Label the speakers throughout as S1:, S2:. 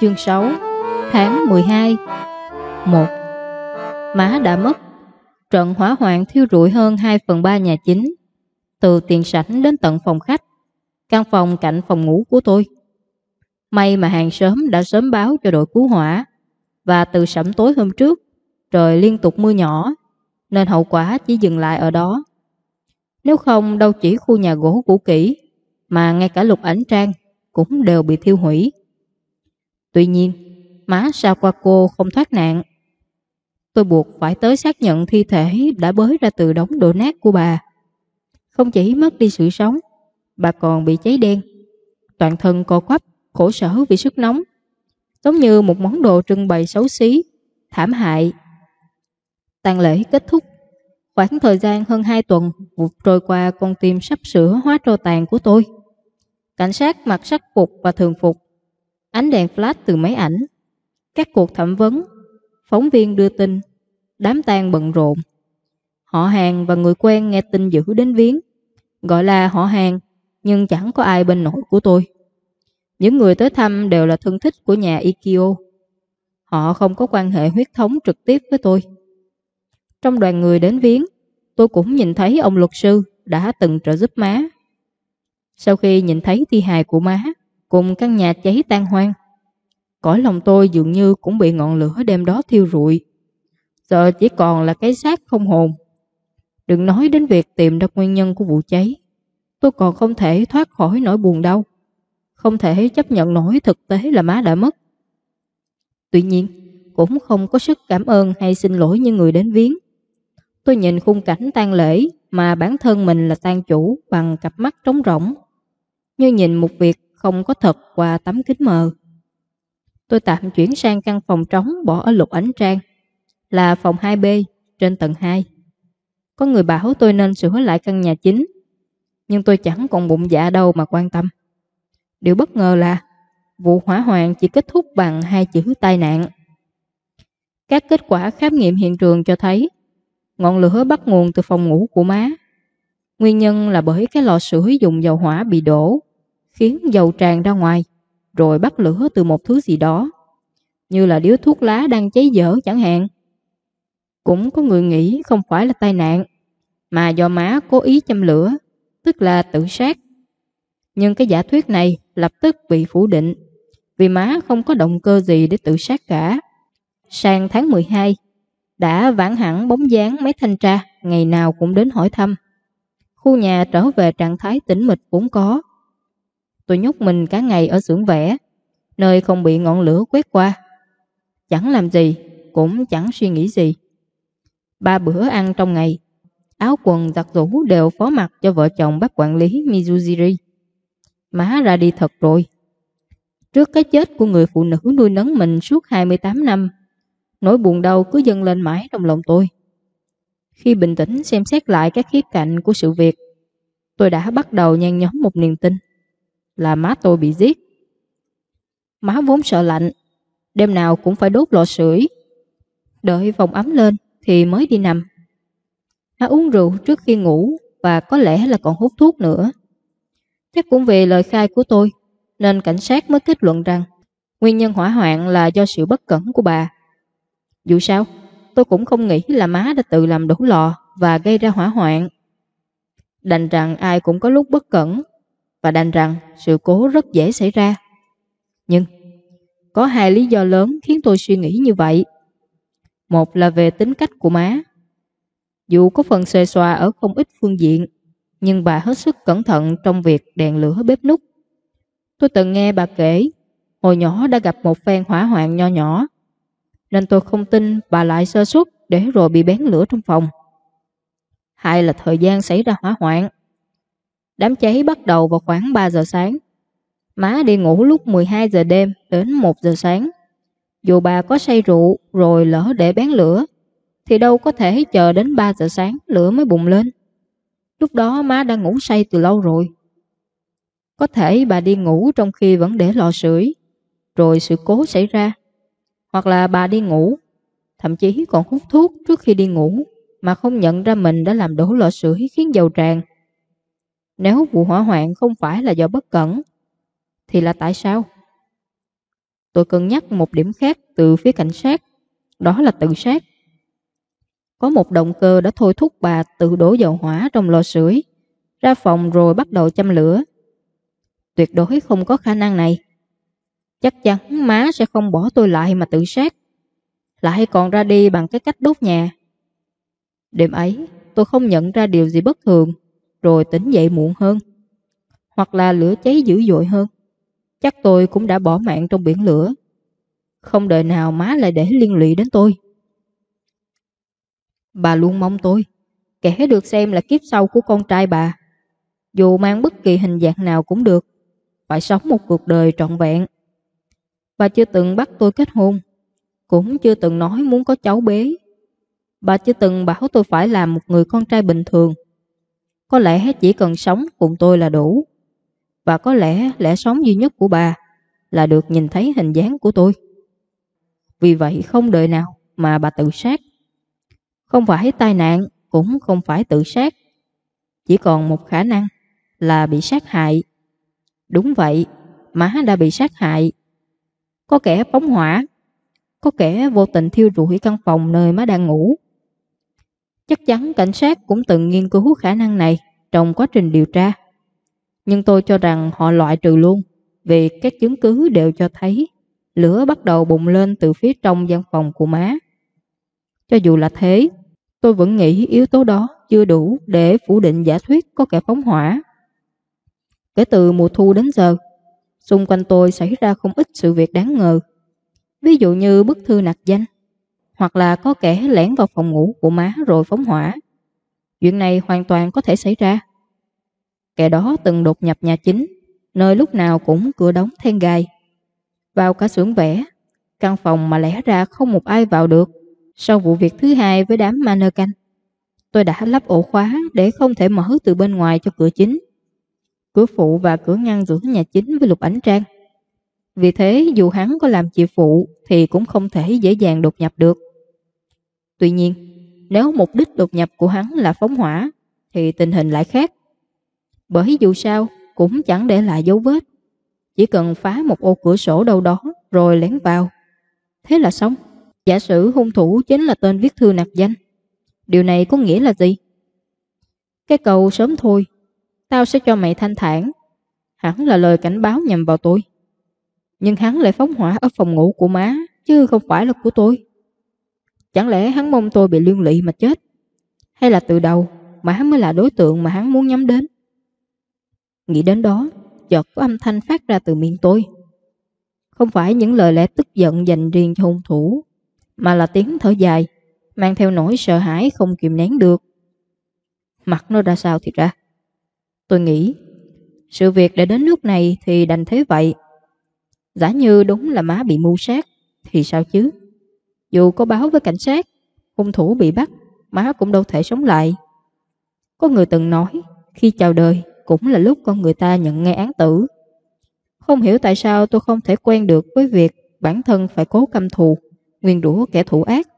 S1: Chương 6 Tháng 12 1 Má đã mất. Trận hỏa hoạn thiêu rụi hơn 2 phần 3 nhà chính, Từ tiền sảnh đến tận phòng khách, Căn phòng cạnh phòng ngủ của tôi. May mà hàng sớm đã sớm báo cho đội cứu hỏa, Và từ sẩm tối hôm trước, Trời liên tục mưa nhỏ, Nên hậu quả chỉ dừng lại ở đó. Nếu không, đâu chỉ khu nhà gỗ cũ kỹ, Mà ngay cả lục ảnh trang Cũng đều bị thiêu hủy. Tuy nhiên, má Sawako không thoát nạn. Tôi buộc phải tới xác nhận thi thể đã bới ra từ đống đổ nát của bà. Không chỉ mất đi sự sống, bà còn bị cháy đen. Toàn thân co quắp, khổ sở vì sức nóng. Giống như một món đồ trưng bày xấu xí, thảm hại. tang lễ kết thúc. Khoảng thời gian hơn 2 tuần vụt trôi qua con tim sắp sửa hóa trô tàn của tôi. Cảnh sát mặc sắc phục và thường phục ánh đèn flash từ máy ảnh, các cuộc thẩm vấn, phóng viên đưa tin, đám tang bận rộn. Họ hàng và người quen nghe tin dữ đến viếng, gọi là họ hàng, nhưng chẳng có ai bên nội của tôi. Những người tới thăm đều là thân thích của nhà Ikio. Họ không có quan hệ huyết thống trực tiếp với tôi. Trong đoàn người đến viếng, tôi cũng nhìn thấy ông luật sư đã từng trợ giúp má. Sau khi nhìn thấy thi hài của má, cùng căn nhà cháy tan hoang. Cõi lòng tôi dường như cũng bị ngọn lửa đêm đó thiêu rụi. Giờ chỉ còn là cái xác không hồn. Đừng nói đến việc tìm ra nguyên nhân của vụ cháy. Tôi còn không thể thoát khỏi nỗi buồn đau. Không thể chấp nhận nổi thực tế là má đã mất. Tuy nhiên, cũng không có sức cảm ơn hay xin lỗi như người đến viếng. Tôi nhìn khung cảnh tang lễ mà bản thân mình là tang chủ bằng cặp mắt trống rỗng. Như nhìn một việc không có thật qua tấm kính mờ. Tôi tạm chuyển sang căn phòng trống bỏ ở lục ánh trang, là phòng 2B trên tầng 2. Có người bảo tôi nên sửa lại căn nhà chính, nhưng tôi chẳng còn bụng dạ đâu mà quan tâm. Điều bất ngờ là vụ hỏa hoạn chỉ kết thúc bằng hai chữ tai nạn. Các kết quả khám nghiệm hiện trường cho thấy ngọn lửa bắt nguồn từ phòng ngủ của má. Nguyên nhân là bởi cái lò sưởi dùng dầu hỏa bị đổ khiến dầu tràn ra ngoài, rồi bắt lửa từ một thứ gì đó, như là điếu thuốc lá đang cháy dở chẳng hạn. Cũng có người nghĩ không phải là tai nạn, mà do má cố ý châm lửa, tức là tự sát. Nhưng cái giả thuyết này lập tức bị phủ định, vì má không có động cơ gì để tự sát cả. Sang tháng 12, đã vãn hẳn bóng dáng mấy thanh tra, ngày nào cũng đến hỏi thăm. Khu nhà trở về trạng thái tĩnh mịch vốn có, tôi nhốt mình cả ngày ở xưởng vẽ, nơi không bị ngọn lửa quét qua. Chẳng làm gì, cũng chẳng suy nghĩ gì. Ba bữa ăn trong ngày, áo quần giặt rũ đều phó mặt cho vợ chồng bác quản lý Mizujiri. Má ra đi thật rồi. Trước cái chết của người phụ nữ nuôi nấng mình suốt 28 năm, nỗi buồn đau cứ dâng lên mãi trong lòng tôi. Khi bình tĩnh xem xét lại các khía cạnh của sự việc, tôi đã bắt đầu nhan nhóm một niềm tin là má tôi bị giết. Má vốn sợ lạnh, đêm nào cũng phải đốt lò sưởi. Đợi phòng ấm lên thì mới đi nằm. Má uống rượu trước khi ngủ và có lẽ là còn hút thuốc nữa. Chắc cũng vì lời khai của tôi nên cảnh sát mới kết luận rằng nguyên nhân hỏa hoạn là do sự bất cẩn của bà. Dù sao, tôi cũng không nghĩ là má đã tự làm đổ lò và gây ra hỏa hoạn. Đành rằng ai cũng có lúc bất cẩn và đành rằng sự cố rất dễ xảy ra. Nhưng có hai lý do lớn khiến tôi suy nghĩ như vậy. Một là về tính cách của má. Dù có phần xòe xòa ở không ít phương diện, nhưng bà hết sức cẩn thận trong việc đèn lửa bếp nút. Tôi từng nghe bà kể, hồi nhỏ đã gặp một phen hỏa hoạn nho nhỏ, nên tôi không tin bà lại sơ suất để rồi bị bén lửa trong phòng. Hai là thời gian xảy ra hỏa hoạn. Đám cháy bắt đầu vào khoảng 3 giờ sáng. Má đi ngủ lúc 12 giờ đêm đến 1 giờ sáng. Dù bà có say rượu rồi lỡ để bén lửa, thì đâu có thể chờ đến 3 giờ sáng lửa mới bùng lên. Lúc đó má đã ngủ say từ lâu rồi. Có thể bà đi ngủ trong khi vẫn để lò sưởi, rồi sự cố xảy ra. Hoặc là bà đi ngủ, thậm chí còn hút thuốc trước khi đi ngủ, mà không nhận ra mình đã làm đổ lò sưởi khiến dầu tràn. Nếu vụ hỏa hoạn không phải là do bất cẩn, thì là tại sao? Tôi cân nhắc một điểm khác từ phía cảnh sát, đó là tự sát. Có một động cơ đã thôi thúc bà tự đổ dầu hỏa trong lò sưởi, ra phòng rồi bắt đầu châm lửa. Tuyệt đối không có khả năng này. Chắc chắn má sẽ không bỏ tôi lại mà tự sát. Lại còn ra đi bằng cái cách đốt nhà. Đêm ấy, tôi không nhận ra điều gì bất thường, rồi tỉnh dậy muộn hơn. Hoặc là lửa cháy dữ dội hơn. Chắc tôi cũng đã bỏ mạng trong biển lửa. Không đời nào má lại để liên lụy đến tôi. Bà luôn mong tôi, kẻ được xem là kiếp sau của con trai bà. Dù mang bất kỳ hình dạng nào cũng được, phải sống một cuộc đời trọn vẹn. Bà chưa từng bắt tôi kết hôn, cũng chưa từng nói muốn có cháu bế. Bà chưa từng bảo tôi phải làm một người con trai bình thường. Có lẽ chỉ cần sống cùng tôi là đủ. Và có lẽ lẽ sống duy nhất của bà là được nhìn thấy hình dáng của tôi. Vì vậy không đợi nào mà bà tự sát. Không phải tai nạn, cũng không phải tự sát. Chỉ còn một khả năng là bị sát hại. Đúng vậy, má đã bị sát hại. Có kẻ phóng hỏa, có kẻ vô tình thiêu rụi căn phòng nơi má đang ngủ. Chắc chắn cảnh sát cũng từng nghiên cứu khả năng này trong quá trình điều tra. Nhưng tôi cho rằng họ loại trừ luôn vì các chứng cứ đều cho thấy lửa bắt đầu bùng lên từ phía trong gian phòng của má. Cho dù là thế, tôi vẫn nghĩ yếu tố đó chưa đủ để phủ định giả thuyết có kẻ phóng hỏa. Kể từ mùa thu đến giờ, xung quanh tôi xảy ra không ít sự việc đáng ngờ. Ví dụ như bức thư nặc danh, hoặc là có kẻ lẻn vào phòng ngủ của má rồi phóng hỏa. Chuyện này hoàn toàn có thể xảy ra. Kẻ đó từng đột nhập nhà chính, nơi lúc nào cũng cửa đóng then gai. Vào cả xưởng vẽ, căn phòng mà lẽ ra không một ai vào được. Sau vụ việc thứ hai với đám mannequin, tôi đã lắp ổ khóa để không thể mở từ bên ngoài cho cửa chính. Cửa phụ và cửa ngăn giữa nhà chính với lục ảnh trang. Vì thế dù hắn có làm chị phụ thì cũng không thể dễ dàng đột nhập được. Tuy nhiên, nếu mục đích đột nhập của hắn là phóng hỏa thì tình hình lại khác. Bởi dù sao cũng chẳng để lại dấu vết. Chỉ cần phá một ô cửa sổ đâu đó rồi lén vào. Thế là xong. Giả sử hung thủ chính là tên viết thư nạc danh. Điều này có nghĩa là gì? Cái cầu sớm thôi, tao sẽ cho mày thanh thản. Hẳn là lời cảnh báo nhằm vào tôi. Nhưng hắn lại phóng hỏa ở phòng ngủ của má, chứ không phải là của tôi. Chẳng lẽ hắn mong tôi bị liên lụy mà chết? Hay là từ đầu mà hắn mới là đối tượng mà hắn muốn nhắm đến? Nghĩ đến đó, chợt có âm thanh phát ra từ miệng tôi. Không phải những lời lẽ tức giận dành riêng cho hung thủ, mà là tiếng thở dài, mang theo nỗi sợ hãi không kìm nén được. Mặt nó ra sao thì ra? Tôi nghĩ, sự việc đã đến lúc này thì đành thế vậy. Giả như đúng là má bị mưu sát, thì sao chứ? Dù có báo với cảnh sát, hung thủ bị bắt, má cũng đâu thể sống lại. Có người từng nói, khi chào đời cũng là lúc con người ta nhận nghe án tử. Không hiểu tại sao tôi không thể quen được với việc bản thân phải cố căm thù, nguyên rủa kẻ thủ ác.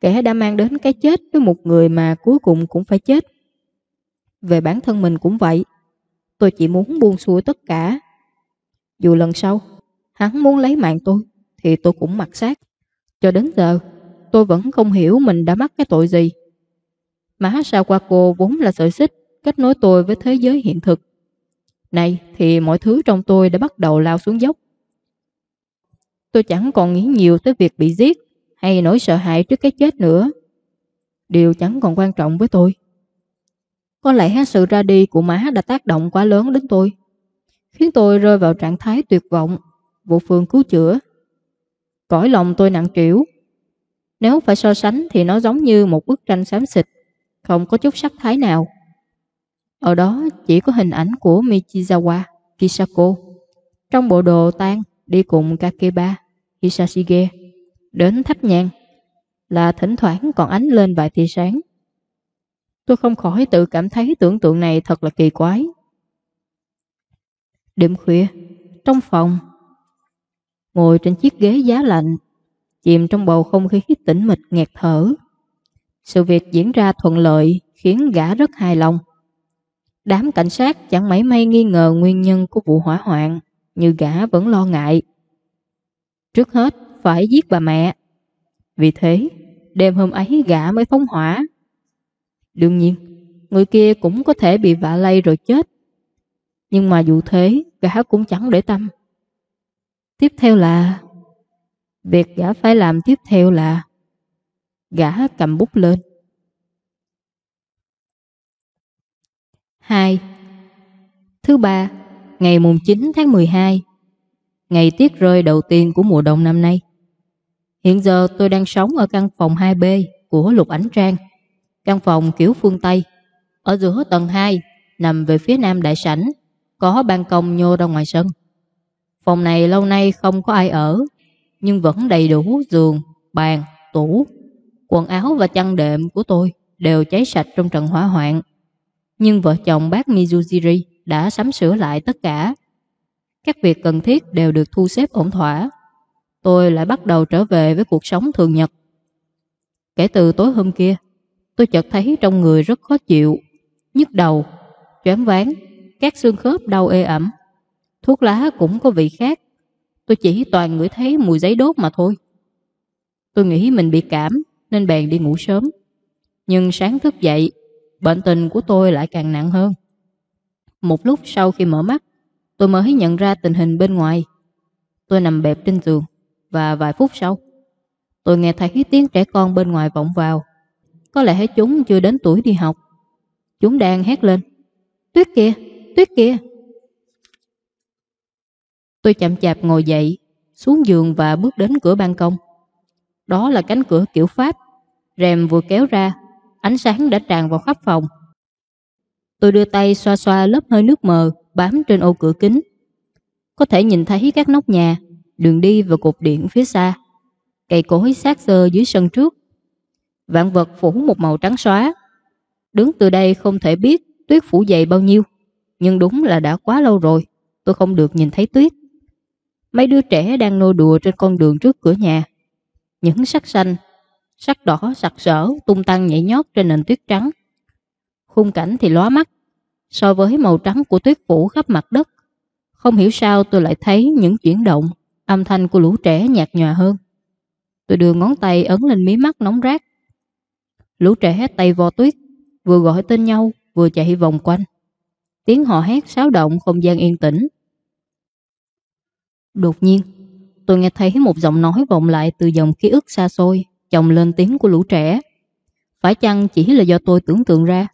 S1: Kẻ đã mang đến cái chết với một người mà cuối cùng cũng phải chết. Về bản thân mình cũng vậy. Tôi chỉ muốn buông xuôi tất cả. Dù lần sau, hắn muốn lấy mạng tôi, thì tôi cũng mặc sát. Cho đến giờ, tôi vẫn không hiểu mình đã mắc cái tội gì. Má sao qua cô vốn là sợi xích kết nối tôi với thế giới hiện thực. Này thì mọi thứ trong tôi đã bắt đầu lao xuống dốc. Tôi chẳng còn nghĩ nhiều tới việc bị giết hay nỗi sợ hãi trước cái chết nữa. Điều chẳng còn quan trọng với tôi. Có lẽ sự ra đi của má đã tác động quá lớn đến tôi, khiến tôi rơi vào trạng thái tuyệt vọng, vụ phương cứu chữa. Cõi lòng tôi nặng trĩu. Nếu phải so sánh thì nó giống như một bức tranh xám xịt, không có chút sắc thái nào. Ở đó chỉ có hình ảnh của Michizawa Kisako trong bộ đồ tan đi cùng Kakeba Hisashige đến thắp nhang là thỉnh thoảng còn ánh lên vài tia sáng. Tôi không khỏi tự cảm thấy tưởng tượng này thật là kỳ quái. Đêm khuya, trong phòng, ngồi trên chiếc ghế giá lạnh, chìm trong bầu không khí tĩnh mịch nghẹt thở. Sự việc diễn ra thuận lợi khiến gã rất hài lòng. Đám cảnh sát chẳng mấy may nghi ngờ nguyên nhân của vụ hỏa hoạn, như gã vẫn lo ngại. Trước hết phải giết bà mẹ. Vì thế, đêm hôm ấy gã mới phóng hỏa. Đương nhiên, người kia cũng có thể bị vạ lây rồi chết. Nhưng mà dù thế, gã cũng chẳng để tâm. Tiếp theo là... Việc gã phải làm tiếp theo là... Gã cầm bút lên. 2. Thứ ba, ngày mùng 9 tháng 12 Ngày tiết rơi đầu tiên của mùa đông năm nay Hiện giờ tôi đang sống ở căn phòng 2B của Lục Ánh Trang Căn phòng kiểu phương Tây Ở giữa tầng 2 Nằm về phía nam đại sảnh Có ban công nhô ra ngoài sân Phòng này lâu nay không có ai ở Nhưng vẫn đầy đủ giường, bàn, tủ. Quần áo và chăn đệm của tôi Đều cháy sạch trong trận hỏa hoạn. Nhưng vợ chồng bác Mizujiri Đã sắm sửa lại tất cả. Các việc cần thiết đều được thu xếp ổn thỏa. Tôi lại bắt đầu trở về với cuộc sống thường nhật. Kể từ tối hôm kia Tôi chợt thấy trong người rất khó chịu nhức đầu, choáng váng các xương khớp đau ê ẩm thuốc lá cũng có vị khác. Tôi chỉ toàn ngửi thấy mùi giấy đốt mà thôi. Tôi nghĩ mình bị cảm nên bèn đi ngủ sớm. Nhưng sáng thức dậy bệnh tình của tôi lại càng nặng hơn. Một lúc sau khi mở mắt tôi mới nhận ra tình hình bên ngoài. Tôi nằm bẹp trên giường và vài phút sau tôi nghe thấy tiếng trẻ con bên ngoài vọng vào. Có lẽ chúng chưa đến tuổi đi học. Chúng đang hét lên. Tuyết kìa, tuyết kìa. Tôi chậm chạp ngồi dậy, Xuống giường và bước đến cửa ban công. Đó là cánh cửa kiểu Pháp. Rèm vừa kéo ra, Ánh sáng đã tràn vào khắp phòng. Tôi đưa tay xoa xoa lớp hơi nước mờ Bám trên ô cửa kính. Có thể nhìn thấy các nóc nhà, Đường đi và cột điện phía xa. Cây cối sát sơ dưới sân trước. Vạn vật phủ một màu trắng xóa. Đứng từ đây không thể biết tuyết phủ dày bao nhiêu, Nhưng đúng là đã quá lâu rồi, Tôi không được nhìn thấy tuyết. Mấy đứa trẻ đang nô đùa trên con đường trước cửa nhà. Những sắc xanh Sắc đỏ sặc sỡ tung tăng nhảy nhót trên nền tuyết trắng. Khung cảnh thì lóa mắt So với màu trắng của tuyết phủ khắp mặt đất. Không hiểu sao tôi lại thấy những chuyển động Âm thanh của lũ trẻ nhạt nhòa hơn. Tôi đưa ngón tay ấn lên mí mắt nóng rát. Lũ trẻ tay vò tuyết vừa gọi tên nhau, vừa chạy vòng quanh. Tiếng họ hét xáo động không gian yên tĩnh. Đột nhiên, tôi nghe thấy một giọng nói vọng lại từ dòng ký ức xa xôi, chồng lên tiếng của lũ trẻ. Phải chăng chỉ là do tôi tưởng tượng ra?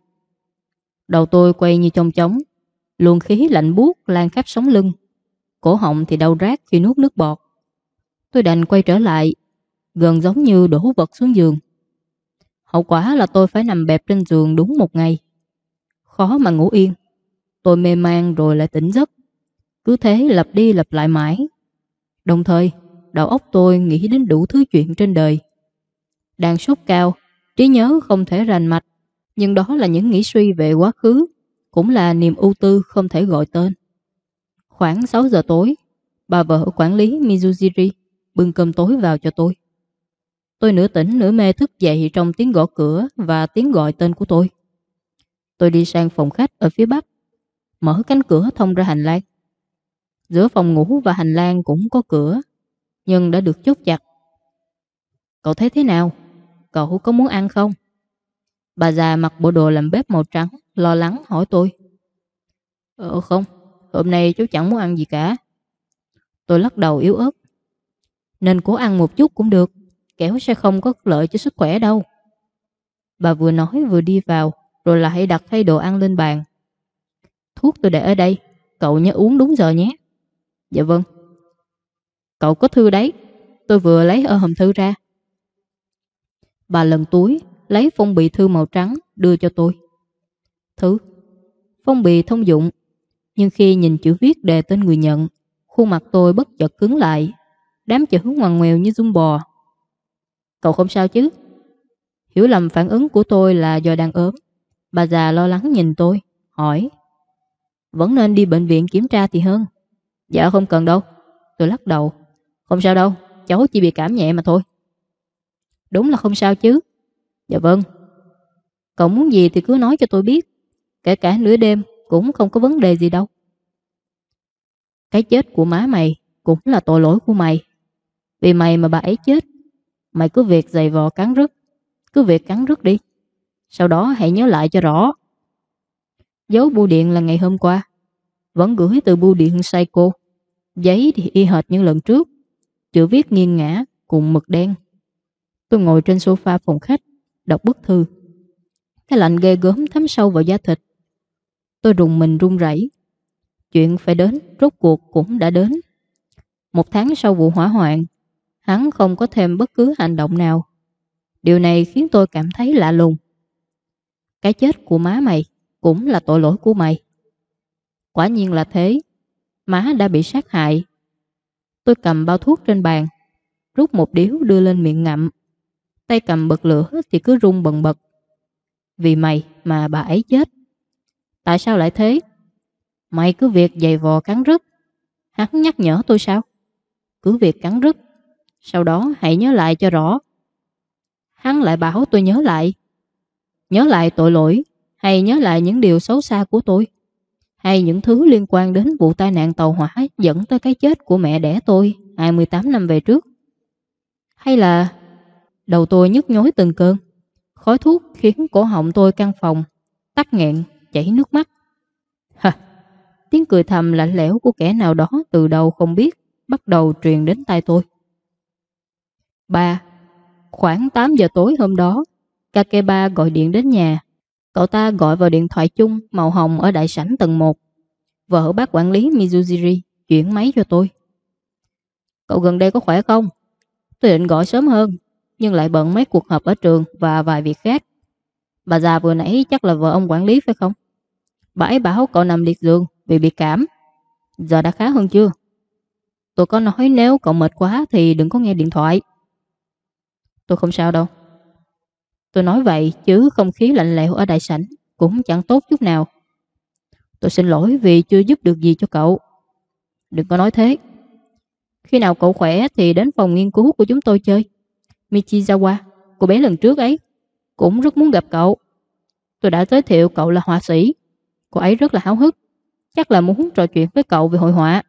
S1: Đầu tôi quay như trong trống, luồng khí lạnh buốt lan khắp sống lưng. Cổ họng thì đau rát khi nuốt nước bọt. Tôi đành quay trở lại, gần giống như đổ vật xuống giường. Hậu quả là tôi phải nằm bẹp trên giường đúng một ngày. Khó mà ngủ yên. Tôi mê man rồi lại tỉnh giấc. Cứ thế lặp đi lặp lại mãi. Đồng thời, đầu óc tôi nghĩ đến đủ thứ chuyện trên đời. Đang sốt cao, trí nhớ không thể rành mạch, nhưng đó là những nghĩ suy về quá khứ, cũng là niềm ưu tư không thể gọi tên. Khoảng 6 giờ tối, bà vợ quản lý Mizujiri bưng cơm tối vào cho tôi. Tôi nửa tỉnh nửa mê thức dậy trong tiếng gõ cửa và tiếng gọi tên của tôi. Tôi đi sang phòng khách ở phía bắc, mở cánh cửa thông ra hành lang. Giữa phòng ngủ và hành lang cũng có cửa, nhưng đã được chốt chặt. Cậu thấy thế nào? Cậu có muốn ăn không? Bà già mặc bộ đồ làm bếp màu trắng, lo lắng hỏi tôi. Ờ không, hôm nay chú chẳng muốn ăn gì cả. Tôi lắc đầu yếu ớt. Nên cố ăn một chút cũng được kéo sẽ không có lợi cho sức khỏe đâu. Bà vừa nói vừa đi vào, rồi lại đặt thay đồ ăn lên bàn. Thuốc tôi để ở đây, cậu nhớ uống đúng giờ nhé. Dạ vâng. Cậu có thư đấy, tôi vừa lấy ở hòm thư ra. Bà lần túi, lấy phong bì thư màu trắng đưa cho tôi. Thư, phong bì thông dụng, nhưng khi nhìn chữ viết đề tên người nhận, khuôn mặt tôi bất chợt cứng lại, đám chữ ngoằn ngoèo như dung bò Cậu không sao chứ? Hiểu lầm phản ứng của tôi là do đang ốm. Bà già lo lắng nhìn tôi, hỏi. Vẫn nên đi bệnh viện kiểm tra thì hơn. Dạ không cần đâu. Tôi lắc đầu. Không sao đâu, cháu chỉ bị cảm nhẹ mà thôi. Đúng là không sao chứ. Dạ vâng. Cậu muốn gì thì cứ nói cho tôi biết. Kể cả nửa đêm cũng không có vấn đề gì đâu. Cái chết của má mày cũng là tội lỗi của mày. Vì mày mà bà ấy chết. Mày cứ việc giày vò cắn rứt. Cứ việc cắn rứt đi. Sau đó hãy nhớ lại cho rõ. Dấu bưu điện là ngày hôm qua. Vẫn gửi từ bưu điện Psycho. Giấy thì y hệt những lần trước. Chữ viết nghiêng ngã cùng mực đen. Tôi ngồi trên sofa phòng khách, đọc bức thư. Cái lạnh ghê gớm thấm sâu vào da thịt. Tôi rùng mình run rẩy. Chuyện phải đến, rốt cuộc cũng đã đến. Một tháng sau vụ hỏa hoạn, hắn không có thêm bất cứ hành động nào. Điều này khiến tôi cảm thấy lạ lùng. Cái chết của má mày cũng là tội lỗi của mày. Quả nhiên là thế. Má đã bị sát hại. Tôi cầm bao thuốc trên bàn, rút một điếu đưa lên miệng ngậm. Tay cầm bật lửa thì cứ rung bần bật. Vì mày mà bà ấy chết. Tại sao lại thế? Mày cứ việc giày vò cắn rứt. Hắn nhắc nhở tôi sao? Cứ việc cắn rứt. Sau đó hãy nhớ lại cho rõ. Hắn lại bảo tôi nhớ lại. Nhớ lại tội lỗi hay nhớ lại những điều xấu xa của tôi hay những thứ liên quan đến vụ tai nạn tàu hỏa dẫn tới cái chết của mẹ đẻ tôi 28 năm về trước. Hay là đầu tôi nhức nhối từng cơn, khói thuốc khiến cổ họng tôi căng phòng, tắt nghẹn, chảy nước mắt. Hả, tiếng cười thầm lạnh lẽo của kẻ nào đó từ đầu không biết bắt đầu truyền đến tai tôi. Ba, khoảng 8 giờ tối hôm đó, Kakeba gọi điện đến nhà Cậu ta gọi vào điện thoại chung màu hồng ở đại sảnh tầng 1. Vợ bác quản lý Mizujiri chuyển máy cho tôi. Cậu gần đây có khỏe không? Tôi định gọi sớm hơn, nhưng lại bận mấy cuộc họp ở trường và vài việc khác. Bà già vừa nãy chắc là vợ ông quản lý phải không? Bà ấy bảo cậu nằm liệt giường vì bị cảm. Giờ đã khá hơn chưa? Tôi có nói nếu cậu mệt quá thì đừng có nghe điện thoại. Tôi không sao đâu. Tôi nói vậy chứ không khí lạnh lẽo ở đại sảnh cũng chẳng tốt chút nào. Tôi xin lỗi vì chưa giúp được gì cho cậu. Đừng có nói thế. Khi nào cậu khỏe thì đến phòng nghiên cứu của chúng tôi chơi. Michizawa, cô bé lần trước ấy, cũng rất muốn gặp cậu. Tôi đã giới thiệu cậu là họa sĩ. Cô ấy rất là háo hức. Chắc là muốn trò chuyện với cậu về hội họa.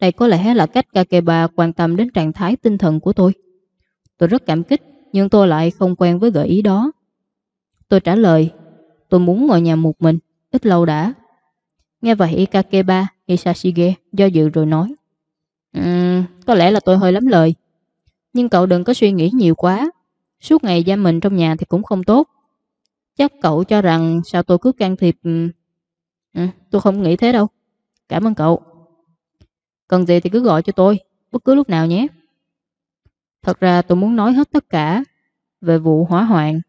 S1: Đây có lẽ là cách Kakeba quan tâm đến trạng thái tinh thần của tôi. Tôi rất cảm kích nhưng tôi lại không quen với gợi ý đó. Tôi trả lời, tôi muốn ngồi nhà một mình, ít lâu đã. Nghe vậy Kakeba Hisashige do dự rồi nói, um, có lẽ là tôi hơi lắm lời. Nhưng cậu đừng có suy nghĩ nhiều quá, suốt ngày giam mình trong nhà thì cũng không tốt. Chắc cậu cho rằng sao tôi cứ can thiệp... Ừ, tôi không nghĩ thế đâu. Cảm ơn cậu. Cần gì thì cứ gọi cho tôi, bất cứ lúc nào nhé. Thật ra tôi muốn nói hết tất cả về vụ hỏa hoạn,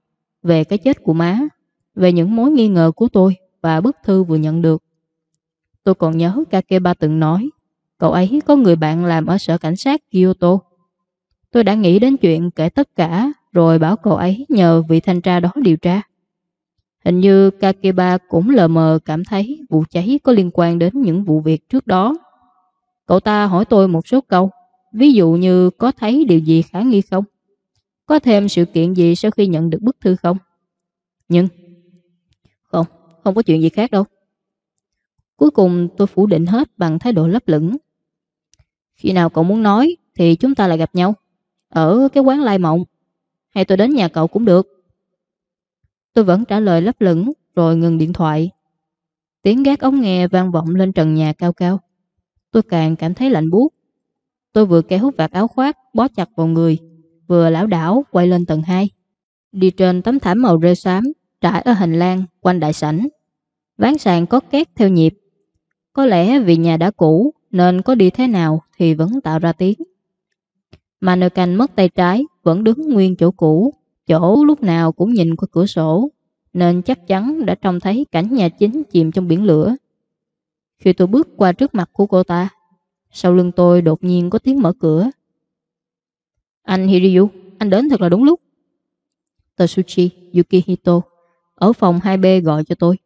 S1: về cái chết của má, về những mối nghi ngờ của tôi và bức thư vừa nhận được. Tôi còn nhớ Kakeba từng nói cậu ấy có người bạn làm ở sở cảnh sát Kyoto. Tôi đã nghĩ đến chuyện kể tất cả rồi bảo cậu ấy nhờ vị thanh tra đó điều tra. Hình như Kakeba cũng lờ mờ cảm thấy vụ cháy có liên quan đến những vụ việc trước đó. Cậu ta hỏi tôi một số câu Ví dụ như có thấy điều gì khả nghi không? Có thêm sự kiện gì sau khi nhận được bức thư không? Nhưng Không, không có chuyện gì khác đâu. Cuối cùng tôi phủ định hết bằng thái độ lấp lửng. Khi nào cậu muốn nói thì chúng ta lại gặp nhau. Ở cái quán Lai Mộng. Hay tôi đến nhà cậu cũng được. Tôi vẫn trả lời lấp lửng rồi ngừng điện thoại. Tiếng gác ống nghe vang vọng lên trần nhà cao cao. Tôi càng cảm thấy lạnh buốt. Tôi vừa kéo vạt áo khoác, bó chặt vào người, vừa lão đảo quay lên tầng 2. Đi trên tấm thảm màu rêu xám, trải ở hành lang, quanh đại sảnh. Ván sàn có két theo nhịp. Có lẽ vì nhà đã cũ, nên có đi thế nào thì vẫn tạo ra tiếng. Mà nơi canh mất tay trái, vẫn đứng nguyên chỗ cũ, chỗ lúc nào cũng nhìn qua cửa sổ, nên chắc chắn đã trông thấy cảnh nhà chính chìm trong biển lửa. Khi tôi bước qua trước mặt của cô ta, sau lưng tôi đột nhiên có tiếng mở cửa. Anh Hiryu, anh đến thật là đúng lúc. Tetsuchi Yukihito ở phòng 2B gọi cho tôi.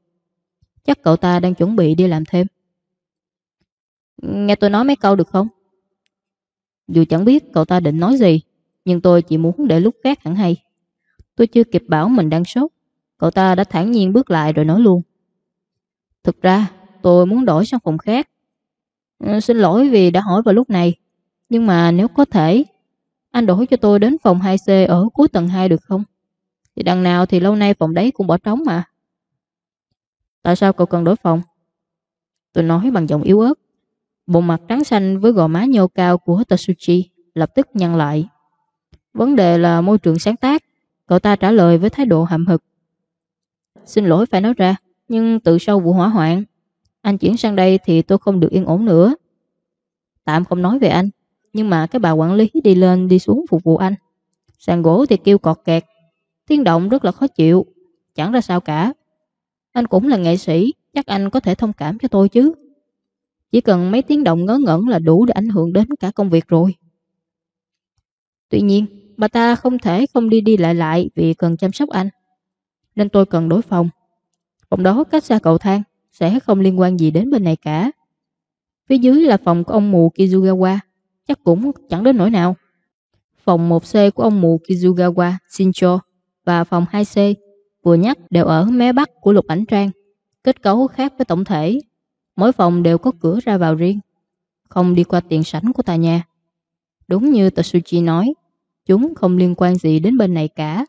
S1: Chắc cậu ta đang chuẩn bị đi làm thêm. Nghe tôi nói mấy câu được không? Dù chẳng biết cậu ta định nói gì, nhưng tôi chỉ muốn để lúc khác hẳn hay. Tôi chưa kịp bảo mình đang sốt. Cậu ta đã thản nhiên bước lại rồi nói luôn. Thực ra, tôi muốn đổi sang phòng khác Ờ, xin lỗi vì đã hỏi vào lúc này. Nhưng mà nếu có thể, anh đổi cho tôi đến phòng 2C ở cuối tầng 2 được không? Thì đằng nào thì lâu nay phòng đấy cũng bỏ trống mà. Tại sao cậu cần đổi phòng? Tôi nói bằng giọng yếu ớt. Bộ mặt trắng xanh với gò má nhô cao của Tatsuchi lập tức nhăn lại. Vấn đề là môi trường sáng tác. Cậu ta trả lời với thái độ hậm hực. Xin lỗi phải nói ra, nhưng từ sau vụ hỏa hoạn, anh chuyển sang đây thì tôi không được yên ổn nữa. Tạm không nói về anh, nhưng mà cái bà quản lý đi lên đi xuống phục vụ anh. Sàn gỗ thì kêu cọt kẹt, tiếng động rất là khó chịu, chẳng ra sao cả. Anh cũng là nghệ sĩ, chắc anh có thể thông cảm cho tôi chứ. Chỉ cần mấy tiếng động ngớ ngẩn là đủ để ảnh hưởng đến cả công việc rồi. Tuy nhiên, bà ta không thể không đi đi lại lại vì cần chăm sóc anh. Nên tôi cần đối phòng. Phòng đó cách xa cầu thang, sẽ không liên quan gì đến bên này cả. Phía dưới là phòng của ông mù Kizugawa, chắc cũng chẳng đến nỗi nào. Phòng 1C của ông mù Kizugawa Shincho và phòng 2C vừa nhắc đều ở mé bắc của lục ảnh trang. Kết cấu khác với tổng thể. Mỗi phòng đều có cửa ra vào riêng, không đi qua tiền sảnh của tòa nhà. Đúng như Tatsuchi nói, chúng không liên quan gì đến bên này cả.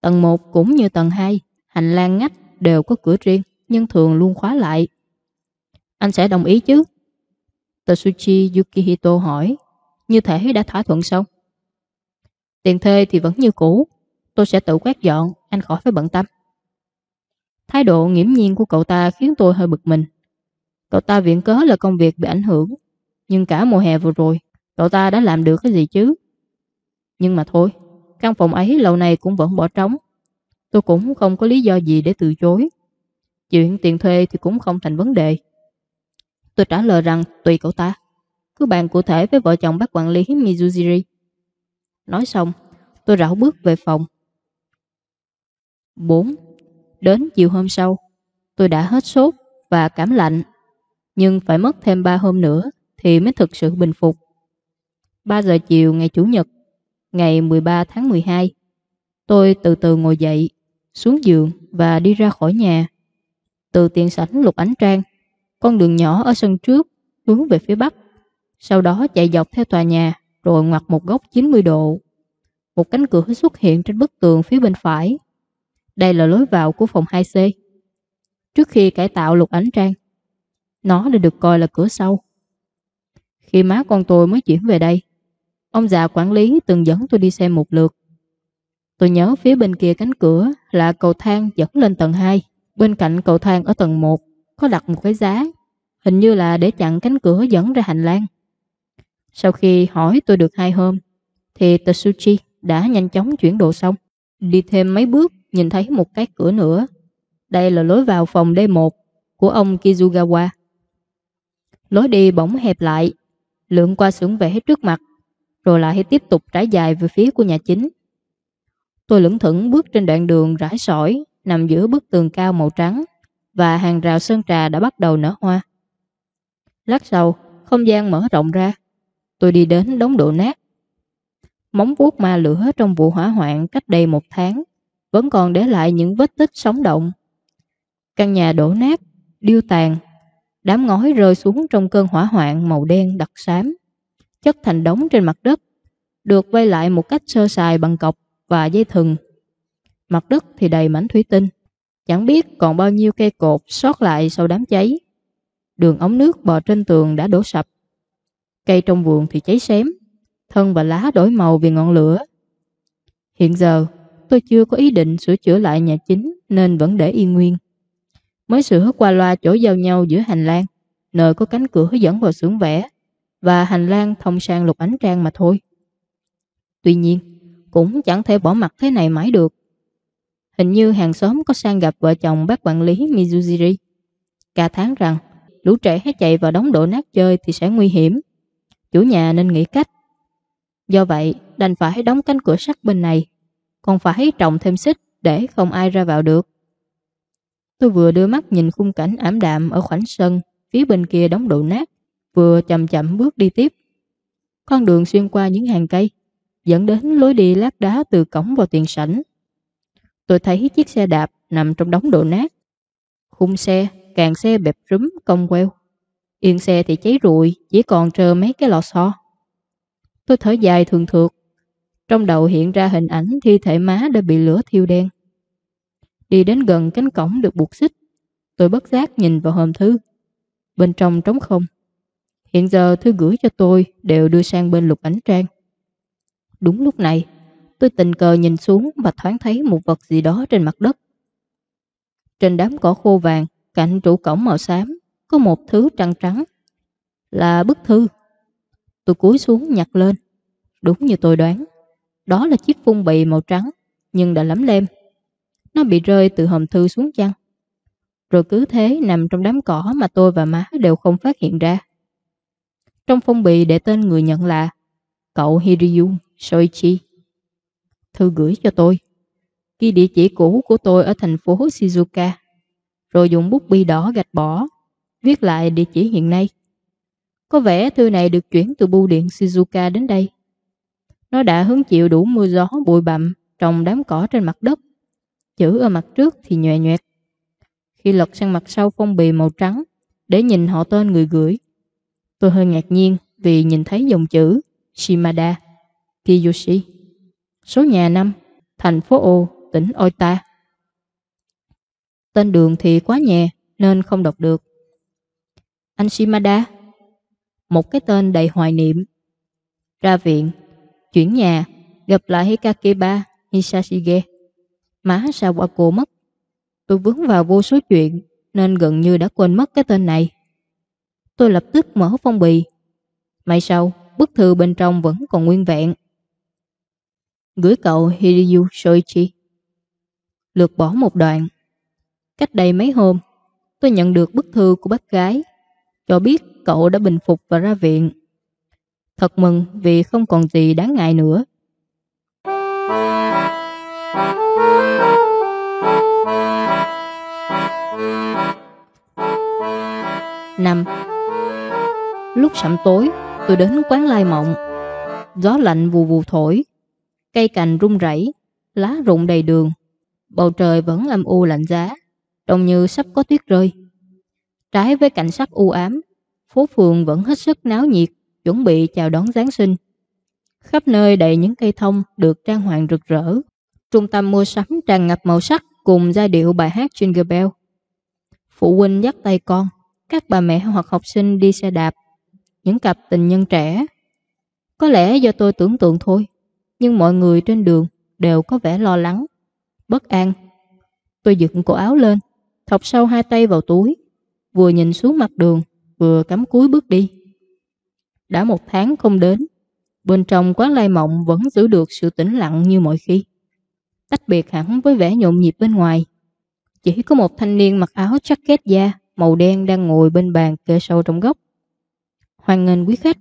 S1: Tầng 1 cũng như tầng 2, hành lang ngách đều có cửa riêng, nhưng thường luôn khóa lại. Anh sẽ đồng ý chứ? Tatsuchi Yukihito hỏi, như thể đã thỏa thuận xong. Tiền thuê thì vẫn như cũ, tôi sẽ tự quét dọn, anh khỏi phải bận tâm. Thái độ nghiễm nhiên của cậu ta khiến tôi hơi bực mình. Cậu ta viện cớ là công việc bị ảnh hưởng, nhưng cả mùa hè vừa rồi, cậu ta đã làm được cái gì chứ? Nhưng mà thôi, căn phòng ấy lâu nay cũng vẫn bỏ trống. Tôi cũng không có lý do gì để từ chối. Chuyện tiền thuê thì cũng không thành vấn đề. Tôi trả lời rằng tùy cậu ta. Cứ bàn cụ thể với vợ chồng bác quản lý Mizujiri. Nói xong, tôi rảo bước về phòng. 4. Đến chiều hôm sau, tôi đã hết sốt và cảm lạnh. Nhưng phải mất thêm 3 hôm nữa thì mới thực sự bình phục. 3 giờ chiều ngày Chủ nhật, ngày 13 tháng 12, tôi từ từ ngồi dậy, xuống giường và đi ra khỏi nhà. Từ tiền sảnh lục ánh trang, con đường nhỏ ở sân trước hướng về phía bắc, sau đó chạy dọc theo tòa nhà rồi ngoặt một góc 90 độ. Một cánh cửa xuất hiện trên bức tường phía bên phải. Đây là lối vào của phòng 2C. Trước khi cải tạo lục ánh trang, nó đã được coi là cửa sau. Khi má con tôi mới chuyển về đây, ông già quản lý từng dẫn tôi đi xem một lượt. Tôi nhớ phía bên kia cánh cửa là cầu thang dẫn lên tầng 2. Bên cạnh cầu thang ở tầng 1 có đặt một cái giá, hình như là để chặn cánh cửa dẫn ra hành lang. Sau khi hỏi tôi được hai hôm, thì Tatsuchi đã nhanh chóng chuyển đồ xong. Đi thêm mấy bước, nhìn thấy một cái cửa nữa. Đây là lối vào phòng D1 của ông Kizugawa. Lối đi bỗng hẹp lại, lượn qua xưởng vẽ trước mặt, rồi lại tiếp tục trải dài về phía của nhà chính. Tôi lững thững bước trên đoạn đường rải sỏi, nằm giữa bức tường cao màu trắng, và hàng rào sơn trà đã bắt đầu nở hoa. Lát sau, không gian mở rộng ra, tôi đi đến đống đổ nát. Móng vuốt ma lửa trong vụ hỏa hoạn cách đây một tháng vẫn còn để lại những vết tích sống động. Căn nhà đổ nát, điêu tàn, đám ngói rơi xuống trong cơn hỏa hoạn màu đen đặc xám, chất thành đống trên mặt đất, được vây lại một cách sơ sài bằng cọc và dây thừng. Mặt đất thì đầy mảnh thủy tinh, chẳng biết còn bao nhiêu cây cột sót lại sau đám cháy. Đường ống nước bò trên tường đã đổ sập. Cây trong vườn thì cháy xém, thân và lá đổi màu vì ngọn lửa. Hiện giờ, tôi chưa có ý định sửa chữa lại nhà chính nên vẫn để yên nguyên. Mới sửa qua loa chỗ giao nhau giữa hành lang, nơi có cánh cửa dẫn vào xưởng vẽ và hành lang thông sang lục ánh trang mà thôi. Tuy nhiên, cũng chẳng thể bỏ mặt thế này mãi được. Hình như hàng xóm có sang gặp vợ chồng bác quản lý Mizujiri. Cả tháng rằng, lũ trẻ hãy chạy vào đống đổ nát chơi thì sẽ nguy hiểm. Chủ nhà nên nghĩ cách. Do vậy, đành phải đóng cánh cửa sắt bên này, còn phải trồng thêm xích để không ai ra vào được. Tôi vừa đưa mắt nhìn khung cảnh ảm đạm ở khoảnh sân, phía bên kia đóng đổ nát, vừa chậm chậm bước đi tiếp. Con đường xuyên qua những hàng cây, dẫn đến lối đi lát đá từ cổng vào tiền sảnh. Tôi thấy chiếc xe đạp nằm trong đống đổ nát. Khung xe, càng xe bẹp rúm cong queo. Yên xe thì cháy rụi, chỉ còn trơ mấy cái lò xo. Tôi thở dài thường thượt. Trong đầu hiện ra hình ảnh thi thể má đã bị lửa thiêu đen. Đi đến gần cánh cổng được buộc xích. Tôi bất giác nhìn vào hòm thư. Bên trong trống không. Hiện giờ thư gửi cho tôi đều đưa sang bên lục ảnh trang. Đúng lúc này, tôi tình cờ nhìn xuống và thoáng thấy một vật gì đó trên mặt đất. Trên đám cỏ khô vàng, cạnh trụ cổng màu xám, có một thứ trắng trắng. Là bức thư. Tôi cúi xuống nhặt lên. Đúng như tôi đoán. Đó là chiếc phun bì màu trắng, nhưng đã lắm lem. Nó bị rơi từ hòm thư xuống chăng. Rồi cứ thế nằm trong đám cỏ mà tôi và má đều không phát hiện ra. Trong phong bì để tên người nhận là cậu Hiryu Soichi. Thư gửi cho tôi. Ghi địa chỉ cũ của tôi ở thành phố Shizuoka. Rồi dùng bút bi đỏ gạch bỏ. Viết lại địa chỉ hiện nay. Có vẻ thư này được chuyển từ bưu điện Shizuoka đến đây. Nó đã hứng chịu đủ mưa gió bụi bặm trong đám cỏ trên mặt đất. Chữ ở mặt trước thì nhòe nhoẹt. Khi lật sang mặt sau phong bì màu trắng để nhìn họ tên người gửi, tôi hơi ngạc nhiên vì nhìn thấy dòng chữ Shimada Kiyoshi. Số nhà 5, thành phố Ô, tỉnh Oita. Tên đường thì quá nhẹ nên không đọc được. Anh Shimada, một cái tên đầy hoài niệm. Ra viện, chuyển nhà, gặp lại Hikakeba Hisashige. Má Sawako mất. Tôi vướng vào vô số chuyện nên gần như đã quên mất cái tên này. Tôi lập tức mở phong bì. May sau, bức thư bên trong vẫn còn nguyên vẹn. Gửi cậu Hiryu Soichi. Lược bỏ một đoạn. Cách đây mấy hôm, tôi nhận được bức thư của bác gái cho biết cậu đã bình phục và ra viện. Thật mừng vì không còn gì đáng ngại nữa. Năm Lúc sẩm tối, tôi đến quán lai mộng. Gió lạnh vù vù thổi, cây cành rung rẩy, lá rụng đầy đường. Bầu trời vẫn âm u lạnh giá, trông như sắp có tuyết rơi. Trái với cảnh sắc u ám, phố phường vẫn hết sức náo nhiệt, chuẩn bị chào đón Giáng sinh. Khắp nơi đầy những cây thông được trang hoàng rực rỡ. Trung tâm mua sắm tràn ngập màu sắc cùng giai điệu bài hát Jingle Bell. Phụ huynh dắt tay con, các bà mẹ hoặc học sinh đi xe đạp, những cặp tình nhân trẻ. Có lẽ do tôi tưởng tượng thôi, nhưng mọi người trên đường đều có vẻ lo lắng, bất an. Tôi dựng cổ áo lên, thọc sâu hai tay vào túi, vừa nhìn xuống mặt đường, vừa cắm cúi bước đi. Đã một tháng không đến, bên trong quán lai mộng vẫn giữ được sự tĩnh lặng như mọi khi. Tách biệt hẳn với vẻ nhộn nhịp bên ngoài. Chỉ có một thanh niên mặc áo jacket da màu đen đang ngồi bên bàn kê sâu trong góc. Hoan nghênh quý khách,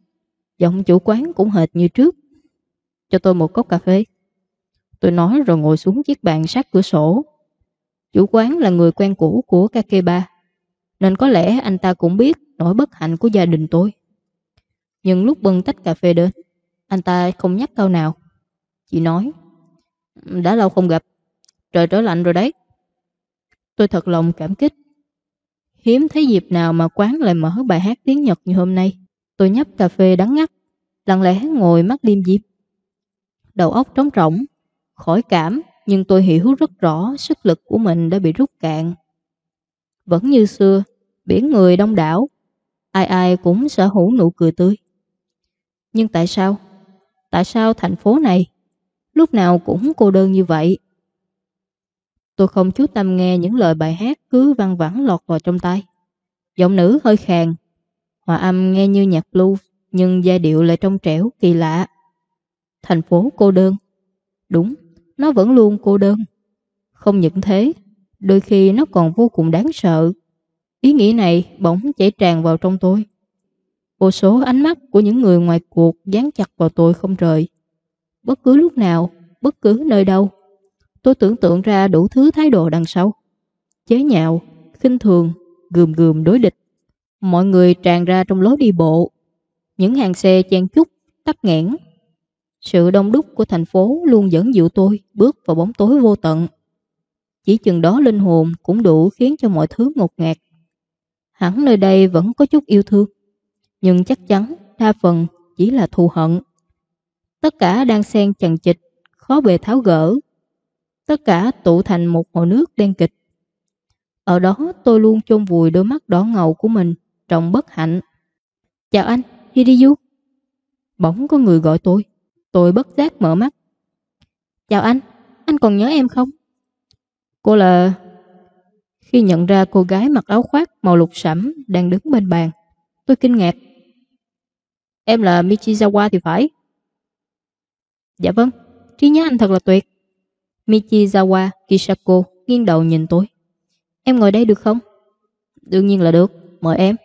S1: giọng chủ quán cũng hệt như trước. Cho tôi một cốc cà phê. Tôi nói rồi ngồi xuống chiếc bàn sát cửa sổ. Chủ quán là người quen cũ của Kakeba, nên có lẽ anh ta cũng biết nỗi bất hạnh của gia đình tôi. Nhưng lúc bưng tách cà phê đến, anh ta không nhắc câu nào. Chỉ nói, đã lâu không gặp, trời trở lạnh rồi đấy. Tôi thật lòng cảm kích. Hiếm thấy dịp nào mà quán lại mở bài hát tiếng Nhật như hôm nay. Tôi nhấp cà phê đắng ngắt, lặng lẽ ngồi mắt liêm diệp. Đầu óc trống rỗng, khỏi cảm, nhưng tôi hiểu rất rõ sức lực của mình đã bị rút cạn. Vẫn như xưa, biển người đông đảo, ai ai cũng sở hữu nụ cười tươi. Nhưng tại sao? Tại sao thành phố này lúc nào cũng cô đơn như vậy? Tôi không chú tâm nghe những lời bài hát cứ văng vẳng lọt vào trong tay. Giọng nữ hơi khàn, hòa âm nghe như nhạc blues, nhưng giai điệu lại trong trẻo kỳ lạ. Thành phố cô đơn. Đúng, nó vẫn luôn cô đơn. Không những thế, đôi khi nó còn vô cùng đáng sợ. Ý nghĩ này bỗng chảy tràn vào trong tôi. Vô số ánh mắt của những người ngoài cuộc dán chặt vào tôi không rời. Bất cứ lúc nào, bất cứ nơi đâu, tôi tưởng tượng ra đủ thứ thái độ đằng sau. Chế nhạo, khinh thường, gườm gườm đối địch. Mọi người tràn ra trong lối đi bộ. Những hàng xe chen chúc, tắc nghẽn. Sự đông đúc của thành phố luôn dẫn dụ tôi bước vào bóng tối vô tận. Chỉ chừng đó linh hồn cũng đủ khiến cho mọi thứ ngột ngạt. Hẳn nơi đây vẫn có chút yêu thương, nhưng chắc chắn đa phần chỉ là thù hận. Tất cả đang xen chằng chịch, khó bề tháo gỡ. Tất cả tụ thành một hồ nước đen kịch. Ở đó tôi luôn chôn vùi đôi mắt đỏ ngầu của mình trong bất hạnh. Chào anh, Hiriyu. Bỗng có người gọi tôi. Tôi bất giác mở mắt. Chào anh, anh còn nhớ em không? Cô là... Khi nhận ra cô gái mặc áo khoác màu lục sẫm đang đứng bên bàn, tôi kinh ngạc. Em là Michizawa thì phải. Dạ vâng, trí nhớ anh thật là tuyệt. Michizawa Kisako nghiêng đầu nhìn tôi. Em ngồi đây được không? Đương nhiên là được, mời em.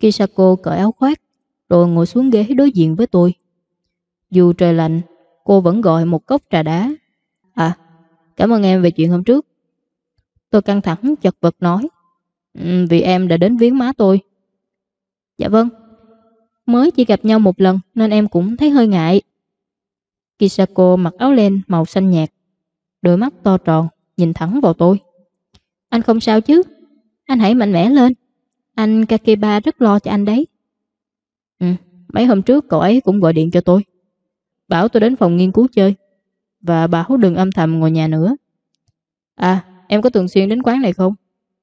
S1: Kisako cởi áo khoác, rồi ngồi xuống ghế đối diện với tôi. Dù trời lạnh, cô vẫn gọi một cốc trà đá. À, cảm ơn em về chuyện hôm trước. Tôi căng thẳng chật vật nói. Ừ, vì em đã đến viếng má tôi. Dạ vâng. Mới chỉ gặp nhau một lần nên em cũng thấy hơi ngại. Kisako mặc áo len màu xanh nhạt. Đôi mắt to tròn, nhìn thẳng vào tôi. Anh không sao chứ? Anh hãy mạnh mẽ lên. Anh Kakeba rất lo cho anh đấy. Ừ, mấy hôm trước cậu ấy cũng gọi điện cho tôi. Bảo tôi đến phòng nghiên cứu chơi. Và bảo đừng âm thầm ngồi nhà nữa. À, em có thường xuyên đến quán này không?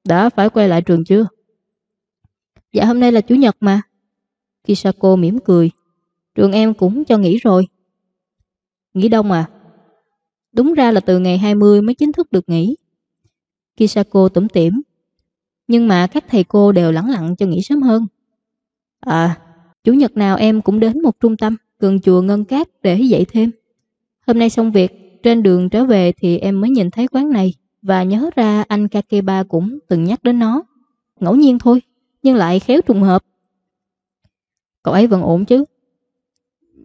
S1: Đã phải quay lại trường chưa? Dạ hôm nay là Chủ nhật mà. Kisako mỉm cười. Trường em cũng cho nghỉ rồi. Nghỉ đông à? Đúng ra là từ ngày 20 mới chính thức được nghỉ. Kisako tủm tỉm. Nhưng mà các thầy cô đều lẳng lặng cho nghỉ sớm hơn. À, Chủ nhật nào em cũng đến một trung tâm gần chùa Ngân Cát để dạy thêm. Hôm nay xong việc, trên đường trở về thì em mới nhìn thấy quán này và nhớ ra anh Kakeba cũng từng nhắc đến nó. Ngẫu nhiên thôi, nhưng lại khéo trùng hợp. Cậu ấy vẫn ổn chứ?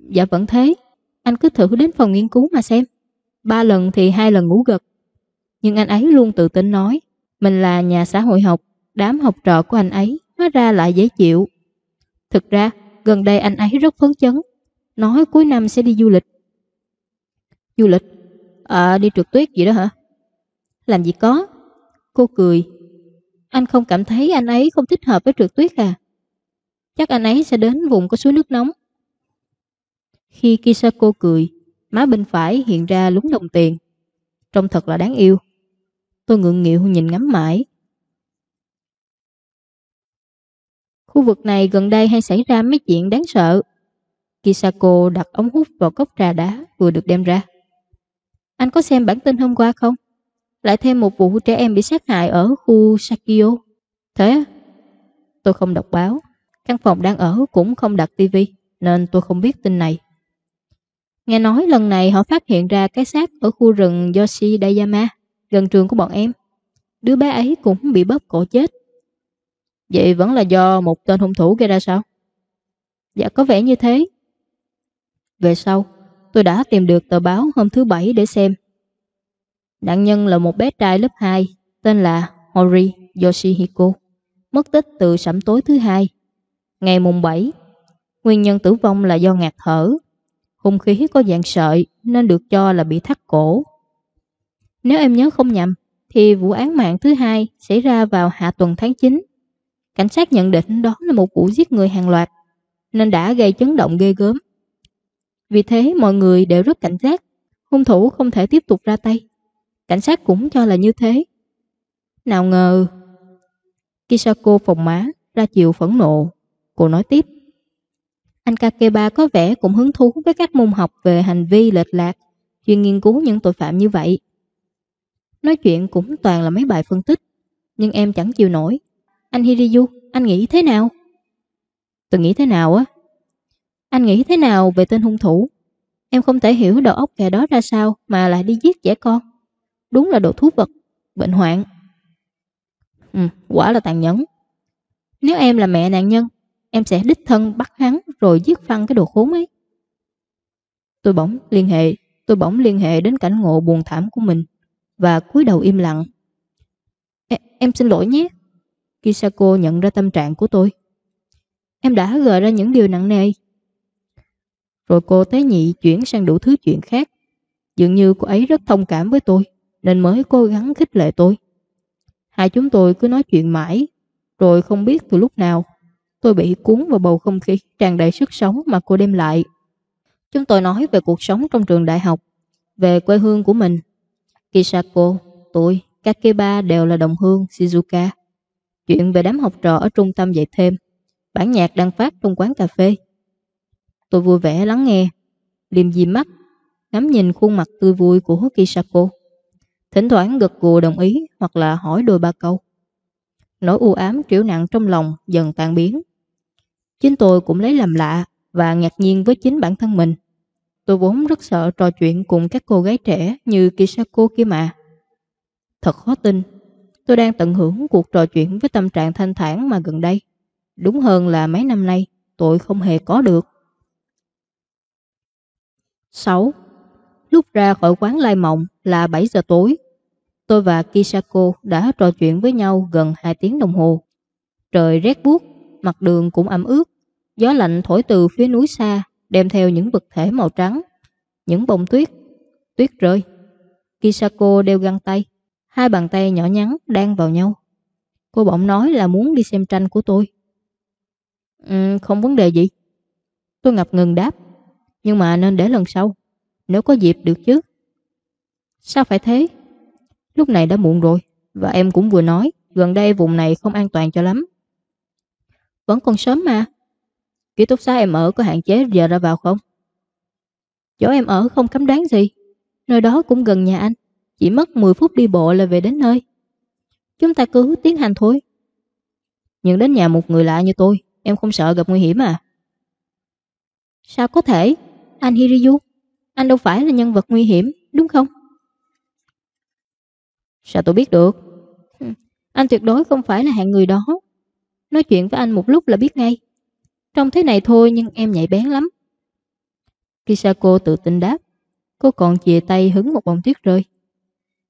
S1: Dạ vẫn thế. Anh cứ thử đến phòng nghiên cứu mà xem. Ba lần thì hai lần ngủ gật. Nhưng anh ấy luôn tự tin nói mình là nhà xã hội học, đám học trò của anh ấy hóa ra lại dễ chịu. Thực ra, gần đây anh ấy rất phấn chấn, nói cuối năm sẽ đi du lịch. Du lịch? À, đi trượt tuyết gì đó hả? Làm gì có? Cô cười. Anh không cảm thấy anh ấy không thích hợp với trượt tuyết à? Chắc anh ấy sẽ đến vùng có suối nước nóng. Khi Kisako cười, má bên phải hiện ra lúng đồng tiền. Trông thật là đáng yêu. Tôi ngượng nghịu nhìn ngắm mãi. Khu vực này gần đây hay xảy ra mấy chuyện đáng sợ. Kisako đặt ống hút vào cốc trà đá vừa được đem ra. Anh có xem bản tin hôm qua không? Lại thêm một vụ trẻ em bị sát hại ở khu Sakio. Thế Tôi không đọc báo. Căn phòng đang ở cũng không đặt tivi nên tôi không biết tin này. Nghe nói lần này họ phát hiện ra cái xác ở khu rừng Yoshidayama, gần trường của bọn em. Đứa bé ấy cũng bị bóp cổ chết. Vậy vẫn là do một tên hung thủ gây ra sao? Dạ có vẻ như thế. Về sau, tôi đã tìm được tờ báo hôm thứ bảy để xem. Nạn nhân là một bé trai lớp 2 tên là Hori Yoshihiko, mất tích từ sẩm tối thứ hai. Ngày mùng 7, nguyên nhân tử vong là do ngạt thở. Hung khí có dạng sợi nên được cho là bị thắt cổ. Nếu em nhớ không nhầm, thì vụ án mạng thứ hai xảy ra vào hạ tuần tháng 9. Cảnh sát nhận định đó là một vụ giết người hàng loạt, nên đã gây chấn động ghê gớm. Vì thế mọi người đều rất cảnh giác, hung thủ không thể tiếp tục ra tay. Cảnh sát cũng cho là như thế. Nào ngờ... Kisako phòng má, ra chịu phẫn nộ. Cô nói tiếp. Anh Kakeba có vẻ cũng hứng thú với các môn học về hành vi lệch lạc, chuyên nghiên cứu những tội phạm như vậy. Nói chuyện cũng toàn là mấy bài phân tích, nhưng em chẳng chịu nổi. Anh Hiriyu, anh nghĩ thế nào? Tôi nghĩ thế nào á? Anh nghĩ thế nào về tên hung thủ? Em không thể hiểu đầu óc kẻ đó ra sao mà lại đi giết trẻ con. Đúng là đồ thú vật, bệnh hoạn. Ừ, quả là tàn nhẫn. Nếu em là mẹ nạn nhân, em sẽ đích thân bắt hắn rồi giết phăng cái đồ khốn ấy. Tôi bỗng liên hệ, tôi bỗng liên hệ đến cảnh ngộ buồn thảm của mình và cúi đầu im lặng. E em xin lỗi nhé. Kisako nhận ra tâm trạng của tôi. Em đã gợi ra những điều nặng nề. Rồi cô tế nhị chuyển sang đủ thứ chuyện khác. Dường như cô ấy rất thông cảm với tôi, nên mới cố gắng khích lệ tôi. Hai chúng tôi cứ nói chuyện mãi, rồi không biết từ lúc nào tôi bị cuốn vào bầu không khí tràn đầy sức sống mà cô đem lại. Chúng tôi nói về cuộc sống trong trường đại học, về quê hương của mình. Kisako, tôi, Kakeba đều là đồng hương Shizuka. Chuyện về đám học trò ở trung tâm dạy thêm, bản nhạc đang phát trong quán cà phê. Tôi vui vẻ lắng nghe, liềm diêm mắt, ngắm nhìn khuôn mặt tươi vui của Kisako. Thỉnh thoảng gật gù đồng ý hoặc là hỏi đôi ba câu. Nỗi u ám triểu nặng trong lòng dần tan biến. Chính tôi cũng lấy làm lạ và ngạc nhiên với chính bản thân mình. Tôi vốn rất sợ trò chuyện cùng các cô gái trẻ như Kisako kia mà. Thật khó tin, tôi đang tận hưởng cuộc trò chuyện với tâm trạng thanh thản mà gần đây. Đúng hơn là mấy năm nay tôi không hề có được. 6. Lúc ra khỏi quán Lai Mộng là 7 giờ tối. Tôi và Kisako đã trò chuyện với nhau gần 2 tiếng đồng hồ. Trời rét buốt, mặt đường cũng ẩm ướt. Gió lạnh thổi từ phía núi xa, đem theo những vật thể màu trắng, những bông tuyết, tuyết rơi. Kisako đeo găng tay, hai bàn tay nhỏ nhắn đang vào nhau. Cô bỗng nói là muốn đi xem tranh của tôi. Ừ, không vấn đề gì. Tôi ngập ngừng đáp, nhưng mà nên để lần sau, nếu có dịp được chứ. Sao phải thế? Lúc này đã muộn rồi, và em cũng vừa nói, gần đây vùng này không an toàn cho lắm. Vẫn còn sớm mà. Ký túc xá em ở có hạn chế giờ ra vào không? Chỗ em ở không cấm đoán gì. Nơi đó cũng gần nhà anh. Chỉ mất 10 phút đi bộ là về đến nơi. Chúng ta cứ tiến hành thôi. Nhưng đến nhà một người lạ như tôi, em không sợ gặp nguy hiểm à? Sao có thể? Anh Hiriyu, anh đâu phải là nhân vật nguy hiểm, đúng không? Sao tôi biết được? Anh tuyệt đối không phải là hạng người đó. Nói chuyện với anh một lúc là biết ngay. Trông thế này thôi nhưng em nhạy bén lắm. Kisako tự tin đáp. Cô còn chìa tay hứng một bông tuyết rơi.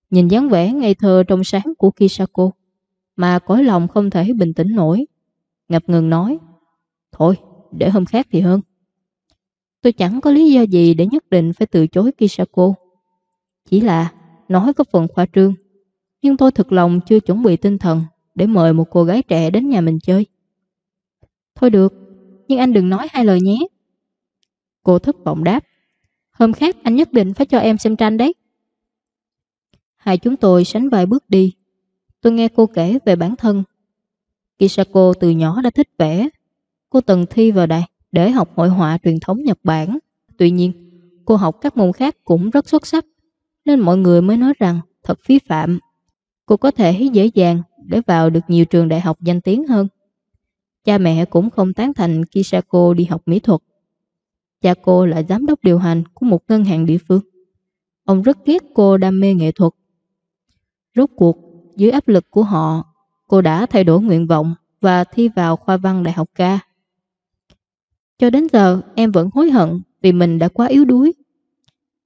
S1: Nhìn dáng vẻ ngây thơ trong sáng của Kisako mà cõi lòng không thể bình tĩnh nổi. Ngập ngừng nói Thôi, để hôm khác thì hơn. Tôi chẳng có lý do gì để nhất định phải từ chối Kisako. Chỉ là nói có phần khoa trương. Nhưng tôi thực lòng chưa chuẩn bị tinh thần để mời một cô gái trẻ đến nhà mình chơi. Thôi được, nhưng anh đừng nói hai lời nhé. Cô thất vọng đáp. Hôm khác anh nhất định phải cho em xem tranh đấy. Hai chúng tôi sánh vai bước đi. Tôi nghe cô kể về bản thân. Kisako từ nhỏ đã thích vẽ. Cô từng thi vào đại để học hội họa truyền thống Nhật Bản. Tuy nhiên, cô học các môn khác cũng rất xuất sắc, nên mọi người mới nói rằng thật phí phạm. Cô có thể dễ dàng để vào được nhiều trường đại học danh tiếng hơn. Cha mẹ cũng không tán thành Kisako đi học mỹ thuật. Cha cô là giám đốc điều hành của một ngân hàng địa phương. Ông rất ghét cô đam mê nghệ thuật. Rốt cuộc, dưới áp lực của họ, cô đã thay đổi nguyện vọng và thi vào khoa văn đại học ca. Cho đến giờ em vẫn hối hận vì mình đã quá yếu đuối.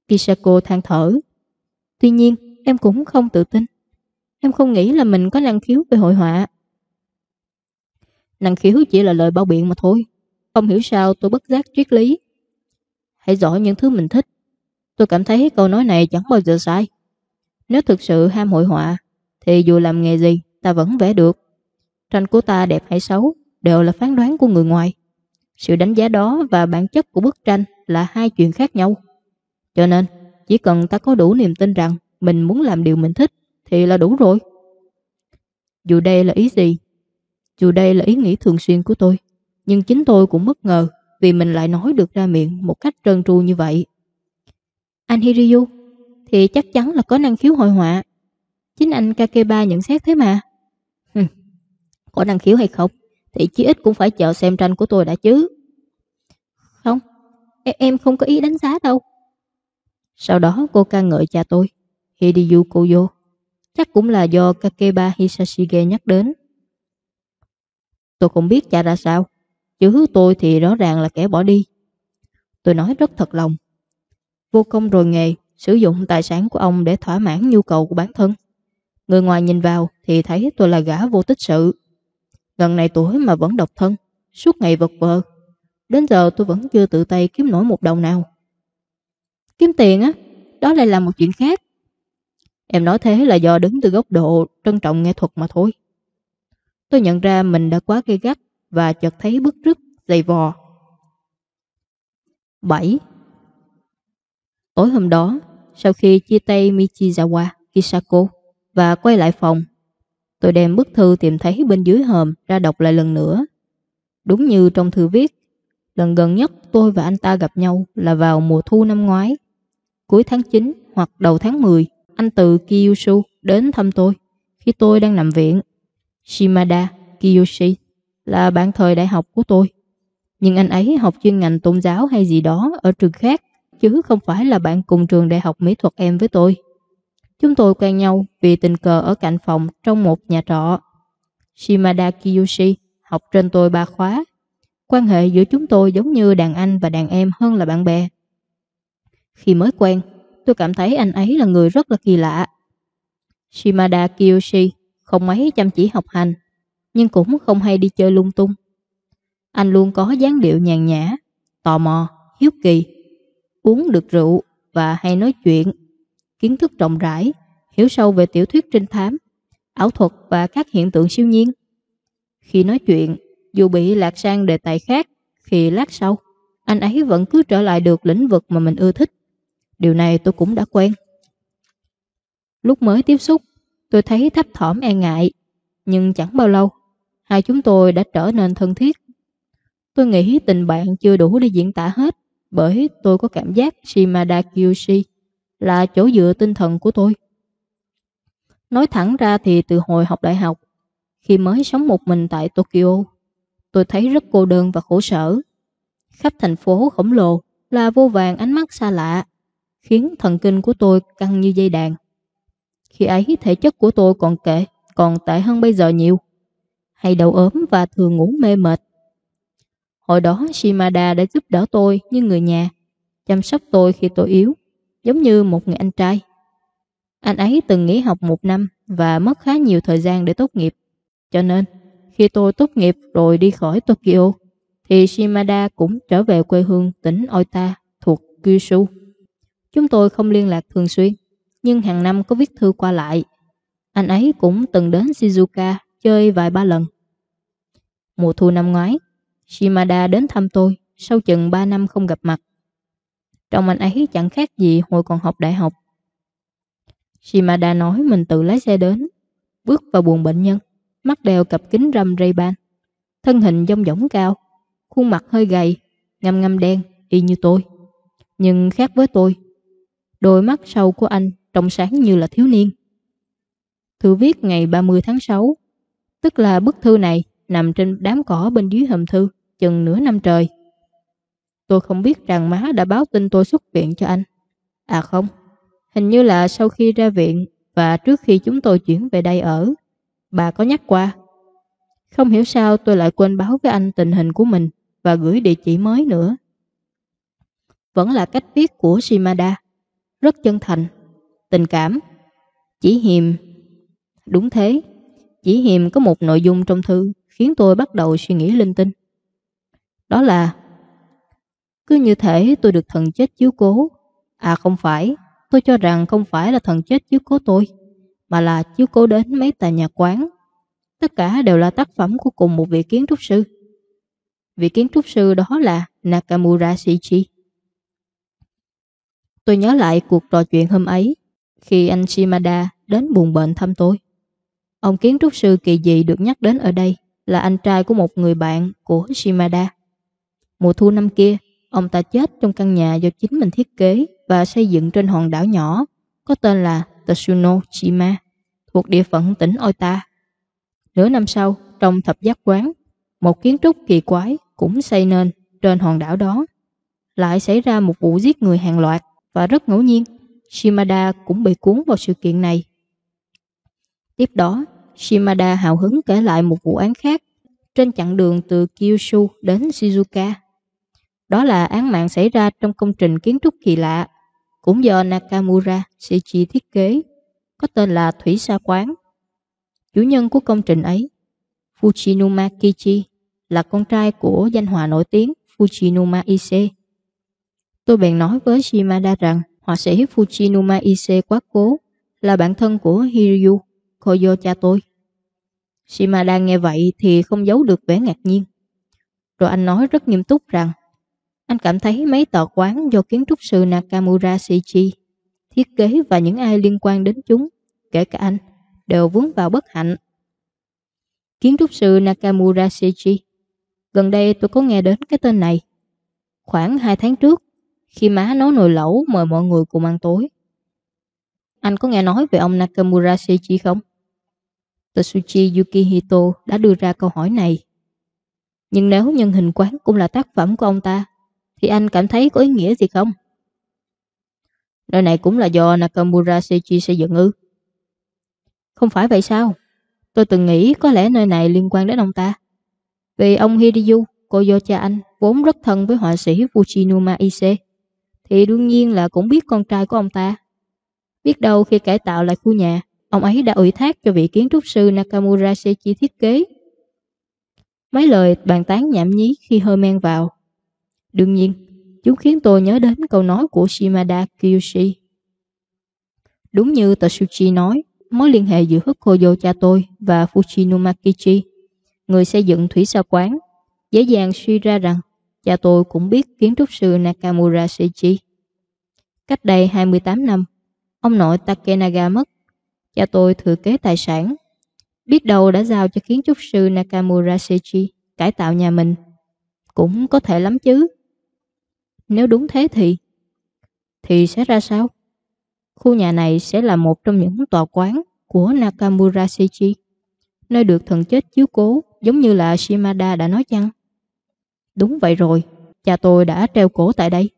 S1: Kisako than thở. Tuy nhiên, em cũng không tự tin. Em không nghĩ là mình có năng khiếu về hội họa. Năng khiếu chỉ là lời bao biện mà thôi. Không hiểu sao tôi bất giác triết lý. Hãy giỏi những thứ mình thích. Tôi cảm thấy câu nói này chẳng bao giờ sai. Nếu thực sự ham hội họa, thì dù làm nghề gì, ta vẫn vẽ được. Tranh của ta đẹp hay xấu đều là phán đoán của người ngoài. Sự đánh giá đó và bản chất của bức tranh là hai chuyện khác nhau. Cho nên, chỉ cần ta có đủ niềm tin rằng mình muốn làm điều mình thích thì là đủ rồi. Dù đây là ý gì, dù đây là ý nghĩ thường xuyên của tôi, nhưng chính tôi cũng bất ngờ vì mình lại nói được ra miệng một cách trơn tru như vậy. Anh Hiryu thì chắc chắn là có năng khiếu hội họa. Chính anh Kakeba nhận xét thế mà. có năng khiếu hay không thì chí ít cũng phải chờ xem tranh của tôi đã chứ. Không, em không có ý đánh giá đâu. Sau đó cô ca ngợi cha tôi, Hideyu Koyo. Chắc cũng là do Kakeba Hisashige nhắc đến. Tôi không biết cha ra sao, chứ tôi thì rõ ràng là kẻ bỏ đi. Tôi nói rất thật lòng. Vô công rồi nghề, sử dụng tài sản của ông để thỏa mãn nhu cầu của bản thân. Người ngoài nhìn vào thì thấy tôi là gã vô tích sự. Gần này tuổi mà vẫn độc thân, suốt ngày vật vờ. Đến giờ tôi vẫn chưa tự tay kiếm nổi một đồng nào. Kiếm tiền á, đó lại là một chuyện khác. Em nói thế là do đứng từ góc độ trân trọng nghệ thuật mà thôi. Tôi nhận ra mình đã quá gây gắt và chợt thấy bức rứt, dày vò. 7. Tối hôm đó, sau khi chia tay Michizawa Kisako và quay lại phòng, tôi đem bức thư tìm thấy bên dưới hòm ra đọc lại lần nữa. Đúng như trong thư viết, lần gần nhất tôi và anh ta gặp nhau là vào mùa thu năm ngoái. Cuối tháng 9 hoặc đầu tháng 10, anh từ Kyushu đến thăm tôi khi tôi đang nằm viện. Shimada Kiyoshi là bạn thời đại học của tôi. Nhưng anh ấy học chuyên ngành tôn giáo hay gì đó ở trường khác, chứ không phải là bạn cùng trường đại học mỹ thuật em với tôi. Chúng tôi quen nhau vì tình cờ ở cạnh phòng trong một nhà trọ. Shimada Kiyoshi học trên tôi ba khóa. Quan hệ giữa chúng tôi giống như đàn anh và đàn em hơn là bạn bè. Khi mới quen, tôi cảm thấy anh ấy là người rất là kỳ lạ. Shimada Kiyoshi không mấy chăm chỉ học hành, nhưng cũng không hay đi chơi lung tung. Anh luôn có dáng điệu nhàn nhã, tò mò, hiếu kỳ, uống được rượu và hay nói chuyện, kiến thức rộng rãi, hiểu sâu về tiểu thuyết trinh thám, ảo thuật và các hiện tượng siêu nhiên. Khi nói chuyện, dù bị lạc sang đề tài khác, khi lát sau, anh ấy vẫn cứ trở lại được lĩnh vực mà mình ưa thích. Điều này tôi cũng đã quen. Lúc mới tiếp xúc, tôi thấy thấp thỏm e ngại, nhưng chẳng bao lâu, hai chúng tôi đã trở nên thân thiết. Tôi nghĩ tình bạn chưa đủ để diễn tả hết, bởi tôi có cảm giác Shimada Kyushi là chỗ dựa tinh thần của tôi. Nói thẳng ra thì từ hồi học đại học, khi mới sống một mình tại Tokyo, tôi thấy rất cô đơn và khổ sở. Khắp thành phố khổng lồ là vô vàng ánh mắt xa lạ, khiến thần kinh của tôi căng như dây đàn. Khi ấy thể chất của tôi còn kệ, còn tệ hơn bây giờ nhiều. Hay đầu ốm và thường ngủ mê mệt. Hồi đó Shimada đã giúp đỡ tôi như người nhà, chăm sóc tôi khi tôi yếu, giống như một người anh trai. Anh ấy từng nghỉ học một năm và mất khá nhiều thời gian để tốt nghiệp. Cho nên, khi tôi tốt nghiệp rồi đi khỏi Tokyo, thì Shimada cũng trở về quê hương tỉnh Oita thuộc Kyushu. Chúng tôi không liên lạc thường xuyên, nhưng hàng năm có viết thư qua lại. Anh ấy cũng từng đến Shizuoka chơi vài ba lần. Mùa thu năm ngoái, Shimada đến thăm tôi sau chừng 3 năm không gặp mặt. Trong anh ấy chẳng khác gì hồi còn học đại học. Shimada nói mình tự lái xe đến, bước vào buồng bệnh nhân, mắt đeo cặp kính râm Ray-Ban, thân hình dông dỏng cao, khuôn mặt hơi gầy, ngâm ngâm đen, y như tôi. Nhưng khác với tôi, đôi mắt sâu của anh trong sáng như là thiếu niên. Thư viết ngày 30 tháng 6, tức là bức thư này nằm trên đám cỏ bên dưới hầm thư chừng nửa năm trời. Tôi không biết rằng má đã báo tin tôi xuất viện cho anh. À không, hình như là sau khi ra viện và trước khi chúng tôi chuyển về đây ở, bà có nhắc qua. Không hiểu sao tôi lại quên báo với anh tình hình của mình và gửi địa chỉ mới nữa. Vẫn là cách viết của Shimada, rất chân thành, tình cảm, chỉ hiềm. Đúng thế, chỉ hiềm có một nội dung trong thư khiến tôi bắt đầu suy nghĩ linh tinh. Đó là cứ như thể tôi được thần chết chiếu cố. À không phải, tôi cho rằng không phải là thần chết chiếu cố tôi, mà là chiếu cố đến mấy tà nhà quán. Tất cả đều là tác phẩm của cùng một vị kiến trúc sư. Vị kiến trúc sư đó là Nakamura Shichi. Tôi nhớ lại cuộc trò chuyện hôm ấy khi anh Shimada đến buồn bệnh thăm tôi. Ông kiến trúc sư kỳ dị được nhắc đến ở đây là anh trai của một người bạn của Shimada. Mùa thu năm kia, ông ta chết trong căn nhà do chính mình thiết kế và xây dựng trên hòn đảo nhỏ có tên là Tatsuno Shima thuộc địa phận tỉnh Oita. Nửa năm sau, trong thập giác quán, một kiến trúc kỳ quái cũng xây nên trên hòn đảo đó. Lại xảy ra một vụ giết người hàng loạt và rất ngẫu nhiên, Shimada cũng bị cuốn vào sự kiện này. Tiếp đó, Shimada hào hứng kể lại một vụ án khác trên chặng đường từ Kyushu đến Shizuoka. Đó là án mạng xảy ra trong công trình kiến trúc kỳ lạ, cũng do Nakamura Seichi thiết kế, có tên là Thủy Sa Quán. Chủ nhân của công trình ấy, Fujinuma Kichi, là con trai của danh họa nổi tiếng Fujinuma Ise. Tôi bèn nói với Shimada rằng họa sĩ Fujinuma Ise quá cố là bạn thân của Hiryu Koyo cha tôi. Shimada nghe vậy thì không giấu được vẻ ngạc nhiên. Rồi anh nói rất nghiêm túc rằng anh cảm thấy mấy tòa quán do kiến trúc sư Nakamura Shichi thiết kế và những ai liên quan đến chúng, kể cả anh, đều vướng vào bất hạnh. Kiến trúc sư Nakamura Shichi Gần đây tôi có nghe đến cái tên này. Khoảng 2 tháng trước, khi má nấu nồi lẩu mời mọi người cùng ăn tối. Anh có nghe nói về ông Nakamura Seichi không? Tetsuchi Yukihito đã đưa ra câu hỏi này. Nhưng nếu nhân hình quán cũng là tác phẩm của ông ta, thì anh cảm thấy có ý nghĩa gì không? Nơi này cũng là do Nakamura Seichi xây dựng ư? Không phải vậy sao? Tôi từng nghĩ có lẽ nơi này liên quan đến ông ta. Vì ông Hiriyu, cô do cha anh, vốn rất thân với họa sĩ Fujinuma Ise, thì đương nhiên là cũng biết con trai của ông ta. Biết đâu khi cải tạo lại khu nhà, ông ấy đã ủy thác cho vị kiến trúc sư Nakamura Seichi thiết kế. Mấy lời bàn tán nhảm nhí khi hơi men vào. Đương nhiên, chúng khiến tôi nhớ đến câu nói của Shimada Kiyoshi. Đúng như Tatsuchi nói, mối liên hệ giữa Hokoyo cha tôi và Fujinuma Kichi người xây dựng thủy sao quán, dễ dàng suy ra rằng cha tôi cũng biết kiến trúc sư Nakamura Seichi. Cách đây 28 năm, ông nội Takenaga mất. Cha tôi thừa kế tài sản. Biết đâu đã giao cho kiến trúc sư Nakamura Seichi cải tạo nhà mình. Cũng có thể lắm chứ. Nếu đúng thế thì... Thì sẽ ra sao? Khu nhà này sẽ là một trong những tòa quán của Nakamura Seichi nơi được thần chết chiếu cố, giống như là Shimada đã nói chăng? Đúng vậy rồi, cha tôi đã treo cổ tại đây.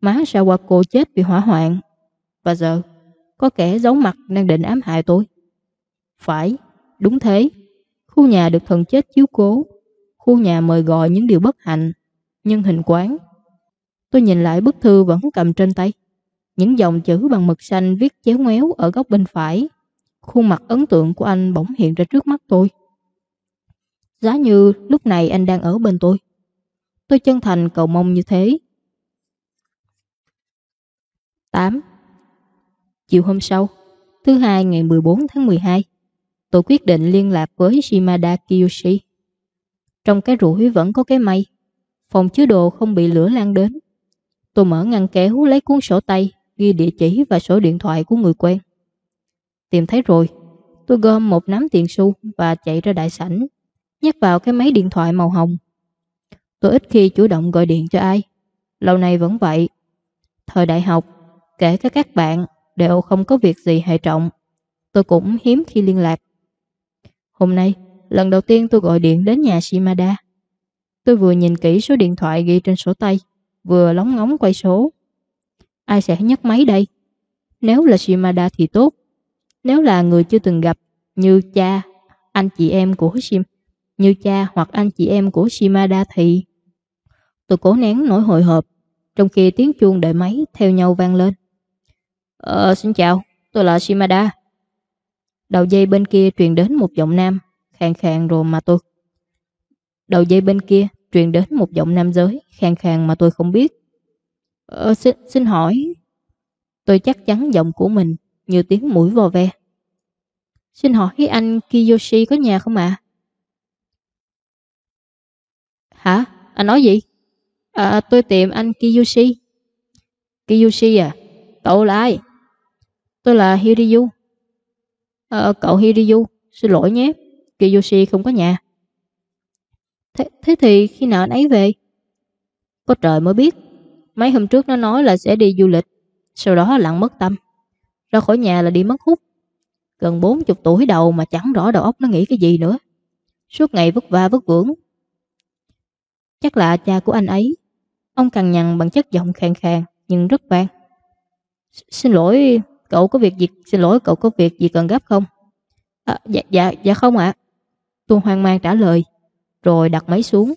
S1: Má Sawako chết vì hỏa hoạn. Và giờ, có kẻ giấu mặt đang định ám hại tôi. Phải, đúng thế. Khu nhà được thần chết chiếu cố. Khu nhà mời gọi những điều bất hạnh, nhân hình quán. Tôi nhìn lại bức thư vẫn cầm trên tay. Những dòng chữ bằng mực xanh viết chéo ngoéo ở góc bên phải Khuôn mặt ấn tượng của anh bỗng hiện ra trước mắt tôi. Giá như lúc này anh đang ở bên tôi. Tôi chân thành cầu mong như thế. 8. Chiều hôm sau, thứ hai ngày 14 tháng 12, tôi quyết định liên lạc với Shimada Kiyoshi. Trong cái rủi vẫn có cái may, phòng chứa đồ không bị lửa lan đến. Tôi mở ngăn kéo lấy cuốn sổ tay, ghi địa chỉ và số điện thoại của người quen. Tìm thấy rồi. Tôi gom một nắm tiền xu và chạy ra đại sảnh, nhắc vào cái máy điện thoại màu hồng. Tôi ít khi chủ động gọi điện cho ai. Lâu nay vẫn vậy. Thời đại học, kể cả các bạn đều không có việc gì hệ trọng. Tôi cũng hiếm khi liên lạc. Hôm nay, lần đầu tiên tôi gọi điện đến nhà Shimada. Tôi vừa nhìn kỹ số điện thoại ghi trên sổ tay, vừa lóng ngóng quay số. Ai sẽ nhấc máy đây? Nếu là Shimada thì tốt, nếu là người chưa từng gặp như cha, anh chị em của Shim, như cha hoặc anh chị em của Shimada thì tôi cố nén nỗi hồi hộp trong khi tiếng chuông đợi máy theo nhau vang lên. Ờ, xin chào, tôi là Shimada. Đầu dây bên kia truyền đến một giọng nam, khàn khàn rồi mà tôi. Đầu dây bên kia truyền đến một giọng nam giới, khàn khàn mà tôi không biết. Ờ, xin, xin hỏi. Tôi chắc chắn giọng của mình như tiếng mũi vò ve. Xin hỏi anh Kiyoshi có nhà không ạ? Hả? Anh nói gì? À, tôi tìm anh Kiyoshi. Kiyoshi à? Cậu là ai? Tôi là Hiryu. À, cậu Hiryu, xin lỗi nhé. Kiyoshi không có nhà. Thế, thế thì khi nào anh ấy về? Có trời mới biết. Mấy hôm trước nó nói là sẽ đi du lịch. Sau đó lặng mất tâm. Ra khỏi nhà là đi mất hút Gần 40 tuổi đầu mà chẳng rõ đầu óc nó nghĩ cái gì nữa Suốt ngày vất vả vất vưởng Chắc là cha của anh ấy Ông cằn nhằn bằng chất giọng khàn khàn Nhưng rất vang Xin lỗi cậu có việc gì Xin lỗi cậu có việc gì cần gấp không à, Dạ dạ dạ không ạ Tôi hoang mang trả lời rồi đặt máy xuống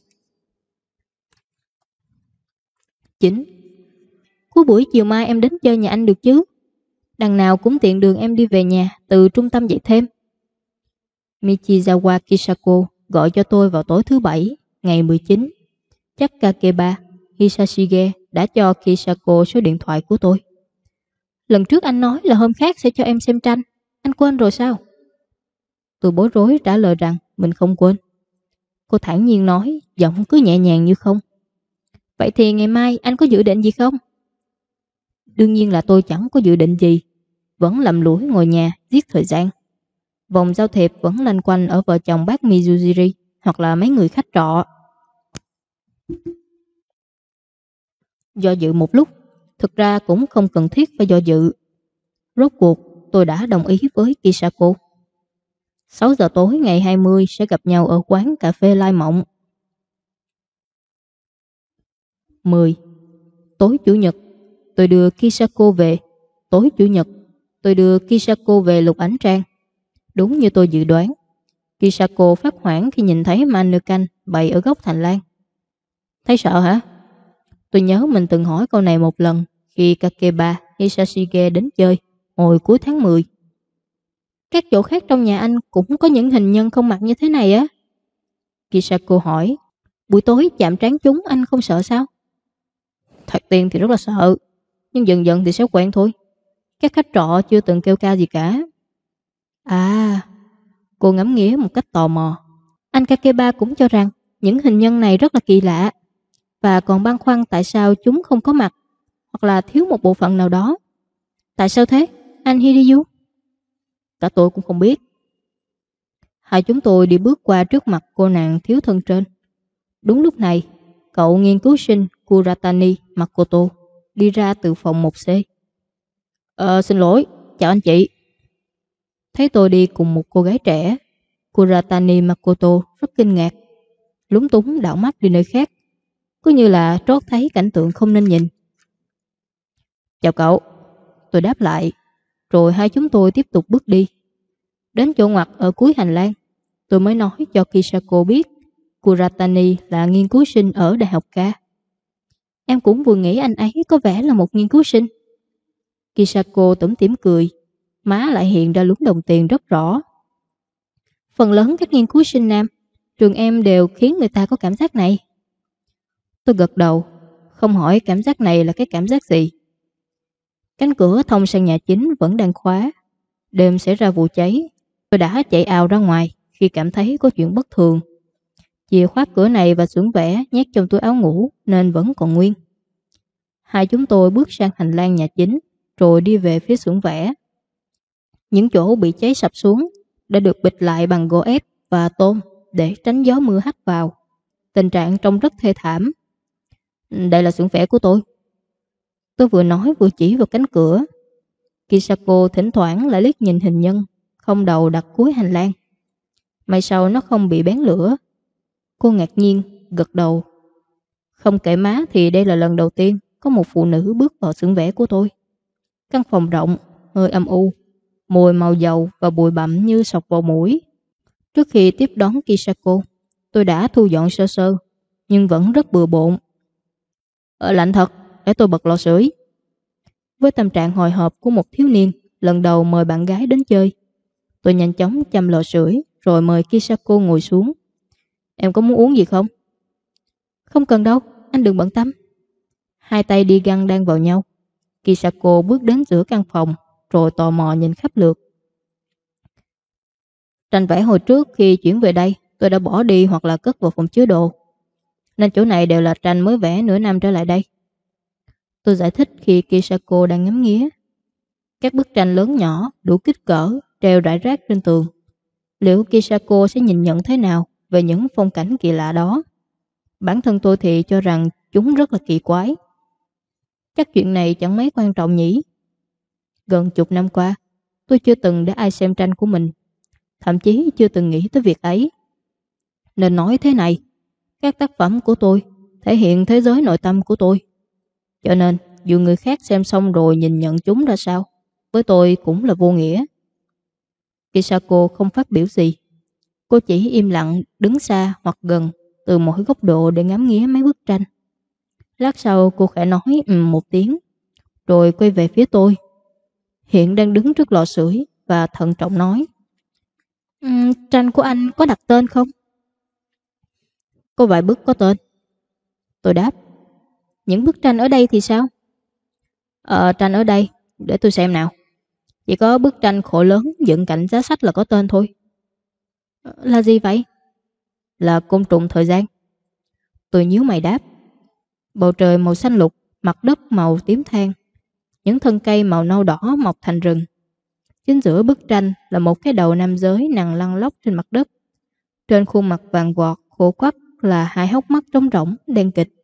S1: 9. Cuối buổi chiều mai em đến chơi nhà anh được chứ Đằng nào cũng tiện đường em đi về nhà từ trung tâm dạy thêm. Michizawa Kisako gọi cho tôi vào tối thứ bảy, ngày 19. Chắc Kakeba Hisashige đã cho Kisako số điện thoại của tôi. Lần trước anh nói là hôm khác sẽ cho em xem tranh. Anh quên rồi sao? Tôi bối rối trả lời rằng mình không quên. Cô thản nhiên nói, giọng cứ nhẹ nhàng như không. Vậy thì ngày mai anh có dự định gì không? Đương nhiên là tôi chẳng có dự định gì. Vẫn lầm lũi ngồi nhà, giết thời gian. Vòng giao thiệp vẫn lanh quanh ở vợ chồng bác Mizujiri hoặc là mấy người khách trọ. Do dự một lúc, thực ra cũng không cần thiết phải do dự. Rốt cuộc, tôi đã đồng ý với Kisako. 6 giờ tối ngày 20 sẽ gặp nhau ở quán cà phê Lai Mộng. 10. Tối Chủ nhật, tôi đưa Kisako về. Tối Chủ nhật, tôi đưa Kisako về lục ánh trang. Đúng như tôi dự đoán. Kisako phát hoảng khi nhìn thấy Manukan bày ở góc thành lan. Thấy sợ hả? Tôi nhớ mình từng hỏi câu này một lần khi Kakeba Hisashige đến chơi hồi cuối tháng 10. Các chỗ khác trong nhà anh cũng có những hình nhân không mặt như thế này á. Kisako hỏi, buổi tối chạm trán chúng anh không sợ sao? Thật tiên thì rất là sợ, nhưng dần dần thì sẽ quen thôi. Các khách trọ chưa từng kêu ca gì cả. À, cô ngắm nghía một cách tò mò. Anh Kakeba cũng cho rằng những hình nhân này rất là kỳ lạ và còn băn khoăn tại sao chúng không có mặt hoặc là thiếu một bộ phận nào đó. Tại sao thế, anh Hiriyu? Cả tôi cũng không biết. Hai chúng tôi đi bước qua trước mặt cô nàng thiếu thân trên. Đúng lúc này, cậu nghiên cứu sinh Kuratani Makoto đi ra từ phòng 1C. Ờ, xin lỗi, chào anh chị. Thấy tôi đi cùng một cô gái trẻ, Kuratani Makoto rất kinh ngạc. Lúng túng đảo mắt đi nơi khác, cứ như là trót thấy cảnh tượng không nên nhìn. Chào cậu, tôi đáp lại, rồi hai chúng tôi tiếp tục bước đi. Đến chỗ ngoặt ở cuối hành lang, tôi mới nói cho Kisako biết Kuratani là nghiên cứu sinh ở Đại học ca. Em cũng vừa nghĩ anh ấy có vẻ là một nghiên cứu sinh. Kisako tủm tỉm cười, má lại hiện ra lúng đồng tiền rất rõ. Phần lớn các nghiên cứu sinh nam, trường em đều khiến người ta có cảm giác này. Tôi gật đầu, không hỏi cảm giác này là cái cảm giác gì. Cánh cửa thông sang nhà chính vẫn đang khóa. Đêm xảy ra vụ cháy, tôi đã chạy ào ra ngoài khi cảm thấy có chuyện bất thường. Chìa khóa cửa này và xưởng vẽ nhét trong túi áo ngủ nên vẫn còn nguyên. Hai chúng tôi bước sang hành lang nhà chính rồi đi về phía xưởng vẽ. Những chỗ bị cháy sập xuống đã được bịt lại bằng gỗ ép và tôn để tránh gió mưa hắt vào. Tình trạng trông rất thê thảm. Đây là xưởng vẽ của tôi. Tôi vừa nói vừa chỉ vào cánh cửa. Kisako thỉnh thoảng lại liếc nhìn hình nhân, không đầu đặt cuối hành lang. May sau nó không bị bén lửa. Cô ngạc nhiên, gật đầu. Không kể má thì đây là lần đầu tiên có một phụ nữ bước vào xưởng vẽ của tôi. Căn phòng rộng, hơi âm u, mùi màu dầu và bụi bặm như sọc vào mũi. Trước khi tiếp đón Kisako, tôi đã thu dọn sơ sơ, nhưng vẫn rất bừa bộn. Ở lạnh thật, để tôi bật lò sưởi. Với tâm trạng hồi hộp của một thiếu niên lần đầu mời bạn gái đến chơi, tôi nhanh chóng chăm lò sưởi rồi mời Kisako ngồi xuống. Em có muốn uống gì không? Không cần đâu, anh đừng bận tâm. Hai tay đi găng đang vào nhau. Kisako bước đến giữa căn phòng rồi tò mò nhìn khắp lượt. Tranh vẽ hồi trước khi chuyển về đây tôi đã bỏ đi hoặc là cất vào phòng chứa đồ. Nên chỗ này đều là tranh mới vẽ nửa năm trở lại đây. Tôi giải thích khi Kisako đang ngắm nghía. Các bức tranh lớn nhỏ, đủ kích cỡ, treo rải rác trên tường. Liệu Kisako sẽ nhìn nhận thế nào về những phong cảnh kỳ lạ đó? Bản thân tôi thì cho rằng chúng rất là kỳ quái. Chắc chuyện này chẳng mấy quan trọng nhỉ? Gần chục năm qua, tôi chưa từng để ai xem tranh của mình. Thậm chí chưa từng nghĩ tới việc ấy. Nên nói thế này, các tác phẩm của tôi thể hiện thế giới nội tâm của tôi. Cho nên, dù người khác xem xong rồi nhìn nhận chúng ra sao, với tôi cũng là vô nghĩa. Kisako không phát biểu gì. Cô chỉ im lặng, đứng xa hoặc gần từ mỗi góc độ để ngắm nghía mấy bức tranh. Lát sau cô khẽ nói ừm một tiếng, rồi quay về phía tôi. Hiện đang đứng trước lò sưởi và thận trọng nói um, Tranh của anh có đặt tên không? Có vài bức có tên. Tôi đáp những bức tranh ở đây thì sao? Ờ, tranh ở đây, để tôi xem nào. Chỉ có bức tranh khổ lớn dựng cạnh giá sách là có tên thôi. Ờ, là gì vậy? Là côn trùng thời gian. Tôi nhíu mày đáp. Bầu trời màu xanh lục, mặt đất màu tím than. Những thân cây màu nâu đỏ mọc thành rừng. Chính giữa bức tranh là một cái đầu nam giới nằm lăn lóc trên mặt đất. Trên khuôn mặt vàng vọt, khổ quắc là hai hốc mắt trống rỗng, đen kịch.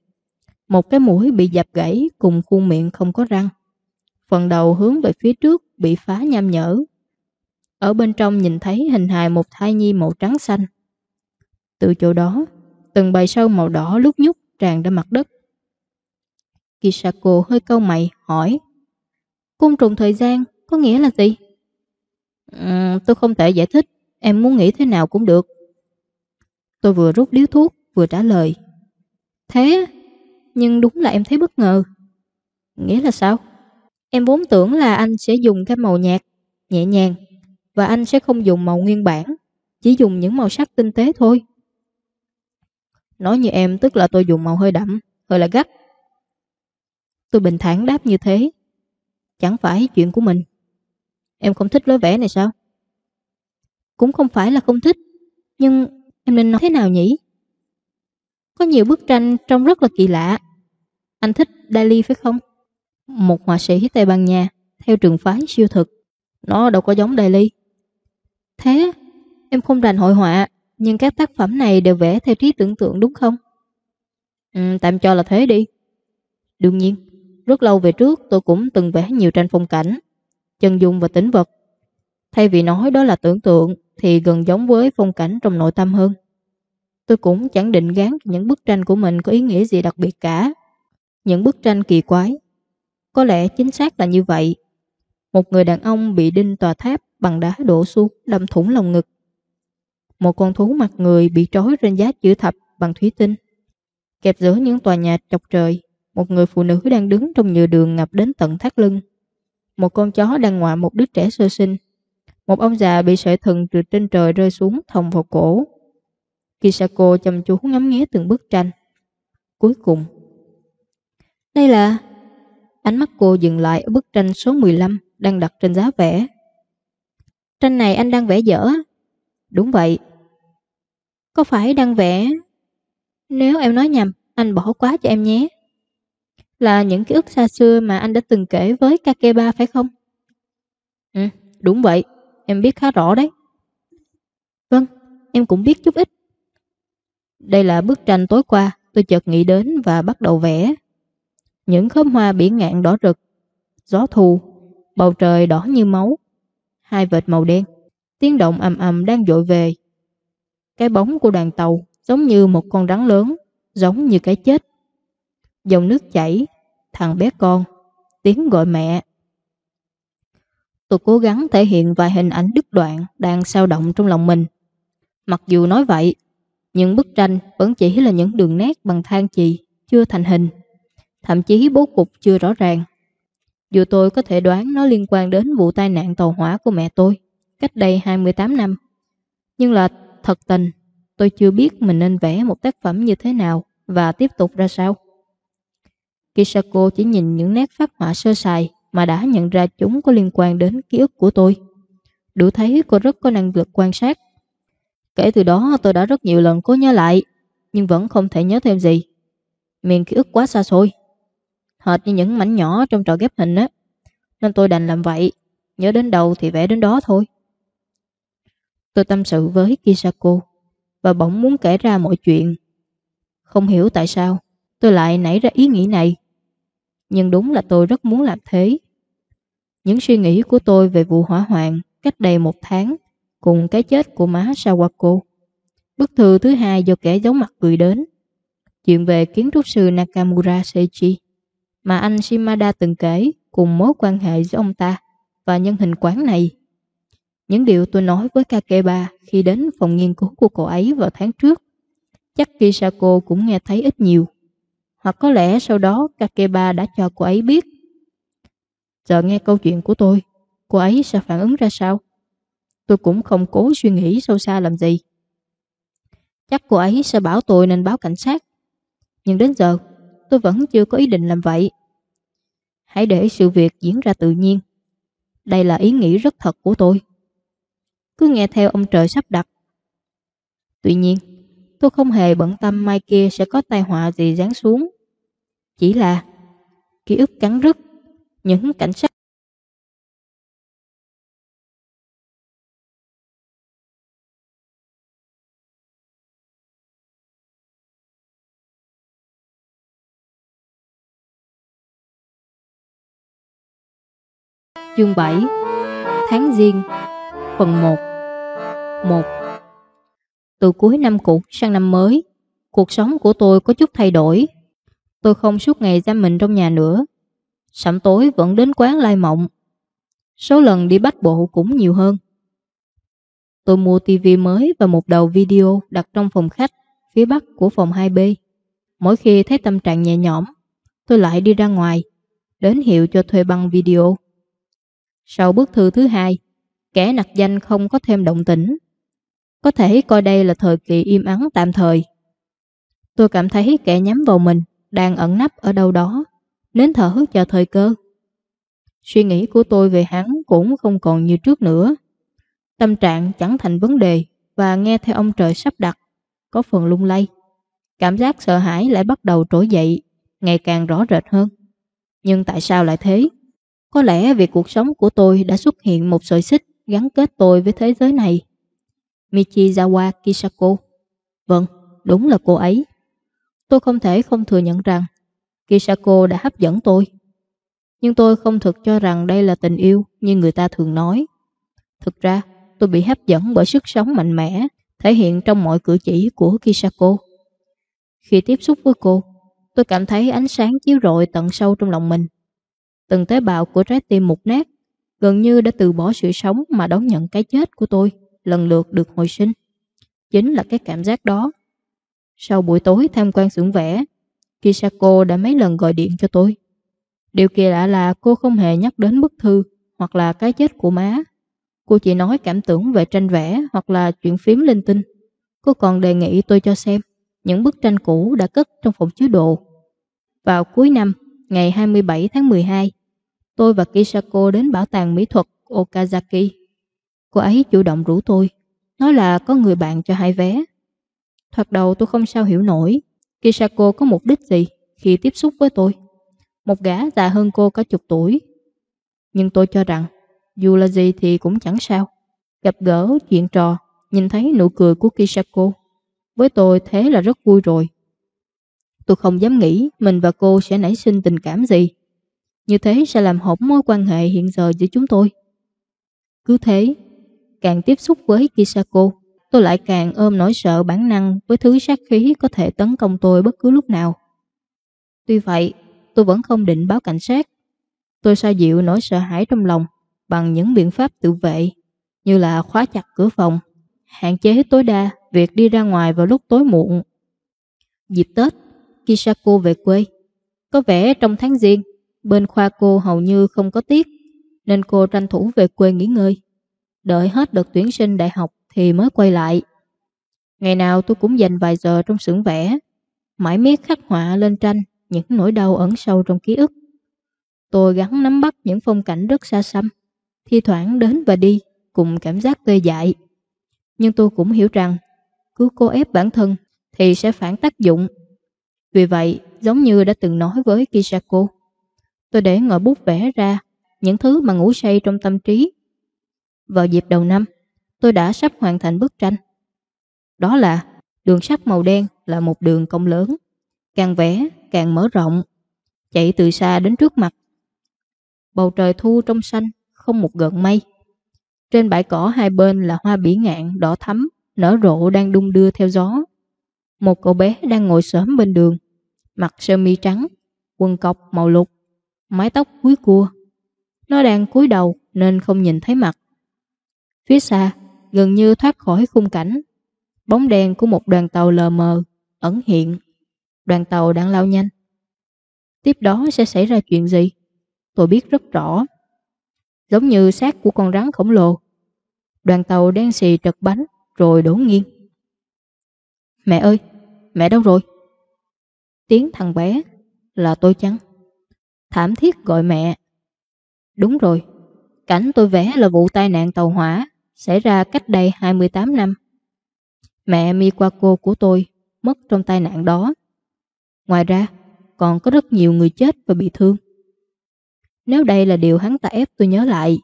S1: Một cái mũi bị dập gãy cùng khuôn miệng không có răng. Phần đầu hướng về phía trước bị phá nham nhở. Ở bên trong nhìn thấy hình hài một thai nhi màu trắng xanh. Từ chỗ đó, từng bầy sâu màu đỏ lúc nhúc tràn ra mặt đất. Kisako hơi câu mày hỏi Côn trùng thời gian có nghĩa là gì? Ừ, tôi không thể giải thích Em muốn nghĩ thế nào cũng được Tôi vừa rút điếu thuốc Vừa trả lời Thế nhưng đúng là em thấy bất ngờ Nghĩa là sao? Em vốn tưởng là anh sẽ dùng cái màu nhạt, Nhẹ nhàng, Và anh sẽ không dùng màu nguyên bản, Chỉ dùng những màu sắc tinh tế thôi Nói như em tức là tôi dùng màu hơi đậm, Hơi là gắt Tôi bình thản đáp như thế Chẳng phải chuyện của mình Em không thích lối vẽ này sao? Cũng không phải là không thích, Nhưng em nên nói thế nào nhỉ? Có nhiều bức tranh trông rất là kỳ lạ anh thích Dali phải không? Một họa sĩ Tây Ban Nha Theo trường phái siêu thực Nó đâu có giống Dali Thế em không rành hội họa Nhưng các tác phẩm này đều vẽ theo trí tưởng tượng đúng không? Ừ, tạm cho là thế đi Đương nhiên Rất lâu về trước tôi cũng từng vẽ nhiều tranh phong cảnh chân dung và tính vật. Thay vì nói đó là tưởng tượng thì gần giống với phong cảnh trong nội tâm hơn. Tôi cũng chẳng định gán những bức tranh của mình có ý nghĩa gì đặc biệt cả. Những bức tranh kỳ quái. Có lẽ chính xác là như vậy. Một người đàn ông bị đinh tòa tháp bằng đá đổ xuống đâm thủng lòng ngực. Một con thú mặt người bị trói trên giá chữ thập bằng thủy tinh. Kẹp giữa những tòa nhà chọc trời, một người phụ nữ đang đứng trong nhựa đường ngập đến tận thắt lưng một con chó đang ngoạ một đứa trẻ sơ sinh. Một ông già bị sợi thừng từ trên trời rơi xuống thòng vào cổ. Kisako chăm chú ngắm nghía từng bức tranh. Cuối cùng, đây là... Ánh mắt cô dừng lại ở bức tranh số 15 đang đặt trên giá vẽ. Tranh này anh đang vẽ dở. Đúng vậy. Có phải đang vẽ... Nếu em nói nhầm, anh bỏ quá cho em nhé là những ký ức xa xưa mà anh đã từng kể với Kakeba phải không? Ừ, đúng vậy, em biết khá rõ đấy. Vâng, em cũng biết chút ít. Đây là bức tranh tối qua tôi chợt nghĩ đến và bắt đầu vẽ. Những khóm hoa biển ngạn đỏ rực, gió thu, bầu trời đỏ như máu, hai vệt màu đen, tiếng động ầm ầm đang dội về. Cái bóng của đoàn tàu giống như một con rắn lớn, giống như cái chết dòng nước chảy, thằng bé con, tiếng gọi mẹ. Tôi cố gắng thể hiện vài hình ảnh đứt đoạn đang sao động trong lòng mình. Mặc dù nói vậy, những bức tranh vẫn chỉ là những đường nét bằng than chì, chưa thành hình. Thậm chí bố cục chưa rõ ràng. Dù tôi có thể đoán nó liên quan đến vụ tai nạn tàu hỏa của mẹ tôi, cách đây 28 năm. Nhưng là thật tình, tôi chưa biết mình nên vẽ một tác phẩm như thế nào và tiếp tục ra sao. Kisako chỉ nhìn những nét phát họa sơ sài mà đã nhận ra chúng có liên quan đến ký ức của tôi. Đủ thấy cô rất có năng lực quan sát. Kể từ đó tôi đã rất nhiều lần cố nhớ lại, nhưng vẫn không thể nhớ thêm gì. Miền ký ức quá xa xôi. Hệt như những mảnh nhỏ trong trò ghép hình á. Nên tôi đành làm vậy, nhớ đến đâu thì vẽ đến đó thôi. Tôi tâm sự với Kisako và bỗng muốn kể ra mọi chuyện. Không hiểu tại sao tôi lại nảy ra ý nghĩ này nhưng đúng là tôi rất muốn làm thế. Những suy nghĩ của tôi về vụ hỏa hoạn cách đây một tháng cùng cái chết của má Sawako. Bức thư thứ hai do kẻ giấu mặt gửi đến. Chuyện về kiến trúc sư Nakamura Seichi mà anh Shimada từng kể cùng mối quan hệ giữa ông ta và nhân hình quán này. Những điều tôi nói với Kakeba khi đến phòng nghiên cứu của cô ấy vào tháng trước, chắc Kisako cũng nghe thấy ít nhiều. Hoặc có lẽ sau đó Kakeba đã cho cô ấy biết. Giờ nghe câu chuyện của tôi, cô ấy sẽ phản ứng ra sao? Tôi cũng không cố suy nghĩ sâu xa làm gì. Chắc cô ấy sẽ bảo tôi nên báo cảnh sát. Nhưng đến giờ, tôi vẫn chưa có ý định làm vậy. Hãy để sự việc diễn ra tự nhiên. Đây là ý nghĩ rất thật của tôi. Cứ nghe theo ông trời sắp đặt. Tuy nhiên, tôi không hề bận tâm mai kia sẽ có tai họa gì giáng xuống. Chỉ là ký ức cắn rứt, những cảnh sát Chương 7 Tháng Giêng Phần 1 1 Từ cuối năm cũ sang năm mới Cuộc sống của tôi có chút thay đổi. Tôi không suốt ngày giam mình trong nhà nữa. Sẩm tối vẫn đến quán lai mộng. Số lần đi bắt bộ cũng nhiều hơn. Tôi mua tivi mới và một đầu video đặt trong phòng khách phía bắc của phòng 2B. Mỗi khi thấy tâm trạng nhẹ nhõm, tôi lại đi ra ngoài, đến hiệu cho thuê băng video. Sau bức thư thứ hai, kẻ nặc danh không có thêm động tĩnh. Có thể coi đây là thời kỳ im ắng tạm thời. Tôi cảm thấy kẻ nhắm vào mình đang ẩn nấp ở đâu đó, nến thở chờ thời cơ. Suy nghĩ của tôi về hắn cũng không còn như trước nữa. Tâm trạng chẳng thành vấn đề và nghe theo ông trời sắp đặt, có phần lung lay. Cảm giác sợ hãi lại bắt đầu trỗi dậy, ngày càng rõ rệt hơn. Nhưng tại sao lại thế? Có lẽ vì cuộc sống của tôi đã xuất hiện một sợi xích gắn kết tôi với thế giới này. Michizawa Kisako Vâng, đúng là cô ấy. Tôi không thể không thừa nhận rằng Kisako đã hấp dẫn tôi. Nhưng tôi không thực cho rằng đây là tình yêu như người ta thường nói. Thực ra, tôi bị hấp dẫn bởi sức sống mạnh mẽ thể hiện trong mọi cử chỉ của Kisako. Khi tiếp xúc với cô, tôi cảm thấy ánh sáng chiếu rọi tận sâu trong lòng mình. Từng tế bào của trái tim mục nát gần như đã từ bỏ sự sống mà đón nhận cái chết của tôi lần lượt được hồi sinh. Chính là cái cảm giác đó. Sau buổi tối tham quan xưởng vẽ, Kisako đã mấy lần gọi điện cho tôi. Điều kỳ lạ là cô không hề nhắc đến bức thư hoặc là cái chết của má. Cô chỉ nói cảm tưởng về tranh vẽ hoặc là chuyện phím linh tinh. Cô còn đề nghị tôi cho xem những bức tranh cũ đã cất trong phòng chứa đồ. Vào cuối năm, ngày 27 tháng 12, tôi và Kisako đến bảo tàng mỹ thuật Okazaki. Cô ấy chủ động rủ tôi, nói là có người bạn cho hai vé. Thoạt đầu tôi không sao hiểu nổi Kisako có mục đích gì khi tiếp xúc với tôi. Một gã già hơn cô có chục tuổi. Nhưng tôi cho rằng, dù là gì thì cũng chẳng sao. Gặp gỡ, chuyện trò, nhìn thấy nụ cười của Kisako. Với tôi thế là rất vui rồi. Tôi không dám nghĩ mình và cô sẽ nảy sinh tình cảm gì. Như thế sẽ làm hỏng mối quan hệ hiện giờ giữa chúng tôi. Cứ thế, càng tiếp xúc với Kisako, tôi lại càng ôm nỗi sợ bản năng với thứ sát khí có thể tấn công tôi bất cứ lúc nào. Tuy vậy, tôi vẫn không định báo cảnh sát. Tôi xoa dịu nỗi sợ hãi trong lòng bằng những biện pháp tự vệ như là khóa chặt cửa phòng, hạn chế tối đa việc đi ra ngoài vào lúc tối muộn. Dịp Tết, Kisako về quê. Có vẻ trong tháng riêng, bên khoa cô hầu như không có tiết, nên cô tranh thủ về quê nghỉ ngơi. Đợi hết đợt tuyển sinh đại học thì mới quay lại. Ngày nào tôi cũng dành vài giờ trong xưởng vẽ, mãi miết khắc họa lên tranh những nỗi đau ẩn sâu trong ký ức. Tôi gắn nắm bắt những phong cảnh rất xa xăm, thi thoảng đến và đi cùng cảm giác tê dại. Nhưng tôi cũng hiểu rằng cứ cố ép bản thân thì sẽ phản tác dụng vì vậy, giống như đã từng nói với Kisako, tôi để ngồi bút vẽ ra những thứ mà ngủ say trong tâm trí. Vào dịp đầu năm, tôi đã sắp hoàn thành bức tranh. Đó là đường sắt màu đen là một đường cong lớn, càng vẽ càng mở rộng, chạy từ xa đến trước mặt. Bầu trời thu trong xanh, không một gợn mây. Trên bãi cỏ hai bên là hoa bỉ ngạn đỏ thắm, nở rộ đang đung đưa theo gió. Một cậu bé đang ngồi sớm bên đường, mặc sơ mi trắng, quần cọc màu lục, mái tóc cuối cua. Nó đang cúi đầu nên không nhìn thấy mặt. Phía xa, gần như thoát khỏi khung cảnh, bóng đen của một đoàn tàu lờ mờ, ẩn hiện. Đoàn tàu đang lao nhanh. Tiếp đó sẽ xảy ra chuyện gì? Tôi biết rất rõ. Giống như xác của con rắn khổng lồ. Đoàn tàu đen xì trật bánh rồi đổ nghiêng. Mẹ ơi, mẹ đâu rồi? Tiếng thằng bé là tôi chăng? Thảm thiết gọi mẹ. Đúng rồi, cảnh tôi vẽ là vụ tai nạn tàu hỏa xảy ra cách đây 28 năm. Mẹ Miwako của tôi mất trong tai nạn đó. Ngoài ra, còn có rất nhiều người chết và bị thương. Nếu đây là điều hắn ta ép tôi nhớ lại,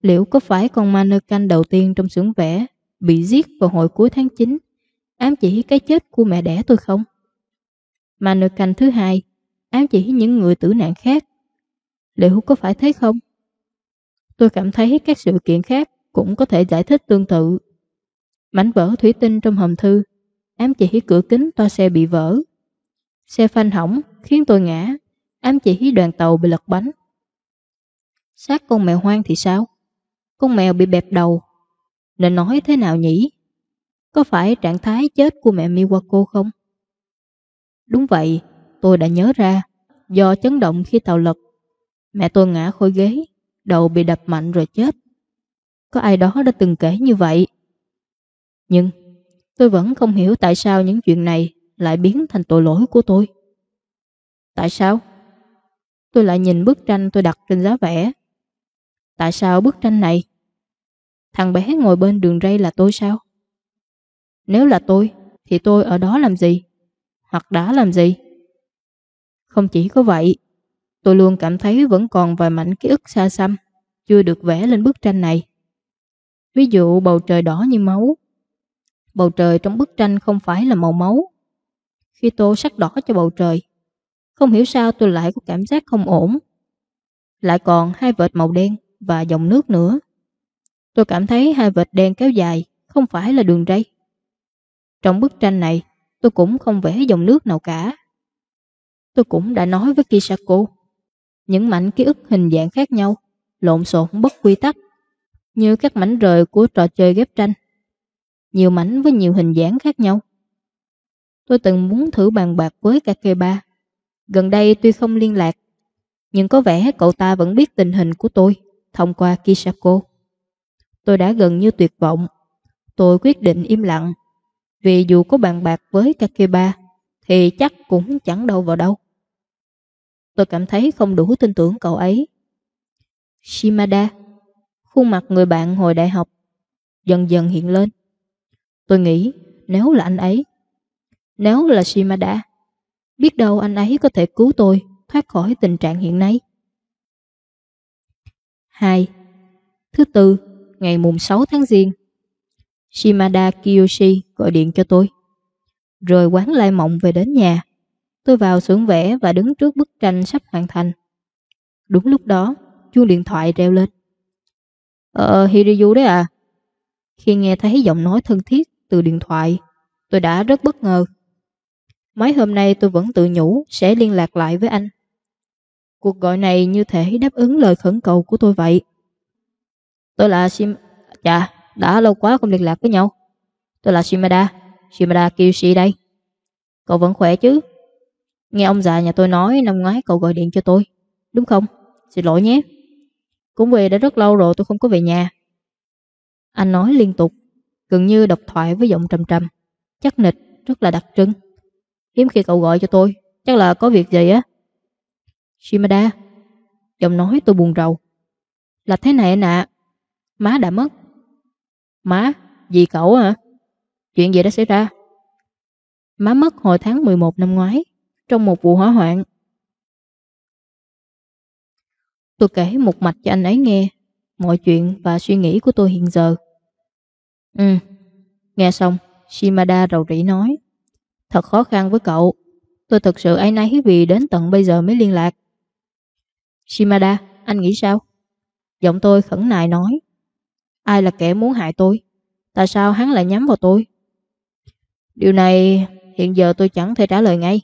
S1: liệu có phải con mannequin đầu tiên trong xưởng vẽ bị giết vào hồi cuối tháng 9 ám chỉ cái chết của mẹ đẻ tôi không? Mannequin thứ hai ám chỉ những người tử nạn khác. Liệu có phải thế không? Tôi cảm thấy các sự kiện khác cũng có thể giải thích tương tự. Mảnh vỡ thủy tinh trong hòm thư ám chỉ cửa kính toa xe bị vỡ. Xe phanh hỏng khiến tôi ngã, ám chỉ đoàn tàu bị lật bánh. Sát con mèo hoang thì sao? Con mèo bị bẹp đầu. Nên nói thế nào nhỉ? Có phải trạng thái chết của mẹ Miwako không? Đúng vậy, tôi đã nhớ ra. Do chấn động khi tàu lật, mẹ tôi ngã khỏi ghế, đầu bị đập mạnh rồi chết. Có ai đó đã từng kể như vậy. Nhưng tôi vẫn không hiểu tại sao những chuyện này lại biến thành tội lỗi của tôi. Tại sao? Tôi lại nhìn bức tranh tôi đặt trên giá vẽ. Tại sao bức tranh này? Thằng bé ngồi bên đường ray là tôi sao? Nếu là tôi, thì tôi ở đó làm gì? Hoặc đã làm gì? Không chỉ có vậy, tôi luôn cảm thấy vẫn còn vài mảnh ký ức xa xăm, chưa được vẽ lên bức tranh này. Ví dụ bầu trời đỏ như máu. Bầu trời trong bức tranh không phải là màu máu. Khi tô sắc đỏ cho bầu trời, không hiểu sao tôi lại có cảm giác không ổn. Lại còn hai vệt màu đen và dòng nước nữa. Tôi cảm thấy hai vệt đen kéo dài không phải là đường ray. Trong bức tranh này, tôi cũng không vẽ dòng nước nào cả. Tôi cũng đã nói với Kisako, những mảnh ký ức hình dạng khác nhau, lộn xộn bất quy tắc, như các mảnh rời của trò chơi ghép tranh. Nhiều mảnh với nhiều hình dáng khác nhau. Tôi từng muốn thử bàn bạc với Kakeba. Gần đây tuy không liên lạc, nhưng có vẻ cậu ta vẫn biết tình hình của tôi thông qua Kisako. Tôi đã gần như tuyệt vọng. Tôi quyết định im lặng vì dù có bàn bạc với Kakeba thì chắc cũng chẳng đâu vào đâu. Tôi cảm thấy không đủ tin tưởng cậu ấy. Shimada, khuôn mặt người bạn hồi đại học, dần dần hiện lên. Tôi nghĩ nếu là anh ấy, nếu là Shimada, biết đâu anh ấy có thể cứu tôi thoát khỏi tình trạng hiện nay. 2. Thứ tư, ngày mùng 6 tháng Giêng Shimada Kiyoshi gọi điện cho tôi. Rồi quán lai mộng về đến nhà. Tôi vào xưởng vẽ và đứng trước bức tranh sắp hoàn thành. Đúng lúc đó, chuông điện thoại reo lên. Ờ, Hiriyu đấy à? Khi nghe thấy giọng nói thân thiết từ điện thoại, tôi đã rất bất ngờ. Mấy hôm nay tôi vẫn tự nhủ sẽ liên lạc lại với anh. Cuộc gọi này như thể đáp ứng lời khẩn cầu của tôi vậy. Tôi là Sim... Chà, đã lâu quá không liên lạc với nhau. Tôi là Shimada, Shimada Kyushi đây. Cậu vẫn khỏe chứ? Nghe ông già nhà tôi nói năm ngoái cậu gọi điện cho tôi, đúng không? Xin lỗi nhé. Cũng về đã rất lâu rồi tôi không có về nhà. Anh nói liên tục, gần như độc thoại với giọng trầm trầm, chắc nịch, rất là đặc trưng. Hiếm khi cậu gọi cho tôi, chắc là có việc gì á. Shimada, giọng nói tôi buồn rầu. Là thế này anh ạ, má đã mất. Má, gì cậu hả? Chuyện gì đã xảy ra? Má mất hồi tháng 11 năm ngoái, trong một vụ hỏa hoạn. Tôi kể một mạch cho anh ấy nghe, mọi chuyện và suy nghĩ của tôi hiện giờ. Ừ, nghe xong, Shimada rầu rĩ nói. Thật khó khăn với cậu, tôi thật sự ai nấy vì đến tận bây giờ mới liên lạc. Shimada, anh nghĩ sao? Giọng tôi khẩn nài nói. Ai là kẻ muốn hại tôi? Tại sao hắn lại nhắm vào tôi? Điều này hiện giờ tôi chẳng thể trả lời ngay.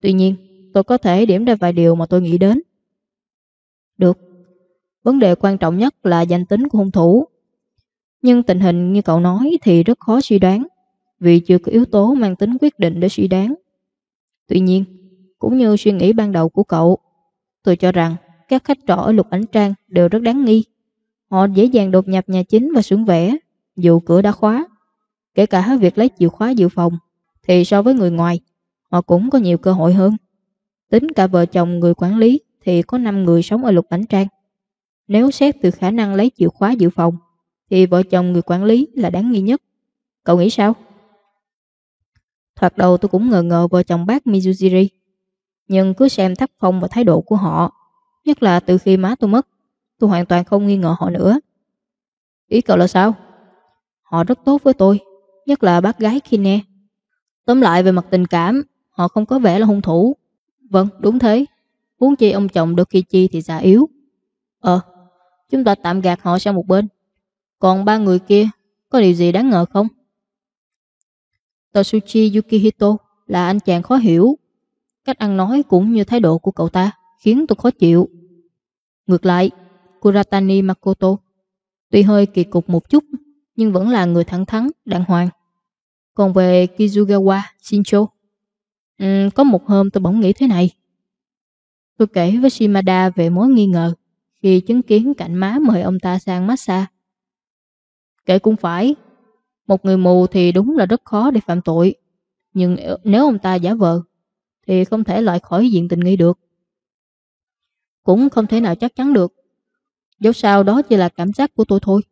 S1: Tuy nhiên, tôi có thể điểm ra vài điều mà tôi nghĩ đến. Được. Vấn đề quan trọng nhất là danh tính của hung thủ. Nhưng tình hình như cậu nói thì rất khó suy đoán, vì chưa có yếu tố mang tính quyết định để suy đoán. Tuy nhiên, cũng như suy nghĩ ban đầu của cậu, tôi cho rằng các khách trọ ở lục ánh trang đều rất đáng nghi. Họ dễ dàng đột nhập nhà chính và xưởng vẽ, dù cửa đã khóa. Kể cả việc lấy chìa khóa dự phòng, thì so với người ngoài, họ cũng có nhiều cơ hội hơn. Tính cả vợ chồng người quản lý thì có 5 người sống ở lục ảnh trang. Nếu xét từ khả năng lấy chìa khóa dự phòng, thì vợ chồng người quản lý là đáng nghi nhất. Cậu nghĩ sao? Thoạt đầu tôi cũng ngờ ngờ vợ chồng bác Mizujiri. Nhưng cứ xem tác phong và thái độ của họ, nhất là từ khi má tôi mất, tôi hoàn toàn không nghi ngờ họ nữa. Ý cậu là sao? Họ rất tốt với tôi, nhất là bác gái Kine. Tóm lại về mặt tình cảm, họ không có vẻ là hung thủ. Vâng, đúng thế. Huống chi ông chồng được khi chi thì già yếu. Ờ, chúng ta tạm gạt họ sang một bên. Còn ba người kia, có điều gì đáng ngờ không? Totsuchi Yukihito là anh chàng khó hiểu. Cách ăn nói cũng như thái độ của cậu ta khiến tôi khó chịu. Ngược lại, Kuratani Makoto tuy hơi kỳ cục một chút nhưng vẫn là người thẳng thắn, đàng hoàng. Còn về Kizugawa Shincho, Ừ, có một hôm tôi bỗng nghĩ thế này. Tôi kể với Shimada về mối nghi ngờ khi chứng kiến cảnh má mời ông ta sang massage. Kể cũng phải, một người mù thì đúng là rất khó để phạm tội. Nhưng nếu ông ta giả vờ, thì không thể loại khỏi diện tình nghi được. Cũng không thể nào chắc chắn được. Dẫu sao đó chỉ là cảm giác của tôi thôi.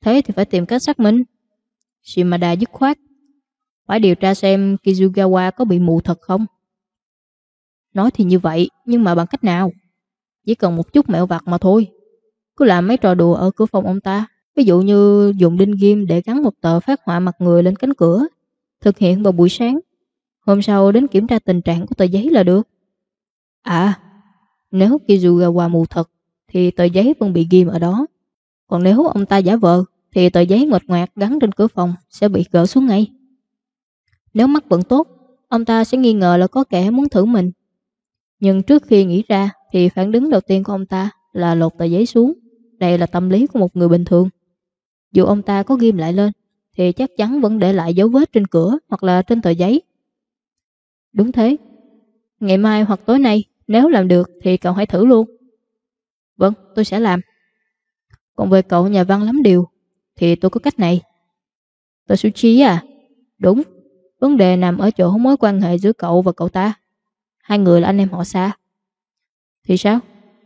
S1: Thế thì phải tìm cách xác minh. Shimada dứt khoát. Phải điều tra xem Kizugawa có bị mù thật không. Nói thì như vậy, nhưng mà bằng cách nào? Chỉ cần một chút mẹo vặt mà thôi. Cứ làm mấy trò đùa ở cửa phòng ông ta. Ví dụ như dùng đinh ghim để gắn một tờ phát họa mặt người lên cánh cửa. Thực hiện vào buổi sáng. Hôm sau đến kiểm tra tình trạng của tờ giấy là được. À, nếu Kizugawa mù thật, thì tờ giấy vẫn bị ghim ở đó. Còn nếu ông ta giả vờ, thì tờ giấy ngọt ngoạt gắn trên cửa phòng sẽ bị gỡ xuống ngay. Nếu mắt vẫn tốt, ông ta sẽ nghi ngờ là có kẻ muốn thử mình. Nhưng trước khi nghĩ ra, thì phản ứng đầu tiên của ông ta là lột tờ giấy xuống. Đây là tâm lý của một người bình thường. Dù ông ta có ghim lại lên, thì chắc chắn vẫn để lại dấu vết trên cửa hoặc là trên tờ giấy. Đúng thế. Ngày mai hoặc tối nay, nếu làm được thì cậu hãy thử luôn. Vâng, tôi sẽ làm. Còn về cậu nhà văn lắm điều, thì tôi có cách này. tôi suy trí à? Đúng, vấn đề nằm ở chỗ mối quan hệ giữa cậu và cậu ta. Hai người là anh em họ xa. Thì sao?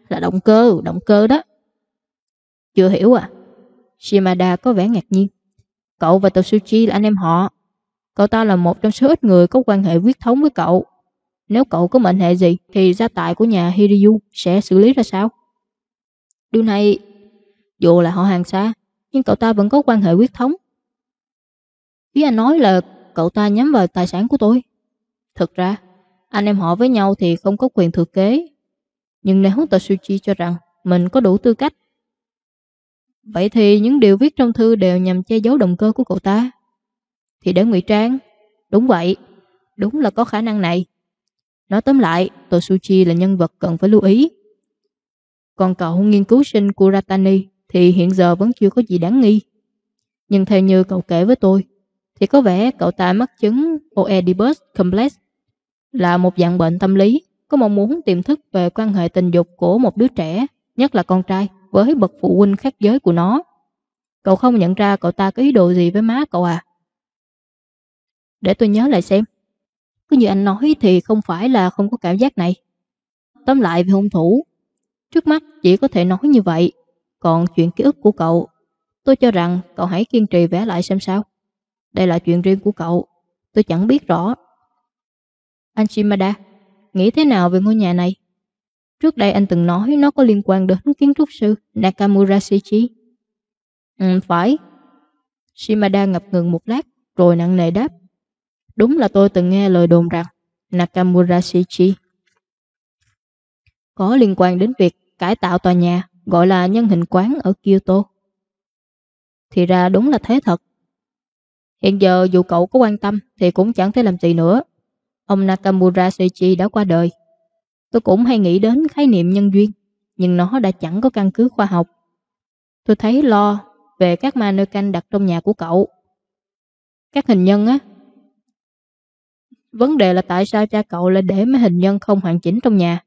S1: Là động cơ, động cơ đó. Chưa hiểu à? Shimada có vẻ ngạc nhiên. Cậu và Totsuchi là anh em họ. Cậu ta là một trong số ít người có quan hệ huyết thống với cậu. Nếu cậu có mệnh hệ gì thì gia tài của nhà Hiryu sẽ xử lý ra sao? Điều này, dù là họ hàng xa, nhưng cậu ta vẫn có quan hệ huyết thống. Ý anh nói là cậu ta nhắm vào tài sản của tôi. Thực ra, anh em họ với nhau thì không có quyền thừa kế. Nhưng nếu Tatsuchi cho rằng mình có đủ tư cách, vậy thì những điều viết trong thư đều nhằm che giấu động cơ của cậu ta. Thì để ngụy trang, đúng vậy, đúng là có khả năng này. Nói tóm lại, Tatsuchi là nhân vật cần phải lưu ý. Còn cậu nghiên cứu sinh Kuratani thì hiện giờ vẫn chưa có gì đáng nghi. Nhưng theo như cậu kể với tôi, thì có vẻ cậu ta mắc chứng Oedipus Complex là một dạng bệnh tâm lý có mong muốn tiềm thức về quan hệ tình dục của một đứa trẻ, nhất là con trai, với bậc phụ huynh khác giới của nó. Cậu không nhận ra cậu ta có ý đồ gì với má cậu à? Để tôi nhớ lại xem. Cứ như anh nói thì không phải là không có cảm giác này. Tóm lại về hung thủ, trước mắt chỉ có thể nói như vậy. Còn chuyện ký ức của cậu, tôi cho rằng cậu hãy kiên trì vẽ lại xem sao. Đây là chuyện riêng của cậu, tôi chẳng biết rõ. Anh Shimada, nghĩ thế nào về ngôi nhà này? Trước đây anh từng nói nó có liên quan đến kiến trúc sư Nakamura Shichi. Ừ, phải. Shimada ngập ngừng một lát, rồi nặng nề đáp. Đúng là tôi từng nghe lời đồn rằng Nakamura Shichi có liên quan đến việc cải tạo tòa nhà gọi là nhân hình quán ở Kyoto. Thì ra đúng là thế thật. Hiện giờ dù cậu có quan tâm thì cũng chẳng thể làm gì nữa. Ông Nakamura Seichi đã qua đời. Tôi cũng hay nghĩ đến khái niệm nhân duyên, nhưng nó đã chẳng có căn cứ khoa học. Tôi thấy lo về các ma nơi canh đặt trong nhà của cậu. Các hình nhân á. Vấn đề là tại sao cha cậu lại để mấy hình nhân không hoàn chỉnh trong nhà.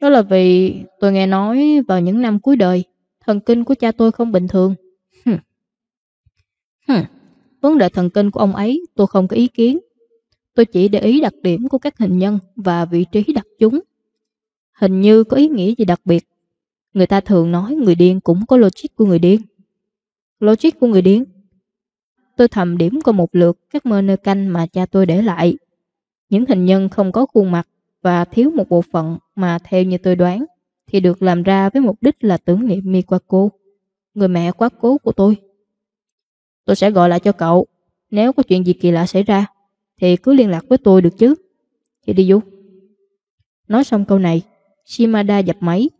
S1: Đó là vì tôi nghe nói vào những năm cuối đời, thần kinh của cha tôi không bình thường. Hừm. Hừm. Vấn đề thần kinh của ông ấy tôi không có ý kiến. Tôi chỉ để ý đặc điểm của các hình nhân và vị trí đặt chúng. Hình như có ý nghĩa gì đặc biệt. Người ta thường nói người điên cũng có logic của người điên. Logic của người điên? Tôi thầm điểm qua một lượt các mơ nơ canh mà cha tôi để lại. Những hình nhân không có khuôn mặt và thiếu một bộ phận mà theo như tôi đoán thì được làm ra với mục đích là tưởng niệm Miwako, người mẹ quá cố của tôi. Tôi sẽ gọi lại cho cậu, nếu có chuyện gì kỳ lạ xảy ra thì cứ liên lạc với tôi được chứ. Chị đi du. Nói xong câu này, Shimada dập máy.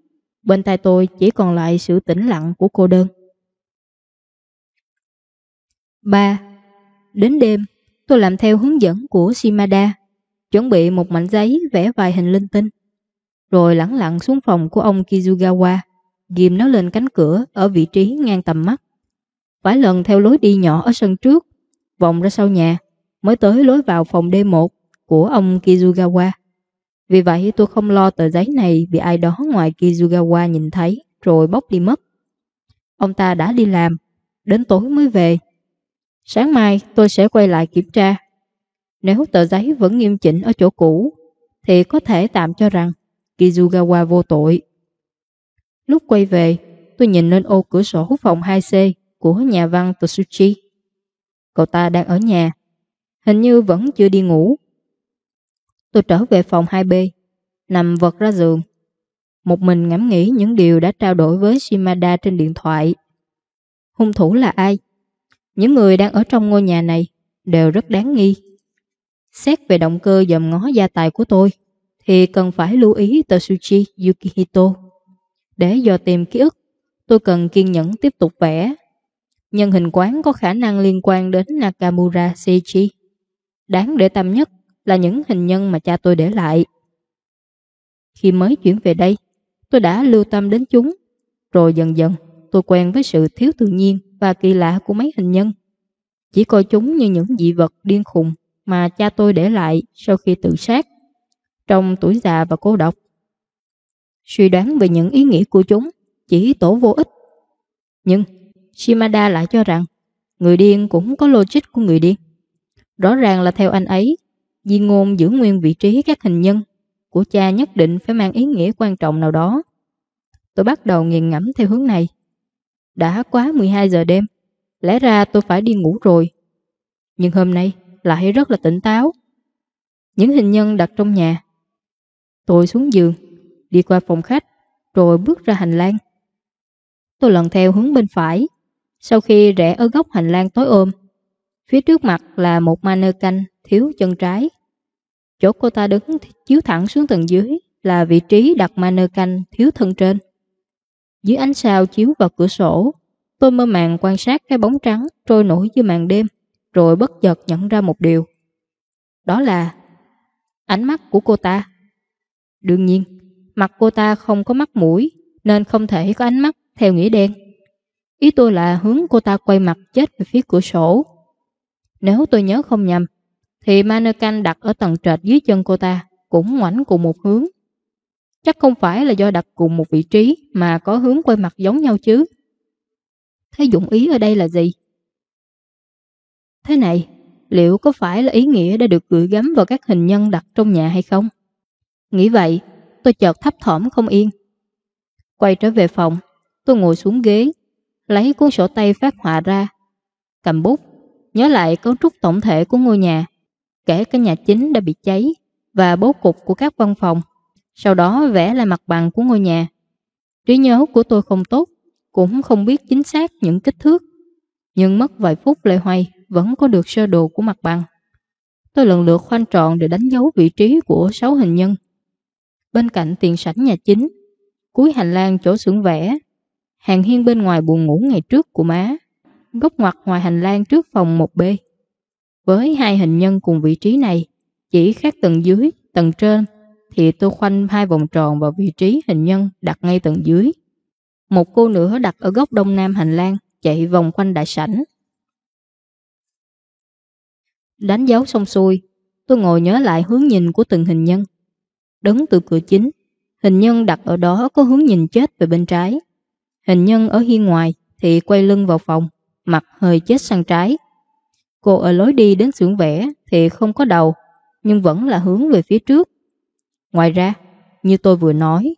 S1: Bên tai tôi chỉ còn lại sự tĩnh lặng của cô đơn. 3. Đến đêm, tôi làm theo hướng dẫn của Shimada, chuẩn bị một mảnh giấy vẽ vài hình linh tinh, rồi lẳng lặng xuống phòng của ông Kizugawa, ghim nó lên cánh cửa ở vị trí ngang tầm mắt. Phải lần theo lối đi nhỏ ở sân trước, vòng ra sau nhà, mới tới lối vào phòng D1 của ông Kizugawa. Vì vậy tôi không lo tờ giấy này bị ai đó ngoài Kizugawa nhìn thấy rồi bóc đi mất. Ông ta đã đi làm, đến tối mới về. Sáng mai tôi sẽ quay lại kiểm tra. Nếu tờ giấy vẫn nghiêm chỉnh ở chỗ cũ, thì có thể tạm cho rằng Kizugawa vô tội. Lúc quay về, tôi nhìn lên ô cửa sổ phòng 2C của nhà văn Tsuchi. Cậu ta đang ở nhà, hình như vẫn chưa đi ngủ. Tôi trở về phòng 2B, nằm vật ra giường. Một mình ngẫm nghĩ những điều đã trao đổi với Shimada trên điện thoại. Hung thủ là ai? Những người đang ở trong ngôi nhà này đều rất đáng nghi. Xét về động cơ dòm ngó gia tài của tôi, thì cần phải lưu ý Totsuchi Yukihito. Để dò tìm ký ức, tôi cần kiên nhẫn tiếp tục vẽ. Nhân hình quán có khả năng liên quan đến Nakamura Seichi. Đáng để tâm nhất là những hình nhân mà cha tôi để lại. Khi mới chuyển về đây, tôi đã lưu tâm đến chúng, rồi dần dần tôi quen với sự thiếu tự nhiên và kỳ lạ của mấy hình nhân. Chỉ coi chúng như những dị vật điên khùng mà cha tôi để lại sau khi tự sát, trong tuổi già và cô độc. Suy đoán về những ý nghĩa của chúng chỉ tổ vô ích. Nhưng Shimada lại cho rằng người điên cũng có logic của người điên. Rõ ràng là theo anh ấy, di ngôn giữ nguyên vị trí các hình nhân của cha nhất định phải mang ý nghĩa quan trọng nào đó. Tôi bắt đầu nghiền ngẫm theo hướng này. Đã quá 12 giờ đêm, lẽ ra tôi phải đi ngủ rồi. Nhưng hôm nay lại rất là tỉnh táo. Những hình nhân đặt trong nhà. Tôi xuống giường, đi qua phòng khách, rồi bước ra hành lang. Tôi lần theo hướng bên phải. Sau khi rẽ ở góc hành lang tối ôm, phía trước mặt là một mannequin thiếu chân trái. Chỗ cô ta đứng chiếu thẳng xuống tầng dưới là vị trí đặt mannequin thiếu thân trên. Dưới ánh sao chiếu vào cửa sổ, tôi mơ màng quan sát cái bóng trắng trôi nổi dưới màn đêm, rồi bất chợt nhận ra một điều. Đó là ánh mắt của cô ta. Đương nhiên, mặt cô ta không có mắt mũi, nên không thể có ánh mắt theo nghĩa đen. Ý tôi là hướng cô ta quay mặt chết về phía cửa sổ. Nếu tôi nhớ không nhầm, thì mannequin đặt ở tầng trệt dưới chân cô ta cũng ngoảnh cùng một hướng. Chắc không phải là do đặt cùng một vị trí mà có hướng quay mặt giống nhau chứ. Thế dụng ý ở đây là gì? Thế này, liệu có phải là ý nghĩa đã được gửi gắm vào các hình nhân đặt trong nhà hay không? Nghĩ vậy, tôi chợt thấp thỏm không yên. Quay trở về phòng, tôi ngồi xuống ghế, lấy cuốn sổ tay phát họa ra, cầm bút, nhớ lại cấu trúc tổng thể của ngôi nhà, kể cả nhà chính đã bị cháy và bố cục của các văn phòng, sau đó vẽ lại mặt bằng của ngôi nhà. Trí nhớ của tôi không tốt, cũng không biết chính xác những kích thước, nhưng mất vài phút lại hoay vẫn có được sơ đồ của mặt bằng. Tôi lần lượt khoanh tròn để đánh dấu vị trí của sáu hình nhân. Bên cạnh tiền sảnh nhà chính, cuối hành lang chỗ xưởng vẽ, hàng hiên bên ngoài buồn ngủ ngày trước của má, góc ngoặt ngoài hành lang trước phòng 1B. Với hai hình nhân cùng vị trí này, chỉ khác tầng dưới, tầng trên, thì tôi khoanh hai vòng tròn vào vị trí hình nhân đặt ngay tầng dưới. Một cô nữa đặt ở góc đông nam hành lang, chạy vòng quanh đại sảnh. Đánh dấu xong xuôi, tôi ngồi nhớ lại hướng nhìn của từng hình nhân. Đứng từ cửa chính, hình nhân đặt ở đó có hướng nhìn chết về bên trái. Hình nhân ở hiên ngoài thì quay lưng vào phòng, mặt hơi chết sang trái. Cô ở lối đi đến xưởng vẽ thì không có đầu, nhưng vẫn là hướng về phía trước. Ngoài ra, như tôi vừa nói,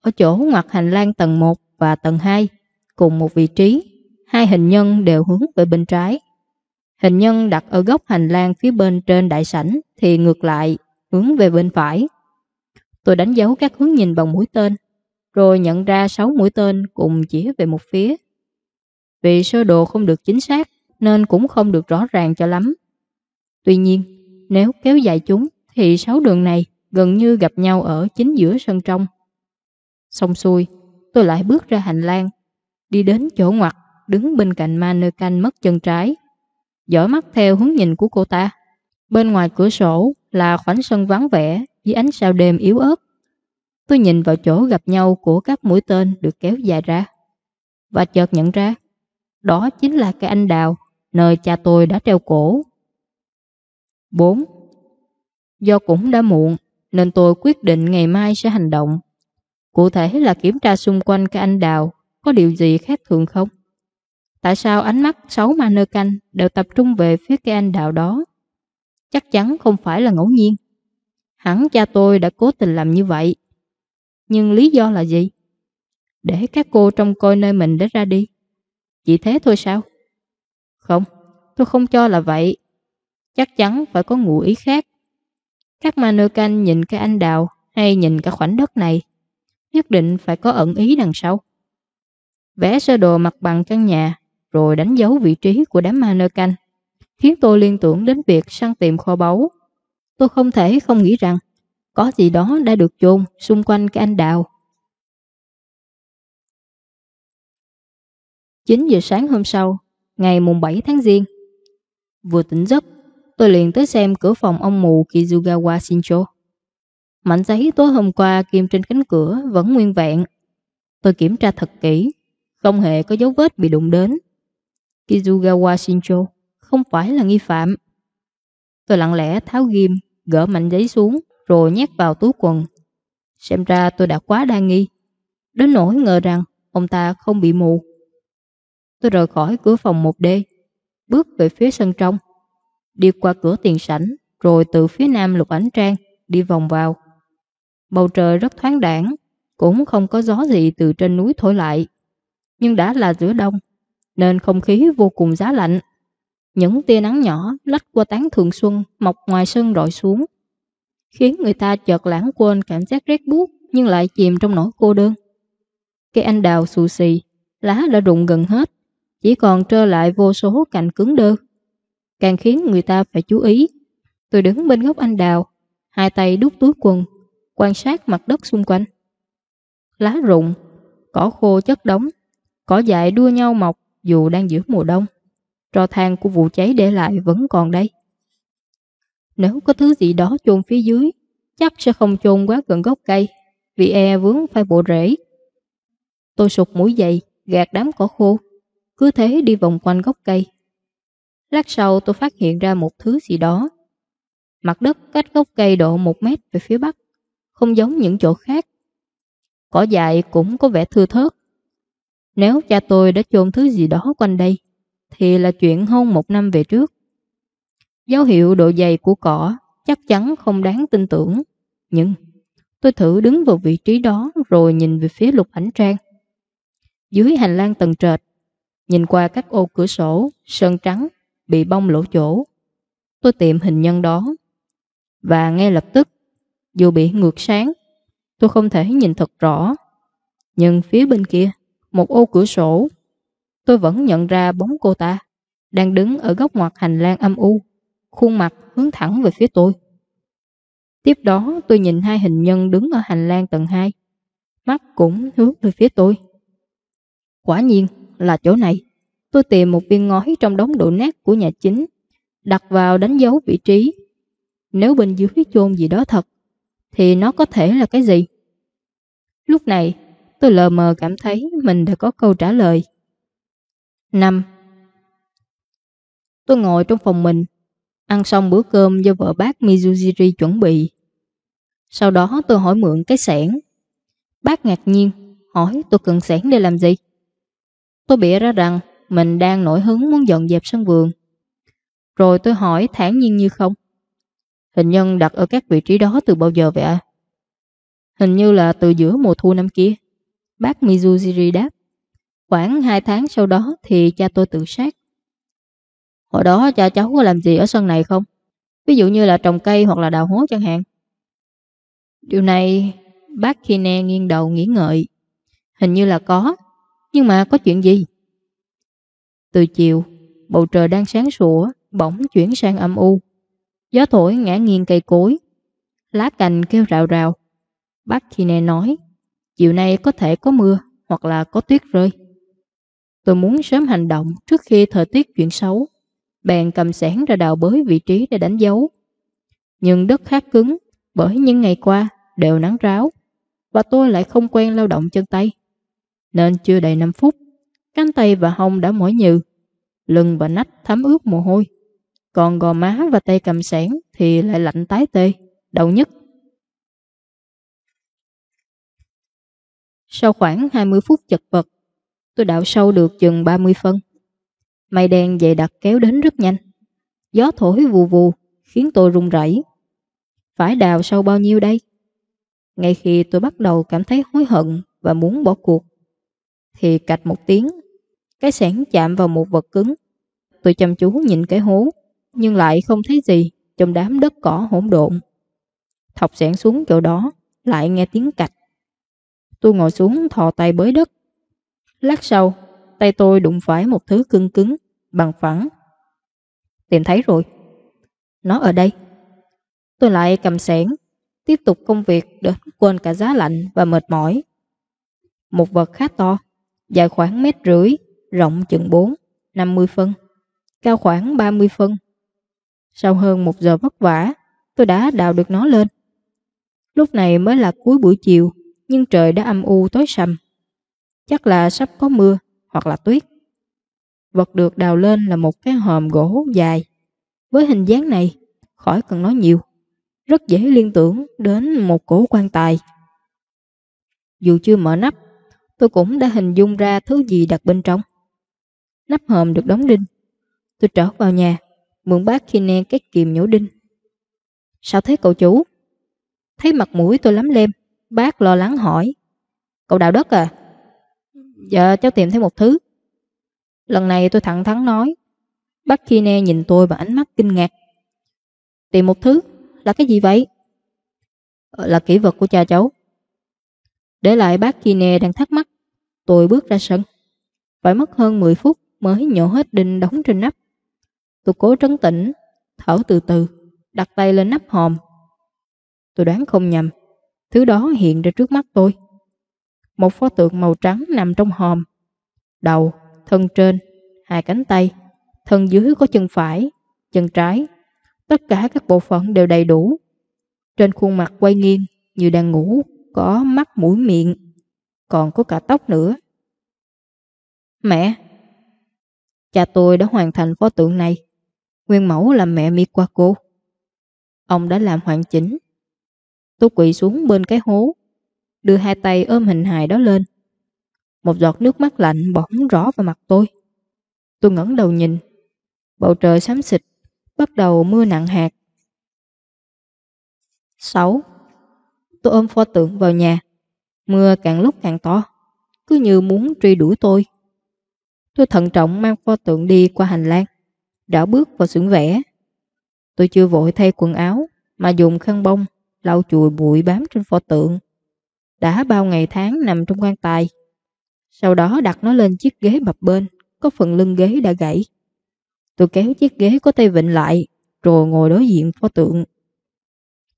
S1: ở chỗ ngoặt hành lang tầng 1 và tầng 2, cùng một vị trí, hai hình nhân đều hướng về bên trái. Hình nhân đặt ở góc hành lang phía bên trên đại sảnh thì ngược lại, hướng về bên phải. Tôi đánh dấu các hướng nhìn bằng mũi tên, rồi nhận ra 6 mũi tên cùng chỉ về một phía. Vì sơ đồ không được chính xác, nên cũng không được rõ ràng cho lắm. Tuy nhiên, nếu kéo dài chúng, thì 6 đường này gần như gặp nhau ở chính giữa sân trong. Xong xuôi, tôi lại bước ra hành lang, đi đến chỗ ngoặt, đứng bên cạnh ma nơi canh mất chân trái. Dõi mắt theo hướng nhìn của cô ta. Bên ngoài cửa sổ là khoảnh sân vắng vẻ với ánh sao đêm yếu ớt. Tôi nhìn vào chỗ gặp nhau của các mũi tên được kéo dài ra. Và chợt nhận ra, đó chính là cái anh đào, nơi cha tôi đã treo cổ. 4. Do cũng đã muộn, nên tôi quyết định ngày mai sẽ hành động. Cụ thể là kiểm tra xung quanh cái anh đào có điều gì khác thường không? Tại sao ánh mắt sáu ma nơ canh đều tập trung về phía cái anh đào đó? Chắc chắn không phải là ngẫu nhiên. Hẳn cha tôi đã cố tình làm như vậy. Nhưng lý do là gì? Để các cô trông coi nơi mình đã ra đi. Chỉ thế thôi sao? Không, tôi không cho là vậy. Chắc chắn phải có ngụ ý khác. Các ma canh nhìn cái anh đào hay nhìn cả khoảnh đất này nhất định phải có ẩn ý đằng sau. Vẽ sơ đồ mặt bằng căn nhà rồi đánh dấu vị trí của đám ma canh khiến tôi liên tưởng đến việc săn tìm kho báu. Tôi không thể không nghĩ rằng có gì đó đã được chôn xung quanh cái anh đào. 9 giờ sáng hôm sau, ngày mùng 7 tháng Giêng. Vừa tỉnh giấc, tôi liền tới xem cửa phòng ông mù Kizugawa Shincho. Mảnh giấy tối hôm qua kim trên cánh cửa vẫn nguyên vẹn. Tôi kiểm tra thật kỹ, không hề có dấu vết bị đụng đến. Kizugawa Shincho không phải là nghi phạm. Tôi lặng lẽ tháo ghim, gỡ mảnh giấy xuống, rồi nhét vào túi quần. Xem ra tôi đã quá đa nghi. Đến nỗi ngờ rằng ông ta không bị mù. Tôi rời khỏi cửa phòng 1D, bước về phía sân trong, đi qua cửa tiền sảnh, rồi từ phía nam lục ánh trang, đi vòng vào. Bầu trời rất thoáng đảng, cũng không có gió gì từ trên núi thổi lại. Nhưng đã là giữa đông, nên không khí vô cùng giá lạnh. Những tia nắng nhỏ lách qua tán thường xuân mọc ngoài sân rọi xuống, khiến người ta chợt lãng quên cảm giác rét buốt nhưng lại chìm trong nỗi cô đơn. Cây anh đào xù xì, lá đã rụng gần hết, chỉ còn trơ lại vô số cành cứng đơ. Càng khiến người ta phải chú ý. Tôi đứng bên gốc anh đào, hai tay đút túi quần, quan sát mặt đất xung quanh. Lá rụng, cỏ khô chất đống, cỏ dại đua nhau mọc dù đang giữa mùa đông. Trò than của vụ cháy để lại vẫn còn đây. Nếu có thứ gì đó chôn phía dưới, chắc sẽ không chôn quá gần gốc cây, vì e vướng phải bộ rễ. Tôi sụt mũi dậy, gạt đám cỏ khô, cứ thế đi vòng quanh gốc cây. Lát sau tôi phát hiện ra một thứ gì đó. Mặt đất cách gốc cây độ một mét về phía bắc, không giống những chỗ khác. Cỏ dại cũng có vẻ thưa thớt. Nếu cha tôi đã chôn thứ gì đó quanh đây, thì là chuyện hơn một năm về trước. Dấu hiệu độ dày của cỏ chắc chắn không đáng tin tưởng. Nhưng tôi thử đứng vào vị trí đó rồi nhìn về phía lục ảnh trang. Dưới hành lang tầng trệt, nhìn qua các ô cửa sổ, sơn trắng, bị bong lỗ chỗ. Tôi tìm hình nhân đó. Và ngay lập tức, dù bị ngược sáng, tôi không thể nhìn thật rõ. Nhưng phía bên kia, một ô cửa sổ, tôi vẫn nhận ra bóng cô ta, đang đứng ở góc ngoặt hành lang âm u, khuôn mặt hướng thẳng về phía tôi. Tiếp đó tôi nhìn hai hình nhân đứng ở hành lang tầng 2, mắt cũng hướng về phía tôi. Quả nhiên là chỗ này. Tôi tìm một viên ngói trong đống đổ nát của nhà chính, đặt vào đánh dấu vị trí. Nếu bên dưới chôn gì đó thật, thì nó có thể là cái gì? Lúc này, tôi lờ mờ cảm thấy mình đã có câu trả lời. 5. Tôi ngồi trong phòng mình, ăn xong bữa cơm do vợ bác Mizujiri chuẩn bị. Sau đó tôi hỏi mượn cái sẻn. Bác ngạc nhiên, hỏi tôi cần sẻn để làm gì? Tôi bịa ra rằng mình đang nổi hứng muốn dọn dẹp sân vườn. Rồi tôi hỏi thản nhiên như không. Hình nhân đặt ở các vị trí đó từ bao giờ vậy ạ? Hình như là từ giữa mùa thu năm kia. Bác Mizujiri đáp. Khoảng 2 tháng sau đó thì cha tôi tự sát. Hồi đó cha cháu có làm gì ở sân này không? Ví dụ như là trồng cây hoặc là đào hố chẳng hạn. Điều này bác Kine nghiêng đầu nghĩ ngợi. Hình như là có, nhưng mà có chuyện gì? Từ chiều, bầu trời đang sáng sủa, bỗng chuyển sang âm u. Gió thổi ngã nghiêng cây cối, lá cành kêu rào rào. Bác Kine nói, chiều nay có thể có mưa hoặc là có tuyết rơi. Tôi muốn sớm hành động trước khi thời tiết chuyển xấu. Bèn cầm sẻn ra đào bới vị trí để đánh dấu. Nhưng đất khá cứng bởi những ngày qua đều nắng ráo và tôi lại không quen lao động chân tay. Nên chưa đầy 5 phút, cánh tay và hông đã mỏi nhừ, lưng và nách thấm ướt mồ hôi. Còn gò má và tay cầm sẻn thì lại lạnh tái tê, đau nhất. Sau khoảng 20 phút chật vật, tôi đào sâu được chừng 30 phân. Mây đen dày đặc kéo đến rất nhanh. Gió thổi vù vù, khiến tôi run rẩy. Phải đào sâu bao nhiêu đây? Ngay khi tôi bắt đầu cảm thấy hối hận và muốn bỏ cuộc, thì cạch một tiếng, cái sẻn chạm vào một vật cứng. Tôi chăm chú nhìn cái hố, nhưng lại không thấy gì trong đám đất cỏ hỗn độn. Thọc sẻn xuống chỗ đó, lại nghe tiếng cạch. Tôi ngồi xuống thò tay bới đất. Lát sau, tay tôi đụng phải một thứ cưng cứng, bằng phẳng. Tìm thấy rồi. Nó ở đây. Tôi lại cầm sẻn, tiếp tục công việc đến quên cả giá lạnh và mệt mỏi. Một vật khá to, dài khoảng mét rưỡi, rộng chừng 4, 50 phân, cao khoảng 30 phân. Sau hơn một giờ vất vả, tôi đã đào được nó lên. Lúc này mới là cuối buổi chiều, nhưng trời đã âm u tối sầm. Chắc là sắp có mưa hoặc là tuyết. Vật được đào lên là một cái hòm gỗ dài. Với hình dáng này, khỏi cần nói nhiều. Rất dễ liên tưởng đến một cổ quan tài. Dù chưa mở nắp, tôi cũng đã hình dung ra thứ gì đặt bên trong. Nắp hòm được đóng đinh. Tôi trở vào nhà, mượn bác khi Kine cái kìm nhổ đinh. Sao thế cậu chủ? Thấy mặt mũi tôi lắm lem, bác lo lắng hỏi. Cậu đào đất à? Dạ cháu tìm thấy một thứ. Lần này tôi thẳng thắn nói. Bác Kine nhìn tôi bằng ánh mắt kinh ngạc. Tìm một thứ? Là cái gì vậy? Ờ, là kỹ vật của cha cháu. Để lại bác Kine đang thắc mắc. Tôi bước ra sân. Phải mất hơn 10 phút mới nhổ hết đinh đóng trên nắp. Tôi cố trấn tĩnh, thở từ từ, đặt tay lên nắp hòm. Tôi đoán không nhầm, thứ đó hiện ra trước mắt tôi. Một pho tượng màu trắng nằm trong hòm. Đầu, thân trên, hai cánh tay, thân dưới có chân phải, chân trái. Tất cả các bộ phận đều đầy đủ. Trên khuôn mặt quay nghiêng như đang ngủ, có mắt mũi miệng, còn có cả tóc nữa. Mẹ! Cha tôi đã hoàn thành pho tượng này. Nguyên mẫu là mẹ Mikwako. Ông đã làm hoàn chỉnh. Tôi quỵ xuống bên cái hố, đưa hai tay ôm hình hài đó lên. Một giọt nước mắt lạnh bỏng rõ vào mặt tôi. Tôi ngẩng đầu nhìn. Bầu trời xám xịt, bắt đầu mưa nặng hạt. 6. Tôi ôm pho tượng vào nhà. Mưa càng lúc càng to, cứ như muốn truy đuổi tôi. Tôi thận trọng mang pho tượng đi qua hành lang, đảo bước vào xưởng vẽ. Tôi chưa vội thay quần áo, mà dùng khăn bông, lau chùi bụi bám trên pho tượng. Đã bao ngày tháng nằm trong quan tài. Sau đó đặt nó lên chiếc ghế bập bên, có phần lưng ghế đã gãy. Tôi kéo chiếc ghế có tay vịnh lại, rồi ngồi đối diện pho tượng.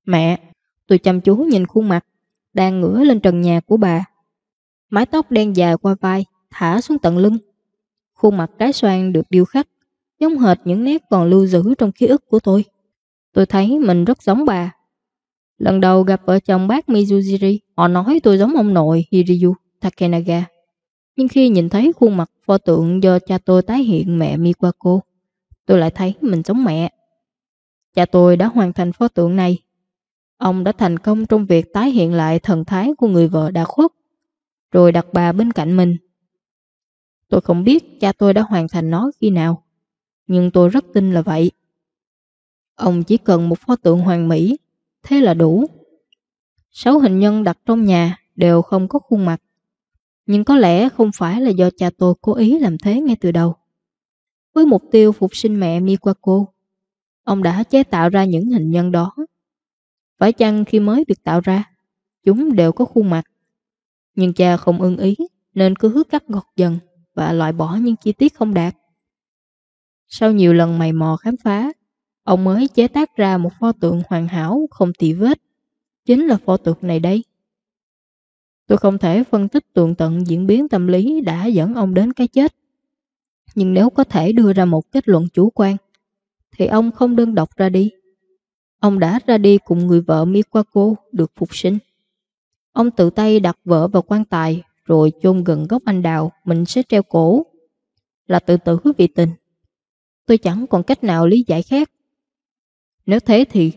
S1: Mẹ, tôi chăm chú nhìn khuôn mặt, đang ngửa lên trần nhà của bà. Mái tóc đen dài qua vai, thả xuống tận lưng. Khuôn mặt cái xoan được điêu khắc, giống hệt những nét còn lưu giữ trong ký ức của tôi. Tôi thấy mình rất giống bà. Lần đầu gặp vợ chồng bác Mizujiri, họ nói tôi giống ông nội Hiryu Takenaga. Nhưng khi nhìn thấy khuôn mặt pho tượng do cha tôi tái hiện mẹ Miwako, tôi lại thấy mình giống mẹ. Cha tôi đã hoàn thành pho tượng này. Ông đã thành công trong việc tái hiện lại thần thái của người vợ đã khuất, rồi đặt bà bên cạnh mình. Tôi không biết cha tôi đã hoàn thành nó khi nào, nhưng tôi rất tin là vậy. Ông chỉ cần một pho tượng hoàn mỹ, thế là đủ. Sáu hình nhân đặt trong nhà đều không có khuôn mặt, nhưng có lẽ không phải là do cha tôi cố ý làm thế ngay từ đầu. Với mục tiêu phục sinh mẹ Miwako, ông đã chế tạo ra những hình nhân đó. Phải chăng khi mới được tạo ra, chúng đều có khuôn mặt. Nhưng cha không ưng ý nên cứ cắt gọt dần và loại bỏ những chi tiết không đạt. Sau nhiều lần mày mò khám phá, ông mới chế tác ra một pho tượng hoàn hảo không tì vết. Chính là pho tượng này đây. Tôi không thể phân tích tường tận diễn biến tâm lý đã dẫn ông đến cái chết. Nhưng nếu có thể đưa ra một kết luận chủ quan, thì ông không đơn độc ra đi. Ông đã ra đi cùng người vợ Mikwako được phục sinh. Ông tự tay đặt vợ vào quan tài rồi chôn gần gốc anh đào mình sẽ treo cổ. Là tự tử vì tình. Tôi chẳng còn cách nào lý giải khác. Nếu thế thì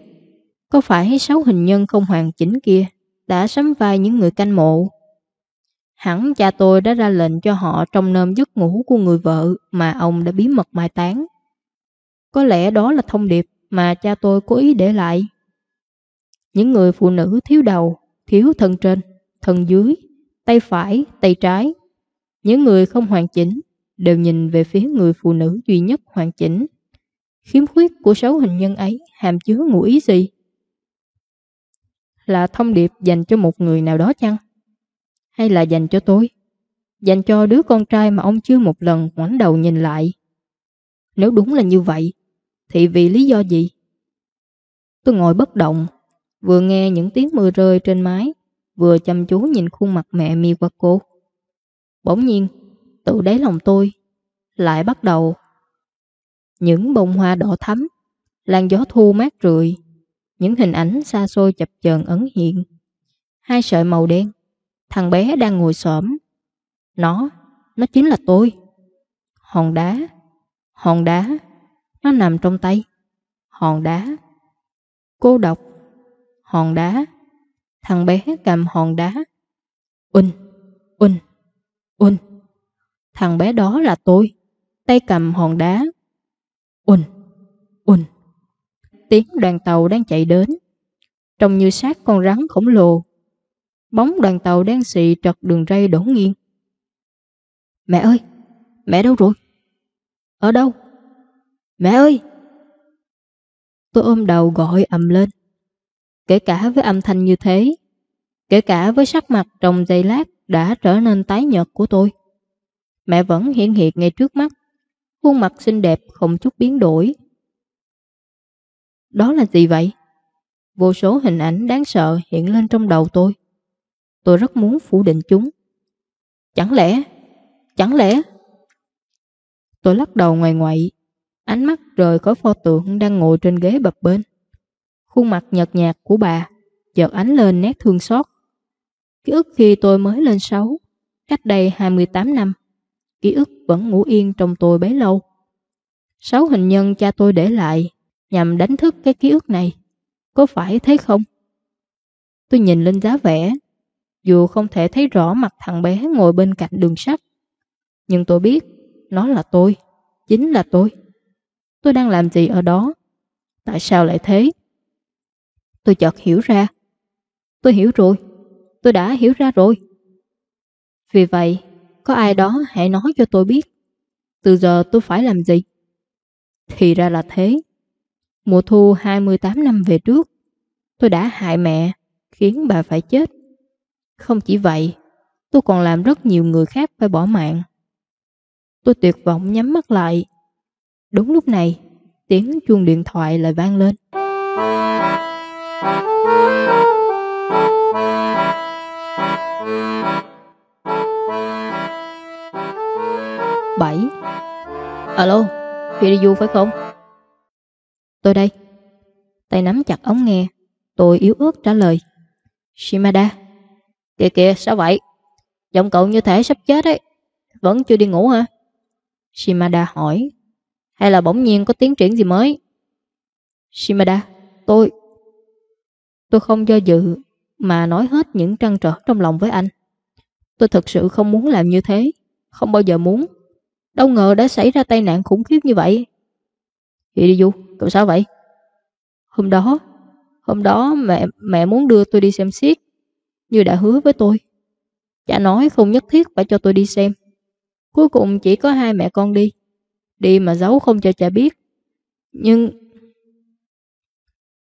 S1: có phải sáu hình nhân không hoàn chỉnh kia đã sắm vai những người canh mộ? Hẳn cha tôi đã ra lệnh cho họ trong nơm giấc ngủ của người vợ mà ông đã bí mật mai táng. Có lẽ đó là thông điệp mà cha tôi cố ý để lại. Những người phụ nữ thiếu đầu, thiếu thân trên, thân dưới, tay phải, tay trái. Những người không hoàn chỉnh đều nhìn về phía người phụ nữ duy nhất hoàn chỉnh. Khiếm khuyết của sáu hình nhân ấy hàm chứa ngụ ý gì? Là thông điệp dành cho một người nào đó chăng? Hay là dành cho tôi? Dành cho đứa con trai mà ông chưa một lần ngoảnh đầu nhìn lại? Nếu đúng là như vậy, thì vì lý do gì? Tôi ngồi bất động, vừa nghe những tiếng mưa rơi trên mái, vừa chăm chú nhìn khuôn mặt mẹ mi qua cô. Bỗng nhiên, tự đáy lòng tôi lại bắt đầu những bông hoa đỏ thắm, làn gió thu mát rượi, những hình ảnh xa xôi chập chờn ấn hiện. Hai sợi màu đen, thằng bé đang ngồi xổm. Nó, nó chính là tôi. Hòn đá, hòn đá, nó nằm trong tay. Hòn đá, cô độc, hòn đá. Thằng bé cầm hòn đá. ùn, ùn, ùn, Thằng bé đó là tôi, tay cầm hòn đá. Tiếng đoàn tàu đang chạy đến. Trông như sát con rắn khổng lồ. Bóng đoàn tàu đang xị trật đường ray đổ nghiêng. Mẹ ơi, mẹ đâu rồi? Ở đâu? Mẹ ơi! Tôi ôm đầu gọi ầm lên. Kể cả với âm thanh như thế, kể cả với sắc mặt trong giây lát đã trở nên tái nhợt của tôi. Mẹ vẫn hiện hiện ngay trước mắt, khuôn mặt xinh đẹp không chút biến đổi. Đó là gì vậy? Vô số hình ảnh đáng sợ hiện lên trong đầu tôi. Tôi rất muốn phủ định chúng. Chẳng lẽ? Chẳng lẽ? Tôi lắc đầu ngoài ngoại, ánh mắt rời khỏi pho tượng đang ngồi trên ghế bập bên. Khuôn mặt nhợt nhạt của bà chợt ánh lên nét thương xót. Ký ức khi tôi mới lên 6, cách đây 28 năm, ký ức vẫn ngủ yên trong tôi bấy lâu. Sáu hình nhân cha tôi để lại nhằm đánh thức cái ký ức này. Có phải thế không? Tôi nhìn lên giá vẽ, dù không thể thấy rõ mặt thằng bé ngồi bên cạnh đường sắt. Nhưng tôi biết, nó là tôi, chính là tôi. Tôi đang làm gì ở đó? Tại sao lại thế? Tôi chợt hiểu ra. Tôi hiểu rồi. Tôi đã hiểu ra rồi. Vì vậy, có ai đó hãy nói cho tôi biết. Từ giờ tôi phải làm gì? Thì ra là thế. Mùa thu 28 năm về trước, tôi đã hại mẹ, khiến bà phải chết. Không chỉ vậy, tôi còn làm rất nhiều người khác phải bỏ mạng. Tôi tuyệt vọng nhắm mắt lại. Đúng lúc này, tiếng chuông điện thoại lại vang lên. Bảy. Alo, Hiriyu phải không? Tôi đây. Tay nắm chặt ống nghe, tôi yếu ớt trả lời. Shimada. Kìa kìa, sao vậy? Giọng cậu như thể sắp chết ấy. Vẫn chưa đi ngủ hả? Shimada hỏi. Hay là bỗng nhiên có tiến triển gì mới? Shimada, tôi... Tôi không do dự mà nói hết những trăn trở trong lòng với anh. Tôi thực sự không muốn làm như thế. Không bao giờ muốn. Đâu ngờ đã xảy ra tai nạn khủng khiếp như vậy. Chị đi Du, cậu sao vậy? Hôm đó, hôm đó mẹ mẹ muốn đưa tôi đi xem xiếc như đã hứa với tôi. Cha nói không nhất thiết phải cho tôi đi xem. Cuối cùng chỉ có hai mẹ con đi. Đi mà giấu không cho cha biết. Nhưng...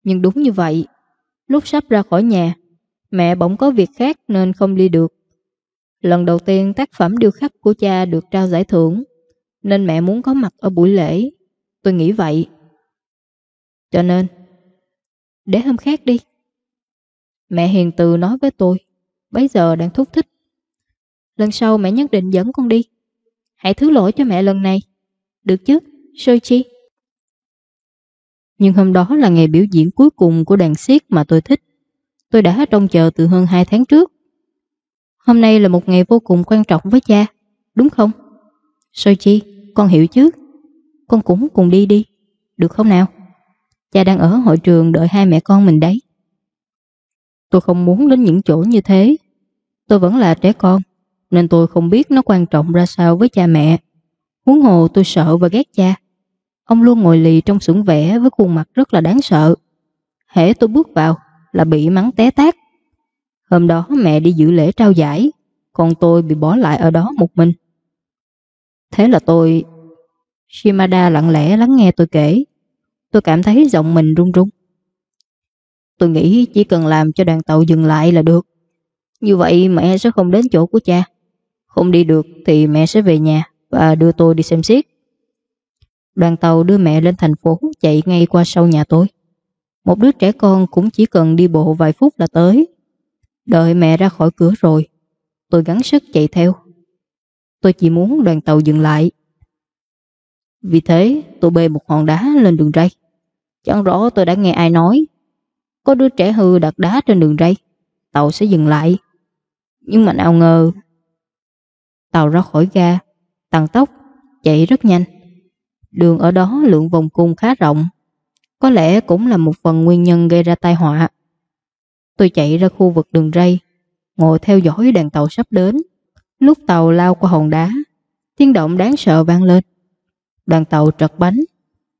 S1: Nhưng đúng như vậy, lúc sắp ra khỏi nhà, Mẹ bỗng có việc khác nên không đi được. Lần đầu tiên tác phẩm điêu khắc của cha được trao giải thưởng, nên mẹ muốn có mặt ở buổi lễ. Tôi nghĩ vậy. Cho nên, để hôm khác đi. Mẹ hiền từ nói với tôi, bây giờ đang thúc thích. Lần sau mẹ nhất định dẫn con đi. Hãy thứ lỗi cho mẹ lần này. Được chứ, Soichi? Nhưng hôm đó là ngày biểu diễn cuối cùng của đàn siết mà tôi thích. Tôi đã trông chờ từ hơn 2 tháng trước. Hôm nay là một ngày vô cùng quan trọng với cha, đúng không? Soichi, con hiểu chứ? Con cũng cùng đi đi, được không nào? Cha đang ở hội trường đợi hai mẹ con mình đấy. Tôi không muốn đến những chỗ như thế. Tôi vẫn là trẻ con, nên tôi không biết nó quan trọng ra sao với cha mẹ. Huống hồ tôi sợ và ghét cha. Ông luôn ngồi lì trong xưởng vẽ với khuôn mặt rất là đáng sợ. Hễ tôi bước vào là bị mắng té tát. Hôm đó mẹ đi dự lễ trao giải, còn tôi bị bỏ lại ở đó một mình. Thế là tôi... Shimada lặng lẽ lắng nghe tôi kể. Tôi cảm thấy giọng mình run run. Tôi nghĩ chỉ cần làm cho đoàn tàu dừng lại là được. Như vậy mẹ sẽ không đến chỗ của cha. Không đi được thì mẹ sẽ về nhà và đưa tôi đi xem xiết. Đoàn tàu đưa mẹ lên thành phố chạy ngay qua sau nhà tôi. Một đứa trẻ con cũng chỉ cần đi bộ vài phút là tới. Đợi mẹ ra khỏi cửa rồi, tôi gắng sức chạy theo. Tôi chỉ muốn đoàn tàu dừng lại. Vì thế, tôi bê một hòn đá lên đường ray. Chẳng rõ tôi đã nghe ai nói. Có đứa trẻ hư đặt đá trên đường ray, tàu sẽ dừng lại. Nhưng mà nào ngờ, tàu ra khỏi ga, tăng tốc, chạy rất nhanh. Đường ở đó lượng vòng cung khá rộng, có lẽ cũng là một phần nguyên nhân gây ra tai họa. Tôi chạy ra khu vực đường ray, ngồi theo dõi đoàn tàu sắp đến. Lúc tàu lao qua hòn đá, tiếng động đáng sợ vang lên. Đoàn tàu trật bánh,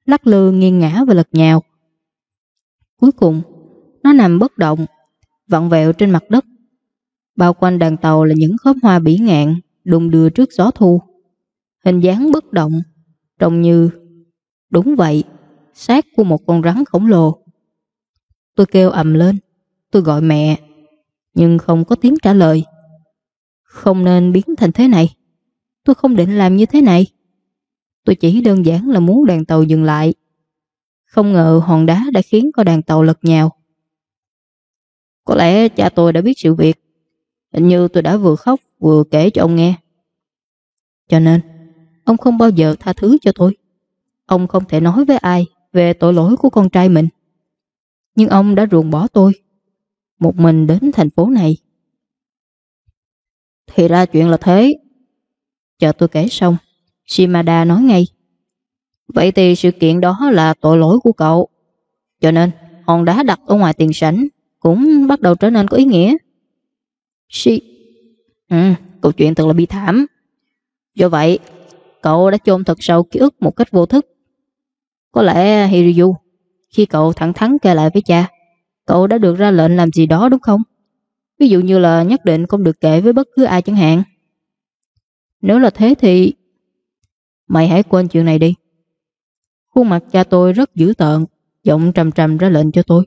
S1: lắc lư nghiêng ngã và lật nhào. Cuối cùng, nó nằm bất động, vặn vẹo trên mặt đất. Bao quanh đoàn tàu là những khóm hoa bỉ ngạn đùng đưa trước gió thu. Hình dáng bất động, trông như... Đúng vậy, xác của một con rắn khổng lồ. Tôi kêu ầm lên, tôi gọi mẹ, nhưng không có tiếng trả lời. Không nên biến thành thế này. Tôi không định làm như thế này. Tôi chỉ đơn giản là muốn đoàn tàu dừng lại. Không ngờ hòn đá đã khiến con đoàn tàu lật nhào. Có lẽ cha tôi đã biết sự việc. Hình như tôi đã vừa khóc vừa kể cho ông nghe. Cho nên, ông không bao giờ tha thứ cho tôi. Ông không thể nói với ai về tội lỗi của con trai mình. Nhưng ông đã ruồng bỏ tôi, một mình đến thành phố này. Thì ra chuyện là thế. Chờ tôi kể xong, Shimada nói ngay. Vậy thì sự kiện đó là tội lỗi của cậu. Cho nên, hòn đá đặt ở ngoài tiền sảnh cũng bắt đầu trở nên có ý nghĩa. Shi... Ừ, câu chuyện thật là bi thảm. Do vậy, cậu đã chôn thật sâu ký ức một cách vô thức. Có lẽ Hiryu, khi cậu thẳng thắn kể lại với cha, cậu đã được ra lệnh làm gì đó đúng không? Ví dụ như là nhất định không được kể với bất cứ ai chẳng hạn. Nếu là thế thì... Mày hãy quên chuyện này đi. Khuôn mặt cha tôi rất dữ tợn, giọng trầm trầm ra lệnh cho tôi.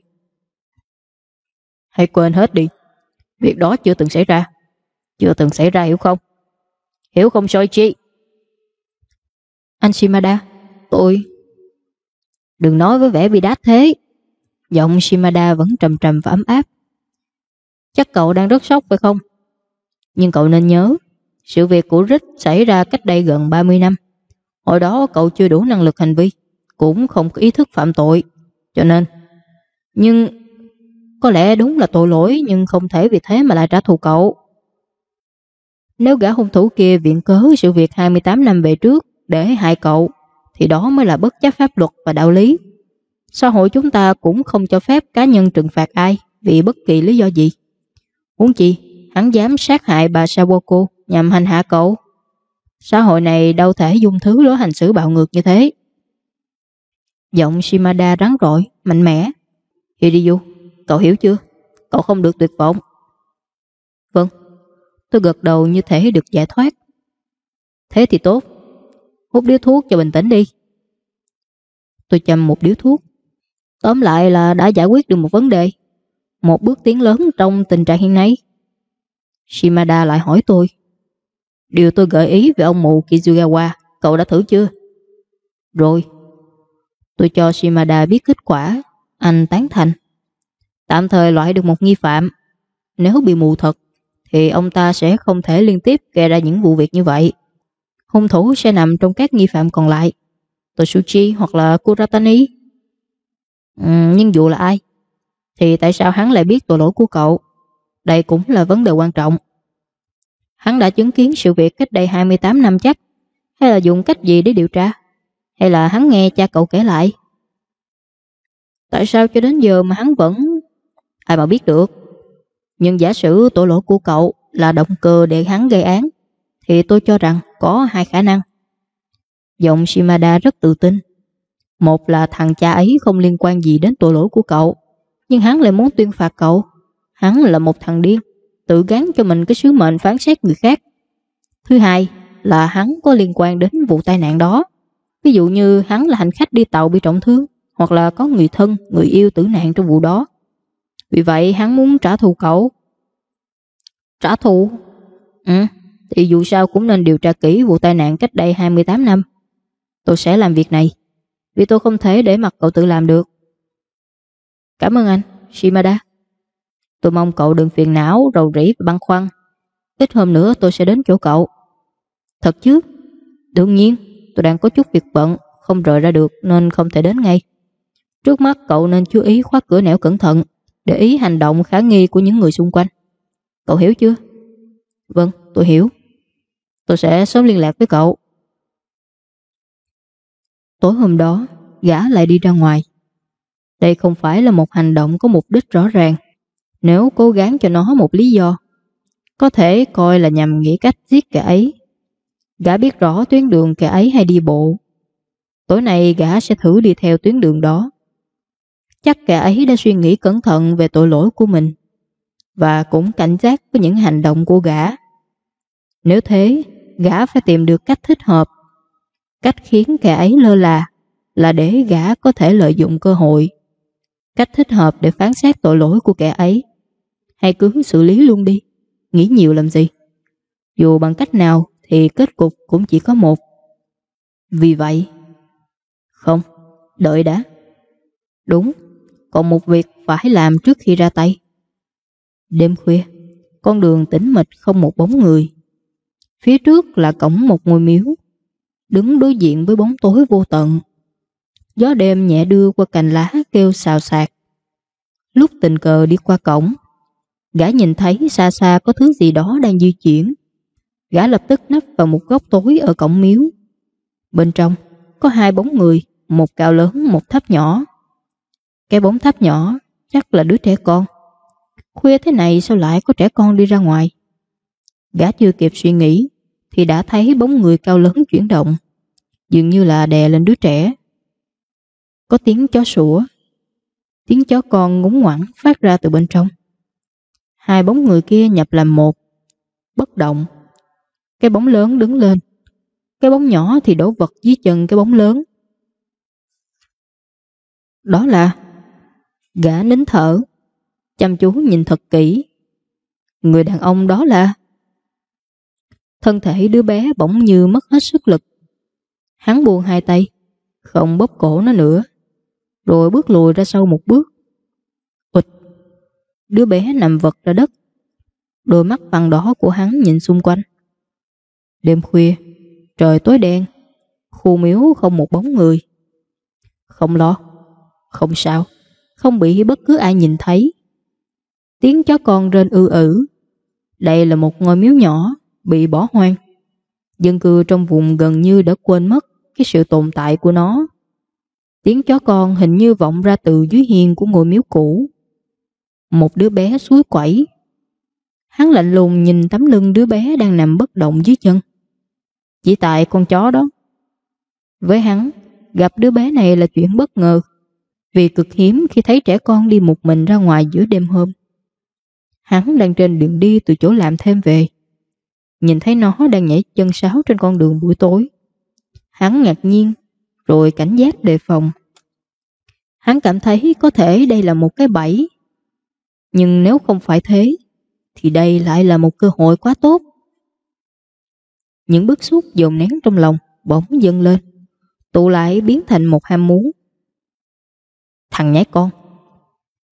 S1: Hãy quên hết đi. Việc đó chưa từng xảy ra. Chưa từng xảy ra hiểu không? Hiểu không soi chi? Anh Shimada, tôi... Đừng nói với vẻ bi đát thế. Giọng Shimada vẫn trầm trầm và ấm áp. Chắc cậu đang rất sốc phải không? Nhưng cậu nên nhớ, sự việc của Rick xảy ra cách đây gần 30 năm. Hồi đó cậu chưa đủ năng lực hành vi, cũng không có ý thức phạm tội. Cho nên, nhưng có lẽ đúng là tội lỗi nhưng không thể vì thế mà lại trả thù cậu. Nếu gã hung thủ kia viện cớ sự việc 28 năm về trước để hại cậu, thì đó mới là bất chấp pháp luật và đạo lý. Xã hội chúng ta cũng không cho phép cá nhân trừng phạt ai vì bất kỳ lý do gì. Muốn chi, hắn dám sát hại bà Sawako nhằm hành hạ cậu. Xã hội này đâu thể dung thứ đối hành xử bạo ngược như thế. Giọng Shimada rắn rội, mạnh mẽ. Hiriyu, cậu hiểu chưa? Cậu không được tuyệt vọng. Vâng, tôi gật đầu như thể được giải thoát. Thế thì tốt, hút điếu thuốc cho bình tĩnh đi. Tôi chầm một điếu thuốc. Tóm lại là đã giải quyết được một vấn đề. Một bước tiến lớn trong tình trạng hiện nay. Shimada lại hỏi tôi. Điều tôi gợi ý về ông mụ Kizugawa, cậu đã thử chưa? Rồi. Tôi cho Shimada biết kết quả, anh tán thành. Tạm thời loại được một nghi phạm. Nếu bị mù thật, thì ông ta sẽ không thể liên tiếp gây ra những vụ việc như vậy. Hung thủ sẽ nằm trong các nghi phạm còn lại. Tosuchi hoặc là Kuratani. Ừ, nhưng dù là ai, thì tại sao hắn lại biết tội lỗi của cậu? Đây cũng là vấn đề quan trọng. Hắn đã chứng kiến sự việc cách đây 28 năm chắc, hay là dùng cách gì để điều tra? Hay là hắn nghe cha cậu kể lại? Tại sao cho đến giờ mà hắn vẫn... Ai mà biết được. Nhưng giả sử tội lỗi của cậu là động cơ để hắn gây án, thì tôi cho rằng có hai khả năng. Giọng Shimada rất tự tin. Một là thằng cha ấy không liên quan gì đến tội lỗi của cậu, nhưng hắn lại muốn tuyên phạt cậu. Hắn là một thằng điên, tự gắn cho mình cái sứ mệnh phán xét người khác. Thứ hai là hắn có liên quan đến vụ tai nạn đó. Ví dụ như hắn là hành khách đi tàu bị trọng thương, hoặc là có người thân, người yêu tử nạn trong vụ đó. Vì vậy hắn muốn trả thù cậu. Trả thù? Ừ, thì dù sao cũng nên điều tra kỹ vụ tai nạn cách đây 28 năm. Tôi sẽ làm việc này, vì tôi không thể để mặc cậu tự làm được. Cảm ơn anh, Shimada. Tôi mong cậu đừng phiền não, rầu rĩ và băn khoăn. Ít hôm nữa tôi sẽ đến chỗ cậu. Thật chứ? Đương nhiên, tôi đang có chút việc bận, không rời ra được nên không thể đến ngay. Trước mắt cậu nên chú ý khóa cửa nẻo cẩn thận, để ý hành động khả nghi của những người xung quanh. Cậu hiểu chưa? Vâng, tôi hiểu. Tôi sẽ sớm liên lạc với cậu. Tối hôm đó, gã lại đi ra ngoài. Đây không phải là một hành động có mục đích rõ ràng. Nếu cố gắng cho nó một lý do, có thể coi là nhằm nghĩ cách giết kẻ ấy. Gã biết rõ tuyến đường kẻ ấy hay đi bộ. Tối nay gã sẽ thử đi theo tuyến đường đó. Chắc kẻ ấy đã suy nghĩ cẩn thận về tội lỗi của mình và cũng cảnh giác với những hành động của gã. Nếu thế, gã phải tìm được cách thích hợp. Cách khiến kẻ ấy lơ là là để gã có thể lợi dụng cơ hội. Cách thích hợp để phán xét tội lỗi của kẻ ấy. Hay cứ xử lý luôn đi, nghĩ nhiều làm gì. Dù bằng cách nào thì kết cục cũng chỉ có một. Vì vậy, không, đợi đã. Đúng, còn một việc phải làm trước khi ra tay. Đêm khuya, con đường tĩnh mịch không một bóng người. Phía trước là cổng một ngôi miếu, đứng đối diện với bóng tối vô tận. Gió đêm nhẹ đưa qua cành lá kêu xào xạc. Lúc tình cờ đi qua cổng, gã nhìn thấy xa xa có thứ gì đó đang di chuyển. Gã lập tức nấp vào một góc tối ở cổng miếu. Bên trong có hai bóng người, một cao lớn, một thấp nhỏ. Cái bóng thấp nhỏ chắc là đứa trẻ con. Khuya thế này sao lại có trẻ con đi ra ngoài? Gã chưa kịp suy nghĩ thì đã thấy bóng người cao lớn chuyển động, dường như là đè lên đứa trẻ. Có tiếng chó sủa, tiếng chó con ngúng ngoẳng phát ra từ bên trong. Hai bóng người kia nhập làm một, bất động. Cái bóng lớn đứng lên, cái bóng nhỏ thì đổ vật dưới chân cái bóng lớn. Đó là Gã nín thở. Chăm chú nhìn thật kỹ. Người đàn ông đó là Thân thể đứa bé bỗng như mất hết sức lực. Hắn buông hai tay Không bóp cổ nó nữa. Rồi bước lùi ra sau một bước Ụt Đứa bé nằm vật ra đất Đôi mắt vàng đỏ của hắn nhìn xung quanh Đêm khuya, Trời tối đen, Khu miếu không một bóng người Không lo, Không sao, không bị bất cứ ai nhìn thấy. Tiếng chó con rên ư ử. Đây là một ngôi miếu nhỏ, bị bỏ hoang. Dân cư trong vùng gần như đã quên mất cái sự tồn tại của nó. Tiếng chó con hình như vọng ra từ dưới hiên của ngôi miếu cũ. Một đứa bé suối quẩy. Hắn lạnh lùng nhìn tấm lưng đứa bé đang nằm bất động dưới chân. Chỉ tại con chó đó. Với hắn, gặp đứa bé này là chuyện bất ngờ vì cực hiếm khi thấy trẻ con đi một mình ra ngoài giữa đêm hôm. Hắn đang trên đường đi từ chỗ làm thêm về. Nhìn thấy nó đang nhảy chân sáo trên con đường buổi tối. Hắn ngạc nhiên, rồi cảnh giác đề phòng. Hắn cảm thấy có thể đây là một cái bẫy. Nhưng nếu không phải thế, thì đây lại là một cơ hội quá tốt. Những bức xúc dồn nén trong lòng bỗng dâng lên, tụ lại biến thành một ham muốn. Thằng nhái con.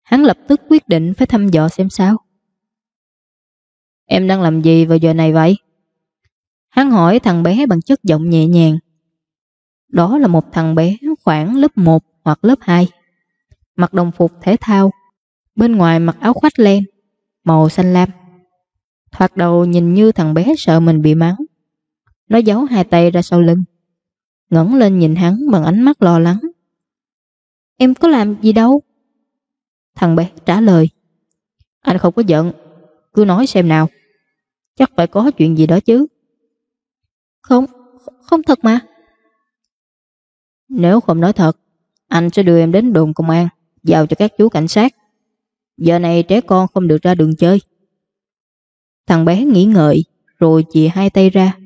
S1: Hắn lập tức quyết định phải thăm dò xem sao. Em đang làm gì vào giờ này vậy? Hắn hỏi thằng bé bằng chất giọng nhẹ nhàng. Đó là một thằng bé khoảng lớp 1 hoặc lớp 2. Mặc đồng phục thể thao, bên ngoài mặc áo khoác len, màu xanh lam. Thoạt đầu nhìn như thằng bé sợ mình bị mắng. Nó giấu hai tay ra sau lưng, ngẩng lên nhìn hắn bằng ánh mắt lo lắng. Em có làm gì đâu? Thằng bé trả lời. Anh không có giận, cứ nói xem nào. Chắc phải có chuyện gì đó chứ. Không, không thật mà. Nếu không nói thật, anh sẽ đưa em đến đồn công an, giao cho các chú cảnh sát. Giờ này trẻ con không được ra đường chơi. Thằng bé nghĩ ngợi, rồi chìa hai tay ra.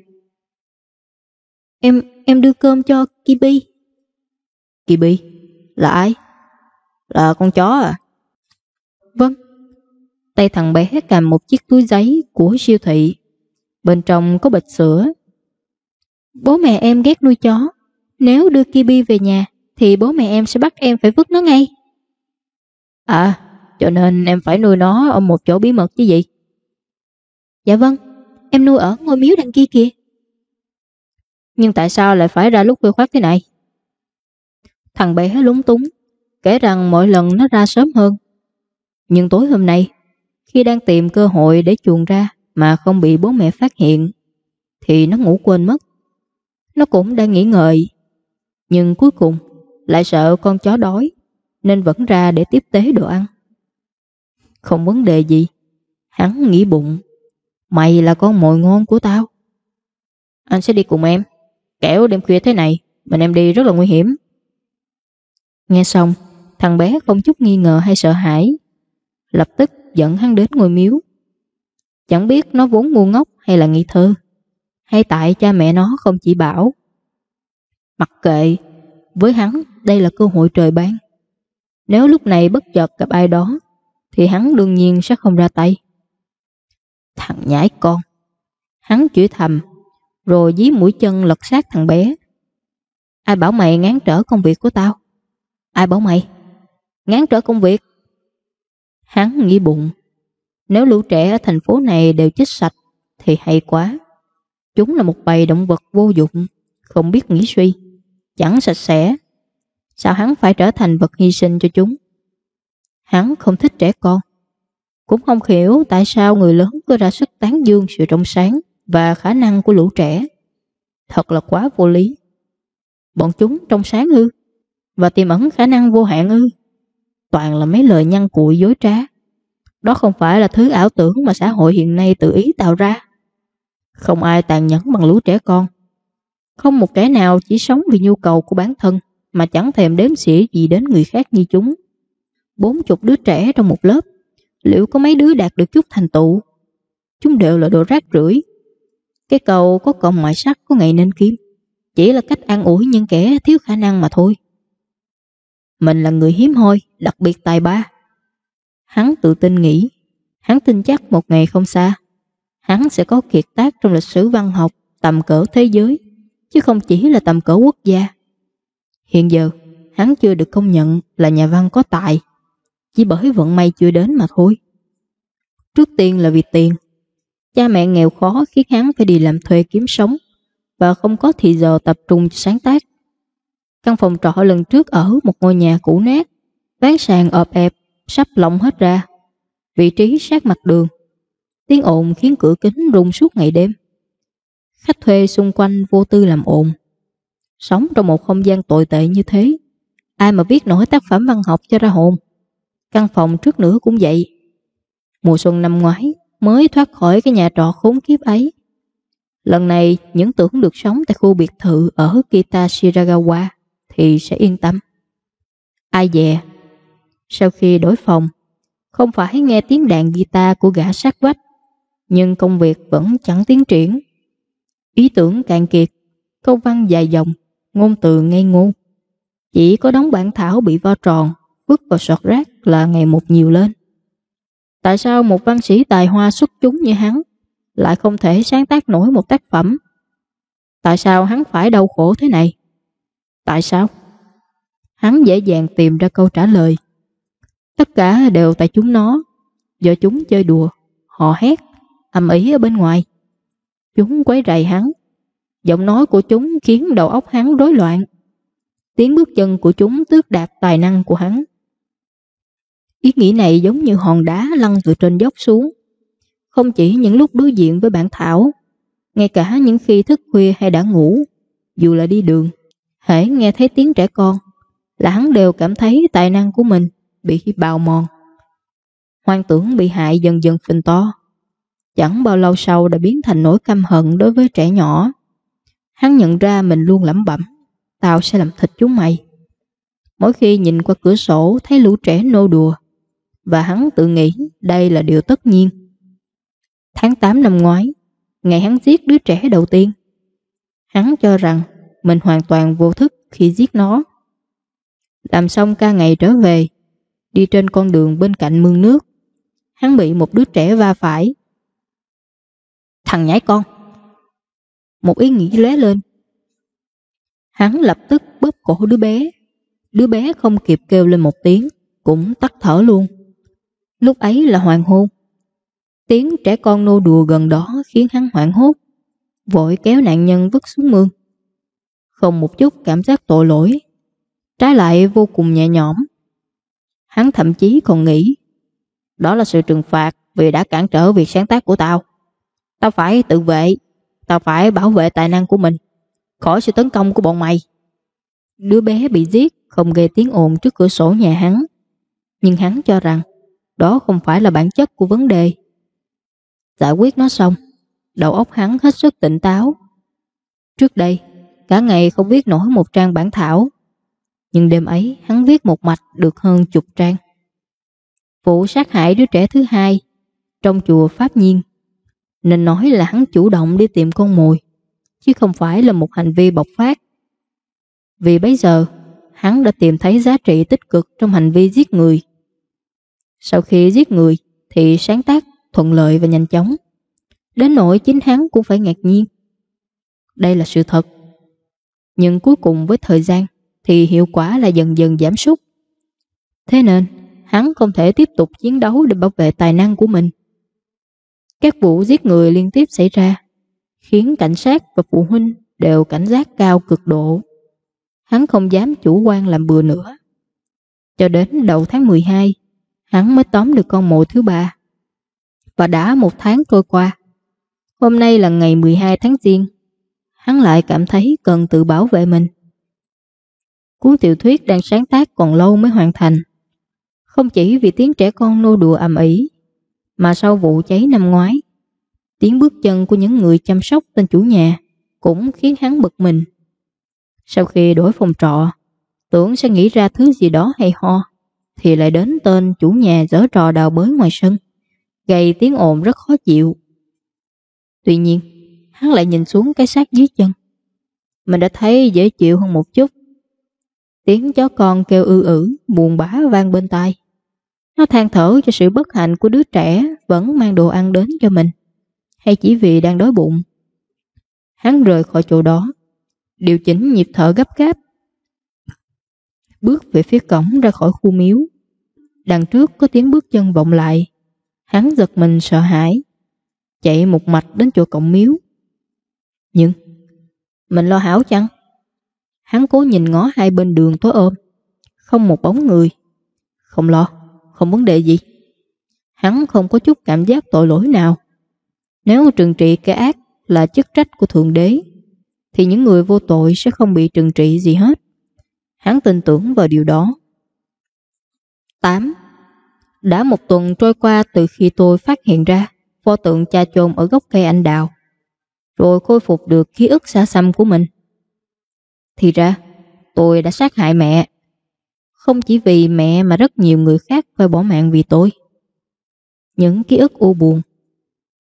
S1: Em em đưa cơm cho Kibi. Kibi? Là ai? Là con chó à? Vâng. Tay thằng bé cầm một chiếc túi giấy của siêu thị. Bên trong có bịch sữa. Bố mẹ em ghét nuôi chó. Nếu đưa Kibi về nhà, thì bố mẹ em sẽ bắt em phải vứt nó ngay. À, cho nên em phải nuôi nó ở một chỗ bí mật chứ gì? Dạ vâng, em nuôi ở ngôi miếu đằng kia kìa. Nhưng tại sao lại phải ra lúc khuya khoát thế này? Thằng bé lúng túng, kể rằng mỗi lần nó ra sớm hơn. Nhưng tối hôm nay, khi đang tìm cơ hội để chuồn ra mà không bị bố mẹ phát hiện, thì nó ngủ quên mất. Nó cũng đang nghĩ ngợi, nhưng cuối cùng lại sợ con chó đói, nên vẫn ra để tiếp tế đồ ăn. Không vấn đề gì, hắn nghĩ bụng, mày là con mồi ngon của tao. Anh sẽ đi cùng em, kẻo đêm khuya thế này, mình em đi rất là nguy hiểm. Nghe xong, thằng bé không chút nghi ngờ hay sợ hãi. Lập tức dẫn hắn đến ngôi miếu. Chẳng biết nó vốn ngu ngốc hay là nghi thơ, hay tại cha mẹ nó không chỉ bảo. Mặc kệ, với hắn đây là cơ hội trời ban. Nếu lúc này bất chợt gặp ai đó, thì hắn đương nhiên sẽ không ra tay. Thằng nhãi con. Hắn chửi thầm, rồi dí mũi chân lật sát thằng bé. Ai bảo mày ngán trở công việc của tao? Ai bảo mày? Ngán trở công việc? Hắn nghĩ bụng. Nếu lũ trẻ ở thành phố này đều chết sạch thì hay quá. Chúng là một bầy động vật vô dụng, không biết nghĩ suy, chẳng sạch sẽ. Sao hắn phải trở thành vật hy sinh cho chúng? Hắn không thích trẻ con. Cũng không hiểu tại sao người lớn cứ ra sức tán dương sự trong sáng và khả năng của lũ trẻ. Thật là quá vô lý. Bọn chúng trong sáng ư? và tiềm ẩn khả năng vô hạn ư. Toàn là mấy lời nhăn cuội dối trá. Đó không phải là thứ ảo tưởng mà xã hội hiện nay tự ý tạo ra. Không ai tàn nhẫn bằng lũ trẻ con. Không một kẻ nào chỉ sống vì nhu cầu của bản thân mà chẳng thèm đếm xỉa gì đến người khác như chúng. Bốn chục đứa trẻ trong một lớp, liệu có mấy đứa đạt được chút thành tựu? Chúng đều là đồ rác rưởi. Cái cầu có cọng ngoại sắt có ngày nên kim, chỉ là cách an ủi những kẻ thiếu khả năng mà thôi. Mình là người hiếm hoi, đặc biệt tài ba. Hắn tự tin nghĩ, hắn tin chắc một ngày không xa, hắn sẽ có kiệt tác trong lịch sử văn học tầm cỡ thế giới, chứ không chỉ là tầm cỡ quốc gia. Hiện giờ, hắn chưa được công nhận là nhà văn có tài, chỉ bởi vận may chưa đến mà thôi. Trước tiên là vì tiền. Cha mẹ nghèo khó khiến hắn phải đi làm thuê kiếm sống và không có thì giờ tập trung sáng tác. Căn phòng trọ lần trước ở một ngôi nhà cũ nát, ván sàn ọp ẹp, sắp lỏng hết ra. Vị trí sát mặt đường. Tiếng ồn khiến cửa kính rung suốt ngày đêm. Khách thuê xung quanh vô tư làm ồn. Sống trong một không gian tồi tệ như thế, ai mà viết nổi tác phẩm văn học cho ra hồn. Căn phòng trước nữa cũng vậy. Mùa xuân năm ngoái mới thoát khỏi cái nhà trọ khốn kiếp ấy. Lần này, những tưởng được sống tại khu biệt thự ở Kita Shiragawa thì sẽ yên tâm. Ai dè, sau khi đổi phòng, không phải nghe tiếng đàn guitar của gã sát vách, nhưng công việc vẫn chẳng tiến triển. Ý tưởng cạn kiệt, câu văn dài dòng, ngôn từ ngây ngô. Chỉ có đóng bản thảo bị vo tròn, vứt vào sọt rác là ngày một nhiều lên. Tại sao một văn sĩ tài hoa xuất chúng như hắn lại không thể sáng tác nổi một tác phẩm? Tại sao hắn phải đau khổ thế này? Tại sao? Hắn dễ dàng tìm ra câu trả lời. Tất cả đều tại chúng nó. do chúng chơi đùa, họ hét, ầm ĩ ở bên ngoài. Chúng quấy rầy hắn. Giọng nói của chúng khiến đầu óc hắn rối loạn. Tiếng bước chân của chúng tước đạt tài năng của hắn. Ý nghĩ này giống như hòn đá lăn từ trên dốc xuống. Không chỉ những lúc đối diện với bản thảo, ngay cả những khi thức khuya hay đã ngủ, dù là đi đường, hãy nghe thấy tiếng trẻ con, là hắn đều cảm thấy tài năng của mình bị bào mòn. Hoang tưởng bị hại dần dần phình to. Chẳng bao lâu sau đã biến thành nỗi căm hận đối với trẻ nhỏ. Hắn nhận ra mình luôn lẩm bẩm, tao sẽ làm thịt chúng mày. Mỗi khi nhìn qua cửa sổ thấy lũ trẻ nô đùa, và hắn tự nghĩ đây là điều tất nhiên. Tháng 8 năm ngoái, ngày hắn giết đứa trẻ đầu tiên, hắn cho rằng mình hoàn toàn vô thức khi giết nó. Làm xong ca ngày trở về, đi trên con đường bên cạnh mương nước, hắn bị một đứa trẻ va phải. Thằng nhãi con! Một ý nghĩ lóe lên. Hắn lập tức bóp cổ đứa bé. Đứa bé không kịp kêu lên một tiếng, cũng tắt thở luôn. Lúc ấy là hoàng hôn. Tiếng trẻ con nô đùa gần đó khiến hắn hoảng hốt, vội kéo nạn nhân vứt xuống mương. Không một chút cảm giác tội lỗi, trái lại vô cùng nhẹ nhõm. Hắn thậm chí còn nghĩ, đó là sự trừng phạt vì đã cản trở việc sáng tác của tao. Tao phải tự vệ, tao phải bảo vệ tài năng của mình, khỏi sự tấn công của bọn mày. Đứa bé bị giết không gây tiếng ồn trước cửa sổ nhà hắn, nhưng hắn cho rằng đó không phải là bản chất của vấn đề. Giải quyết nó xong, đầu óc hắn hết sức tỉnh táo. Trước đây, cả ngày không viết nổi một trang bản thảo, nhưng đêm ấy hắn viết một mạch được hơn chục trang. Vụ sát hại đứa trẻ thứ hai trong chùa Pháp Nhiên, nên nói là hắn chủ động đi tìm con mồi, chứ không phải là một hành vi bộc phát. Vì bây giờ, hắn đã tìm thấy giá trị tích cực trong hành vi giết người sau khi giết người thì sáng tác thuận lợi và nhanh chóng. Đến nỗi chính hắn cũng phải ngạc nhiên. Đây là sự thật. Nhưng cuối cùng với thời gian thì hiệu quả là dần dần giảm sút. Thế nên, hắn không thể tiếp tục chiến đấu để bảo vệ tài năng của mình. Các vụ giết người liên tiếp xảy ra, khiến cảnh sát và phụ huynh đều cảnh giác cao cực độ. Hắn không dám chủ quan làm bừa nữa. Cho đến đầu tháng 12, hắn mới tóm được con mồi thứ ba. Và đã một tháng trôi qua. Hôm nay là ngày 12 tháng Giêng. Hắn lại cảm thấy cần tự bảo vệ mình. Cuốn tiểu thuyết đang sáng tác còn lâu mới hoàn thành. Không chỉ vì tiếng trẻ con nô đùa ầm ĩ, mà sau vụ cháy năm ngoái, tiếng bước chân của những người chăm sóc tên chủ nhà cũng khiến hắn bực mình. Sau khi đổi phòng trọ, tưởng sẽ nghĩ ra thứ gì đó hay ho thì lại đến tên chủ nhà giở trò đào bới ngoài sân, gây tiếng ồn rất khó chịu. Tuy nhiên, hắn lại nhìn xuống cái xác dưới chân. Mình đã thấy dễ chịu hơn một chút. Tiếng chó con kêu ư ử, buồn bã vang bên tai. Nó than thở cho sự bất hạnh của đứa trẻ vẫn mang đồ ăn đến cho mình, hay chỉ vì đang đói bụng. Hắn rời khỏi chỗ đó, điều chỉnh nhịp thở gấp gáp bước về phía cổng ra khỏi khu miếu. Đằng trước có tiếng bước chân vọng lại. Hắn giật mình sợ hãi, chạy một mạch đến chỗ cổng miếu. Nhưng, mình lo hảo chăng? Hắn cố nhìn ngó hai bên đường tối ôm, không một bóng người. Không lo, không vấn đề gì. Hắn không có chút cảm giác tội lỗi nào. Nếu trừng trị cái ác là chức trách của Thượng Đế, thì những người vô tội sẽ không bị trừng trị gì hết. Hắn tin tưởng vào điều đó. 8. Đã một tuần trôi qua từ khi tôi phát hiện ra pho tượng cha chôn ở gốc cây anh đào, rồi khôi phục được ký ức xa xăm của mình. Thì ra, tôi đã sát hại mẹ. Không chỉ vì mẹ mà rất nhiều người khác phải bỏ mạng vì tôi. Những ký ức u buồn.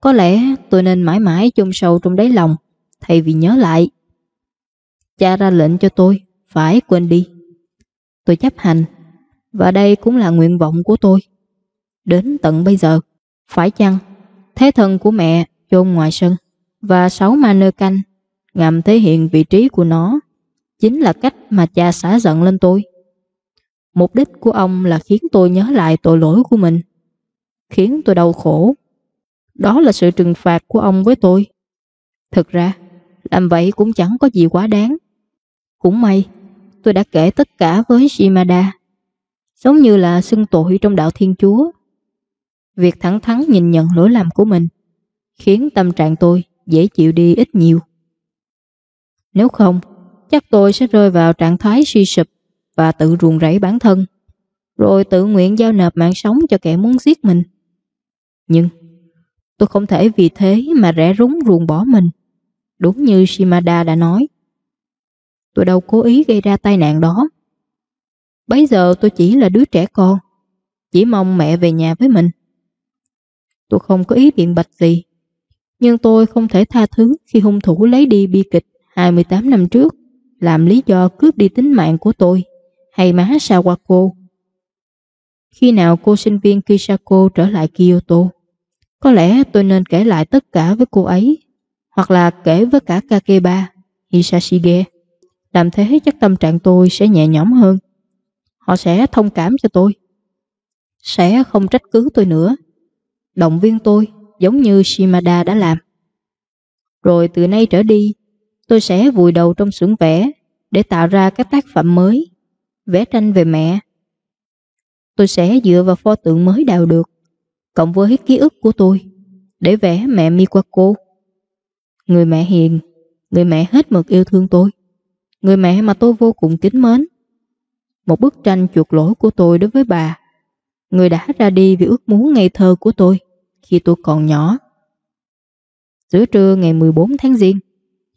S1: Có lẽ tôi nên mãi mãi chôn sâu trong đáy lòng thay vì nhớ lại. Cha ra lệnh cho tôi phải quên đi. Tôi chấp hành và đây cũng là nguyện vọng của tôi. Đến tận bây giờ, Phải chăng thế thân của mẹ chôn ngoài sân và sáu ma nơ canh ngầm thể hiện vị trí của nó chính là cách mà cha xả giận lên tôi. Mục đích của ông là khiến tôi nhớ lại tội lỗi của mình, khiến tôi đau khổ. Đó là sự trừng phạt của ông với tôi. Thực ra, làm vậy cũng chẳng có gì quá đáng. Cũng may, tôi đã kể tất cả với Shimada, giống như là xưng tội trong đạo Thiên Chúa. Việc thẳng thắn nhìn nhận lỗi lầm của mình khiến tâm trạng tôi dễ chịu đi ít nhiều. Nếu không, chắc tôi sẽ rơi vào trạng thái suy sụp và tự ruồng rẫy bản thân, rồi tự nguyện giao nộp mạng sống cho kẻ muốn giết mình. Nhưng tôi không thể vì thế mà rẽ rúng ruồng bỏ mình, đúng như Shimada đã nói. Tôi đâu cố ý gây ra tai nạn đó. Bây giờ tôi chỉ là đứa trẻ con, chỉ mong mẹ về nhà với mình. Tôi không có ý biện bạch gì, nhưng tôi không thể tha thứ khi hung thủ lấy đi bi kịch 28 năm trước làm lý do cướp đi tính mạng của tôi hay má Sawako. Khi nào cô sinh viên Kisako trở lại Kyoto, có lẽ tôi nên kể lại tất cả với cô ấy hoặc là kể với cả Kakeba, Hisashige. Làm thế chắc tâm trạng tôi sẽ nhẹ nhõm hơn. Họ sẽ thông cảm cho tôi. Sẽ không trách cứ tôi nữa. Động viên tôi giống như Shimada đã làm. Rồi từ nay trở đi, tôi sẽ vùi đầu trong xưởng vẽ để tạo ra các tác phẩm mới, vẽ tranh về mẹ. Tôi sẽ dựa vào pho tượng mới đào được, cộng với ký ức của tôi, để vẽ mẹ Miwako. Người mẹ hiền, người mẹ hết mực yêu thương tôi, người mẹ mà tôi vô cùng kính mến. Một bức tranh chuộc lỗi của tôi đối với bà, người đã ra đi vì ước muốn ngây thơ của tôi khi tôi còn nhỏ. Giữa trưa ngày 14 tháng Giêng,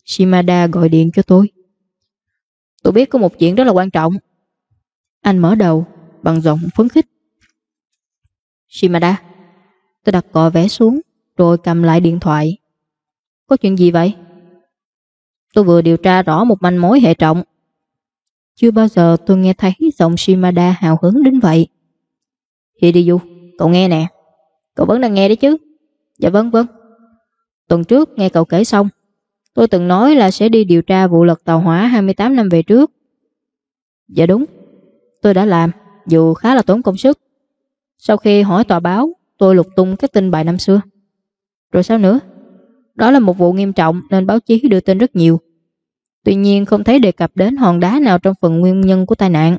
S1: Shimada gọi điện cho tôi. Tôi biết có một chuyện rất là quan trọng. Anh mở đầu bằng giọng phấn khích. Shimada, tôi đặt cọ vé xuống rồi cầm lại điện thoại. Có chuyện gì vậy? Tôi vừa điều tra rõ một manh mối hệ trọng. Chưa bao giờ tôi nghe thấy giọng Shimada hào hứng đến vậy. Hideyu, cậu nghe nè. Cậu vẫn đang nghe đấy chứ? Dạ vâng vâng. Tuần trước nghe cậu kể xong, tôi từng nói là sẽ đi điều tra vụ lật tàu hỏa 28 năm về trước. Dạ đúng, tôi đã làm, dù khá là tốn công sức. Sau khi hỏi tòa báo, tôi lục tung các tin bài năm xưa. Rồi sao nữa? Đó là một vụ nghiêm trọng nên báo chí đưa tin rất nhiều. Tuy nhiên không thấy đề cập đến hòn đá nào trong phần nguyên nhân của tai nạn.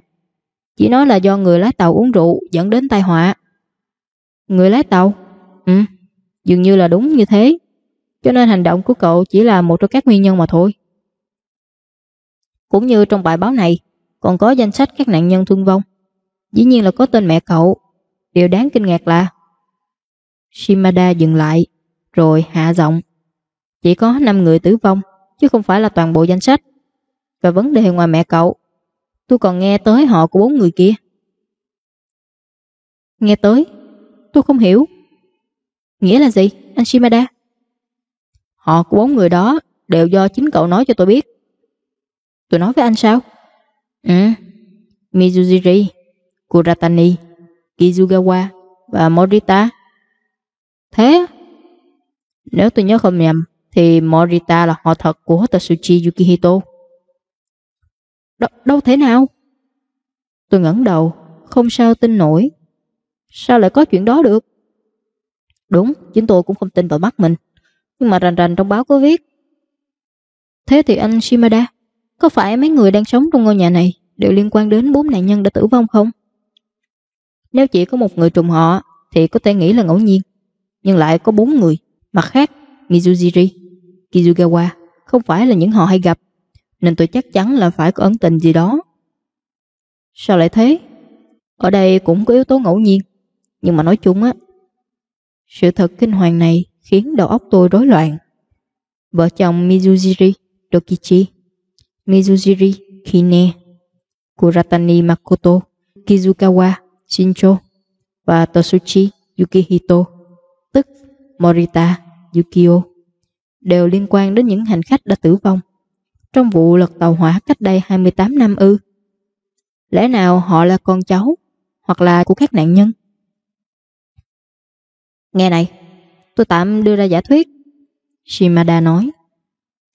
S1: Chỉ nói là do người lái tàu uống rượu dẫn đến tai họa. Người lái tàu? Ừ, dường như là đúng như thế. Cho nên hành động của cậu chỉ là một trong các nguyên nhân mà thôi. Cũng như trong bài báo này, còn có danh sách các nạn nhân thương vong. Dĩ nhiên là có tên mẹ cậu. Điều đáng kinh ngạc là Shimada dừng lại, rồi hạ giọng. Chỉ có 5 người tử vong, chứ không phải là toàn bộ danh sách. Và vấn đề ngoài mẹ cậu, tôi còn nghe tới họ của bốn người kia. Nghe tới? Tôi không hiểu. Nghĩa là gì, anh Shimada? Họ của bốn người đó đều do chính cậu nói cho tôi biết. Tôi nói với anh sao? Ừ, Mizujiri, Kuratani, Kizugawa và Morita. Thế Nếu tôi nhớ không nhầm thì Morita là họ thật của Tatsuchi Yukihito. Đ đâu thế nào? Tôi ngẩng đầu, không sao tin nổi. Sao lại có chuyện đó được? Đúng, chính tôi cũng không tin vào mắt mình. Nhưng mà rành rành trong báo có viết. Thế thì anh Shimada, có phải mấy người đang sống trong ngôi nhà này đều liên quan đến bốn nạn nhân đã tử vong không? Nếu chỉ có một người trùng họ thì có thể nghĩ là ngẫu nhiên. Nhưng lại có bốn người. Mặt khác, Mizujiri, Kizugawa không phải là những họ hay gặp. Nên tôi chắc chắn là phải có ấn tình gì đó. Sao lại thế? Ở đây cũng có yếu tố ngẫu nhiên. Nhưng mà nói chung á, sự thật kinh hoàng này khiến đầu óc tôi rối loạn. Vợ chồng Mizujiri Dokichi, Mezujiri Kine, Kuratani Makoto, Kizukawa Shincho và Tosuchi Yukihito, tức Morita Yukio, đều liên quan đến những hành khách đã tử vong trong vụ lật tàu hỏa cách đây 28 năm ư. Lẽ nào họ là con cháu hoặc là của các nạn nhân? Nghe này, tôi tạm đưa ra giả thuyết. Shimada nói.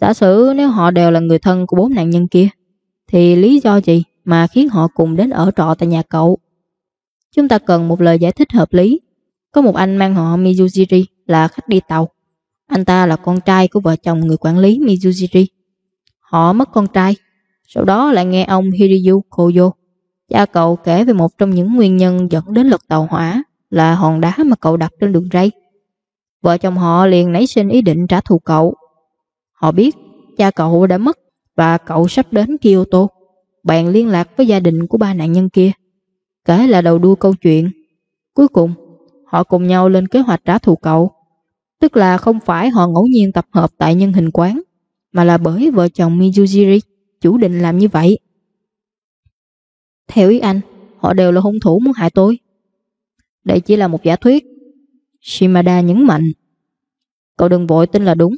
S1: Giả sử nếu họ đều là người thân của bốn nạn nhân kia, thì lý do gì mà khiến họ cùng đến ở trọ tại nhà cậu? Chúng ta cần một lời giải thích hợp lý. Có một anh mang họ Mizujiri là khách đi tàu. Anh ta là con trai của vợ chồng người quản lý Mizujiri. Họ mất con trai, sau đó lại nghe ông Hiriyu Koyo, cha cậu kể về một trong những nguyên nhân dẫn đến lật tàu hỏa là hòn đá mà cậu đặt trên đường ray. Vợ chồng họ liền nảy sinh ý định trả thù cậu. Họ biết cha cậu đã mất và cậu sắp đến Kyoto. Bạn liên lạc với gia đình của ba nạn nhân kia. Kể là đầu đuôi câu chuyện. Cuối cùng, họ cùng nhau lên kế hoạch trả thù cậu. Tức là không phải họ ngẫu nhiên tập hợp tại nhân hình quán, mà là bởi vợ chồng Mizujiri chủ định làm như vậy. Theo ý anh, họ đều là hung thủ muốn hại tôi. Đây chỉ là một giả thuyết. Shimada nhấn mạnh. Cậu đừng vội tin là đúng.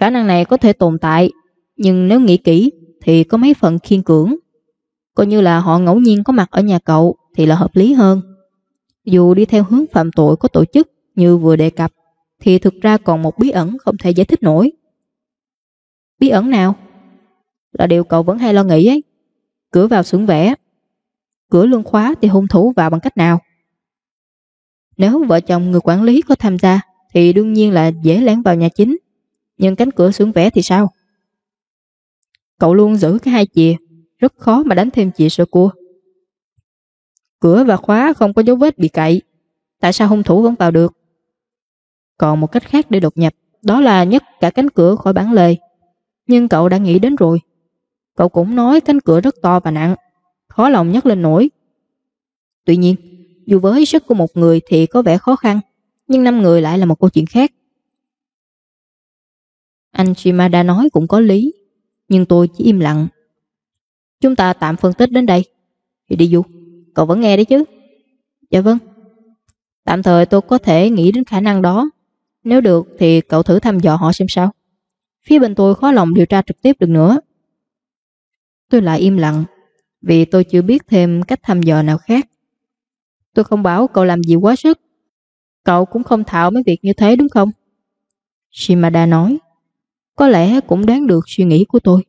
S1: Khả năng này có thể tồn tại, nhưng nếu nghĩ kỹ thì có mấy phần khiên cưỡng. Coi như là họ ngẫu nhiên có mặt ở nhà cậu thì là hợp lý hơn. Dù đi theo hướng phạm tội có tổ chức như vừa đề cập, thì thực ra còn một bí ẩn không thể giải thích nổi. Bí ẩn nào? Là điều cậu vẫn hay lo nghĩ ấy. Cửa vào xưởng vẽ. Cửa luôn khóa thì hung thủ vào bằng cách nào? Nếu vợ chồng người quản lý có tham gia thì đương nhiên là dễ lén vào nhà chính. Nhưng cánh cửa xưởng vẽ thì sao? Cậu luôn giữ cái hai chìa, rất khó mà đánh thêm chìa sơ cua. Cửa và khóa không có dấu vết bị cậy. Tại sao hung thủ vẫn vào được? Còn một cách khác để đột nhập, đó là nhấc cả cánh cửa khỏi bản lề. Nhưng cậu đã nghĩ đến rồi. Cậu cũng nói cánh cửa rất to và nặng, khó lòng nhấc lên nổi. Tuy nhiên, dù với sức của một người thì có vẻ khó khăn, nhưng năm người lại là một câu chuyện khác. Anh Shimada nói cũng có lý, nhưng tôi chỉ im lặng. Chúng ta tạm phân tích đến đây. Thì đi du, cậu vẫn nghe đấy chứ? Dạ vâng. Tạm thời tôi có thể nghĩ đến khả năng đó. Nếu được thì cậu thử thăm dò họ xem sao. Phía bên tôi khó lòng điều tra trực tiếp được nữa. Tôi lại im lặng, vì tôi chưa biết thêm cách thăm dò nào khác. Tôi không bảo cậu làm gì quá sức. Cậu cũng không thạo mấy việc như thế đúng không? Shimada nói. Có lẽ cũng đáng được suy nghĩ của tôi.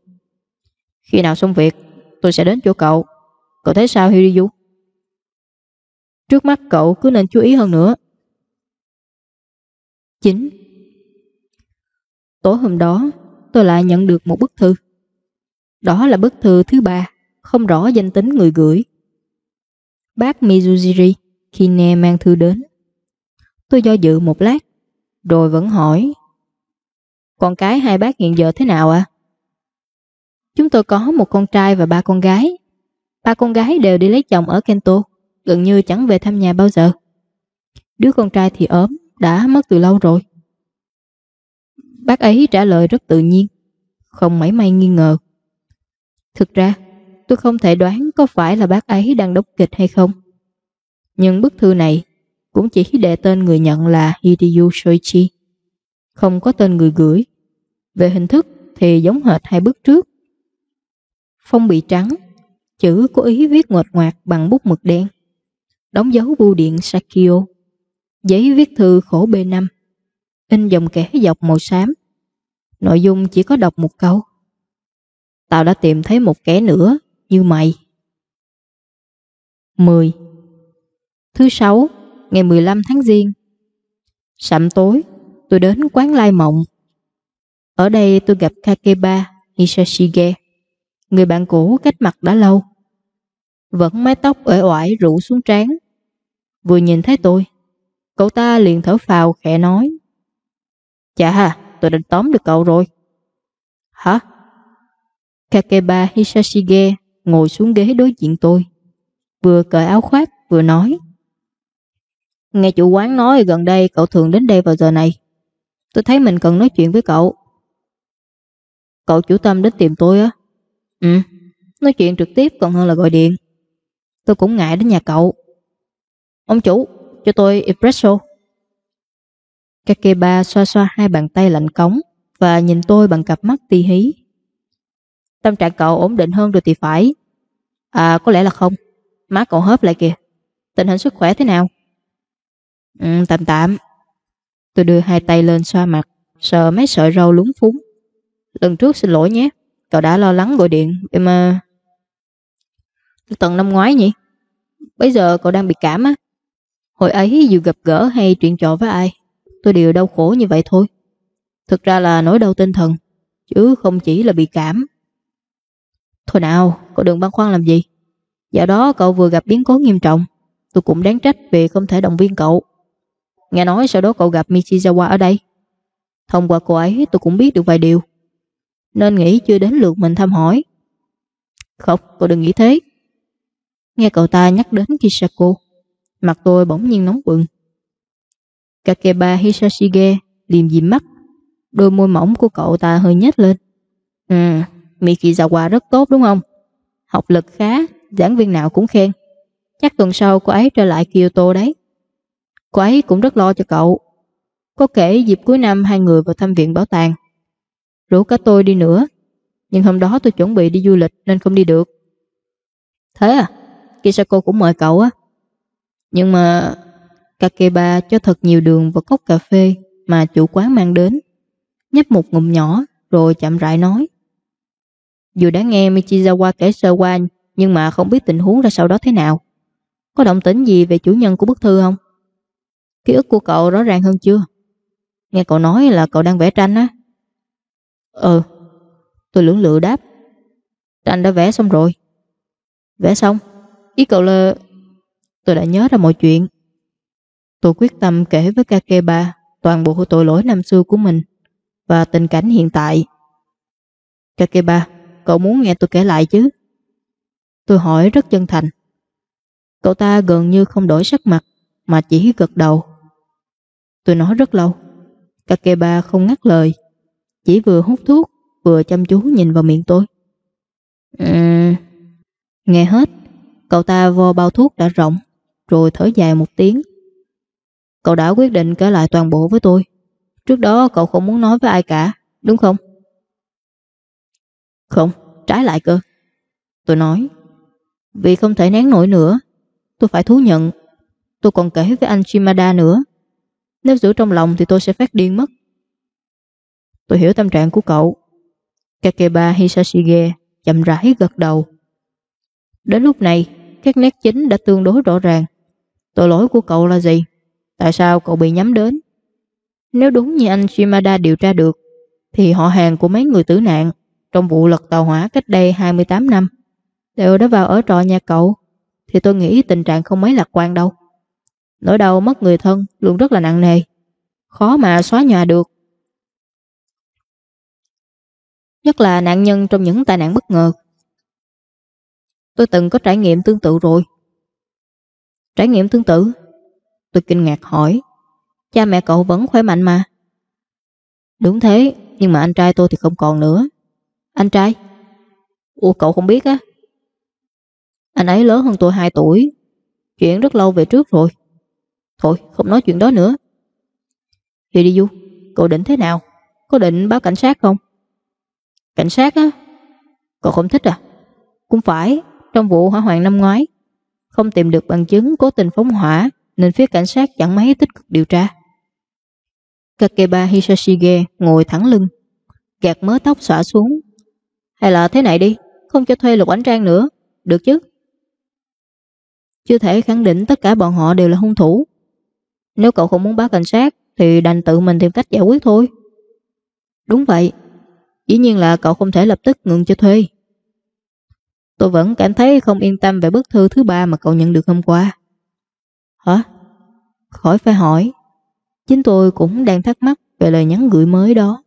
S1: Khi nào xong việc, tôi sẽ đến chỗ cậu. Cậu thấy sao Hiriyu? Trước mắt cậu cứ nên chú ý hơn nữa. 9. Tối hôm đó, tôi lại nhận được một bức thư. Đó là bức thư thứ ba, không rõ danh tính người gửi. Bác Mizujiri khi nghe mang thư đến. Tôi do dự một lát, rồi vẫn hỏi. Con cái hai bác hiện giờ thế nào ạ? Chúng tôi có một con trai và ba con gái. Ba con gái đều đi lấy chồng ở Kento, gần như chẳng về thăm nhà bao giờ. Đứa con trai thì ốm, đã mất từ lâu rồi. Bác ấy trả lời rất tự nhiên, không mảy may nghi ngờ. Thực ra, tôi không thể đoán có phải là bác ấy đang đốc kịch hay không. Nhưng bức thư này cũng chỉ để tên người nhận là Hideyu Shoichi, không có tên người gửi. Về hình thức thì giống hệt hai bức trước. Phong bị trắng, chữ có ý viết ngoệt ngoạc bằng bút mực đen. Đóng dấu bưu điện Sakio, giấy viết thư khổ B5, in dòng kẻ dọc màu xám. Nội dung chỉ có đọc một câu. Tao đã tìm thấy một kẻ nữa như mày. 10. Thứ sáu, ngày 15 tháng Giêng. Sẩm tối, tôi đến quán Lai Mộng. Ở đây tôi gặp Kakeba Hisashige, người bạn cũ cách mặt đã lâu. Vẫn mái tóc uể oải rủ xuống trán. Vừa nhìn thấy tôi, cậu ta liền thở phào khẽ nói. Chà, tôi đã tóm được cậu rồi. Hả? Kakeba Hisashige ngồi xuống ghế đối diện tôi. Vừa cởi áo khoác vừa nói. Nghe chủ quán nói gần đây cậu thường đến đây vào giờ này. Tôi thấy mình cần nói chuyện với cậu. Cậu chủ tâm đến tìm tôi á? Ừ, nói chuyện trực tiếp còn hơn là gọi điện. Tôi cũng ngại đến nhà cậu. Ông chủ, cho tôi espresso. Kakeba xoa xoa hai bàn tay lạnh cống và nhìn tôi bằng cặp mắt ti hí. Tâm trạng cậu ổn định hơn rồi thì phải. À có lẽ là không. Má cậu hớp lại kìa. Tình hình sức khỏe thế nào? Ừ, tạm tạm. Tôi đưa hai tay lên xoa mặt, sợ mấy sợi râu lúng phúng. Lần trước xin lỗi nhé, cậu đã lo lắng gọi điện, em mà... Tận năm ngoái nhỉ? Bây giờ cậu đang bị cảm á. Hồi ấy dù gặp gỡ hay chuyện trò với ai, tôi đều đau khổ như vậy thôi. Thực ra là nỗi đau tinh thần, chứ không chỉ là bị cảm. Thôi nào, cậu đừng băn khoăn làm gì. Dạo đó cậu vừa gặp biến cố nghiêm trọng, tôi cũng đáng trách vì không thể động viên cậu. Nghe nói sau đó cậu gặp Michizawa ở đây. Thông qua cô ấy tôi cũng biết được vài điều. Nên nghĩ chưa đến lượt mình thăm hỏi. Không, cậu đừng nghĩ thế. Nghe cậu ta nhắc đến Kisako, mặt tôi bỗng nhiên nóng bừng. Kakeba Hisashige liềm dịm mắt, đôi môi mỏng của cậu ta hơi nhếch lên. Ừ, Mikizawa rất tốt đúng không? Học lực khá, giảng viên nào cũng khen. Chắc tuần sau cô ấy trở lại Kyoto đấy. Cô ấy cũng rất lo cho cậu. Có kể dịp cuối năm hai người vào thăm viện bảo tàng. Rủ cả tôi đi nữa. Nhưng hôm đó tôi chuẩn bị đi du lịch nên không đi được. Thế à? Kisako cũng mời cậu á. Nhưng mà Kakeba cho thật nhiều đường vào cốc cà phê mà chủ quán mang đến. Nhấp một ngụm nhỏ rồi chậm rãi nói. Dù đã nghe Michizawa kể sơ qua nhưng mà không biết tình huống ra sau đó thế nào. Có động tĩnh gì về chủ nhân của bức thư không? Ký ức của cậu rõ ràng hơn chưa? Nghe cậu nói là cậu đang vẽ tranh á. Ừ, tôi lưỡng lự đáp. Tranh đã vẽ xong rồi. Vẽ xong? Ý cậu là... Tôi đã nhớ ra mọi chuyện. Tôi quyết tâm kể với Kakeba toàn bộ tội lỗi năm xưa của mình và tình cảnh hiện tại. Kakeba, cậu muốn nghe tôi kể lại chứ? Tôi hỏi rất chân thành. Cậu ta gần như không đổi sắc mặt mà chỉ gật đầu. Tôi nói rất lâu. Kakeba không ngắt lời. Chỉ vừa hút thuốc vừa chăm chú nhìn vào miệng tôi. Uhm. Nghe hết, cậu ta vo bao thuốc đã rộng rồi thở dài một tiếng. Cậu đã quyết định kể lại toàn bộ với tôi. Trước đó cậu không muốn nói với ai cả, đúng không? Không, trái lại cơ. Tôi nói, vì không thể nén nổi nữa, tôi phải thú nhận. Tôi còn kể với anh Shimada nữa. Nếu giữ trong lòng thì tôi sẽ phát điên mất. Tôi hiểu tâm trạng của cậu. Kakeba Hisashige chậm rãi gật đầu. Đến lúc này, các nét chính đã tương đối rõ ràng. Tội lỗi của cậu là gì? Tại sao cậu bị nhắm đến? Nếu đúng như anh Shimada điều tra được, thì họ hàng của mấy người tử nạn trong vụ lật tàu hỏa cách đây 28 năm đều đã vào ở trọ nhà cậu, thì tôi nghĩ tình trạng không mấy lạc quan đâu. Nỗi đau mất người thân luôn rất là nặng nề, khó mà xóa nhòa được. Nhất là nạn nhân trong những tai nạn bất ngờ. Tôi từng có trải nghiệm tương tự rồi. Trải nghiệm tương tự? Tôi kinh ngạc hỏi. Cha mẹ cậu vẫn khỏe mạnh mà. Đúng thế, nhưng mà anh trai tôi thì không còn nữa. Anh trai? Ủa cậu không biết á? Anh ấy lớn hơn tôi 2 tuổi. Chuyện rất lâu về trước rồi. Thôi, không nói chuyện đó nữa. Thì đi Du, cậu định thế nào? Có định báo cảnh sát không? Cảnh sát á? Cậu không thích à? Cũng phải, trong vụ hỏa hoạn năm ngoái, không tìm được bằng chứng cố tình phóng hỏa nên phía cảnh sát chẳng mấy tích cực điều tra. Kakeba Hisashige ngồi thẳng lưng, gạt mớ tóc xõa xuống. Hay là thế này đi, không cho thuê lục ánh trang nữa, được chứ? Chưa thể khẳng định tất cả bọn họ đều là hung thủ. Nếu cậu không muốn báo cảnh sát thì đành tự mình tìm cách giải quyết thôi. Đúng vậy. Dĩ nhiên là cậu không thể lập tức ngừng cho thuê. Tôi vẫn cảm thấy không yên tâm về bức thư thứ ba mà cậu nhận được hôm qua. Hả? Khỏi phải hỏi. Chính tôi cũng đang thắc mắc về lời nhắn gửi mới đó.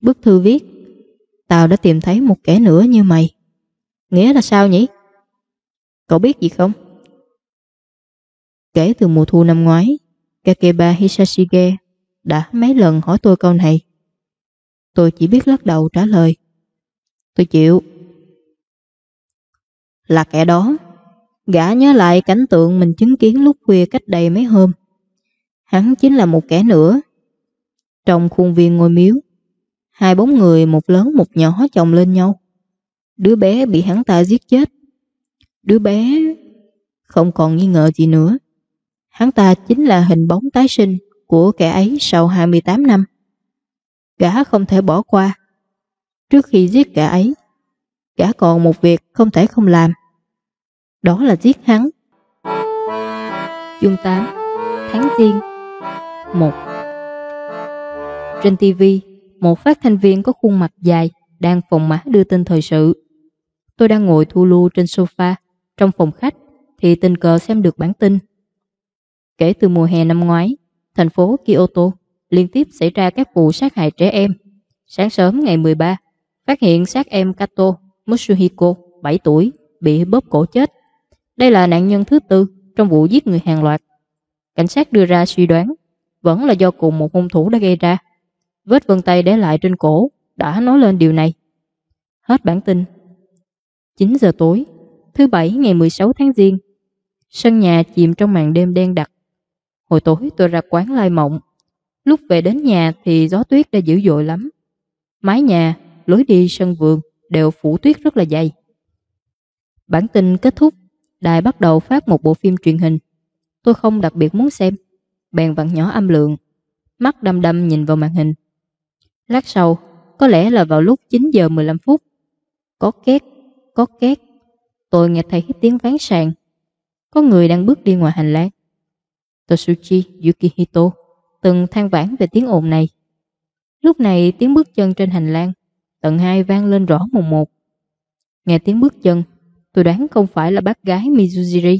S1: Bức thư viết Tao đã tìm thấy một kẻ nữa như mày. Nghĩa là sao nhỉ? Cậu biết gì không? Kể từ mùa thu năm ngoái, Kakeba Hisashige đã mấy lần hỏi tôi câu này. Tôi chỉ biết lắc đầu trả lời. Tôi chịu. Là kẻ đó. Gã nhớ lại cảnh tượng mình chứng kiến lúc khuya cách đây mấy hôm. Hắn chính là một kẻ nữa. Trong khuôn viên ngôi miếu, hai bóng người một lớn một nhỏ chồng lên nhau. Đứa bé bị hắn ta giết chết. Đứa bé không còn nghi ngờ gì nữa. Hắn ta chính là hình bóng tái sinh của kẻ ấy sau 28 năm. Gã không thể bỏ qua. Trước khi giết gã ấy, gã còn một việc không thể không làm. Đó là giết hắn. Chương 8 Tháng Giêng 1 Trên TV, một phát thanh viên có khuôn mặt dài đang phòng má đưa tin thời sự. Tôi đang ngồi thu lưu trên sofa trong phòng khách thì tình cờ xem được bản tin. Kể từ mùa hè năm ngoái, thành phố Kyoto liên tiếp xảy ra các vụ sát hại trẻ em. Sáng sớm ngày 13, phát hiện xác em Kato Matsuhiko, 7 tuổi, bị bóp cổ chết. Đây là nạn nhân thứ tư trong vụ giết người hàng loạt. Cảnh sát đưa ra suy đoán vẫn là do cùng một hung thủ đã gây ra. Vết vân tay để lại trên cổ đã nói lên điều này. Hết bản tin. 9 giờ tối, thứ bảy ngày 16 tháng Giêng. Sân nhà chìm trong màn đêm đen đặc. Hồi tối tôi ra quán lai mộng. Lúc về đến nhà thì gió tuyết đã dữ dội lắm. Mái nhà, lối đi sân vườn đều phủ tuyết rất là dày. Bản tin kết thúc, đài bắt đầu phát một bộ phim truyền hình. Tôi không đặc biệt muốn xem, bèn vặn nhỏ âm lượng, mắt đăm đăm nhìn vào màn hình. Lát sau, có lẽ là vào lúc 9 giờ 15 phút, có két, có két, tôi nghe thấy tiếng ván sàn. Có người đang bước đi ngoài hành lang. Totsuchi Yukihito từng than vãn về tiếng ồn này. Lúc này tiếng bước chân trên hành lang tận hai vang lên rõ mồn một. Nghe tiếng bước chân, tôi đoán không phải là bác gái Mizujiri,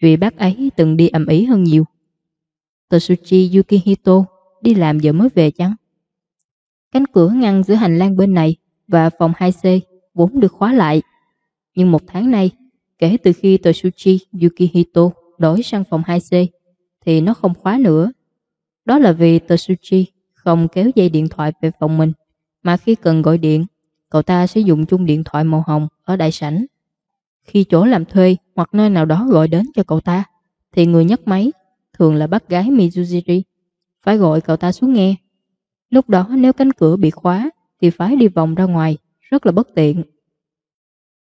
S1: vì bác ấy từng đi ẩm ý hơn nhiều. Totsuchi Yukihito đi làm giờ mới về chăng? Cánh cửa ngăn giữa hành lang bên này và phòng 2C vốn được khóa lại. Nhưng một tháng nay, kể từ khi Totsuchi Yukihito đổi sang phòng 2C, thì nó không khóa nữa. Đó là vì Totsuchi không kéo dây điện thoại về phòng mình, mà khi cần gọi điện, cậu ta sẽ dùng chung điện thoại màu hồng ở đại sảnh. Khi chỗ làm thuê hoặc nơi nào đó gọi đến cho cậu ta, thì người nhấc máy, thường là bác gái Mizujiri, phải gọi cậu ta xuống nghe. Lúc đó nếu cánh cửa bị khóa, thì phải đi vòng ra ngoài, rất là bất tiện.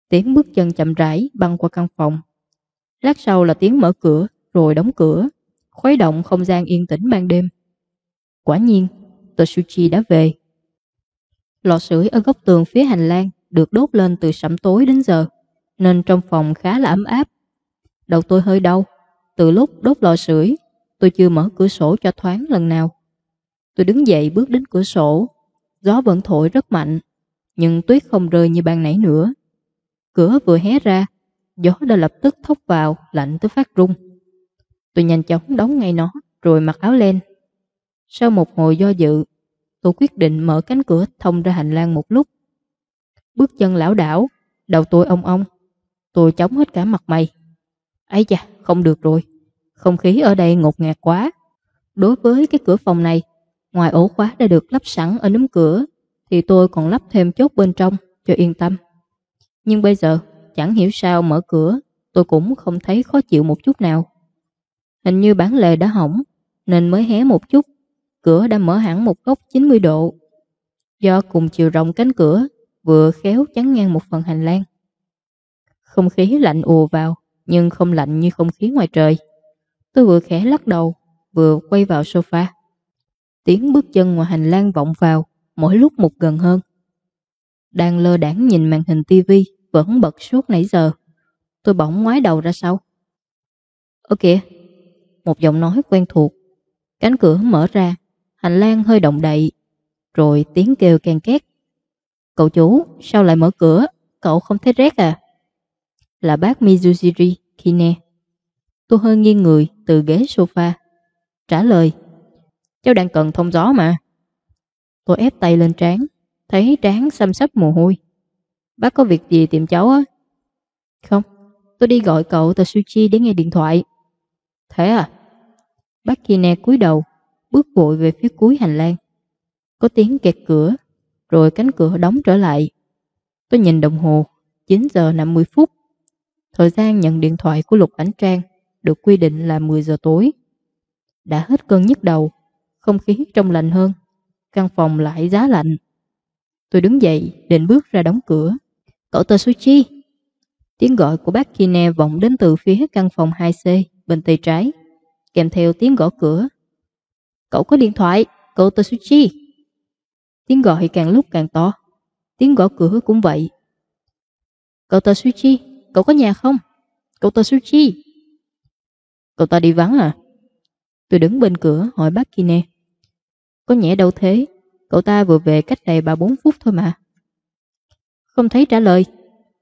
S1: Tiếng bước chân chậm rãi băng qua căn phòng. Lát sau là tiếng mở cửa, rồi đóng cửa khuấy động không gian yên tĩnh ban đêm. Quả nhiên, Totsuchi đã về. Lò sưởi ở góc tường phía hành lang được đốt lên từ sẩm tối đến giờ, nên trong phòng khá là ấm áp. Đầu tôi hơi đau, từ lúc đốt lò sưởi, tôi chưa mở cửa sổ cho thoáng lần nào. Tôi đứng dậy bước đến cửa sổ, gió vẫn thổi rất mạnh, nhưng tuyết không rơi như ban nãy nữa. Cửa vừa hé ra, gió đã lập tức thốc vào, lạnh tới phát rung. Tôi nhanh chóng đóng ngay nó rồi mặc áo len. Sau một hồi do dự, tôi quyết định mở cánh cửa thông ra hành lang một lúc. Bước chân lão đảo, đầu tôi ông ông. Tôi chống hết cả mặt mày. ấy chà, không được rồi. Không khí ở đây ngột ngạt quá. Đối với cái cửa phòng này, ngoài ổ khóa đã được lắp sẵn ở núm cửa, thì tôi còn lắp thêm chốt bên trong cho yên tâm. Nhưng bây giờ, chẳng hiểu sao mở cửa, tôi cũng không thấy khó chịu một chút nào. Hình như bản lề đã hỏng, nên mới hé một chút. Cửa đã mở hẳn một góc 90 độ. Do cùng chiều rộng cánh cửa, vừa khéo chắn ngang một phần hành lang. Không khí lạnh ùa vào, nhưng không lạnh như không khí ngoài trời. Tôi vừa khẽ lắc đầu, vừa quay vào sofa. Tiếng bước chân ngoài hành lang vọng vào, mỗi lúc một gần hơn. Đang lơ đảng nhìn màn hình tivi vẫn bật suốt nãy giờ. Tôi bỗng ngoái đầu ra sau. Ơ kìa, một giọng nói quen thuộc. Cánh cửa mở ra, hành lang hơi động đậy, rồi tiếng kêu càng két. Cậu chủ, sao lại mở cửa? Cậu không thấy rét à? Là bác Mizujiri Kine. Tôi hơi nghiêng người từ ghế sofa. Trả lời, cháu đang cần thông gió mà. Tôi ép tay lên trán, thấy trán xăm sắp mồ hôi. Bác có việc gì tìm cháu á? Không, tôi đi gọi cậu Tatsuchi để nghe điện thoại. Thế à? Bác Kine cúi đầu, bước vội về phía cuối hành lang. Có tiếng kẹt cửa, rồi cánh cửa đóng trở lại. Tôi nhìn đồng hồ, 9 giờ 50 phút. Thời gian nhận điện thoại của Lục Ánh Trang được quy định là 10 giờ tối. Đã hết cơn nhức đầu, không khí trong lạnh hơn, căn phòng lại giá lạnh. Tôi đứng dậy, định bước ra đóng cửa. Cậu tờ Suchi! Tiếng gọi của bác Kine vọng đến từ phía căn phòng 2C bên tay trái, kèm theo tiếng gõ cửa. Cậu có điện thoại, cậu Tetsuchi. Tiếng gọi càng lúc càng to. Tiếng gõ cửa cũng vậy. Cậu Tetsuchi, cậu có nhà không? Cậu Tetsuchi. Cậu ta đi vắng à? Tôi đứng bên cửa hỏi bác Kine. Có nhẽ đâu thế, cậu ta vừa về cách đây 3-4 phút thôi mà. Không thấy trả lời,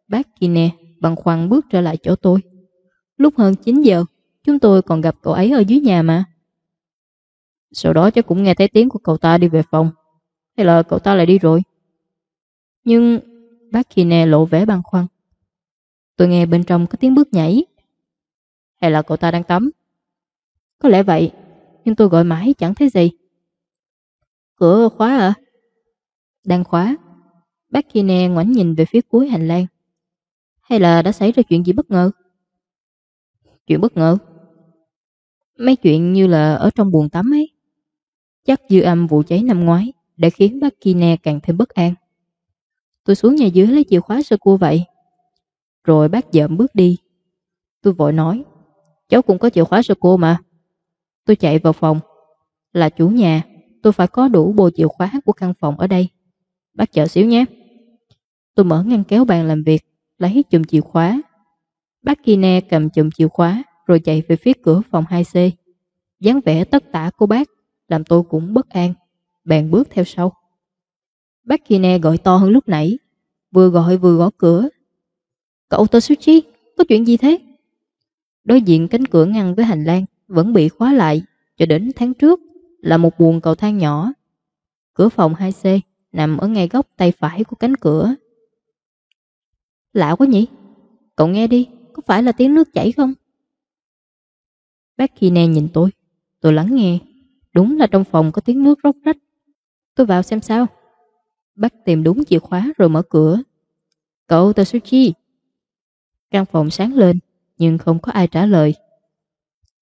S1: bác Kine bằng khoăn bước trở lại chỗ tôi. Lúc hơn 9 giờ, chúng tôi còn gặp cậu ấy ở dưới nhà mà. Sau đó cháu cũng nghe thấy tiếng của cậu ta đi về phòng. Hay là cậu ta lại đi rồi? Nhưng bác Kine lộ vẻ băn khoăn. Tôi nghe bên trong có tiếng bước nhảy. Hay là cậu ta đang tắm? Có lẽ vậy, nhưng tôi gọi mãi chẳng thấy gì. Cửa khóa à? Đang khóa. Bác Kine ngoảnh nhìn về phía cuối hành lang. Hay là đã xảy ra chuyện gì bất ngờ? Chuyện bất ngờ? Mấy chuyện như là ở trong buồng tắm ấy. Chắc dư âm vụ cháy năm ngoái đã khiến bác Kine càng thêm bất an. Tôi xuống nhà dưới lấy chìa khóa sơ cua vậy. Rồi bác dợm bước đi. Tôi vội nói, cháu cũng có chìa khóa sơ cua mà. Tôi chạy vào phòng. Là chủ nhà, tôi phải có đủ bộ chìa khóa của căn phòng ở đây. Bác chờ xíu nhé. Tôi mở ngăn kéo bàn làm việc, lấy chùm chìa khóa. Bác Kine cầm chùm chìa khóa rồi chạy về phía cửa phòng 2C. dáng vẻ tất tả của bác làm tôi cũng bất an, bèn bước theo sau. Bác Kine gọi to hơn lúc nãy, vừa gọi vừa gõ cửa. Cậu Tosuchi, có chuyện gì thế? Đối diện cánh cửa ngăn với hành lang vẫn bị khóa lại cho đến tháng trước là một buồng cầu thang nhỏ. Cửa phòng 2C nằm ở ngay góc tay phải của cánh cửa. Lạ quá nhỉ? Cậu nghe đi, có phải là tiếng nước chảy không? Bác Kine nhìn tôi, tôi lắng nghe. Đúng là trong phòng có tiếng nước róc rách. Tôi vào xem sao. Bác tìm đúng chìa khóa rồi mở cửa. Cậu Tatsuchi. Căn phòng sáng lên, nhưng không có ai trả lời.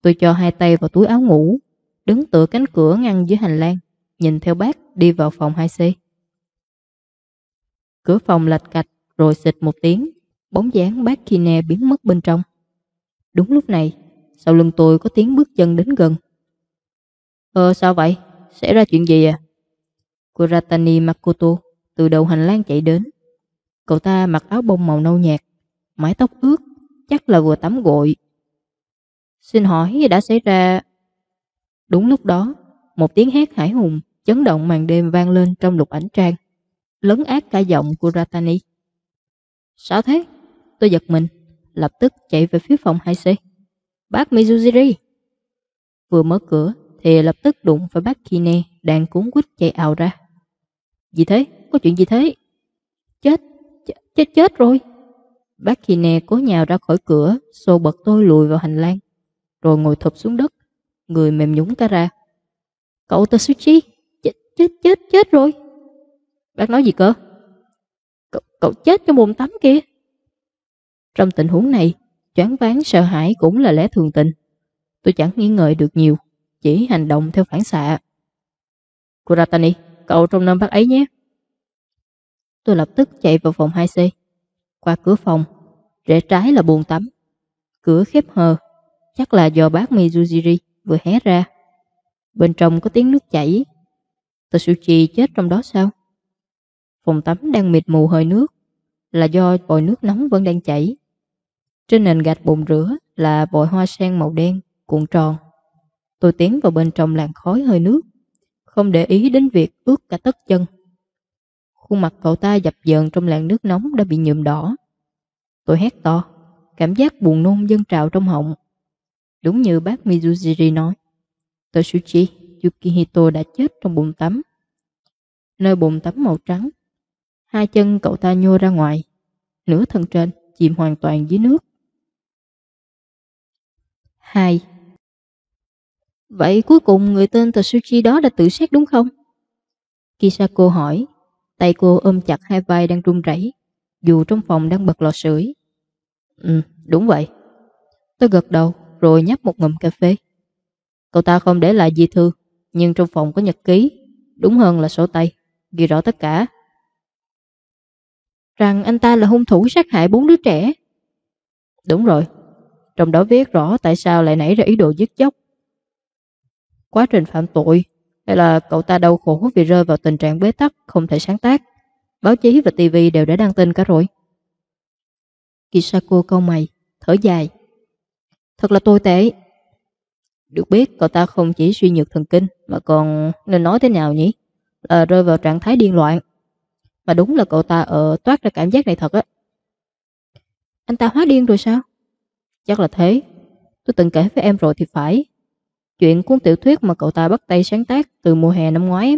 S1: Tôi cho hai tay vào túi áo ngủ, đứng tựa cánh cửa ngăn dưới hành lang, nhìn theo bác đi vào phòng 2C. Cửa phòng lạch cạch rồi xịt một tiếng, bóng dáng bác Kine biến mất bên trong. Đúng lúc này, sau lưng tôi có tiếng bước chân đến gần. Ờ sao vậy? Xảy ra chuyện gì à? Kuratani Makoto từ đầu hành lang chạy đến. Cậu ta mặc áo bông màu nâu nhạt, mái tóc ướt, chắc là vừa tắm gội. Xin hỏi đã xảy ra... Đúng lúc đó, một tiếng hét hải hùng chấn động màn đêm vang lên trong lục ảnh trang, lấn át cả giọng của Ratani. Sao thế? Tôi giật mình, lập tức chạy về phía phòng 2C. Bác Mizujiri! Vừa mở cửa thì lập tức đụng phải bác Kine đang cuốn quýt chạy ào ra. Gì thế? Có chuyện gì thế? Chết, chết, chết rồi. Bác Kine cố nhào ra khỏi cửa, xô bật tôi lùi vào hành lang, rồi ngồi thụp xuống đất, người mềm nhũng cả ra. Cậu Tatsuchi, chết, chết, chết, chết rồi. Bác nói gì cơ? Cậu, cậu chết trong bồn tắm kia. Trong tình huống này, choáng váng sợ hãi cũng là lẽ thường tình. Tôi chẳng nghĩ ngợi được nhiều, chỉ hành động theo phản xạ. Kuratani, cậu trong năm bác ấy nhé. Tôi lập tức chạy vào phòng 2C. Qua cửa phòng, rẽ trái là buồng tắm. Cửa khép hờ, chắc là do bác Mizujiri vừa hé ra. Bên trong có tiếng nước chảy. Tatsuchi chết trong đó sao? Phòng tắm đang mịt mù hơi nước, là do vòi nước nóng vẫn đang chảy. Trên nền gạch bồn rửa là vội hoa sen màu đen, cuộn tròn. Tôi tiến vào bên trong làn khói hơi nước, không để ý đến việc ướt cả tất chân. Khuôn mặt cậu ta dập dờn trong làn nước nóng đã bị nhuộm đỏ. Tôi hét to, cảm giác buồn nôn dâng trào trong họng. Đúng như bác Mizujiri nói, Toshuchi Yukihito đã chết trong bồn tắm. Nơi bồn tắm màu trắng, hai chân cậu ta nhô ra ngoài, nửa thân trên chìm hoàn toàn dưới nước. 2. Vậy cuối cùng người tên Tatsuchi đó đã tự sát đúng không? Kisako hỏi, tay cô ôm chặt hai vai đang run rẩy, dù trong phòng đang bật lò sưởi. Ừ, đúng vậy. Tôi gật đầu rồi nhấp một ngụm cà phê. Cậu ta không để lại di thư, nhưng trong phòng có nhật ký, đúng hơn là sổ tay, ghi rõ tất cả. Rằng anh ta là hung thủ sát hại bốn đứa trẻ. Đúng rồi, trong đó viết rõ tại sao lại nảy ra ý đồ giết chóc. Quá trình phạm tội Hay là cậu ta đau khổ vì rơi vào tình trạng bế tắc, không thể sáng tác. Báo chí và TV đều đã đăng tin cả rồi. Kisako câu mày, thở dài. Thật là tồi tệ. Được biết cậu ta không chỉ suy nhược thần kinh mà còn nên nói thế nào nhỉ? Là rơi vào trạng thái điên loạn. Mà đúng là cậu ta ở toát ra cảm giác này thật á. Anh ta hóa điên rồi sao? Chắc là thế. Tôi từng kể với em rồi thì phải. Chuyện cuốn tiểu thuyết mà cậu ta bắt tay sáng tác từ mùa hè năm ngoái.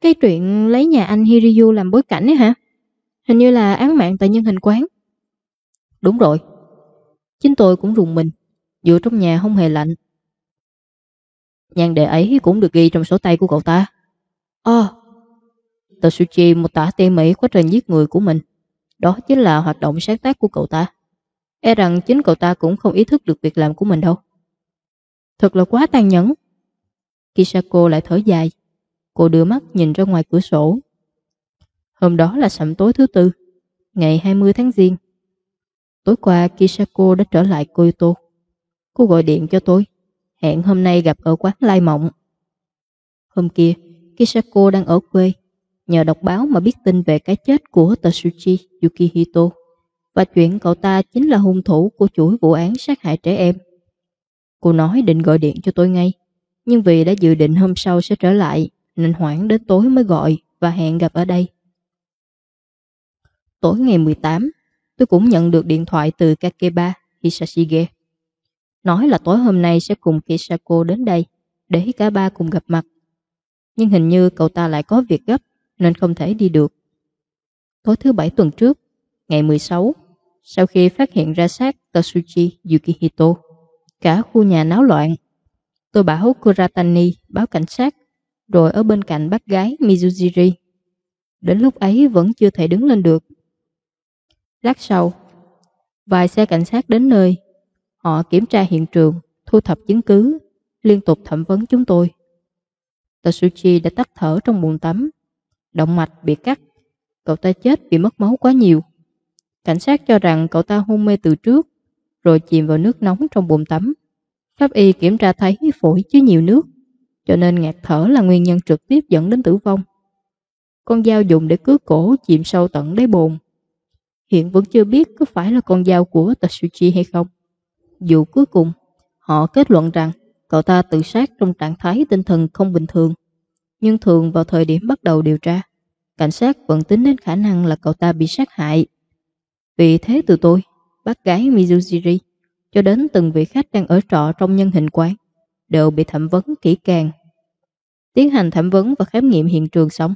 S1: Cái chuyện lấy nhà anh Hiryu làm bối cảnh ấy hả? Hình như là án mạng tại nhân hình quán. Đúng rồi. Chính tôi cũng rùng mình. Dựa trong nhà không hề lạnh. nhàn đề ấy cũng được ghi trong sổ tay của cậu ta. Ờ. Ồ, à, Tetsuchi một tả tỉ mỉ quá trình giết người của mình. Đó chính là hoạt động sáng tác của cậu ta. E rằng chính cậu ta cũng không ý thức được việc làm của mình đâu. Thật là quá tàn nhẫn. Kisako lại thở dài. Cô đưa mắt nhìn ra ngoài cửa sổ. Hôm đó là sẩm tối thứ tư, ngày 20 tháng Giêng. Tối qua Kisako đã trở lại Kyoto. Cô gọi điện cho tôi, hẹn hôm nay gặp ở quán Lai Mộng. Hôm kia, Kisako đang ở quê, nhờ đọc báo mà biết tin về cái chết của Tetsuchi Yukihito và chuyện cậu ta chính là hung thủ của chuỗi vụ án sát hại trẻ em. Cô nói định gọi điện cho tôi ngay, nhưng vì đã dự định hôm sau sẽ trở lại nên hoãn đến tối mới gọi và hẹn gặp ở đây. Tối ngày 18, tôi cũng nhận được điện thoại từ Kakeba Hisashige. Nói là tối hôm nay sẽ cùng Kisako đến đây để cả ba cùng gặp mặt. Nhưng hình như cậu ta lại có việc gấp nên không thể đi được. Tối thứ bảy tuần trước, ngày 16, sau khi phát hiện ra xác Tatsuchi Yukihito, cả khu nhà náo loạn. Tôi bảo Kuratani báo cảnh sát, rồi ở bên cạnh bác gái Mizujiri. Đến lúc ấy vẫn chưa thể đứng lên được. Lát sau, vài xe cảnh sát đến nơi. Họ kiểm tra hiện trường, thu thập chứng cứ, liên tục thẩm vấn chúng tôi. Tatsuchi đã tắt thở trong buồng tắm. Động mạch bị cắt. Cậu ta chết vì mất máu quá nhiều. Cảnh sát cho rằng cậu ta hôn mê từ trước, rồi chìm vào nước nóng trong bồn tắm. Pháp y kiểm tra thấy phổi chứa nhiều nước, cho nên ngạt thở là nguyên nhân trực tiếp dẫn đến tử vong. Con dao dùng để cứa cổ chìm sâu tận đáy bồn. Hiện vẫn chưa biết có phải là con dao của Tatsuchi hay không. Dù cuối cùng, họ kết luận rằng cậu ta tự sát trong trạng thái tinh thần không bình thường. Nhưng thường vào thời điểm bắt đầu điều tra, cảnh sát vẫn tính đến khả năng là cậu ta bị sát hại vì thế từ tôi, bác gái Mizujiri, cho đến từng vị khách đang ở trọ trong nhân hình quán, đều bị thẩm vấn kỹ càng. Tiến hành thẩm vấn và khám nghiệm hiện trường xong,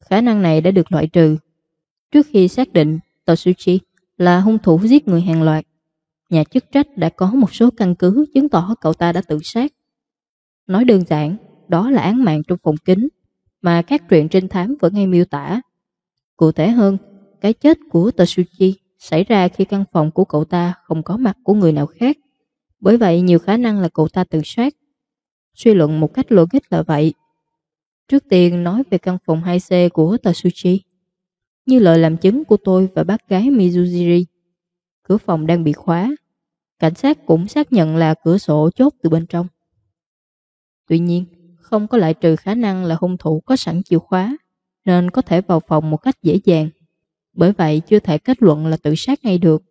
S1: khả năng này đã được loại trừ. Trước khi xác định Totsuchi là hung thủ giết người hàng loạt, nhà chức trách đã có một số căn cứ chứng tỏ cậu ta đã tự sát. Nói đơn giản, đó là án mạng trong phòng kính mà các truyện trinh thám vẫn hay miêu tả. Cụ thể hơn, cái chết của Totsuchi xảy ra khi căn phòng của cậu ta không có mặt của người nào khác. Bởi vậy nhiều khả năng là cậu ta tự sát. Suy luận một cách logic là vậy. Trước tiên nói về căn phòng 2C của Tatsuchi. Như lời làm chứng của tôi và bác gái Mizujiri, cửa phòng đang bị khóa. Cảnh sát cũng xác nhận là cửa sổ chốt từ bên trong. Tuy nhiên, không có loại trừ khả năng là hung thủ có sẵn chìa khóa, nên có thể vào phòng một cách dễ dàng bởi vậy chưa thể kết luận là tự sát ngay được.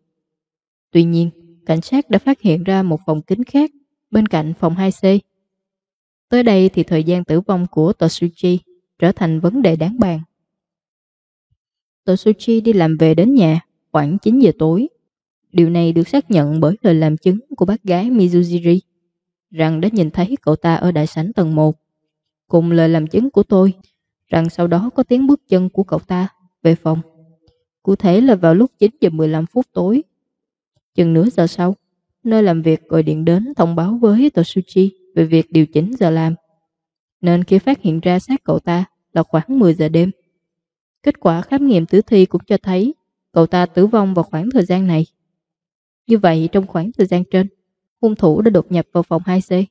S1: Tuy nhiên, cảnh sát đã phát hiện ra một phòng kính khác bên cạnh phòng 2C. Tới đây thì thời gian tử vong của Totsuchi trở thành vấn đề đáng bàn. Totsuchi đi làm về đến nhà khoảng 9 giờ tối. Điều này được xác nhận bởi lời làm chứng của bác gái Mizujiri rằng đã nhìn thấy cậu ta ở đại sảnh tầng 1. Cùng lời làm chứng của tôi rằng sau đó có tiếng bước chân của cậu ta về phòng. Cụ thể là vào lúc 9 giờ 15 phút tối. Chừng nửa giờ sau, nơi làm việc gọi điện đến thông báo với Totsuchi về việc điều chỉnh giờ làm. Nên khi phát hiện ra xác cậu ta là khoảng 10 giờ đêm. Kết quả khám nghiệm tử thi cũng cho thấy cậu ta tử vong vào khoảng thời gian này. Như vậy trong khoảng thời gian trên, hung thủ đã đột nhập vào phòng 2C,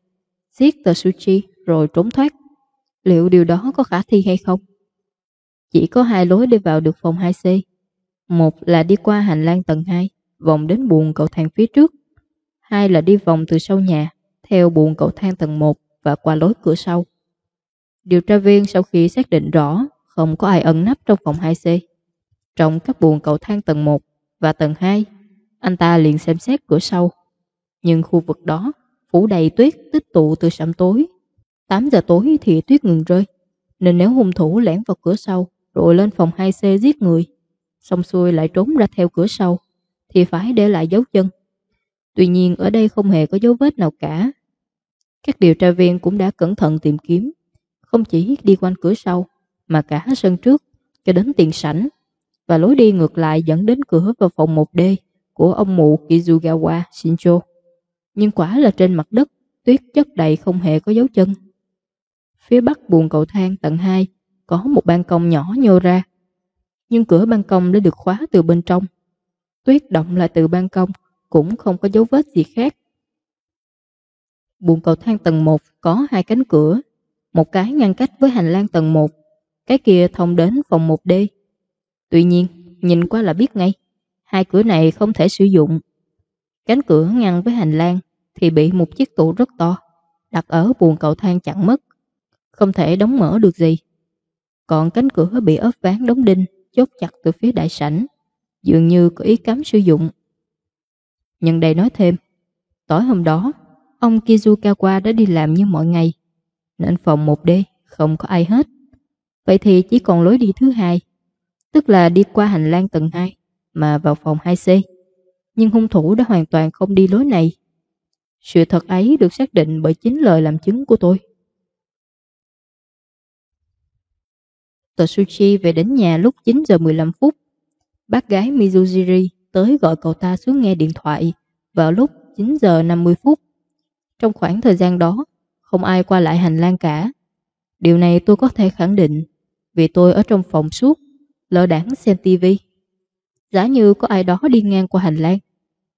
S1: giết Totsuchi rồi trốn thoát. Liệu điều đó có khả thi hay không? Chỉ có hai lối đi vào được phòng 2C một là đi qua hành lang tầng 2, vòng đến buồng cầu thang phía trước. Hai là đi vòng từ sau nhà, theo buồng cầu thang tầng 1 và qua lối cửa sau. Điều tra viên sau khi xác định rõ không có ai ẩn nấp trong phòng 2C. Trong các buồng cầu thang tầng 1 và tầng 2, anh ta liền xem xét cửa sau. Nhưng khu vực đó phủ đầy tuyết tích tụ từ sẩm tối. 8 giờ tối thì tuyết ngừng rơi, nên nếu hung thủ lẻn vào cửa sau rồi lên phòng 2C giết người, xong xuôi lại trốn ra theo cửa sau, thì phải để lại dấu chân. Tuy nhiên ở đây không hề có dấu vết nào cả. Các điều tra viên cũng đã cẩn thận tìm kiếm, không chỉ đi quanh cửa sau, mà cả sân trước cho đến tiền sảnh và lối đi ngược lại dẫn đến cửa vào phòng 1D của ông mụ Kizugawa Shinjo. Nhưng quả là trên mặt đất, tuyết chất đầy không hề có dấu chân. Phía bắc buồng cầu thang tầng 2 có một ban công nhỏ nhô ra. Nhưng cửa ban công đã được khóa từ bên trong. Tuyết động lại từ ban công cũng không có dấu vết gì khác. Buồng cầu thang tầng 1 có hai cánh cửa, một cái ngăn cách với hành lang tầng 1, cái kia thông đến phòng 1D. Tuy nhiên, nhìn qua là biết ngay, hai cửa này không thể sử dụng. Cánh cửa ngăn với hành lang thì bị một chiếc tủ rất to, đặt ở buồng cầu thang chặn mất, không thể đóng mở được gì. Còn cánh cửa bị ốp ván đóng đinh, chốt chặt từ phía đại sảnh, dường như có ý cấm sử dụng. Nhân đây nói thêm, tối hôm đó, ông Kizukawa đã đi làm như mọi ngày, nên phòng 1D không có ai hết. Vậy thì chỉ còn lối đi thứ hai, tức là đi qua hành lang tầng 2 mà vào phòng 2C. Nhưng hung thủ đã hoàn toàn không đi lối này. Sự thật ấy được xác định bởi chính lời làm chứng của tôi. Totsuchi về đến nhà lúc 9 giờ 15 phút. Bác gái Mizujiri tới gọi cậu ta xuống nghe điện thoại vào lúc 9 giờ 50 phút. Trong khoảng thời gian đó, không ai qua lại hành lang cả. Điều này tôi có thể khẳng định vì tôi ở trong phòng suốt, lỡ đảng xem tivi. Giả như có ai đó đi ngang qua hành lang,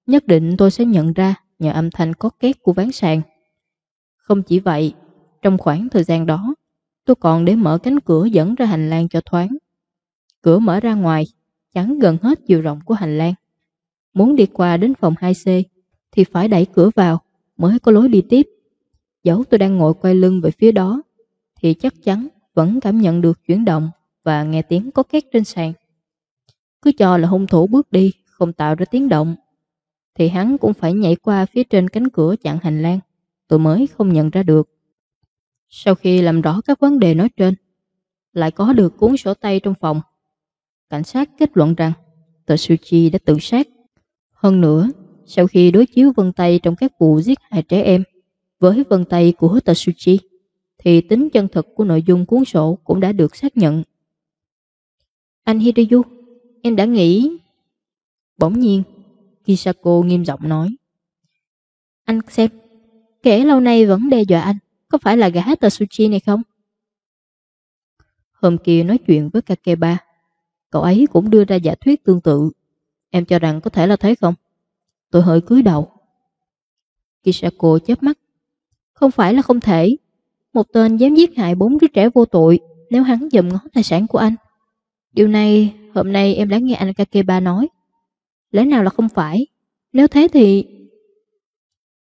S1: nhất định tôi sẽ nhận ra nhờ âm thanh có két của ván sàn. Không chỉ vậy, trong khoảng thời gian đó, tôi còn để mở cánh cửa dẫn ra hành lang cho thoáng. Cửa mở ra ngoài, chắn gần hết chiều rộng của hành lang. Muốn đi qua đến phòng 2C thì phải đẩy cửa vào mới có lối đi tiếp. Dẫu tôi đang ngồi quay lưng về phía đó thì chắc chắn vẫn cảm nhận được chuyển động và nghe tiếng có két trên sàn. Cứ cho là hung thủ bước đi không tạo ra tiếng động thì hắn cũng phải nhảy qua phía trên cánh cửa chặn hành lang. Tôi mới không nhận ra được. Sau khi làm rõ các vấn đề nói trên, lại có được cuốn sổ tay trong phòng. Cảnh sát kết luận rằng Tsuchi đã tự sát. Hơn nữa, sau khi đối chiếu vân tay trong các vụ giết hại trẻ em với vân tay của Tsuchi, thì tính chân thực của nội dung cuốn sổ cũng đã được xác nhận. Anh Hideo, em đã nghĩ... Bỗng nhiên, Kisako nghiêm giọng nói. Anh xem, kẻ lâu nay vẫn đe dọa anh, có phải là gã Tatsuchi này không? Hôm kia nói chuyện với Kakeba, cậu ấy cũng đưa ra giả thuyết tương tự. Em cho rằng có thể là thế không? Tôi hơi cúi đầu. Kisako chớp mắt. Không phải là không thể. Một tên dám giết hại bốn đứa trẻ vô tội nếu hắn dùm ngó tài sản của anh. Điều này hôm nay em đã nghe anh Kakeba nói. Lẽ nào là không phải? Nếu thế thì...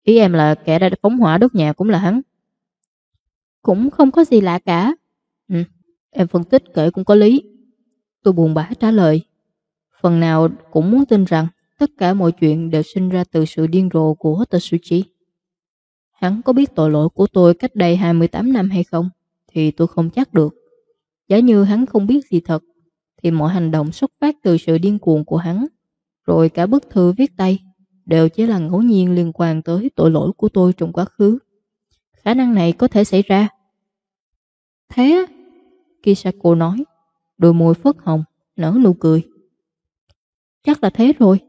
S1: Ý em là kẻ đã phóng hỏa đốt nhà cũng là hắn. Cũng không có gì lạ cả. Ừ, em phân tích kể cũng có lý. Tôi buồn bã trả lời. Phần nào cũng muốn tin rằng tất cả mọi chuyện đều sinh ra từ sự điên rồ của Tetsuchi. Hắn có biết tội lỗi của tôi cách đây 28 năm hay không thì tôi không chắc được. Giả như hắn không biết gì thật thì mọi hành động xuất phát từ sự điên cuồng của hắn rồi cả bức thư viết tay đều chỉ là ngẫu nhiên liên quan tới tội lỗi của tôi trong quá khứ. Khả năng này có thể xảy ra. Thế á? Kisako nói, đôi môi phớt hồng, nở nụ cười. Chắc là thế rồi.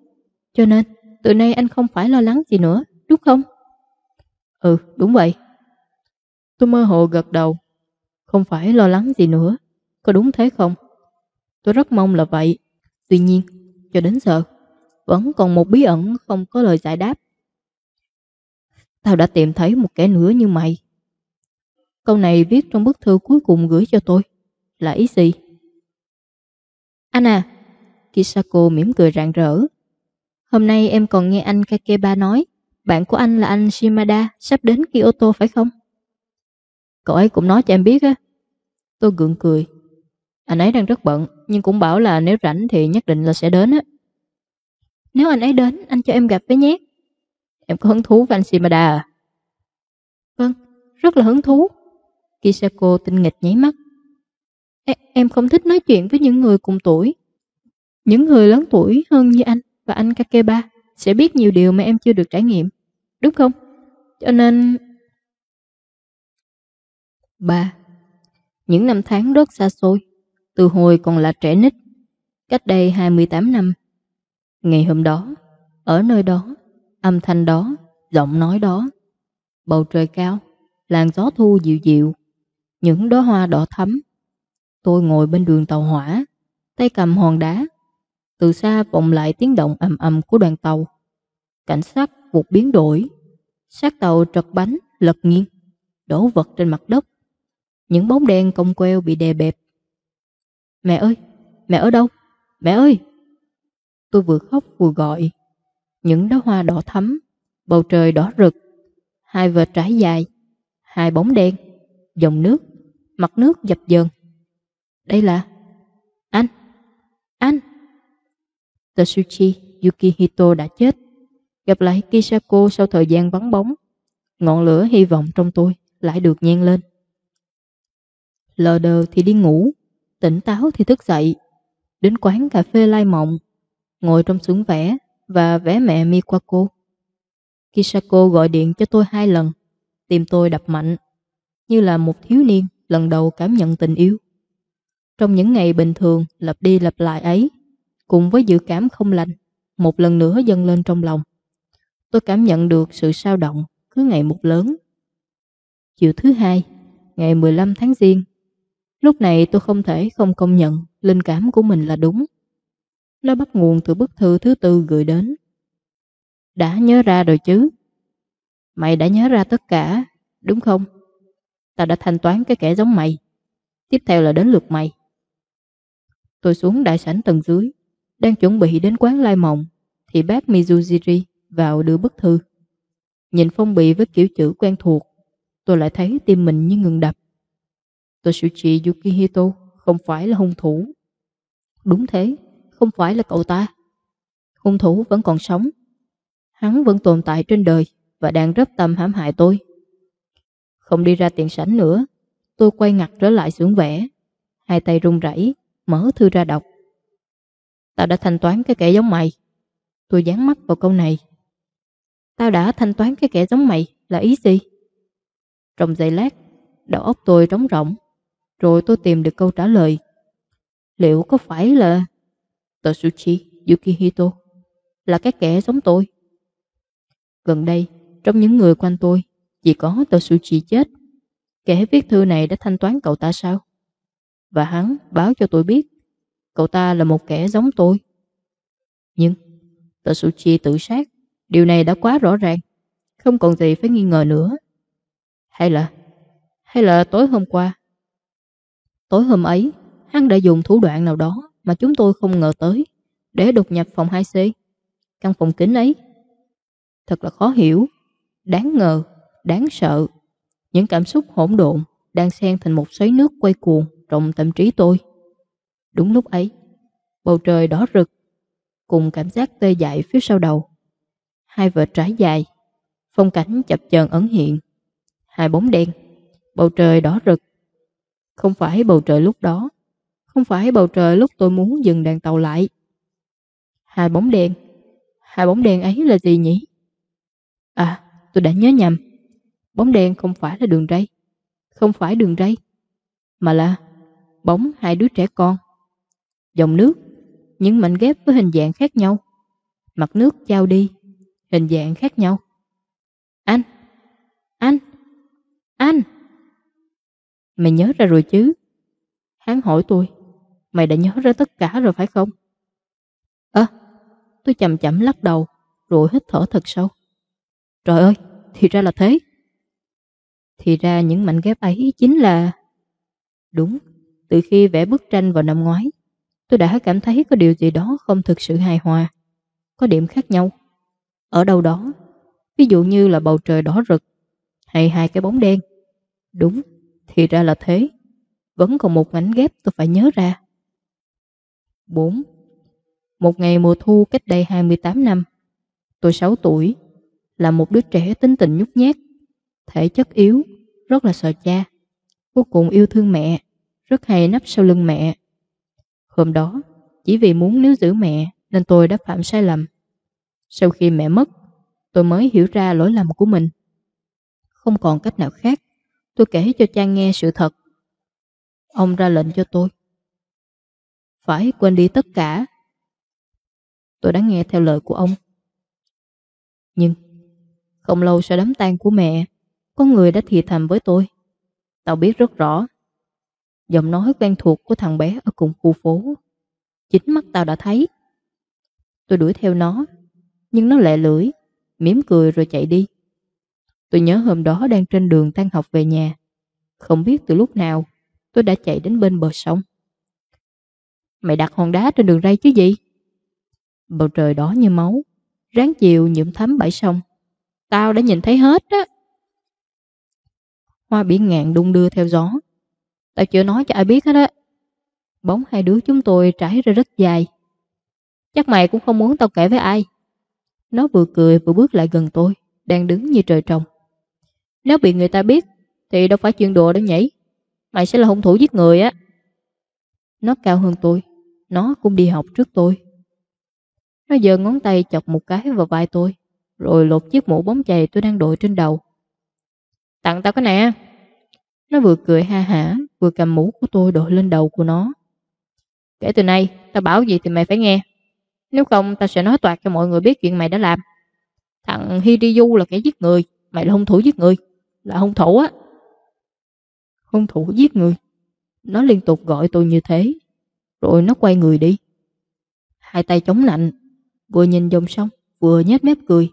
S1: Cho nên, từ nay anh không phải lo lắng gì nữa, đúng không? Ừ, đúng vậy. Tôi mơ hồ gật đầu. Không phải lo lắng gì nữa. Có đúng thế không? Tôi rất mong là vậy. Tuy nhiên, cho đến giờ, vẫn còn một bí ẩn không có lời giải đáp. Tao đã tìm thấy một kẻ nữa như mày. Câu này viết trong bức thư cuối cùng gửi cho tôi. Là ý gì? Anh à, Kisako mỉm cười rạng rỡ. Hôm nay em còn nghe anh Kakeba nói bạn của anh là anh Shimada sắp đến Kyoto phải không? Cậu ấy cũng nói cho em biết á, Tôi gượng cười. Anh ấy đang rất bận, nhưng cũng bảo là nếu rảnh thì nhất định là sẽ đến á. Nếu anh ấy đến, anh cho em gặp với nhé. Em có hứng thú với anh Shimada à? Vâng, rất là hứng thú. Kisako tinh nghịch nháy mắt. E em không thích nói chuyện với những người cùng tuổi. Những người lớn tuổi hơn như anh và anh Kakeba sẽ biết nhiều điều mà em chưa được trải nghiệm. Đúng không? Cho nên... ba Những năm tháng rất xa xôi, từ hồi còn là trẻ nít, cách đây 28 năm. Ngày hôm đó, ở nơi đó, âm thanh đó, giọng nói đó, bầu trời cao, làn gió thu dịu dịu, những đóa hoa đỏ thắm. Tôi ngồi bên đường tàu hỏa, tay cầm hòn đá. Từ xa vọng lại tiếng động ầm ầm của đoàn tàu. Cảnh sát vụt biến đổi. sát tàu trật bánh, lật nghiêng, đổ vật trên mặt đất. Những bóng đen cong queo bị đè bẹp. Mẹ ơi, mẹ ở đâu? Mẹ ơi! Tôi vừa khóc vừa gọi. Những đóa hoa đỏ thắm, bầu trời đỏ rực, hai vệt trái dài, hai bóng đen, dòng nước, mặt nước dập dờn. Đây là... Anh! Anh! Tetsuchi Yukihito đã chết. Gặp lại Kisako sau thời gian vắng bóng. Ngọn lửa hy vọng trong tôi lại được nhen lên. Lờ đờ thì đi ngủ, tỉnh táo thì thức dậy. Đến quán cà phê lai mộng, ngồi trong xưởng vẽ và vẽ mẹ Mikwako. Kisako gọi điện cho tôi hai lần, tìm tôi đập mạnh, như là một thiếu niên lần đầu cảm nhận tình yêu. Trong những ngày bình thường lặp đi lặp lại ấy, cùng với dự cảm không lành, một lần nữa dâng lên trong lòng. Tôi cảm nhận được sự sao động cứ ngày một lớn. Chiều thứ hai, ngày 15 tháng Giêng, lúc này tôi không thể không công nhận linh cảm của mình là đúng. Nó bắt nguồn từ bức thư thứ tư gửi đến. Đã nhớ ra rồi chứ? Mày đã nhớ ra tất cả, đúng không? tao đã thanh toán cái kẻ giống mày. Tiếp theo là đến lượt mày. Tôi xuống đại sảnh tầng dưới, đang chuẩn bị đến quán Lai Mộng, thì bác Mizujiri vào đưa bức thư. Nhìn phong bì với kiểu chữ quen thuộc, tôi lại thấy tim mình như ngừng đập. Toshuchi Yukihito không phải là hung thủ. Đúng thế, không phải là cậu ta. Hung thủ vẫn còn sống. Hắn vẫn tồn tại trên đời và đang rất tâm hãm hại tôi. Không đi ra tiền sảnh nữa, tôi quay ngặt trở lại xưởng vẽ. Hai tay run rẩy mở thư ra đọc. Tao đã thanh toán cái kẻ giống mày. Tôi dán mắt vào câu này. Tao đã thanh toán cái kẻ giống mày là ý gì? Trong giây lát, đầu óc tôi trống rỗng. Rồi tôi tìm được câu trả lời. Liệu có phải là Totsuchi Yukihito là các kẻ giống tôi? Gần đây, trong những người quanh tôi, chỉ có Totsuchi chết. Kẻ viết thư này đã thanh toán cậu ta sao? Và hắn báo cho tôi biết cậu ta là một kẻ giống tôi. Nhưng Totsuchi tự sát, điều này đã quá rõ ràng, không còn gì phải nghi ngờ nữa. Hay là, hay là tối hôm qua? Tối hôm ấy, hắn đã dùng thủ đoạn nào đó mà chúng tôi không ngờ tới để đột nhập phòng 2C, căn phòng kính ấy. Thật là khó hiểu, đáng ngờ, đáng sợ. Những cảm xúc hỗn độn đang xen thành một xoáy nước quay cuồng trong tâm trí tôi. Đúng lúc ấy, bầu trời đỏ rực, cùng cảm giác tê dại phía sau đầu. Hai vệt trái dài, phong cảnh chập chờn ẩn hiện. Hai bóng đen, bầu trời đỏ rực. Không phải bầu trời lúc đó, không phải bầu trời lúc tôi muốn dừng đèn tàu lại. Hai bóng đèn hai bóng đèn ấy là gì nhỉ? À, tôi đã nhớ nhầm. Bóng đèn không phải là đường ray, không phải đường ray, mà là bóng hai đứa trẻ con. Dòng nước, những mảnh ghép với hình dạng khác nhau. Mặt nước trao đi, hình dạng khác nhau. Anh, anh, anh. Mày nhớ ra rồi chứ? Hắn hỏi tôi, mày đã nhớ ra tất cả rồi phải không? Ơ, tôi chậm chậm lắc đầu, rồi hít thở thật sâu. Trời ơi, thì ra là thế. Thì ra những mảnh ghép ấy chính là... Đúng, từ khi vẽ bức tranh vào năm ngoái, tôi đã cảm thấy có điều gì đó không thực sự hài hòa, có điểm khác nhau. Ở đâu đó, ví dụ như là bầu trời đỏ rực, hay hai cái bóng đen. Đúng, thì ra là thế. Vẫn còn một mảnh ghép tôi phải nhớ ra. 4. Một ngày mùa thu cách đây 28 năm, tôi 6 tuổi, là một đứa trẻ tính tình nhút nhát, thể chất yếu, rất là sợ cha, vô cùng yêu thương mẹ, rất hay nấp sau lưng mẹ. Hôm đó, chỉ vì muốn níu giữ mẹ nên tôi đã phạm sai lầm. Sau khi mẹ mất, tôi mới hiểu ra lỗi lầm của mình. Không còn cách nào khác, tôi kể cho cha nghe sự thật. Ông ra lệnh cho tôi. Phải quên đi tất cả. Tôi đã nghe theo lời của ông. Nhưng, không lâu sau đám tang của mẹ, có người đã thì thầm với tôi. Tao biết rất rõ. Giọng nói quen thuộc của thằng bé ở cùng khu phố. Chính mắt tao đã thấy. Tôi đuổi theo nó, nhưng nó lẹ lưỡi, mỉm cười rồi chạy đi. Tôi nhớ hôm đó đang trên đường tan học về nhà. Không biết từ lúc nào tôi đã chạy đến bên bờ sông. Mày đặt hòn đá trên đường ray chứ gì? Bầu trời đỏ như máu, ráng chiều nhuộm thấm bãi sông. Tao đã nhìn thấy hết á. Hoa biển ngạn đung đưa theo gió. Tao chưa nói cho ai biết hết á. Bóng hai đứa chúng tôi trải ra rất dài. Chắc mày cũng không muốn tao kể với ai. Nó vừa cười vừa bước lại gần tôi, đang đứng như trời trồng. Nếu bị người ta biết, thì đâu phải chuyện đùa đâu nhỉ. Mày sẽ là hung thủ giết người á. Nó cao hơn tôi, nó cũng đi học trước tôi. Nó giơ ngón tay chọc một cái vào vai tôi, rồi lột chiếc mũ bóng chày tôi đang đội trên đầu. Tặng tao cái nè. Nó vừa cười ha hả, vừa cầm mũ của tôi đội lên đầu của nó. Kể từ nay, tao bảo gì thì mày phải nghe. Nếu không, tao sẽ nói toạc cho mọi người biết chuyện mày đã làm. Thằng Hiriyu là kẻ giết người, mày là hung thủ giết người, là hung thủ á. Hung thủ giết người. Nó liên tục gọi tôi như thế, rồi nó quay người đi. Hai tay chống nạnh, vừa nhìn dòng sông, vừa nhếch mép cười.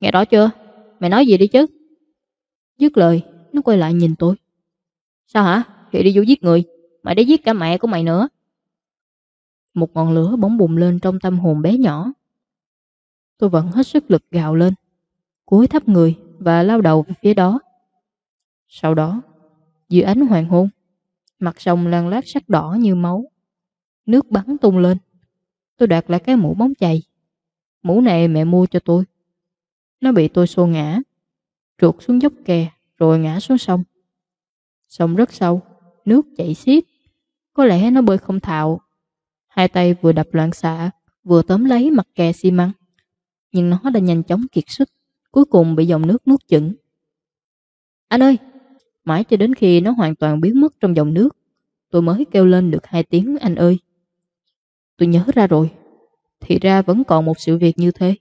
S1: Nghe rõ chưa? Mày nói gì đi chứ? Dứt lời, nó quay lại nhìn tôi. Sao hả? Thì đi vô giết người. Mày đã giết cả mẹ của mày nữa. Một ngọn lửa bóng bùng lên trong tâm hồn bé nhỏ. Tôi vẫn hết sức lực gào lên, cúi thấp người và lao đầu về phía đó. Sau đó, dưới ánh hoàng hôn, mặt sông lan lát sắc đỏ như máu. Nước bắn tung lên. Tôi đoạt lại cái mũ bóng chày. Mũ này mẹ mua cho tôi. Nó bị tôi xô ngã, trượt xuống dốc kè rồi ngã xuống sông. Sông rất sâu, nước chảy xiết. Có lẽ nó bơi không thạo Hai tay vừa đập loạn xạ, vừa tóm lấy mặt kè xi măng. Nhưng nó đã nhanh chóng kiệt sức, cuối cùng bị dòng nước nuốt chửng. Anh ơi! Mãi cho đến khi nó hoàn toàn biến mất trong dòng nước, tôi mới kêu lên được hai tiếng anh ơi. Tôi nhớ ra rồi, thì ra vẫn còn một sự việc như thế.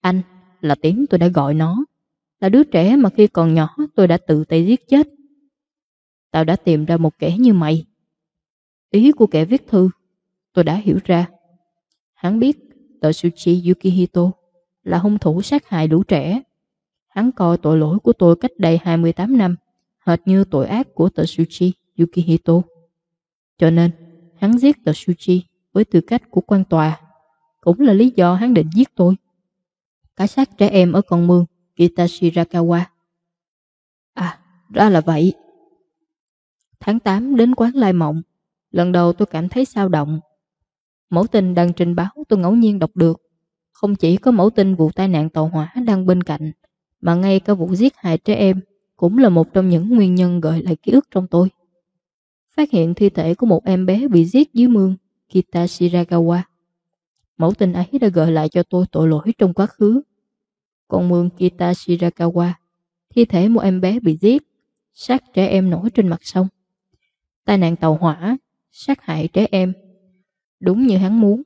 S1: Anh là tiếng tôi đã gọi nó, là đứa trẻ mà khi còn nhỏ tôi đã tự tay giết chết. Tao đã tìm ra một kẻ như mày. Ý của kẻ viết thư tôi đã hiểu ra. Hắn biết Tetsuchi Yukihito là hung thủ sát hại lũ trẻ. Hắn coi tội lỗi của tôi cách đây 28 năm hệt như tội ác của Tetsuchi Yukihito. Cho nên, hắn giết Tetsuchi với tư cách của quan tòa. Cũng là lý do hắn định giết tôi. Cái xác trẻ em ở con mương Kitashirakawa. À, ra là vậy. Tháng 8 đến quán Lai Mộng, lần đầu tôi cảm thấy sao động Mẫu tin đăng trình báo tôi ngẫu nhiên đọc được. Không chỉ có mẫu tin vụ tai nạn tàu hỏa đang bên cạnh, mà ngay cả vụ giết hại trẻ em cũng là một trong những nguyên nhân gợi lại ký ức trong tôi. Phát hiện thi thể của một em bé bị giết dưới mương Kita Shiragawa. Mẫu tình ấy đã gợi lại cho tôi tội lỗi trong quá khứ. Còn mương Kita Shiragawa, thi thể một em bé bị giết, sát trẻ em nổi trên mặt sông. Tai nạn tàu hỏa, sát hại trẻ em Đúng như hắn muốn.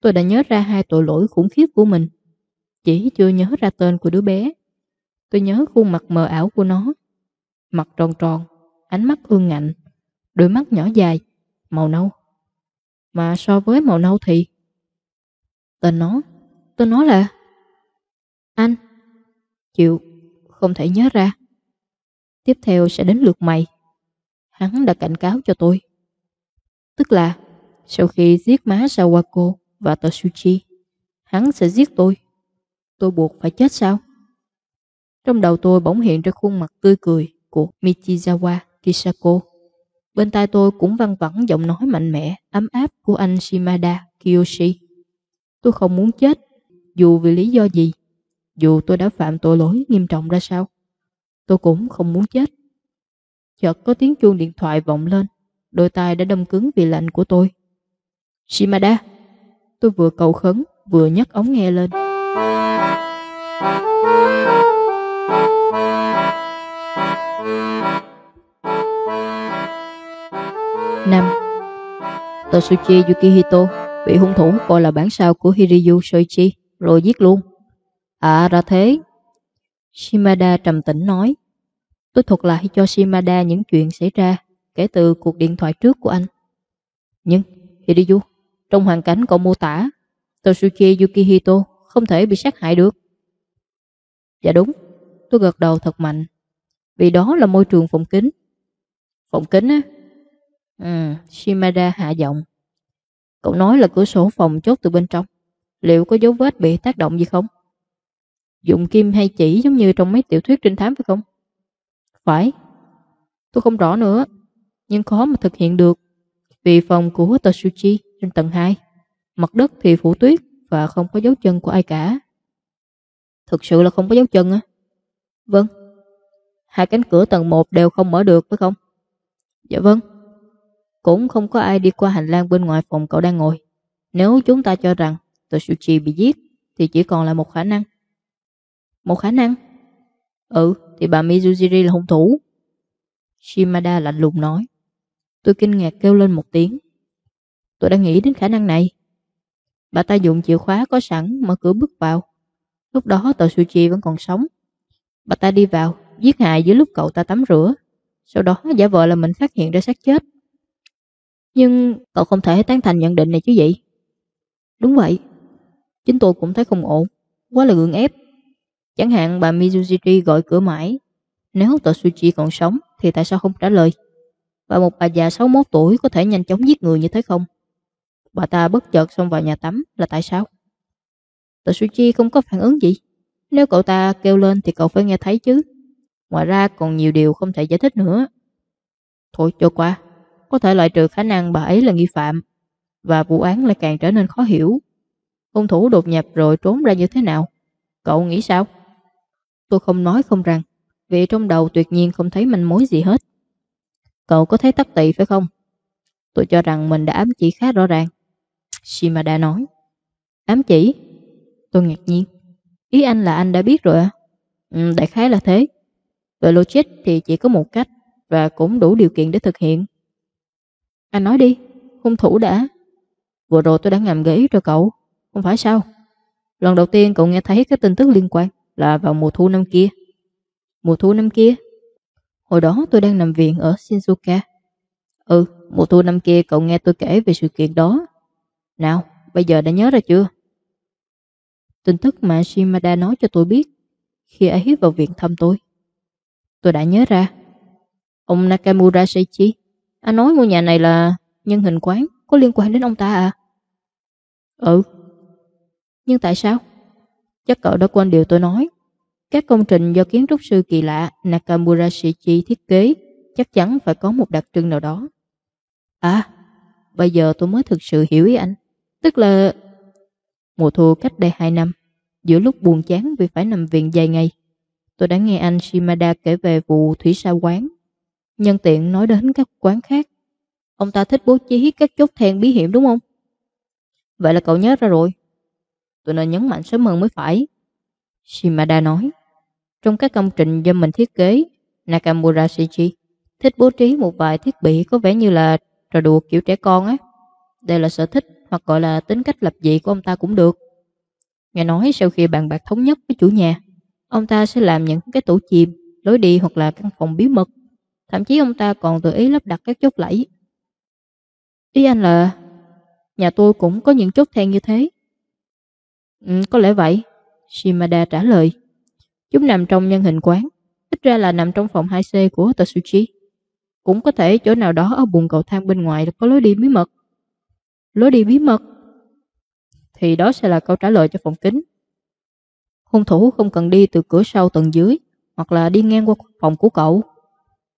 S1: Tôi đã nhớ ra hai tội lỗi khủng khiếp của mình. Chỉ chưa nhớ ra tên của đứa bé. Tôi nhớ khuôn mặt mờ ảo của nó. Mặt tròn tròn, ánh mắt ương ngạnh, đôi mắt nhỏ dài, màu nâu. Mà so với màu nâu thì... Tên nó, tên nó là... Anh, chịu, không thể nhớ ra. Tiếp theo sẽ đến lượt mày. Hắn đã cảnh cáo cho tôi. Tức là sau khi giết má Sawako và Totsuchi, hắn sẽ giết tôi. Tôi buộc phải chết sao? Trong đầu tôi bỗng hiện ra khuôn mặt tươi cười của Michizawa Kisako. Bên tai tôi cũng văng vẳng giọng nói mạnh mẽ, ấm áp của anh Shimada Kiyoshi. Tôi không muốn chết, dù vì lý do gì, dù tôi đã phạm tội lỗi nghiêm trọng ra sao. Tôi cũng không muốn chết. Chợt có tiếng chuông điện thoại vọng lên, đôi tai đã đâm cứng vì lạnh của tôi. Shimada! Tôi vừa cầu khấn, vừa nhấc ống nghe lên. Năm Totsuchi Yukihito bị hung thủ coi là bản sao của Hiryu Soichi rồi giết luôn. À ra thế. Shimada trầm tĩnh nói. Tôi thuật lại cho Shimada những chuyện xảy ra kể từ cuộc điện thoại trước của anh. Nhưng, Hiryu, trong hoàn cảnh cậu mô tả, Totsuchi Yukihito không thể bị sát hại được. Dạ đúng, tôi gật đầu thật mạnh. Vì đó là môi trường phòng kính. Phòng kính á? Ừ, Shimada hạ giọng. Cậu nói là cửa sổ phòng chốt từ bên trong. Liệu có dấu vết bị tác động gì không? Dụng kim hay chỉ giống như trong mấy tiểu thuyết trinh thám phải không? Phải. Tôi không rõ nữa, nhưng khó mà thực hiện được. Vì phòng của Totsuchi trên tầng 2, mặt đất thì phủ tuyết và không có dấu chân của ai cả. Thực sự là không có dấu chân á? Vâng. Hai cánh cửa tầng 1 đều không mở được phải không? Dạ vâng. Cũng không có ai đi qua hành lang bên ngoài phòng cậu đang ngồi. Nếu chúng ta cho rằng Totsuchi bị giết thì chỉ còn là một khả năng. Một khả năng? Ừ, thì bà Mizujiri là hung thủ. Shimada lạnh lùng nói. Tôi kinh ngạc kêu lên một tiếng. Tôi đang nghĩ đến khả năng này. Bà ta dùng chìa khóa có sẵn mở cửa bước vào. Lúc đó Totsuchi vẫn còn sống. Bà ta đi vào, giết hại dưới lúc cậu ta tắm rửa. Sau đó giả vợ là mình phát hiện ra xác chết. Nhưng cậu không thể tán thành nhận định này chứ gì? Đúng vậy. Chính tôi cũng thấy không ổn. Quá là gượng ép. Chẳng hạn bà Mizujiri gọi cửa mãi. Nếu Totsuchi còn sống, thì tại sao không trả lời? Và một bà già 61 tuổi có thể nhanh chóng giết người như thế không? Bà ta bất chợt xông vào nhà tắm là tại sao? Totsuchi không có phản ứng gì. Nếu cậu ta kêu lên thì cậu phải nghe thấy chứ. Ngoài ra còn nhiều điều không thể giải thích nữa. Thôi cho qua. Có thể loại trừ khả năng bà ấy là nghi phạm. Và vụ án lại càng trở nên khó hiểu. Hung thủ đột nhập rồi trốn ra như thế nào? Cậu nghĩ sao? Tôi không nói không rằng. Vì trong đầu tuyệt nhiên không thấy manh mối gì hết. Cậu có thấy tắc tị phải không? Tôi cho rằng mình đã ám chỉ khá rõ ràng. Shimada nói. Ám chỉ? Tôi ngạc nhiên. Ý anh là anh đã biết rồi à? Ừ, đại khái là thế. Về logic thì chỉ có một cách và cũng đủ điều kiện để thực hiện. Anh nói đi, hung thủ đã. Vừa rồi tôi đã ngầm gợi ý cho cậu, không phải sao? Lần đầu tiên cậu nghe thấy cái tin tức liên quan là vào mùa thu năm kia. Mùa thu năm kia? Hồi đó tôi đang nằm viện ở Shinzuka. Ừ, mùa thu năm kia cậu nghe tôi kể về sự kiện đó. Nào, bây giờ đã nhớ ra chưa? Tin tức mà Shimada nói cho tôi biết khi ấy vào viện thăm tôi. Tôi đã nhớ ra. Ông Nakamura Seichi, anh nói ngôi nhà này là nhân hình quán, có liên quan đến ông ta à? Ừ. Nhưng tại sao? Chắc cậu đã quên điều tôi nói. Các công trình do kiến trúc sư kỳ lạ Nakamura Shichi thiết kế chắc chắn phải có một đặc trưng nào đó. À, bây giờ tôi mới thực sự hiểu ý anh. Tức là mùa thu cách đây 2 năm, giữa lúc buồn chán vì phải nằm viện dài ngày, tôi đã nghe anh Shimada kể về vụ thủy sa quán. Nhân tiện nói đến các quán khác. Ông ta thích bố trí các chốt then bí hiểm đúng không? Vậy là cậu nhớ ra rồi. tụi nên nhấn mạnh sớm hơn mới phải. Shimada nói. Trong các công trình do mình thiết kế, Nakamura Shichi thích bố trí một vài thiết bị có vẻ như là trò đùa kiểu trẻ con á. Đây là sở thích hoặc gọi là tính cách lập dị của ông ta cũng được. Nghe nói sau khi bàn bạc thống nhất với chủ nhà, ông ta sẽ làm những cái tủ chìm, lối đi hoặc là căn phòng bí mật. Thậm chí ông ta còn tự ý lắp đặt các chốt lẫy. Ý anh là nhà tôi cũng có những chốt then như thế. Ừ, có lẽ vậy. Shimada trả lời. Chúng nằm trong nhân hình quán, ít ra là nằm trong phòng 2C của Tatsuchi. Cũng có thể chỗ nào đó ở buồng cầu thang bên ngoài có lối đi bí mật. Lối đi bí mật? Thì đó sẽ là câu trả lời cho phòng kính. Hung thủ không cần đi từ cửa sau tầng dưới hoặc là đi ngang qua phòng của cậu.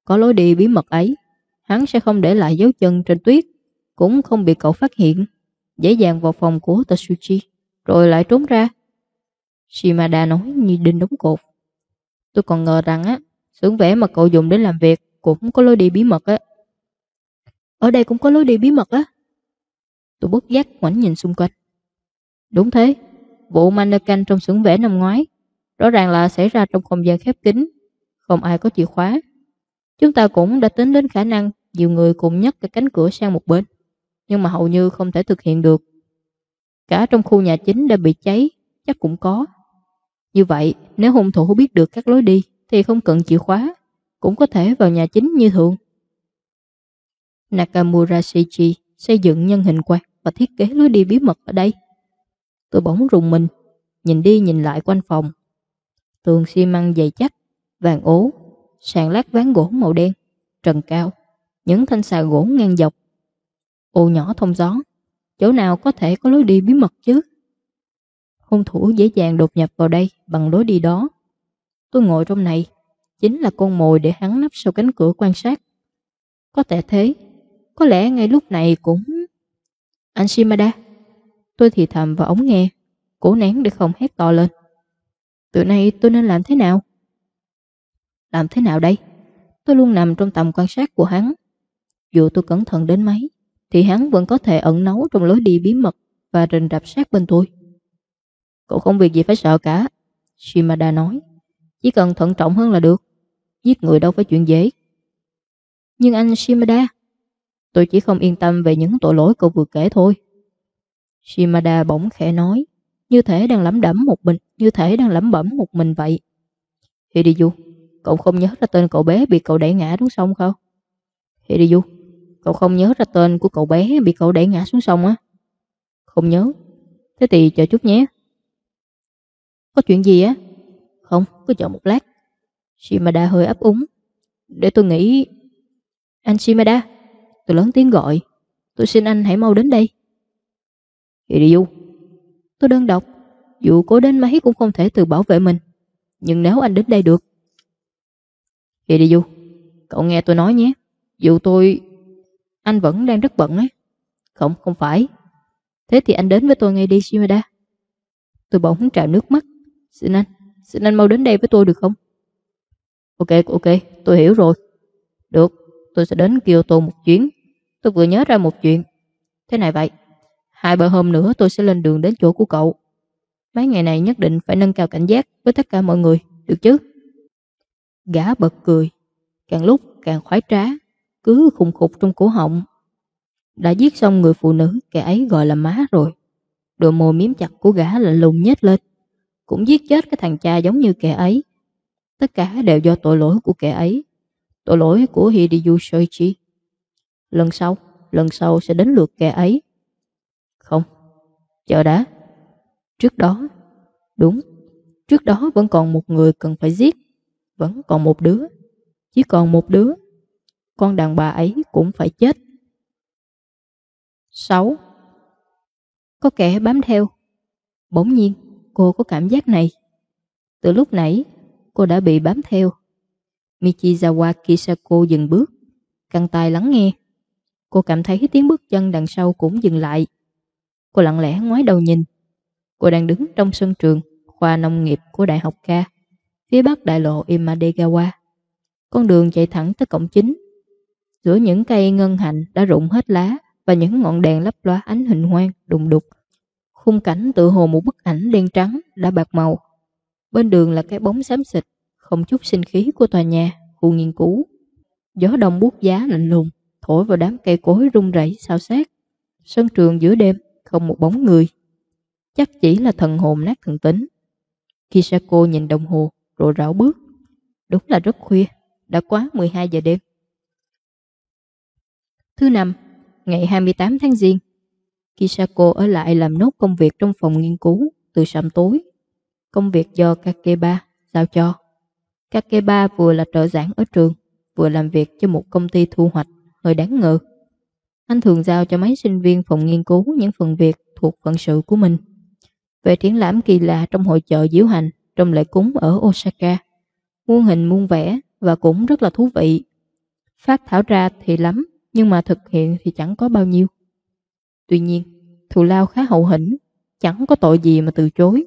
S1: Có lối đi bí mật ấy, hắn sẽ không để lại dấu chân trên tuyết, cũng không bị cậu phát hiện, dễ dàng vào phòng của Tatsuchi, rồi lại trốn ra. Shimada nói như đinh đóng cột. Tôi còn ngờ rằng á, xưởng vẽ mà cậu dùng để làm việc cũng có lối đi bí mật á. Ở đây cũng có lối đi bí mật á. Tôi bất giác ngoảnh nhìn xung quanh. Đúng thế, vụ mannequin trong xưởng vẽ năm ngoái rõ ràng là xảy ra trong không gian khép kín, không ai có chìa khóa. Chúng ta cũng đã tính đến khả năng nhiều người cùng nhấc cái cánh cửa sang một bên, nhưng mà hầu như không thể thực hiện được. Cả trong khu nhà chính đã bị cháy, chắc cũng có. Như vậy, nếu hung thủ biết được các lối đi thì không cần chìa khóa, cũng có thể vào nhà chính như thường. Nakamura Seiji xây dựng nhân hình quạt và thiết kế lối đi bí mật ở đây. Tôi bỗng rùng mình, nhìn đi nhìn lại quanh phòng. Tường xi măng dày chắc, vàng ố, sàn lát ván gỗ màu đen, trần cao, những thanh xà gỗ ngang dọc. Ô nhỏ thông gió, chỗ nào có thể có lối đi bí mật chứ? Hung thủ dễ dàng đột nhập vào đây bằng lối đi đó. Tôi ngồi trong này, chính là con mồi để hắn nấp sau cánh cửa quan sát. Có thể thế, có lẽ ngay lúc này cũng... Anh Shimada, tôi thì thầm vào ống nghe, cố nén để không hét to lên. Từ nay tôi nên làm thế nào? Làm thế nào đây? Tôi luôn nằm trong tầm quan sát của hắn. Dù tôi cẩn thận đến mấy, thì hắn vẫn có thể ẩn nấu trong lối đi bí mật và rình rập sát bên tôi. Cậu không việc gì phải sợ cả, Shimada nói. Chỉ cần thận trọng hơn là được. Giết người đâu phải chuyện dễ. Nhưng anh Shimada, tôi chỉ không yên tâm về những tội lỗi cậu vừa kể thôi. Shimada bỗng khẽ nói, như thể đang lẩm đẩm một mình, như thể đang lẩm bẩm một mình vậy. Hideyu, cậu không nhớ ra tên cậu bé bị cậu đẩy ngã xuống sông không? Hideyu, cậu không nhớ ra tên của cậu bé bị cậu đẩy ngã xuống sông á? Không nhớ. Thế thì chờ chút nhé. Có chuyện gì á? Không, cứ chờ một lát. Shimada hơi ấp úng. Để tôi nghĩ... Anh Shimada, tôi lớn tiếng gọi. Tôi xin anh hãy mau đến đây. Hiryu, tôi đơn độc. Dù cố đến mấy cũng không thể tự bảo vệ mình. Nhưng nếu anh đến đây được về đi du cậu nghe tôi nói nhé. Dù tôi... Anh vẫn đang rất bận ấy. Không, không phải. Thế thì anh đến với tôi ngay đi Shimada. Tôi bỗng trào nước mắt. Xin anh, xin anh mau đến đây với tôi được không? Ok, ok, tôi hiểu rồi. Được, tôi sẽ đến Kyoto một chuyến. Tôi vừa nhớ ra một chuyện. Thế này vậy, hai ba hôm nữa tôi sẽ lên đường đến chỗ của cậu. Mấy ngày này nhất định phải nâng cao cảnh giác với tất cả mọi người, được chứ? Gã bật cười, càng lúc càng khoái trá, cứ khùng khục trong cổ họng. Đã giết xong người phụ nữ kẻ ấy gọi là má rồi. Đôi môi miếm chặt của gã lạnh lùng nhếch lên cũng giết chết cái thằng cha giống như kẻ ấy. Tất cả đều do tội lỗi của kẻ ấy. Tội lỗi của Hideyu Shoichi. Lần sau, lần sau sẽ đến lượt kẻ ấy. Không, chờ đã. Trước đó, đúng, trước đó vẫn còn một người cần phải giết. Vẫn còn một đứa. Chỉ còn một đứa. Con đàn bà ấy cũng phải chết. 6. Có kẻ bám theo. Bỗng nhiên, Cô có cảm giác này. Từ lúc nãy, cô đã bị bám theo. Michizawa Kisako dừng bước, căng tai lắng nghe. Cô cảm thấy tiếng bước chân đằng sau cũng dừng lại. Cô lặng lẽ ngoái đầu nhìn. Cô đang đứng trong sân trường, khoa nông nghiệp của Đại học K, phía bắc đại lộ Imadegawa. Con đường chạy thẳng tới cổng chính. Giữa những cây ngân hạnh đã rụng hết lá và những ngọn đèn lấp loa ánh hình hoang đùng đục Khung cảnh tự hồ một bức ảnh đen trắng đã bạc màu. Bên đường là cái bóng xám xịt, không chút sinh khí của tòa nhà, khu nghiên cứu. Gió đông buốt giá lạnh lùng, thổi vào đám cây cối rung rẩy sao sát. Sân trường giữa đêm, không một bóng người. Chắc chỉ là thần hồn nát thần tính. Kisako nhìn đồng hồ, rồi rảo bước. Đúng là rất khuya, đã quá 12 giờ đêm. Thứ năm, ngày 28 tháng Giêng, Kisako ở lại làm nốt công việc trong phòng nghiên cứu từ sầm tối. Công việc do Kakeba giao cho. Kakeba vừa là trợ giảng ở trường, vừa làm việc cho một công ty thu hoạch, hơi đáng ngờ. Anh thường giao cho mấy sinh viên phòng nghiên cứu những phần việc thuộc phận sự của mình. Về triển lãm kỳ lạ trong hội chợ diễu hành trong lễ cúng ở Osaka, muôn hình muôn vẻ và cũng rất là thú vị. Phát thảo ra thì lắm, nhưng mà thực hiện thì chẳng có bao nhiêu. Tuy nhiên, thù lao khá hậu hĩnh, chẳng có tội gì mà từ chối.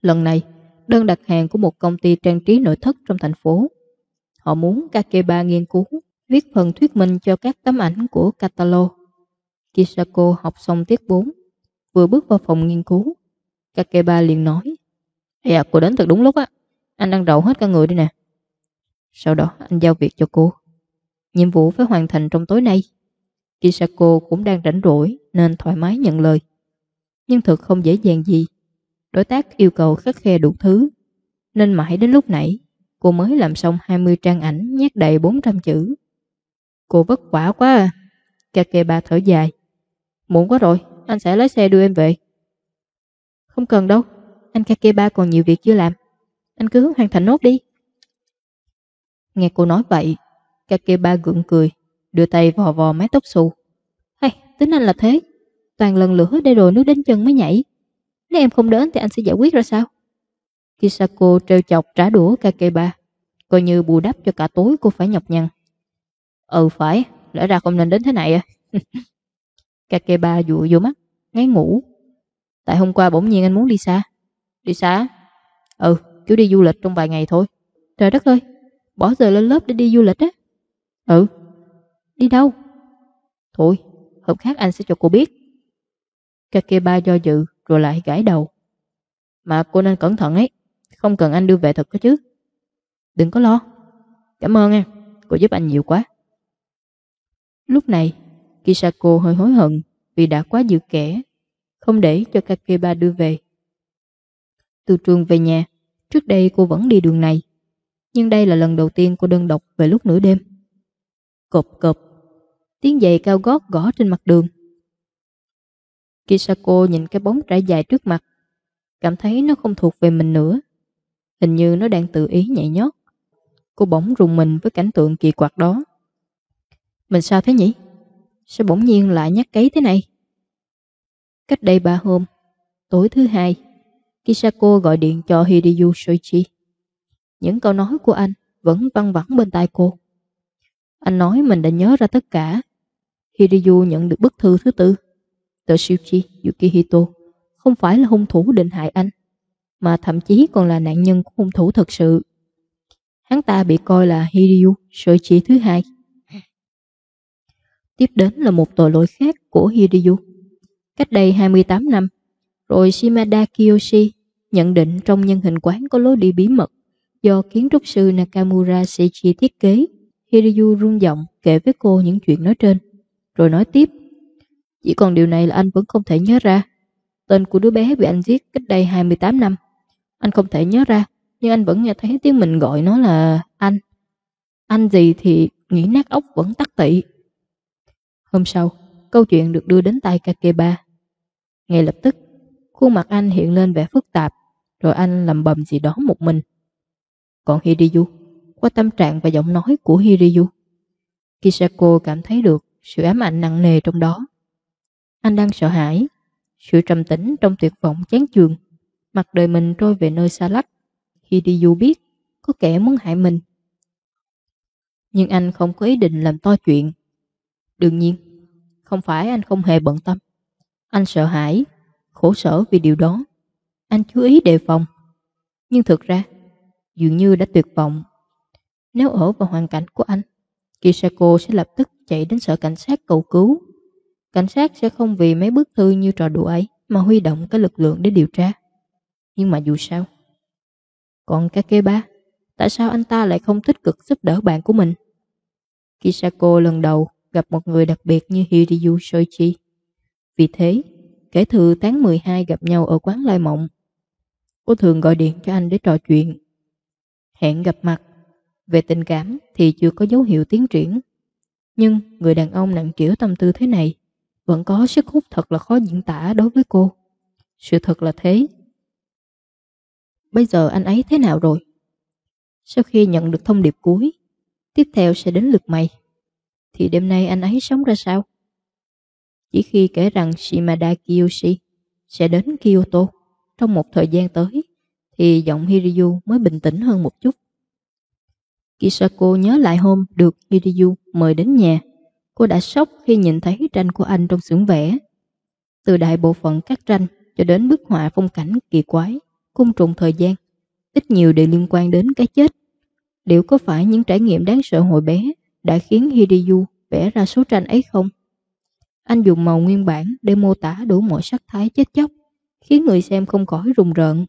S1: Lần này, đơn đặt hàng của một công ty trang trí nội thất trong thành phố. Họ muốn Kakeba nghiên cứu, viết phần thuyết minh cho các tấm ảnh của Catalo. Kisako học xong tiết 4, vừa bước vào phòng nghiên cứu. Kakeba liền nói, Dạ cô đến thật đúng lúc á, anh đang đậu hết cả người đi nè. Sau đó anh giao việc cho cô. Nhiệm vụ phải hoàn thành trong tối nay. Kisako cũng đang rảnh rỗi nên thoải mái nhận lời. Nhưng thực không dễ dàng gì. Đối tác yêu cầu khắc khe đủ thứ. Nên mãi đến lúc nãy, cô mới làm xong 20 trang ảnh nhét đầy 400 chữ. Cô vất vả quá à. Kakeba thở dài. Muộn quá rồi, anh sẽ lái xe đưa em về. Không cần đâu, anh Kakeba còn nhiều việc chưa làm. Anh cứ hoàn thành nốt đi. Nghe cô nói vậy, Kakeba gượng cười, đưa tay vò vò mái tóc xù. Hay, tính anh là thế. Toàn lần lửa để rồi nước đến chân mới nhảy. Nếu em không đến thì anh sẽ giải quyết ra sao? Kisako trêu chọc trả đũa Kakeba, coi như bù đắp cho cả tối cô phải nhọc nhằn. Ừ phải, lẽ ra không nên đến thế này à. Kakeba dụi vô mắt, ngáy ngủ. Tại hôm qua bỗng nhiên anh muốn đi xa. Đi xa? Ừ, chú đi du lịch trong vài ngày thôi. Trời đất ơi, bỏ giờ lên lớp để đi du lịch á. Ừ. Đi đâu? Thôi, hôm khác anh sẽ cho cô biết. Kakeba do dự rồi lại gãi đầu. Mà cô nên cẩn thận ấy, không cần anh đưa về thật có chứ. Đừng có lo. Cảm ơn em, cô giúp anh nhiều quá. Lúc này, Kisako hơi hối hận vì đã quá dự kẻ, không để cho Kakeba đưa về. Từ trường về nhà, trước đây cô vẫn đi đường này, nhưng đây là lần đầu tiên cô đơn độc về lúc nửa đêm. Cộp cộp, tiếng giày cao gót gõ trên mặt đường. Kisako nhìn cái bóng trải dài trước mặt, cảm thấy nó không thuộc về mình nữa. Hình như nó đang tự ý nhảy nhót. Cô bỗng rùng mình với cảnh tượng kỳ quặc đó. Mình sao thế nhỉ? Sao bỗng nhiên lại nhắc cấy thế này? Cách đây ba hôm, tối thứ hai, Kisako gọi điện cho Hideyu Soichi. Những câu nói của anh vẫn văng vẳng bên tai cô. Anh nói mình đã nhớ ra tất cả. Hideyu nhận được bức thư thứ tư. Tờ Shuichi Yukihito không phải là hung thủ định hại anh, mà thậm chí còn là nạn nhân của hung thủ thật sự. Hắn ta bị coi là Hideo Soichi thứ hai. Tiếp đến là một tội lỗi khác của Hideo. Cách đây 28 năm, rồi Shimada Kiyoshi nhận định trong nhân hình quán có lối đi bí mật do kiến trúc sư Nakamura Seichi thiết kế. Hiryu rung giọng kể với cô những chuyện nói trên, rồi nói tiếp. Chỉ còn điều này là anh vẫn không thể nhớ ra. Tên của đứa bé bị anh giết cách đây 28 năm. Anh không thể nhớ ra, nhưng anh vẫn nghe thấy tiếng mình gọi nó là anh. Anh gì thì nghĩ nát ốc vẫn tắc tị. Hôm sau, câu chuyện được đưa đến tay Kakeba. Ngay lập tức, khuôn mặt anh hiện lên vẻ phức tạp, rồi anh lầm bầm gì đó một mình. Còn Hiriyu, qua tâm trạng và giọng nói của Hiriyu, Kisako cảm thấy được sự ám ảnh nặng nề trong đó. Anh đang sợ hãi, sự trầm tĩnh trong tuyệt vọng chán chường, mặt đời mình trôi về nơi xa lắc. Hiriyu biết có kẻ muốn hại mình. Nhưng anh không có ý định làm to chuyện. Đương nhiên, không phải anh không hề bận tâm. Anh sợ hãi, khổ sở vì điều đó. Anh chú ý đề phòng. Nhưng thực ra, dường như đã tuyệt vọng. Nếu ở vào hoàn cảnh của anh, Kisako sẽ lập tức chạy đến sở cảnh sát cầu cứu. Cảnh sát sẽ không vì mấy bức thư như trò đùa ấy mà huy động cái lực lượng để điều tra. Nhưng mà dù sao. Còn Kakeba, tại sao anh ta lại không tích cực giúp đỡ bạn của mình? Kisako lần đầu gặp một người đặc biệt như Hiryu Soichi. Vì thế, kể từ tháng 12 gặp nhau ở quán Lai Mộng, cô thường gọi điện cho anh để trò chuyện. Hẹn gặp mặt, về tình cảm thì chưa có dấu hiệu tiến triển. Nhưng người đàn ông nặng trĩu tâm tư thế này vẫn có sức hút thật là khó diễn tả đối với cô. Sự thật là thế. Bây giờ anh ấy thế nào rồi? Sau khi nhận được thông điệp cuối, tiếp theo sẽ đến lượt mày thì đêm nay anh ấy sống ra sao? Chỉ khi kể rằng Shimada Kiyoshi sẽ đến Kyoto trong một thời gian tới, thì giọng Hiryu mới bình tĩnh hơn một chút. Kisako nhớ lại hôm được Hiriyu mời đến nhà. Cô đã sốc khi nhìn thấy tranh của anh trong xưởng vẽ. Từ đại bộ phận các tranh cho đến bức họa phong cảnh kỳ quái, cung trùng thời gian, ít nhiều đều liên quan đến cái chết. Liệu có phải những trải nghiệm đáng sợ hồi bé đã khiến Hiriyu vẽ ra số tranh ấy không? Anh dùng màu nguyên bản để mô tả đủ mọi sắc thái chết chóc, khiến người xem không khỏi rùng rợn.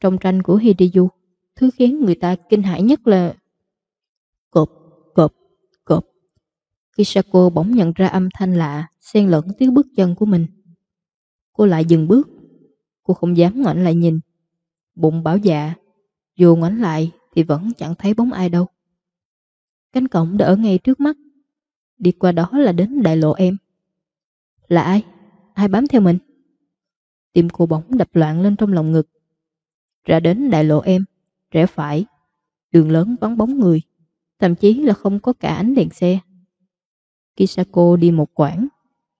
S1: Trong tranh của Hideyu, thứ khiến người ta kinh hãi nhất là cộp, cộp, cộp. Kisako bỗng nhận ra âm thanh lạ, xen lẫn tiếng bước chân của mình. Cô lại dừng bước. Cô không dám ngoảnh lại nhìn. Bụng bảo dạ, dù ngoảnh lại thì vẫn chẳng thấy bóng ai đâu. Cánh cổng đã ở ngay trước mắt. Đi qua đó là đến đại lộ em. Là ai? Ai bám theo mình? Tim cô bỗng đập loạn lên trong lòng ngực. Ra đến đại lộ em, rẽ phải, đường lớn vắng bóng người, thậm chí là không có cả ánh đèn xe. Kisako đi một quãng,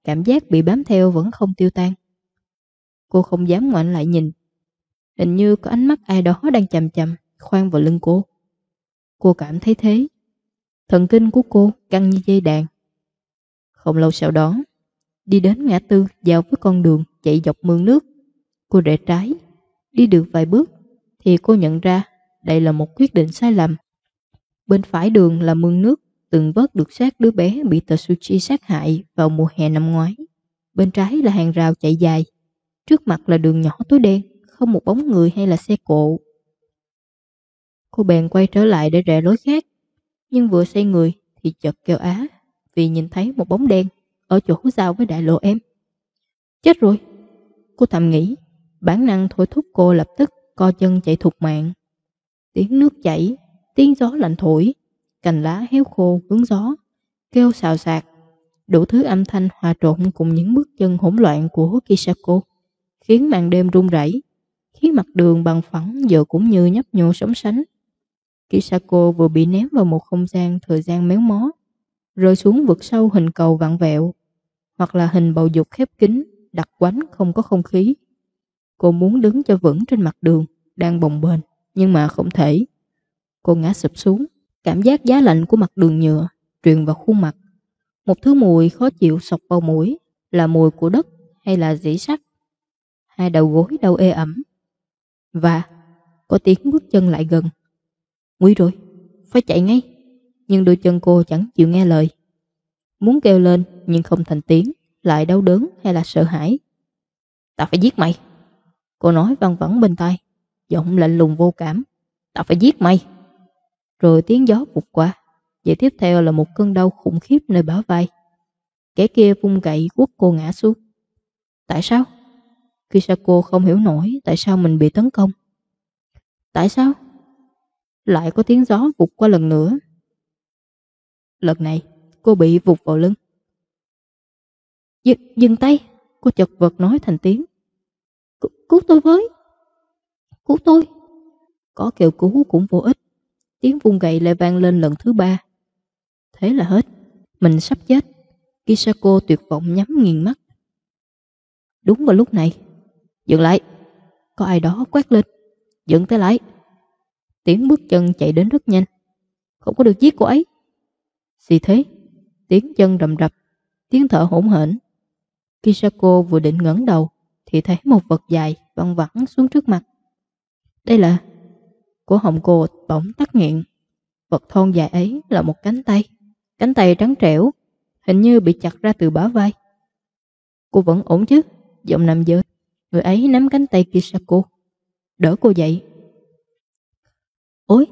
S1: cảm giác bị bám theo vẫn không tiêu tan. Cô không dám ngoảnh lại nhìn. Hình như có ánh mắt ai đó đang chầm chầm khoan vào lưng cô. Cô cảm thấy thế. Thần kinh của cô căng như dây đàn. Không lâu sau đó, đi đến ngã tư giao với con đường chạy dọc mương nước. Cô rẽ trái, đi được vài bước thì cô nhận ra đây là một quyết định sai lầm. Bên phải đường là mương nước từng vớt được xác đứa bé bị Tatsuchi sát hại vào mùa hè năm ngoái. Bên trái là hàng rào chạy dài. Trước mặt là đường nhỏ tối đen, không một bóng người hay là xe cộ. Cô bèn quay trở lại để rẽ lối khác. Nhưng vừa xoay người thì chợt kêu á vì nhìn thấy một bóng đen ở chỗ giao với đại lộ em. Chết rồi! Cô thầm nghĩ, bản năng thôi thúc cô lập tức co chân chạy thục mạng. Tiếng nước chảy, tiếng gió lạnh thổi, cành lá héo khô hướng gió, kêu xào xạc, đủ thứ âm thanh hòa trộn cùng những bước chân hỗn loạn của Kisako, khiến màn đêm rung rẩy, khiến mặt đường bằng phẳng giờ cũng như nhấp nhô sóng sánh. Kisako vừa bị ném vào một không gian thời gian méo mó, rơi xuống vực sâu hình cầu vặn vẹo, hoặc là hình bầu dục khép kín, đặc quánh không có không khí. Cô muốn đứng cho vững trên mặt đường, đang bồng bềnh, nhưng mà không thể. Cô ngã sụp xuống, cảm giác giá lạnh của mặt đường nhựa truyền vào khuôn mặt. Một thứ mùi khó chịu sọc vào mũi, là mùi của đất hay là dĩ sắt. Hai đầu gối đau ê ẩm. Và có tiếng bước chân lại gần. Nguy rồi, phải chạy ngay. Nhưng đôi chân cô chẳng chịu nghe lời. Muốn kêu lên nhưng không thành tiếng, lại đau đớn hay là sợ hãi. Ta phải giết mày. Cô nói văng vẳng bên tai, giọng lạnh lùng vô cảm. Ta phải giết mày. Rồi tiếng gió vụt qua. Vậy tiếp theo là một cơn đau khủng khiếp nơi bả vai. Kẻ kia vung gậy quất cô ngã xuống. Tại sao? Kisako không hiểu nổi tại sao mình bị tấn công. Tại sao? Lại có tiếng gió vụt qua lần nữa. Lần này, cô bị vụt vào lưng. Dừng, dừng tay, cô chật vật nói thành tiếng. Cứu tôi với. Cứu tôi. Có kêu cứu cũng vô ích. Tiếng vung gậy lại vang lên lần thứ ba. Thế là hết. Mình sắp chết. Kisako tuyệt vọng nhắm nghiền mắt. Đúng vào lúc này. Dừng lại. Có ai đó quát lên. Dừng tay lại. Tiếng bước chân chạy đến rất nhanh. Không có được giết cô ấy. Gì thế? Tiếng chân rầm rập. Tiếng thở hỗn hển. Kisako vừa định ngẩng đầu thì thấy một vật dài văng vẳng xuống trước mặt. Đây là... của họng cô bỗng tắt nghẹn. Vật thon dài ấy là một cánh tay. Cánh tay trắng trẻo, hình như bị chặt ra từ bả vai. Cô vẫn ổn chứ? Giọng nằm giới. Người ấy nắm cánh tay Kisako. Đỡ cô dậy. Ôi!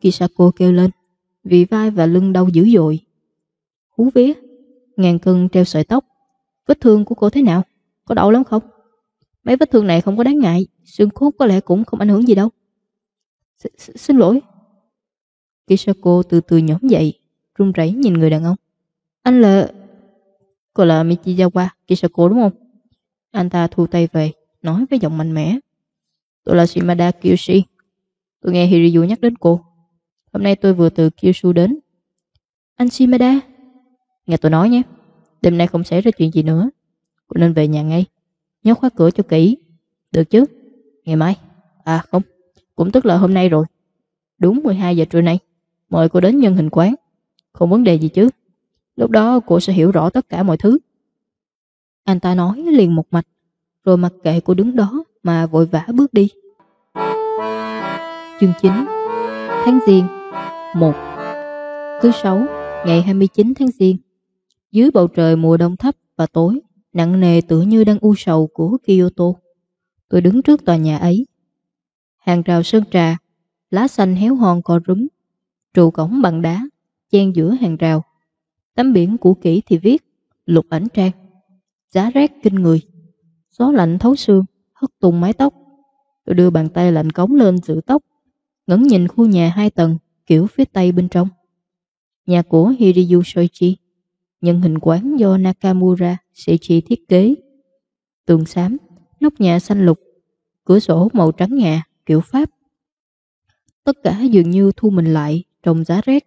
S1: Kisako kêu lên. Vì vai và lưng đau dữ dội. Hú vía. Ngàn cân treo sợi tóc. Vết thương của cô thế nào? Có đau lắm không? Mấy vết thương này không có đáng ngại, xương cốt có lẽ cũng không ảnh hưởng gì đâu. S -s Xin lỗi. Kisako từ từ nhóm dậy, run rẩy nhìn người đàn ông. Anh là... Cô là Michizawa Kisako đúng không? Anh ta thu tay về, nói với giọng mạnh mẽ. Tôi là Shimada Kyushi. Tôi nghe Hiriyu nhắc đến cô. Hôm nay tôi vừa từ Kyushu đến. Anh Shimada? Nghe tôi nói nhé. Đêm nay không xảy ra chuyện gì nữa. Cô nên về nhà ngay. Nhớ khóa cửa cho kỹ. Được chứ? Ngày mai. À không, cũng tức là hôm nay rồi. Đúng 12 giờ trưa nay. Mời cô đến nhân hình quán. Không vấn đề gì chứ. Lúc đó cô sẽ hiểu rõ tất cả mọi thứ. Anh ta nói liền một mạch, rồi mặc kệ cô đứng đó mà vội vã bước đi. Chương 9 Tháng Giêng 1 Thứ sáu, ngày 29 tháng Giêng dưới bầu trời mùa đông thấp và tối Nặng nề tựa như đang u sầu của Kyoto. Tôi đứng trước tòa nhà ấy. Hàng rào sơn trà Lá xanh héo hon co rúm Trụ cổng bằng đá Chen giữa hàng rào. Tấm biển cũ kỹ thì viết Lục ảnh trang. Giá rét kinh người. Gió lạnh thấu xương Hất tung mái tóc. Tôi đưa bàn tay lạnh cống lên giữ tóc ngẩng nhìn khu nhà hai tầng kiểu phía tây bên trong. Nhà của Hiriyu Soichi, nhân hình quán do Nakamura Seichi thiết kế. Tường xám, nóc nhà xanh lục, cửa sổ màu trắng ngà kiểu Pháp. Tất cả dường như thu mình lại trong giá rét.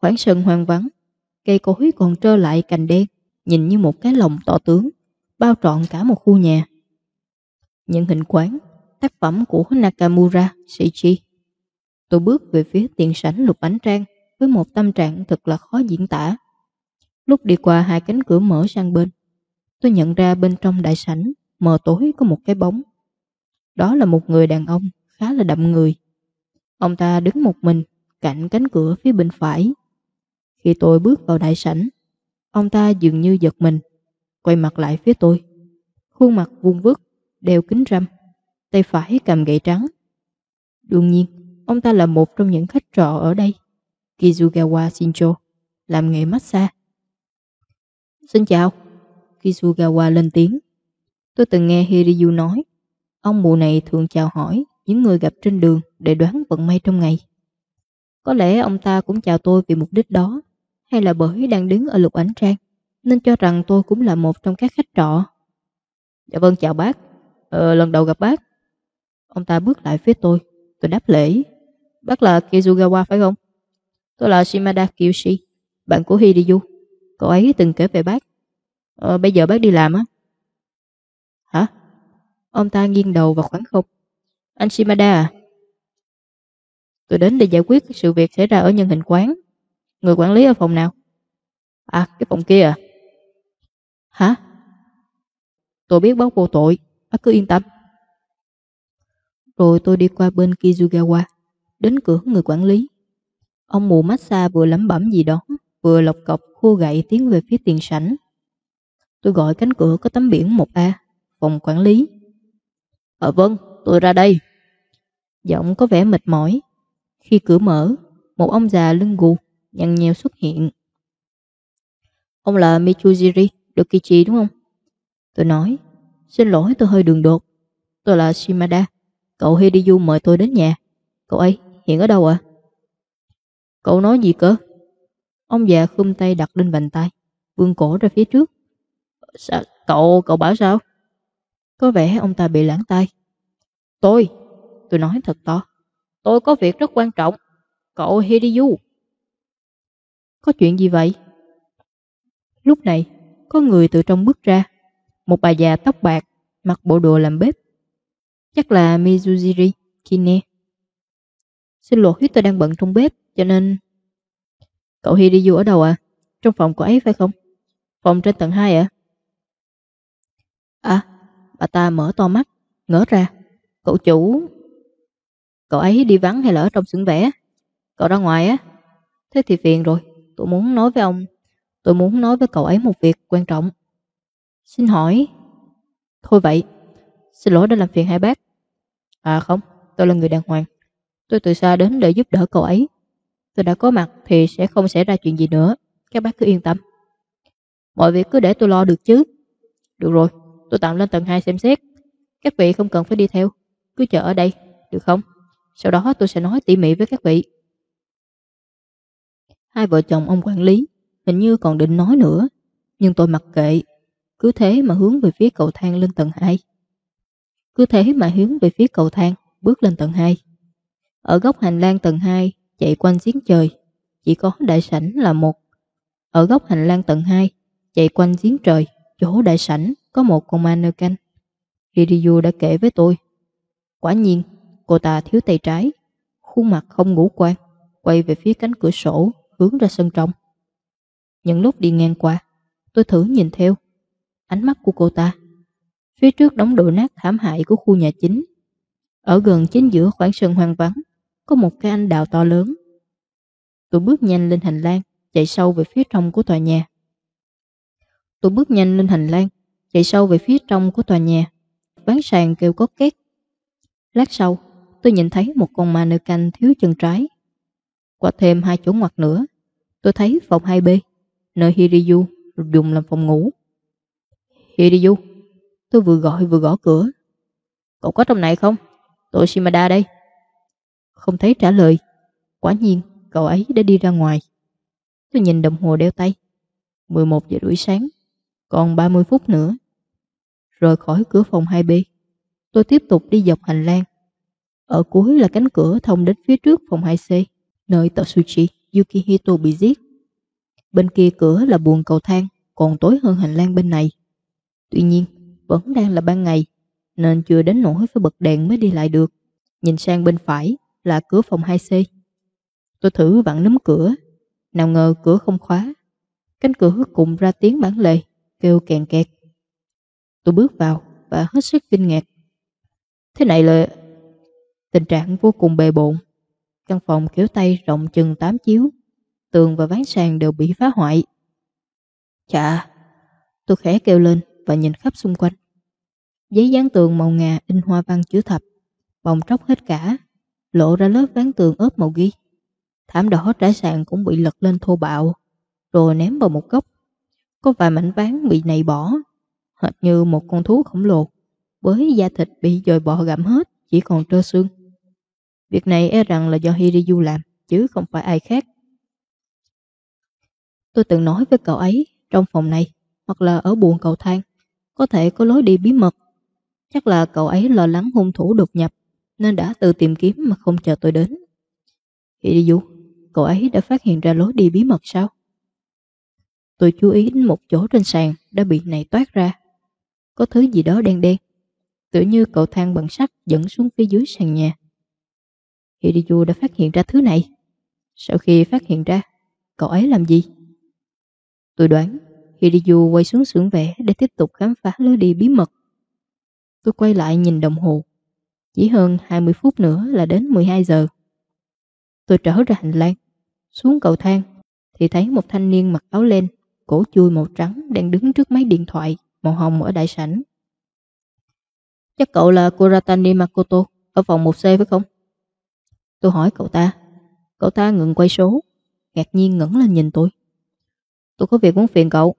S1: Khoảng sân hoang vắng, cây cối còn trơ lại cành đen, nhìn như một cái lồng to tướng, bao trọn cả một khu nhà. Nhân hình quán, tác phẩm của Nakamura Seichi. Tôi bước về phía tiền sảnh lục ánh trang với một tâm trạng thật là khó diễn tả. Lúc đi qua hai cánh cửa mở sang bên, tôi nhận ra bên trong đại sảnh mờ tối có một cái bóng. Đó là một người đàn ông khá là đậm người. Ông ta đứng một mình cạnh cánh cửa phía bên phải. Khi tôi bước vào đại sảnh, ông ta dường như giật mình, quay mặt lại phía tôi. Khuôn mặt vuông vức, đeo kính râm, tay phải cầm gậy trắng. Đương nhiên, Ông ta là một trong những khách trọ ở đây. Kizugawa Shincho, làm nghề massage. Xin chào. kisugawa lên tiếng. Tôi từng nghe Hiryu nói, ông mụ này thường chào hỏi những người gặp trên đường để đoán vận may trong ngày. Có lẽ ông ta cũng chào tôi vì mục đích đó, hay là bởi đang đứng ở lục ánh trang, nên cho rằng tôi cũng là một trong các khách trọ. Dạ vâng chào bác, ờ, lần đầu gặp bác. Ông ta bước lại phía tôi, tôi đáp lễ. Bác là Kizugawa phải không? Tôi là Shimada kiyoshi bạn của Hiryu. Cậu ấy từng kể về bác. Ờ, bây giờ bác đi làm á? Hả? Ông ta nghiêng đầu vào khoảng không. Anh Shimada à? Tôi đến để giải quyết sự việc xảy ra ở nhân hình quán. Người quản lý ở phòng nào? À, cái phòng kia à? Hả? Tôi biết bác vô tội, bác cứ yên tâm. Rồi tôi đi qua bên Kizugawa đến cửa người quản lý. Ông mù massage vừa lẩm bẩm gì đó, vừa lọc cọc khua gậy tiến về phía tiền sảnh. Tôi gọi cánh cửa có tấm biển 1A, phòng quản lý. Ờ vâng, tôi ra đây. Giọng có vẻ mệt mỏi. Khi cửa mở, một ông già lưng gù, nhăn nheo xuất hiện. Ông là Michujiri Dokichi đúng không? Tôi nói, xin lỗi tôi hơi đường đột. Tôi là Shimada, cậu Hideyu mời tôi đến nhà. Cậu ấy Hiện ở đâu ạ? Cậu nói gì cơ? Ông già khum tay đặt lên bàn tay, vươn cổ ra phía trước. Sao? Cậu, cậu bảo sao? Có vẻ ông ta bị lãng tay. Tôi, tôi nói thật to. Tôi có việc rất quan trọng. Cậu Hideyu. Có chuyện gì vậy? Lúc này, có người từ trong bước ra. Một bà già tóc bạc, mặc bộ đồ làm bếp. Chắc là Mizujiri Kine. Xin lỗi tôi đang bận trong bếp Cho nên Cậu Hi đi du ở đâu à Trong phòng của ấy phải không? Phòng trên tầng 2 à À Bà ta mở to mắt, Ngỡ ra. Cậu chủ, Cậu ấy đi vắng hay là ở trong xưởng vẽ? Cậu ra ngoài á. Thế thì phiền rồi, Tôi muốn nói với ông, Tôi muốn nói với cậu ấy một việc quan trọng. Xin hỏi. Thôi vậy, Xin lỗi đã làm phiền hai bác. À không, Tôi là người đàng hoàng. Tôi từ xa đến để giúp đỡ cậu ấy. Tôi đã có mặt thì sẽ không xảy ra chuyện gì nữa. Các bác cứ yên tâm. Mọi việc cứ để tôi lo được chứ. Được rồi, tôi tạm lên tầng 2 xem xét. Các vị không cần phải đi theo. Cứ chờ ở đây, được không? Sau đó tôi sẽ nói tỉ mỉ với các vị. Hai vợ chồng ông quản lý hình như còn định nói nữa. Nhưng tôi mặc kệ. Cứ thế mà hướng về phía cầu thang lên tầng 2. Cứ thế mà hướng về phía cầu thang bước lên tầng 2. Ở góc hành lang tầng 2 chạy quanh giếng trời, chỉ có đại sảnh là một. Ở góc hành lang tầng 2 chạy quanh giếng trời, chỗ đại sảnh có một con ma nơ canh. Hiryu đã kể với tôi. Quả nhiên, cô ta thiếu tay trái, khuôn mặt không ngũ quan, quay về phía cánh cửa sổ, hướng ra sân trong. Những lúc đi ngang qua, tôi thử nhìn theo. Ánh mắt của cô ta. Phía trước đóng đổ nát thảm hại của khu nhà chính. Ở gần chính giữa khoảng sân hoang vắng, có một cái anh đào to lớn. Tôi bước nhanh lên hành lang, chạy sâu về phía trong của tòa nhà. Tôi bước nhanh lên hành lang, chạy sâu về phía trong của tòa nhà. Ván sàn kêu có két. Lát sau, tôi nhìn thấy một con ma nơ canh thiếu chân trái. Qua thêm hai chỗ ngoặt nữa, tôi thấy phòng 2B, nơi Hiriyu dùng làm phòng ngủ. Hiriyu, tôi vừa gọi vừa gõ cửa. Cậu có trong này không? Tôi Shimada đây. Không thấy trả lời. Quả nhiên, cậu ấy đã đi ra ngoài. Tôi nhìn đồng hồ đeo tay. 11 giờ rưỡi sáng. Còn 30 phút nữa. Rồi khỏi cửa phòng 2B. Tôi tiếp tục đi dọc hành lang. Ở cuối là cánh cửa thông đến phía trước phòng 2C, nơi Tatsuchi Yukihito bị giết. Bên kia cửa là buồng cầu thang, còn tối hơn hành lang bên này. Tuy nhiên, vẫn đang là ban ngày, nên chưa đến nỗi phải bật đèn mới đi lại được. Nhìn sang bên phải là cửa phòng 2C. Tôi thử vặn nấm cửa, nào ngờ cửa không khóa. Cánh cửa cùng ra tiếng bản lề, kêu kèn kẹt. Tôi bước vào và hết sức kinh ngạc. Thế này là tình trạng vô cùng bề bộn. Căn phòng kiểu tay rộng chừng 8 chiếu, tường và ván sàn đều bị phá hoại. Chà, tôi khẽ kêu lên và nhìn khắp xung quanh. Giấy dán tường màu ngà in hoa văn chữ thập, bồng tróc hết cả, lộ ra lớp ván tường ốp màu ghi. Thảm đỏ trải sàn cũng bị lật lên thô bạo, rồi ném vào một góc. Có vài mảnh ván bị nảy bỏ, hệt như một con thú khổng lồ, với da thịt bị dồi bọ gặm hết, chỉ còn trơ xương. Việc này e rằng là do Hiriyu làm, chứ không phải ai khác. Tôi từng nói với cậu ấy trong phòng này, hoặc là ở buồng cầu thang, có thể có lối đi bí mật. Chắc là cậu ấy lo lắng hung thủ đột nhập, nên đã tự tìm kiếm mà không chờ tôi đến. Hiriyu, cậu ấy đã phát hiện ra lối đi bí mật sao? Tôi chú ý đến một chỗ trên sàn đã bị này toát ra. Có thứ gì đó đen đen. Tự như cầu thang bằng sắt dẫn xuống phía dưới sàn nhà. Hiriyu đã phát hiện ra thứ này. Sau khi phát hiện ra, cậu ấy làm gì? Tôi đoán Hiriyu quay xuống xưởng vẽ để tiếp tục khám phá lối đi bí mật. Tôi quay lại nhìn đồng hồ. Chỉ hơn 20 phút nữa là đến 12 giờ. Tôi trở ra hành lang, xuống cầu thang, thì thấy một thanh niên mặc áo len, cổ chui màu trắng đang đứng trước máy điện thoại màu hồng ở đại sảnh. Chắc cậu là Kuratani Makoto ở phòng 1C phải không? Tôi hỏi cậu ta. Cậu ta ngừng quay số, ngạc nhiên ngẩng lên nhìn tôi. Tôi có việc muốn phiền cậu.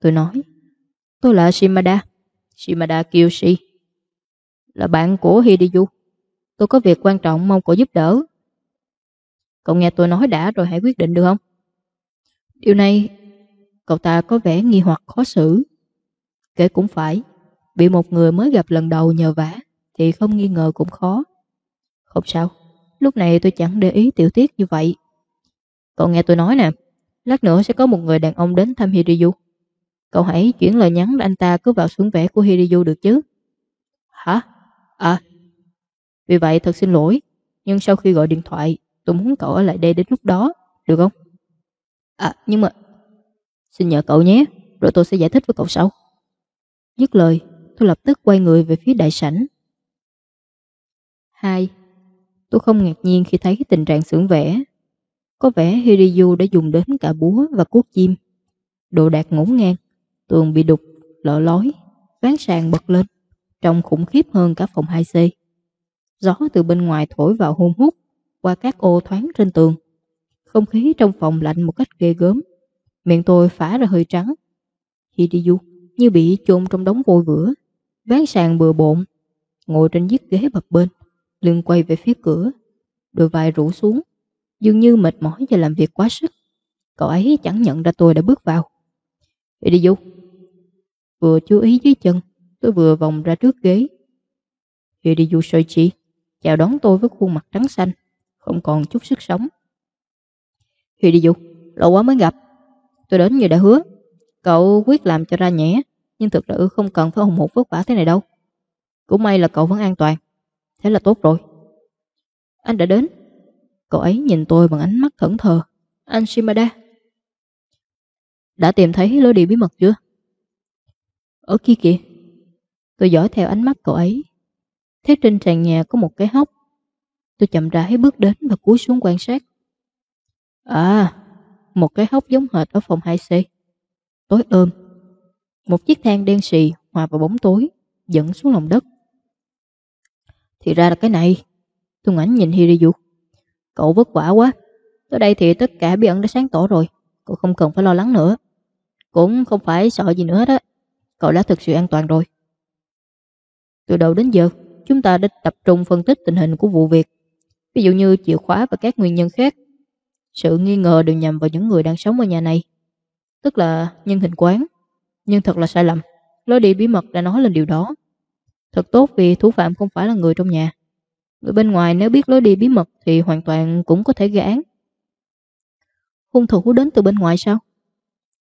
S1: Tôi nói. Tôi là Shimada. Shimada Kiyoshi. Là bạn của Hideyu. Tôi có việc quan trọng mong cậu giúp đỡ. Cậu nghe tôi nói đã rồi hãy quyết định được không? Điều này, cậu ta có vẻ nghi hoặc khó xử. Kể cũng phải, bị một người mới gặp lần đầu nhờ vả thì không nghi ngờ cũng khó. Không sao, lúc này tôi chẳng để ý tiểu tiết như vậy. Cậu nghe tôi nói nè, lát nữa sẽ có một người đàn ông đến thăm Hiriyu. Cậu hãy chuyển lời nhắn anh ta cứ vào xuống vẽ của Hiriyu được chứ. Hả? À, vì vậy thật xin lỗi, nhưng sau khi gọi điện thoại, tôi muốn cậu ở lại đây đến lúc đó, được không? À, nhưng mà... Xin nhờ cậu nhé, rồi tôi sẽ giải thích với cậu sau. Dứt lời, tôi lập tức quay người về phía đại sảnh. 2. Tôi không ngạc nhiên khi thấy tình trạng xưởng vẽ. Có vẻ Hiriyu đã dùng đến cả búa và cuốc chim. Đồ đạc ngổn ngang, tường bị đục, lỡ lói, ván sàn bật lên, trông khủng khiếp hơn cả phòng 2C. Gió từ bên ngoài thổi vào hôn hút qua các ô thoáng trên tường. Không khí trong phòng lạnh một cách ghê gớm. Miệng tôi phả ra hơi trắng. Hiriyu như bị chôn trong đống vôi vữa. Ván sàn bừa bộn, ngồi trên chiếc ghế bập bên, lưng quay về phía cửa, đôi vai rủ xuống, dường như mệt mỏi và làm việc quá sức. Cậu ấy chẳng nhận ra tôi đã bước vào. Hiriyu, vừa chú ý dưới chân, tôi vừa vòng ra trước ghế. Hiriyu Soichi chào đón tôi với khuôn mặt trắng xanh, không còn chút sức sống. Hiriyu, lâu quá mới gặp. Tôi đến như đã hứa. Cậu quyết làm cho ra nhẽ, nhưng thực sự không cần phải hùng hục vất vả thế này đâu. Cũng may là cậu vẫn an toàn. Thế là tốt rồi. Anh đã đến. Cậu ấy nhìn tôi bằng ánh mắt thẫn thờ. Anh Shimada. Đã tìm thấy lối đi bí mật chưa? Ở kia kìa. Tôi dõi theo ánh mắt cậu ấy. Thấy trên tràn nhà có một cái hốc. Tôi chậm rãi bước đến và cúi xuống quan sát. À, một cái hốc giống hệt ở phòng 2C. Tối ôm. Một chiếc thang đen xì hòa vào bóng tối, dẫn xuống lòng đất. Thì ra là cái này. Tôi ngoảnh nhìn Hiriyu. Cậu vất vả quá. Tới đây thì tất cả bí ẩn đã sáng tỏ rồi. Cậu không cần phải lo lắng nữa. Cũng không phải sợ gì nữa đó. Cậu đã thực sự an toàn rồi. Từ đầu đến giờ, chúng ta đã tập trung phân tích tình hình của vụ việc. Ví dụ như chìa khóa và các nguyên nhân khác. Sự nghi ngờ đều nhằm vào những người đang sống ở nhà này. Tức là nhân hình quán. Nhưng thật là sai lầm. Lối đi bí mật đã nói lên điều đó. Thật tốt vì thủ phạm không phải là người trong nhà. Người bên ngoài nếu biết lối đi bí mật thì hoàn toàn cũng có thể gây án. Hung thủ đến từ bên ngoài sao?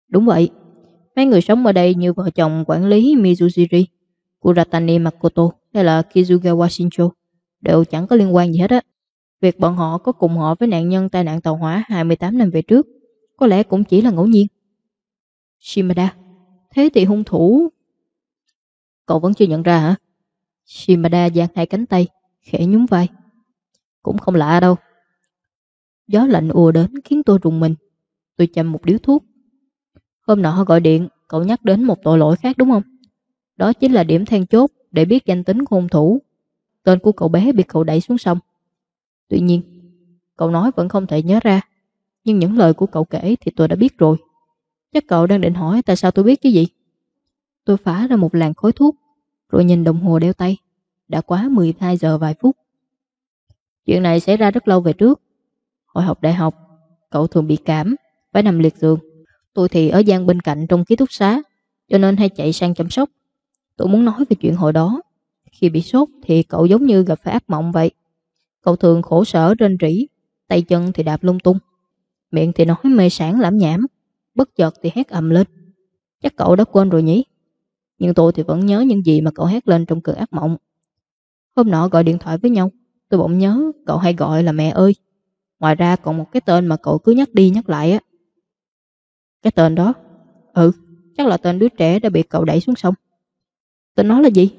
S1: Đúng vậy. Mấy người sống ở đây như vợ chồng quản lý Mizujiri, Kuratani Makoto hay là Kizugawa Shincho đều chẳng có liên quan gì hết á. Việc bọn họ có cùng họ với nạn nhân tai nạn tàu hỏa 28 năm về trước có lẽ cũng chỉ là ngẫu nhiên. Shimada, thế thì hung thủ... Cậu vẫn chưa nhận ra hả? Shimada giang hai cánh tay, khẽ nhún vai. Cũng không lạ đâu. Gió lạnh ùa đến khiến tôi rùng mình. Tôi chăm một điếu thuốc. Hôm nọ gọi điện, cậu nhắc đến một tội lỗi khác đúng không? Đó chính là điểm then chốt để biết danh tính của hung thủ. Tên của cậu bé bị cậu đẩy xuống sông. Tuy nhiên, cậu nói vẫn không thể nhớ ra. Nhưng những lời của cậu kể thì tôi đã biết rồi. Chắc cậu đang định hỏi tại sao tôi biết chứ gì? Tôi phá ra một làn khói thuốc, rồi nhìn đồng hồ đeo tay. Đã quá 12 giờ vài phút. Chuyện này xảy ra rất lâu về trước. Hồi học đại học, cậu thường bị cảm, phải nằm liệt giường. Tôi thì ở gian bên cạnh trong ký túc xá, cho nên hay chạy sang chăm sóc. Tôi muốn nói về chuyện hồi đó. Khi bị sốt thì cậu giống như gặp phải ác mộng vậy. Cậu thường khổ sở rên rỉ, tay chân thì đạp lung tung. Miệng thì nói mê sản lãm nhảm, bất chợt thì hét ầm lên. Chắc cậu đã quên rồi nhỉ? Nhưng tôi thì vẫn nhớ những gì mà cậu hét lên trong cơn ác mộng. Hôm nọ gọi điện thoại với nhau, tôi bỗng nhớ cậu hay gọi là mẹ ơi. Ngoài ra còn một cái tên mà cậu cứ nhắc đi nhắc lại á. Cái tên đó? Ừ, chắc là tên đứa trẻ đã bị cậu đẩy xuống sông. Tên nó là gì?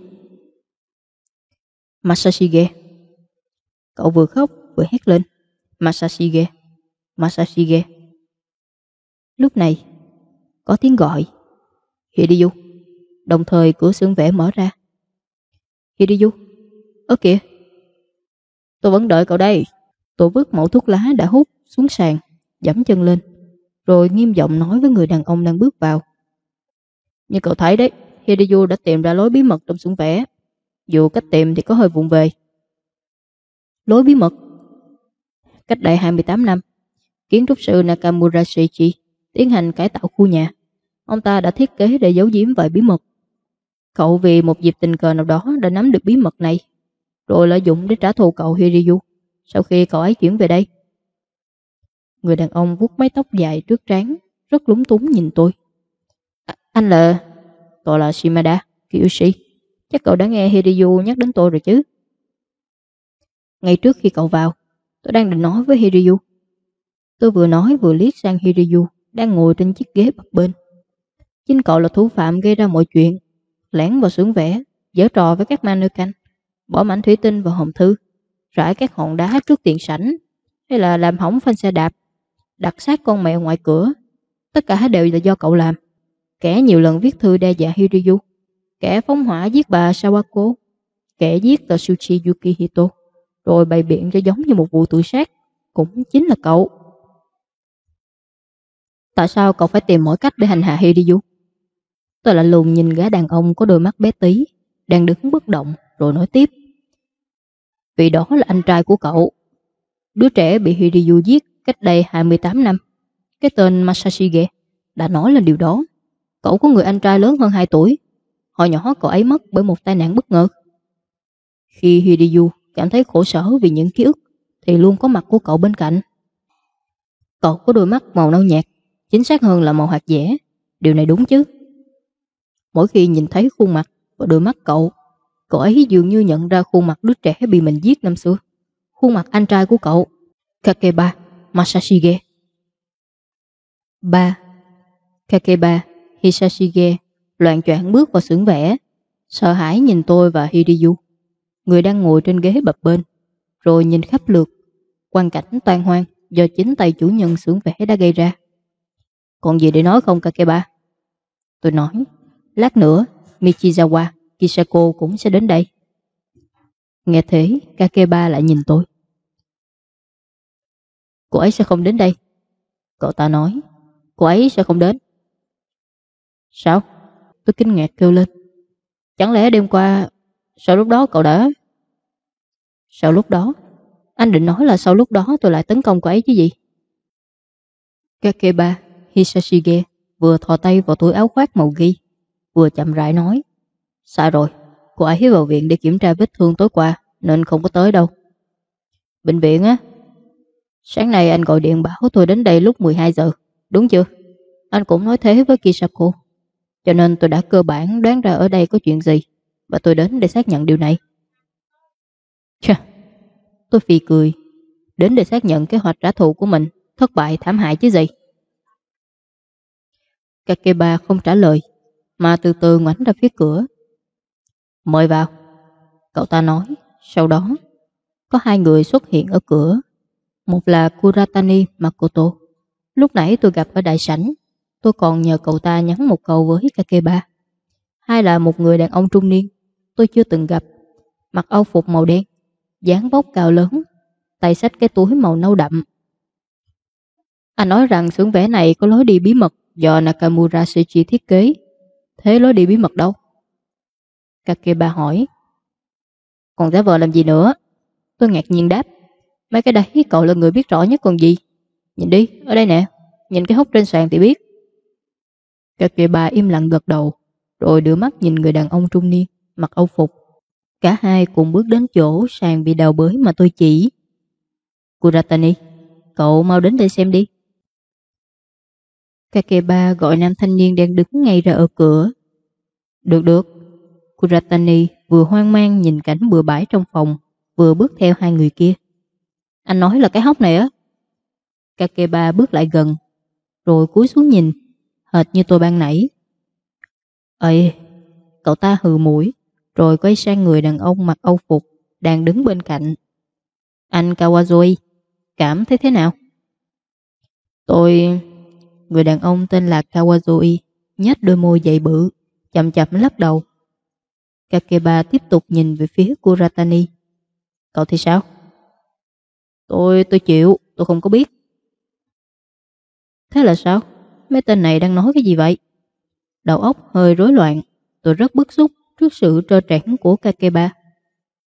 S1: Masashige. Cậu vừa khóc vừa hét lên. Masashige. Masashige. Lúc này, có tiếng gọi. Hideyu. Đồng thời cửa xưởng vẽ mở ra. Hideyu. Ơ kìa. Tôi vẫn đợi cậu đây. Tôi vứt mẫu thuốc lá đã hút xuống sàn, dẫm chân lên, rồi nghiêm giọng nói với người đàn ông đang bước vào. Như cậu thấy đấy, Hideyu đã tìm ra lối bí mật trong xưởng vẽ. Dù cách tìm thì có hơi vụng về. Lối bí mật Cách đây 28 năm, kiến trúc sư Nakamura Shichi tiến hành cải tạo khu nhà. Ông ta đã thiết kế để giấu giếm vài bí mật. Cậu vì một dịp tình cờ nào đó đã nắm được bí mật này, rồi lợi dụng để trả thù cậu Hiryu sau khi cậu ấy chuyển về đây. Người đàn ông vuốt mái tóc dài trước trán, rất lúng túng nhìn tôi. À, anh là... Tôi là Shimada, Kiyoshi. Chắc cậu đã nghe Hiryu nhắc đến tôi rồi chứ? Ngay trước khi cậu vào, tôi đang định nói với Hiryu. Tôi vừa nói vừa liếc sang Hiryu đang ngồi trên chiếc ghế bập bên. Chính cậu là thủ phạm gây ra mọi chuyện, lẻn vào xưởng vẽ, giở trò với các mannequin, bỏ mảnh thủy tinh vào hòm thư, rải các hòn đá trước tiện sảnh, hay là làm hỏng phanh xe đạp, đặt sát con mẹ ngoài cửa. Tất cả đều là do cậu làm. Kẻ nhiều lần viết thư đe dọa Hiryu, kẻ phóng hỏa giết bà Sawako, kẻ giết Totsuchi Yukihito, rồi bày biện cho giống như một vụ tự sát, cũng chính là cậu. Tại sao cậu phải tìm mọi cách để hành hạ Hiryu? Tôi lại lùng nhìn gã đàn ông có đôi mắt bé tí, đang đứng bất động, rồi nói tiếp. Vì đó là anh trai của cậu. Đứa trẻ bị Hiryu giết cách đây 28 năm. Cái tên Masashige đã nói lên điều đó. Cậu có người anh trai lớn hơn 2 tuổi. Hồi nhỏ cậu ấy mất bởi một tai nạn bất ngờ. Khi Hideyu cảm thấy khổ sở vì những ký ức, thì luôn có mặt của cậu bên cạnh. Cậu có đôi mắt màu nâu nhạt, chính xác hơn là màu hạt dẻ. Điều này đúng chứ? Mỗi khi nhìn thấy khuôn mặt và đôi mắt cậu, cậu ấy dường như nhận ra khuôn mặt đứa trẻ bị mình giết năm xưa. Khuôn mặt anh trai của cậu. Kakeba Masashige 3. Kakeba Hisashige loạn choạng bước vào xưởng vẽ, sợ hãi nhìn tôi và Hiriyu, người đang ngồi trên ghế bập bên, rồi nhìn khắp lượt, quan cảnh toàn hoang do chính tay chủ nhân xưởng vẽ đã gây ra. Còn gì để nói không Kakeba? Tôi nói, lát nữa Michizawa Kisako cũng sẽ đến đây. Nghe thế, Kakeba lại nhìn tôi. Cô ấy sẽ không đến đây. Cậu ta nói, cô ấy sẽ không đến. Sao? Tôi kinh ngạc kêu lên. Chẳng lẽ đêm qua, sau lúc đó cậu đã... Sau lúc đó? Anh định nói là sau lúc đó tôi lại tấn công cô ấy chứ gì? Kakeba Hisashige vừa thò tay vào túi áo khoác màu ghi, vừa chậm rãi nói. Sai rồi, cô ấy vào viện để kiểm tra vết thương tối qua, nên không có tới đâu. Bệnh viện á? Sáng nay anh gọi điện bảo tôi đến đây lúc 12 giờ, đúng chưa? Anh cũng nói thế với Kisako. Cho nên tôi đã cơ bản đoán ra ở đây có chuyện gì, và tôi đến để xác nhận điều này. Chà, tôi phì cười, đến để xác nhận kế hoạch trả thù của mình thất bại thảm hại chứ gì. Kakeba không trả lời, mà từ từ ngoảnh ra phía cửa. Mời vào. Cậu ta nói, sau đó có hai người xuất hiện ở cửa. Một là Kuratani Makoto. Lúc nãy tôi gặp ở đại sảnh, tôi còn nhờ cậu ta nhắn một câu với Kakeba. Hai là một người đàn ông trung niên, tôi chưa từng gặp, mặc âu phục màu đen, dáng vóc cao lớn, tay xách cái túi màu nâu đậm. Anh nói rằng xưởng vẽ này có lối đi bí mật do Nakamura shichi thiết kế. Thế lối đi bí mật đâu? Kakeba hỏi. Còn giả vờ làm gì nữa? Tôi ngạc nhiên đáp. Mấy cái đấy cậu là người biết rõ nhất còn gì. Nhìn đi, ở đây nè. Nhìn cái hốc trên sàn thì biết. Kakeba im lặng gật đầu, rồi đưa mắt nhìn người đàn ông trung niên, mặc âu phục. Cả hai cùng bước đến chỗ sàn bị đào bới mà tôi chỉ. Kuratani, cậu mau đến đây xem đi. Kakeba gọi nam thanh niên đang đứng ngay ra ở cửa. Được được. Kuratani vừa hoang mang nhìn cảnh bừa bãi trong phòng, vừa bước theo hai người kia. Anh nói là cái hốc này á. Kakeba bước lại gần, rồi cúi xuống nhìn, hệt như tôi ban nãy. Ê, cậu ta hừ mũi, rồi quay sang người đàn ông mặc âu phục, đang đứng bên cạnh. Anh Kawazoi, cảm thấy thế nào? Tôi Người đàn ông tên là Kawazui nhếch đôi môi dày bự, chậm chậm lắc đầu. Kakeba tiếp tục nhìn về phía Kuratani. Cậu thì sao? Tôi, tôi chịu, tôi không có biết. Thế là sao? Mấy tên này đang nói cái gì vậy? Đầu óc hơi rối loạn, tôi rất bức xúc trước sự trơ trẽn của Kakeba.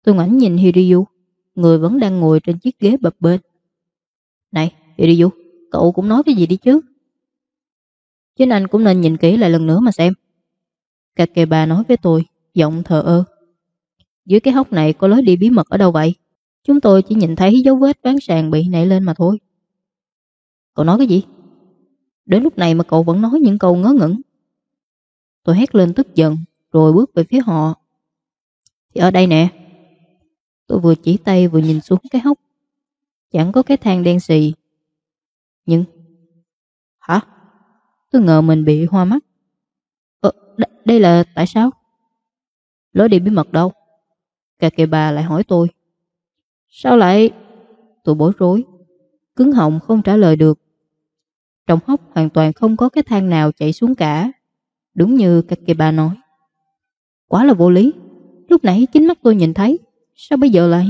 S1: Tôi ngoảnh nhìn Hiryu, người vẫn đang ngồi trên chiếc ghế bập bên. Này, Hiryu, cậu cũng nói cái gì đi chứ? Chính anh cũng nên nhìn kỹ lại lần nữa mà xem. Kakeba nói với tôi, giọng thờ ơ. Dưới cái hốc này có lối đi bí mật ở đâu vậy? Chúng tôi chỉ nhìn thấy dấu vết bán sàn bị nảy lên mà thôi. Cậu nói cái gì? Đến lúc này mà cậu vẫn nói những câu ngớ ngẩn. Tôi hét lên tức giận, rồi bước về phía họ. Thì ở đây nè. Tôi vừa chỉ tay vừa nhìn xuống cái hốc. Chẳng có cái thang đen xì. Nhưng... Hả? Tôi ngờ mình bị hoa mắt. Ờ, đây là tại sao? Lối đi bí mật đâu? Cà kề bà lại hỏi tôi. Sao lại... Tôi bối rối. Cứng họng không trả lời được. Trong hốc hoàn toàn không có cái thang nào chạy xuống cả. Đúng như Kakeba nói. Quá là vô lý. Lúc nãy chính mắt tôi nhìn thấy. Sao bây giờ lại...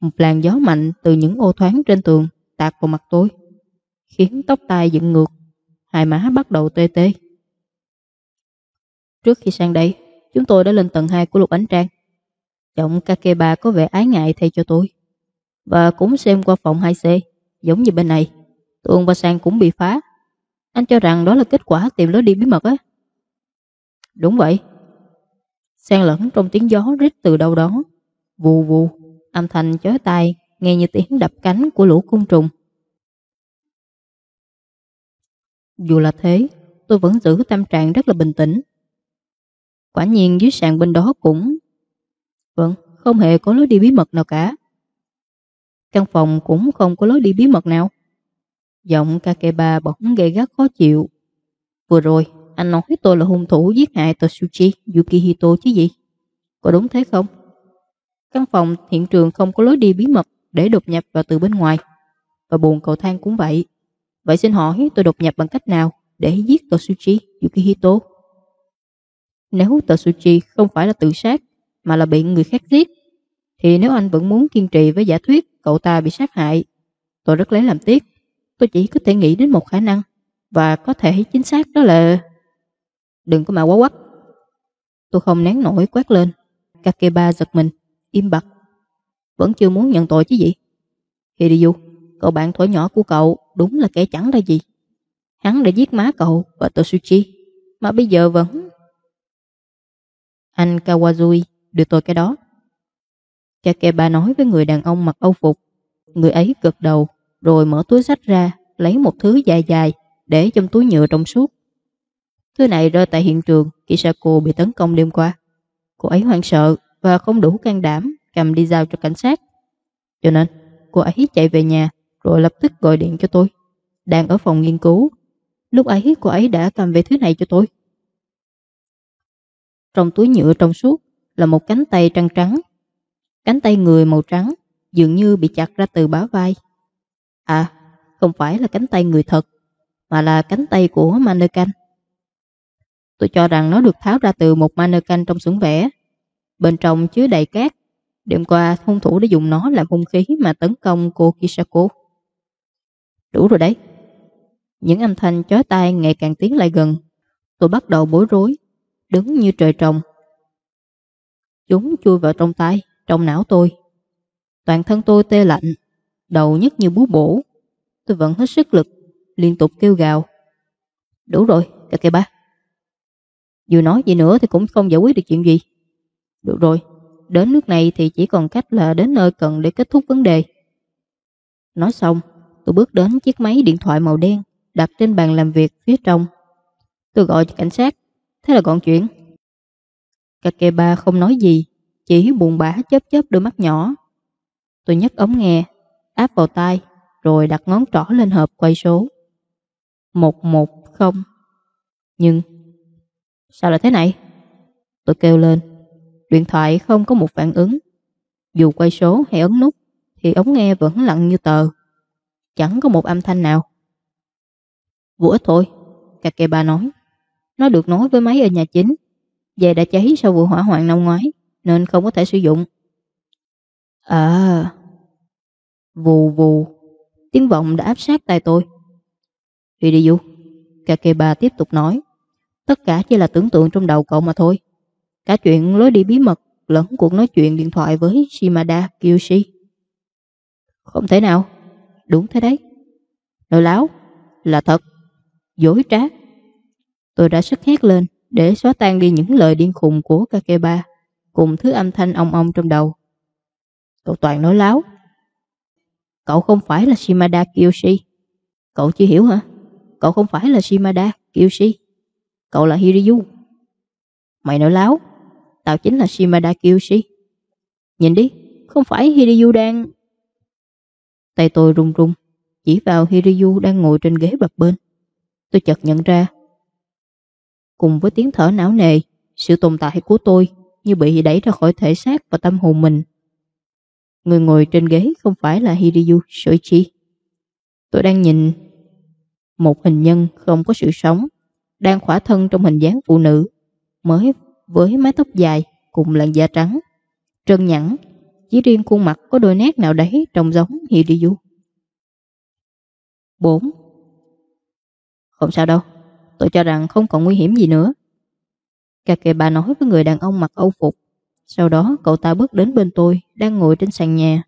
S1: Một làn gió mạnh từ những ô thoáng trên tường tạt vào mặt tôi. Khiến tóc tai dựng ngược hai má bắt đầu tê tê. Trước khi sang đây, chúng tôi đã lên tầng 2 của lục ánh trang. Giọng Kakeba có vẻ ái ngại thay cho tôi. Và cũng xem qua phòng 2C, giống như bên này. Tường và sàn cũng bị phá. Anh cho rằng đó là kết quả tìm lối đi bí mật á. Đúng vậy. Xen lẫn trong tiếng gió rít từ đâu đó. Vù vù, âm thanh chói tai, nghe như tiếng đập cánh của lũ côn trùng. Dù là thế, tôi vẫn giữ tâm trạng rất là bình tĩnh. Quả nhiên dưới sàn bên đó cũng... Vâng, không hề có lối đi bí mật nào cả. Căn phòng cũng không có lối đi bí mật nào. Giọng Kakeba bỗng gây gắt khó chịu. Vừa rồi, anh nói tôi là hung thủ giết hại Totsuchi Yukihito chứ gì? Có đúng thế không? Căn phòng hiện trường không có lối đi bí mật để đột nhập vào từ bên ngoài. Và buồn cầu thang cũng vậy. Vậy xin hỏi tôi đột nhập bằng cách nào để giết Totsuchi Yukihito? Nếu Totsuchi không phải là tự sát mà là bị người khác giết, thì nếu anh vẫn muốn kiên trì với giả thuyết cậu ta bị sát hại, tôi rất lấy làm tiếc. Tôi chỉ có thể nghĩ đến một khả năng và có thể chính xác đó là... Đừng có mà quá quắc. Tôi không nén nổi quát lên. Kakeba giật mình, im bặt. Vẫn chưa muốn nhận tội chứ gì. Hiriyu, cậu bạn thổi nhỏ của cậu đúng là kẻ chẳng ra gì. Hắn đã giết má cậu và Totsuchi, mà bây giờ vẫn... Anh Kawazui đưa tôi cái đó. Kakeba nói với người đàn ông mặc âu phục. Người ấy gật đầu, rồi mở túi sách ra, lấy một thứ dài dài, để trong túi nhựa trong suốt. Thứ này rơi tại hiện trường Kisako bị tấn công đêm qua. Cô ấy hoảng sợ và không đủ can đảm cầm đi giao cho cảnh sát. Cho nên, cô ấy chạy về nhà rồi lập tức gọi điện cho tôi. Đang ở phòng nghiên cứu. Lúc ấy cô ấy đã cầm về thứ này cho tôi. Trong túi nhựa trong suốt là một cánh tay trăng trắng. Cánh tay người màu trắng dường như bị chặt ra từ bá vai. À, không phải là cánh tay người thật, mà là cánh tay của mannequin. Tôi cho rằng nó được tháo ra từ một mannequin trong xưởng vẽ. Bên trong chứa đầy cát. Đêm qua, hung thủ đã dùng nó làm hung khí mà tấn công cô Kisako. Đủ rồi đấy. Những âm thanh chói tai ngày càng tiến lại gần. Tôi bắt đầu bối rối, đứng như trời trồng. Chúng chui vào trong tay, trong não tôi. Toàn thân tôi tê lạnh, đầu nhức như bú bổ. Tôi vẫn hết sức lực, liên tục kêu gào. Đủ rồi, cả kề ba. Dù nói gì nữa thì cũng không giải quyết được chuyện gì. Được rồi, đến nước này thì chỉ còn cách là đến nơi cần để kết thúc vấn đề. Nói xong, tôi bước đến chiếc máy điện thoại màu đen đặt trên bàn làm việc phía trong. Tôi gọi cho cảnh sát, thế là gọn chuyện. Kakeba không nói gì, chỉ buồn bã chớp chớp đôi mắt nhỏ. Tôi nhấc ống nghe, áp vào tay rồi đặt ngón trỏ lên hộp quay số. 110. Nhưng Sao lại thế này? Tôi kêu lên. Điện thoại không có một phản ứng. Dù quay số hay ấn nút thì ống nghe vẫn lặng như tờ. Chẳng có một âm thanh nào. Vô ích thôi, Kakeba nói. Nó được nối với máy ở nhà chính. Về đã cháy sau vụ hỏa hoạn năm ngoái nên không có thể sử dụng. À, vù vù, tiếng vọng đã áp sát tai tôi. Hideyu, Kakeba tiếp tục nói. Tất cả chỉ là tưởng tượng trong đầu cậu mà thôi. Cả chuyện lối đi bí mật lẫn cuộc nói chuyện điện thoại với Shimada Kiyoshi. Không thể nào. Đúng thế đấy. Nói láo. Là thật. Dối trá. Tôi đã sức hét lên để xóa tan đi những lời điên khùng của Kakeba cùng thứ âm thanh ong ong trong đầu. Cậu toàn nói láo. Cậu không phải là Shimada Kiyoshi. Cậu chưa hiểu hả? Cậu không phải là Shimada Kiyoshi. Cậu là Hiryu. Mày nói láo. Tao chính là Shimada Kyoshi. Nhìn đi, không phải Hiryu đang... Tay tôi run run, chỉ vào Hiryu đang ngồi trên ghế bập bên. Tôi chợt nhận ra. Cùng với tiếng thở não nề, sự tồn tại của tôi như bị đẩy ra khỏi thể xác và tâm hồn mình. Người ngồi trên ghế không phải là Hiryu Soichi. Tôi đang nhìn một hình nhân không có sự sống đang khỏa thân trong hình dáng phụ nữ, mới với mái tóc dài cùng làn da trắng, trơn nhẵn, chỉ riêng khuôn mặt có đôi nét nào đấy trông giống Hiryu. 4. Không sao đâu, tôi cho rằng không còn nguy hiểm gì nữa. bà nói với người đàn ông mặc âu phục. Sau đó cậu ta bước đến bên tôi, đang ngồi trên sàn nhà.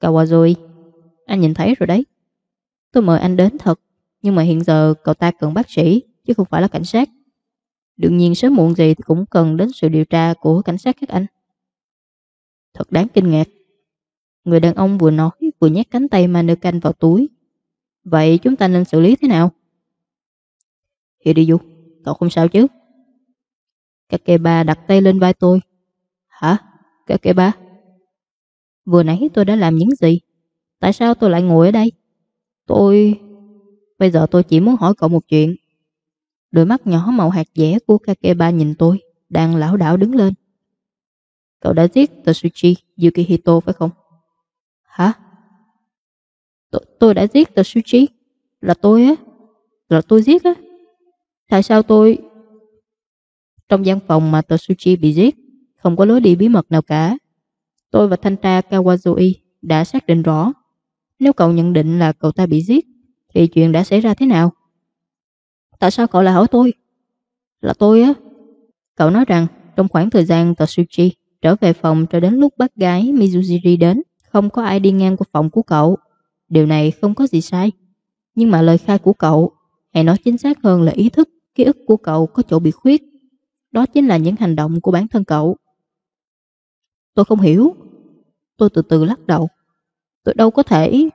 S1: Kawazoi, anh nhìn thấy rồi đấy. Tôi mời anh đến thật nhưng mà hiện giờ cậu ta cần bác sĩ chứ không phải là cảnh sát. Đương nhiên sớm muộn gì thì cũng cần đến sự điều tra của cảnh sát các anh. Thật đáng kinh ngạc. Người đàn ông vừa nói vừa nhét cánh tay Manukan vào túi. Vậy chúng ta nên xử lý thế nào? Thì đi du, cậu không sao chứ? Kakeba đặt tay lên vai tôi. Hả? Kakeba? Vừa nãy tôi đã làm những gì? Tại sao tôi lại ngồi ở đây? Tôi... Bây giờ tôi chỉ muốn hỏi cậu một chuyện. Đôi mắt nhỏ màu hạt dẻ của Kakeba nhìn tôi, đang lão đảo đứng lên. Cậu đã giết Tetsuchi Yukihito phải không? Hả? T tôi đã giết Tetsuchi? Là tôi á? Là tôi giết á? Tại sao tôi... Trong gian phòng mà Tetsuchi bị giết, không có lối đi bí mật nào cả. Tôi và thanh tra Kawazui đã xác định rõ. Nếu cậu nhận định là cậu ta bị giết, thì chuyện đã xảy ra thế nào? Tại sao cậu lại hỏi tôi? Là tôi á. Cậu nói rằng trong khoảng thời gian Tetsuchi trở về phòng cho đến lúc bác gái Mizujiri đến, không có ai đi ngang qua phòng của cậu. Điều này không có gì sai. Nhưng mà lời khai của cậu, hay nói chính xác hơn là ý thức, ký ức của cậu có chỗ bị khuyết. Đó chính là những hành động của bản thân cậu. Tôi không hiểu. Tôi từ từ lắc đầu. Tôi đâu có thể...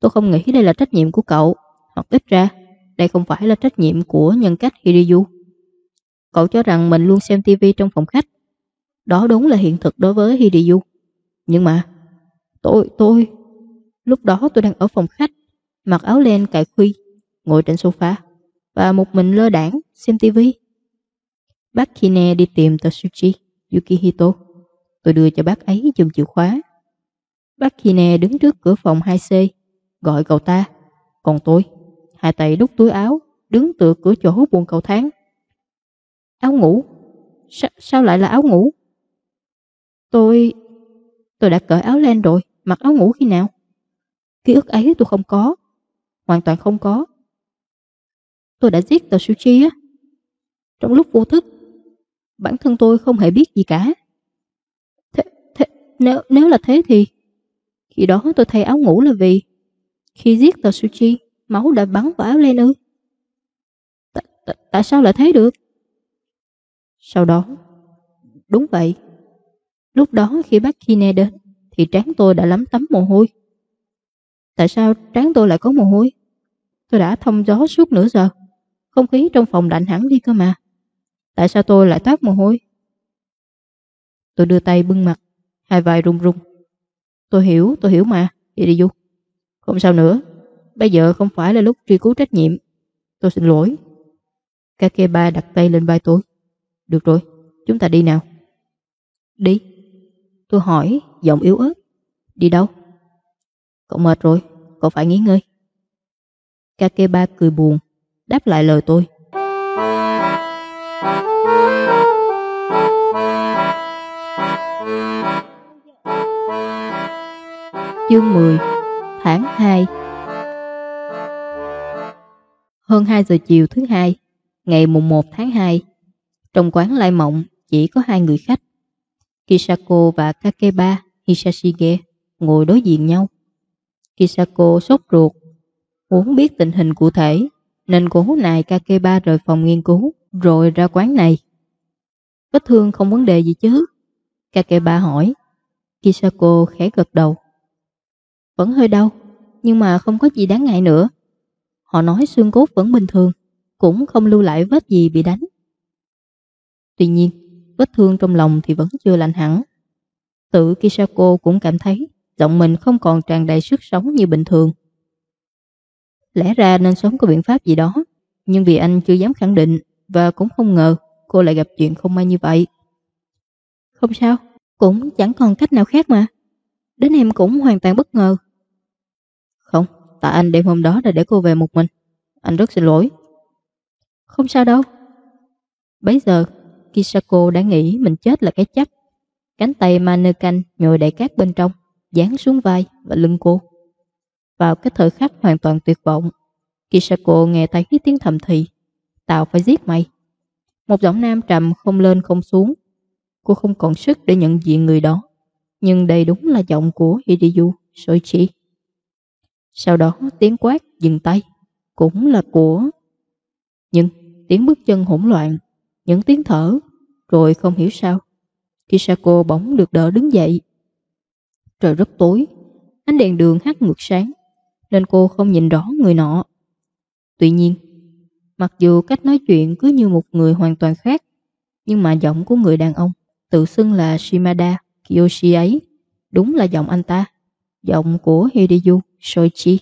S1: Tôi không nghĩ đây là trách nhiệm của cậu. Hoặc ít ra, đây không phải là trách nhiệm của nhân cách Hiryu. Cậu cho rằng mình luôn xem tivi trong phòng khách. Đó đúng là hiện thực đối với Hiryu. Nhưng mà, tôi, tôi... Lúc đó tôi đang ở phòng khách, mặc áo len cài khuy, ngồi trên sofa và một mình lơ đảng xem tivi. Bác Kine đi tìm Tatsuchi Yukihito. Tôi đưa cho bác ấy chùm chìa khóa. Bác Kine đứng trước cửa phòng 2C, gọi cậu ta. Còn tôi, hai tay đút túi áo, đứng tựa cửa chỗ buồn cầu thang. Áo ngủ? Sa sao lại là áo ngủ? Tôi... Tôi đã cởi áo len rồi, mặc áo ngủ khi nào? Ký ức ấy tôi không có. Hoàn toàn không có. Tôi đã giết tờ Suchi á. Trong lúc vô thức, bản thân tôi không hề biết gì cả. Thế, thế, nếu, nếu là thế thì... Khi đó tôi thay áo ngủ là vì khi giết tờ Suchi, máu đã bắn vào áo lên ư. Tại sao lại thế được? Sau đó, đúng vậy. Lúc đó khi bác Kine đến, thì trán tôi đã lắm tấm mồ hôi. Tại sao trán tôi lại có mồ hôi? Tôi đã thông gió suốt nửa giờ. Không khí trong phòng lạnh hẳn đi cơ mà. Tại sao tôi lại toát mồ hôi? Tôi đưa tay bưng mặt, hai vai run run. Tôi hiểu, tôi hiểu mà, đi đi du Không sao nữa, bây giờ không phải là lúc truy cứu trách nhiệm. Tôi xin lỗi. Kakeba đặt tay lên vai tôi. Được rồi, chúng ta đi nào. Đi. Tôi hỏi, giọng yếu ớt. Đi đâu? Cậu mệt rồi, cậu phải nghỉ ngơi. Kakeba cười buồn, đáp lại lời tôi. Chương 10 Tháng 2 Hơn 2 giờ chiều thứ hai, ngày mùng 1 tháng 2, trong quán Lai Mộng chỉ có hai người khách. Kisako và Kakeba Hisashige ngồi đối diện nhau. Kisako sốt ruột, muốn biết tình hình cụ thể, nên cố nài Kakeba rời phòng nghiên cứu, rồi ra quán này. Vết thương không vấn đề gì chứ? Kakeba hỏi. Kisako khẽ gật đầu. Vẫn hơi đau, nhưng mà không có gì đáng ngại nữa. Họ nói xương cốt vẫn bình thường, cũng không lưu lại vết gì bị đánh. Tuy nhiên, vết thương trong lòng thì vẫn chưa lành hẳn. Tự Kisako cũng cảm thấy giọng mình không còn tràn đầy sức sống như bình thường. Lẽ ra nên sớm có biện pháp gì đó, nhưng vì anh chưa dám khẳng định và cũng không ngờ cô lại gặp chuyện không may như vậy. Không sao, cũng chẳng còn cách nào khác mà. Đến em cũng hoàn toàn bất ngờ. Không, tại anh đêm hôm đó đã để cô về một mình. Anh rất xin lỗi. Không sao đâu. Bấy giờ, Kisako đã nghĩ mình chết là cái chắc. Cánh tay Manukan nhồi đầy cát bên trong, dán xuống vai và lưng cô. Vào cái thời khắc hoàn toàn tuyệt vọng, Kisako nghe thấy tiếng thầm thì. Tao phải giết mày. Một giọng nam trầm không lên không xuống. Cô không còn sức để nhận diện người đó. Nhưng đây đúng là giọng của Hideyu Soichi. Sau đó tiếng quát dừng tay cũng là của... Nhưng tiếng bước chân hỗn loạn, những tiếng thở, rồi không hiểu sao. Kisako bỗng được đỡ đứng dậy. Trời rất tối, ánh đèn đường hắt ngược sáng, nên cô không nhìn rõ người nọ. Tuy nhiên, mặc dù cách nói chuyện cứ như một người hoàn toàn khác, nhưng mà giọng của người đàn ông tự xưng là Shimada Kiyoshi ấy Đúng là giọng anh ta, giọng của Hideyu Soichi.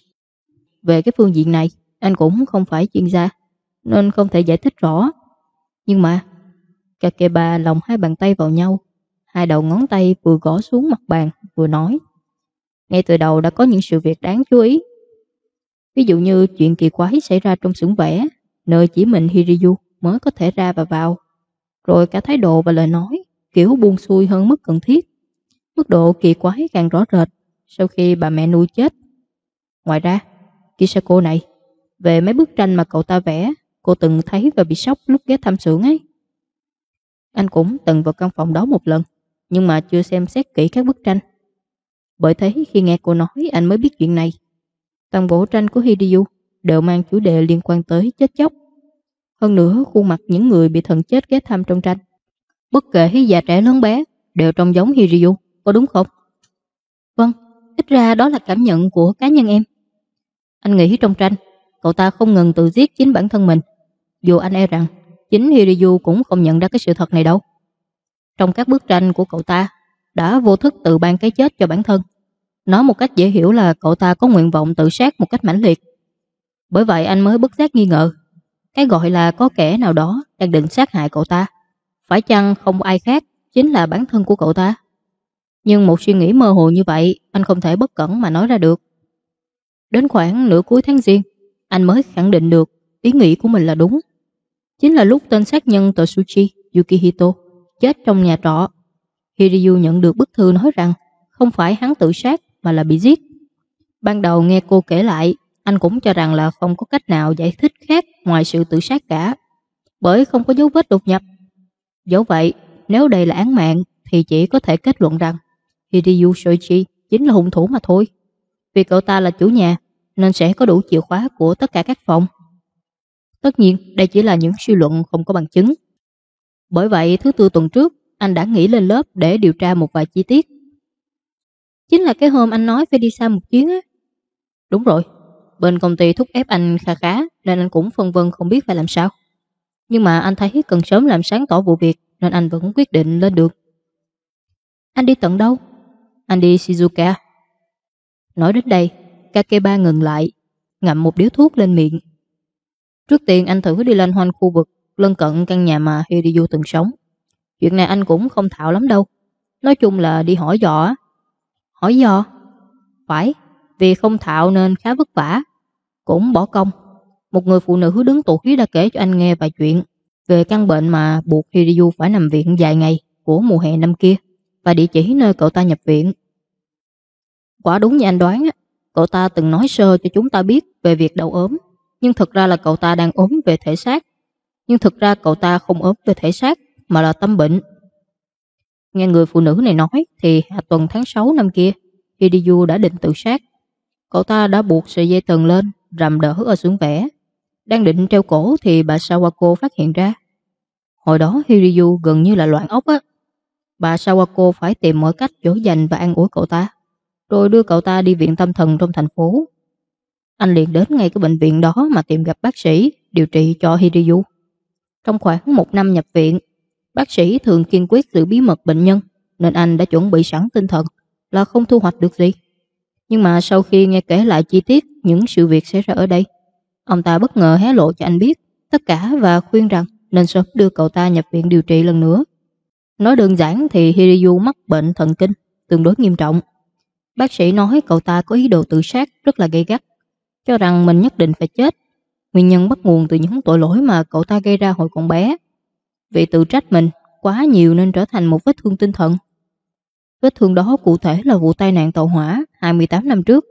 S1: Về cái phương diện này, anh cũng không phải chuyên gia, nên không thể giải thích rõ. Nhưng mà, Kakeba lòng hai bàn tay vào nhau, hai đầu ngón tay vừa gõ xuống mặt bàn, vừa nói. Ngay từ đầu đã có những sự việc đáng chú ý. Ví dụ như chuyện kỳ quái xảy ra trong xưởng vẽ, nơi chỉ mình Hiryu mới có thể ra và vào. Rồi cả thái độ và lời nói, kiểu buông xuôi hơn mức cần thiết. Mức độ kỳ quái càng rõ rệt sau khi bà mẹ nuôi chết. Ngoài ra, Kisako này, về mấy bức tranh mà cậu ta vẽ, cô từng thấy và bị sốc lúc ghé thăm xưởng ấy. Anh cũng từng vào căn phòng đó một lần, nhưng mà chưa xem xét kỹ các bức tranh. Bởi thế khi nghe cô nói anh mới biết chuyện này. Toàn bộ tranh của Hideo đều mang chủ đề liên quan tới chết chóc. Hơn nữa khuôn mặt những người bị thần chết ghé thăm trong tranh. Bất kể già trẻ lớn bé đều trông giống Hiryu, có đúng không? Vâng, ít ra đó là cảm nhận của cá nhân em. Anh nghĩ trong tranh, cậu ta không ngừng tự giết chính bản thân mình. Dù anh e rằng chính Hiryu cũng không nhận ra cái sự thật này đâu. Trong các bức tranh của cậu ta, đã vô thức tự ban cái chết cho bản thân. Nói một cách dễ hiểu là cậu ta có nguyện vọng tự sát một cách mãnh liệt. Bởi vậy anh mới bất giác nghi ngờ. Cái gọi là có kẻ nào đó đang định sát hại cậu ta. Phải chăng không ai khác chính là bản thân của cậu ta? Nhưng một suy nghĩ mơ hồ như vậy anh không thể bất cẩn mà nói ra được. Đến khoảng nửa cuối tháng riêng, anh mới khẳng định được ý nghĩ của mình là đúng. Chính là lúc tên sát nhân Totsuchi Yukihito chết trong nhà trọ. Hiryu nhận được bức thư nói rằng không phải hắn tự sát mà là bị giết. Ban đầu nghe cô kể lại, anh cũng cho rằng là không có cách nào giải thích khác ngoài sự tự sát cả, bởi không có dấu vết đột nhập. Dẫu vậy, nếu đây là án mạng thì chỉ có thể kết luận rằng Hiryu Soichi chính là hung thủ mà thôi. Vì cậu ta là chủ nhà nên sẽ có đủ chìa khóa của tất cả các phòng. Tất nhiên, đây chỉ là những suy luận không có bằng chứng. Bởi vậy, thứ tư tuần trước, anh đã nghỉ lên lớp để điều tra một vài chi tiết. Chính là cái hôm anh nói phải đi xa một chuyến á. Đúng rồi, bên công ty thúc ép anh khá khá nên anh cũng phân vân không biết phải làm sao. Nhưng mà anh thấy cần sớm làm sáng tỏ vụ việc nên anh vẫn quyết định lên được. Anh đi tận đâu? Anh đi Shizuoka. Nói đến đây, Kakeba ngừng lại, ngậm một điếu thuốc lên miệng. Trước tiên anh thử đi lên hoanh khu vực lân cận căn nhà mà Hideo từng sống. Chuyện này anh cũng không thạo lắm đâu. Nói chung là đi hỏi dò. Hỏi dò? Phải, vì không thạo nên khá vất vả. Cũng bỏ công. Một người phụ nữ đứng tuổi đã kể cho anh nghe vài chuyện về căn bệnh mà buộc Hiryu phải nằm viện dài ngày của mùa hè năm kia và địa chỉ nơi cậu ta nhập viện. Quả đúng như anh đoán, cậu ta từng nói sơ cho chúng ta biết về việc đau ốm, nhưng thực ra là cậu ta đang ốm về thể xác. Nhưng thực ra cậu ta không ốm về thể xác, mà là tâm bệnh. Nghe người phụ nữ này nói thì hạ tuần tháng 6 năm kia, Hideo đã định tự sát. Cậu ta đã buộc sợi dây tầng lên, rầm đỡ ở xưởng vẽ. Đang định treo cổ thì bà Sawako phát hiện ra. Hồi đó Hiryu gần như là loạn ốc á. Bà Sawako phải tìm mọi cách dỗ dành và an ủi cậu ta, rồi đưa cậu ta đi viện tâm thần trong thành phố. Anh liền đến ngay cái bệnh viện đó mà tìm gặp bác sĩ điều trị cho Hiryu. Trong khoảng một năm nhập viện, bác sĩ thường kiên quyết giữ bí mật bệnh nhân, nên anh đã chuẩn bị sẵn tinh thần là không thu hoạch được gì. Nhưng mà sau khi nghe kể lại chi tiết những sự việc xảy ra ở đây, ông ta bất ngờ hé lộ cho anh biết tất cả và khuyên rằng nên sớm đưa cậu ta nhập viện điều trị lần nữa. Nói đơn giản thì Hiryu mắc bệnh thần kinh, tương đối nghiêm trọng. Bác sĩ nói cậu ta có ý đồ tự sát rất là gây gắt, cho rằng mình nhất định phải chết. Nguyên nhân bắt nguồn từ những tội lỗi mà cậu ta gây ra hồi còn bé. Vì tự trách mình quá nhiều nên trở thành một vết thương tinh thần. Vết thương đó cụ thể là vụ tai nạn tàu hỏa 28 năm trước,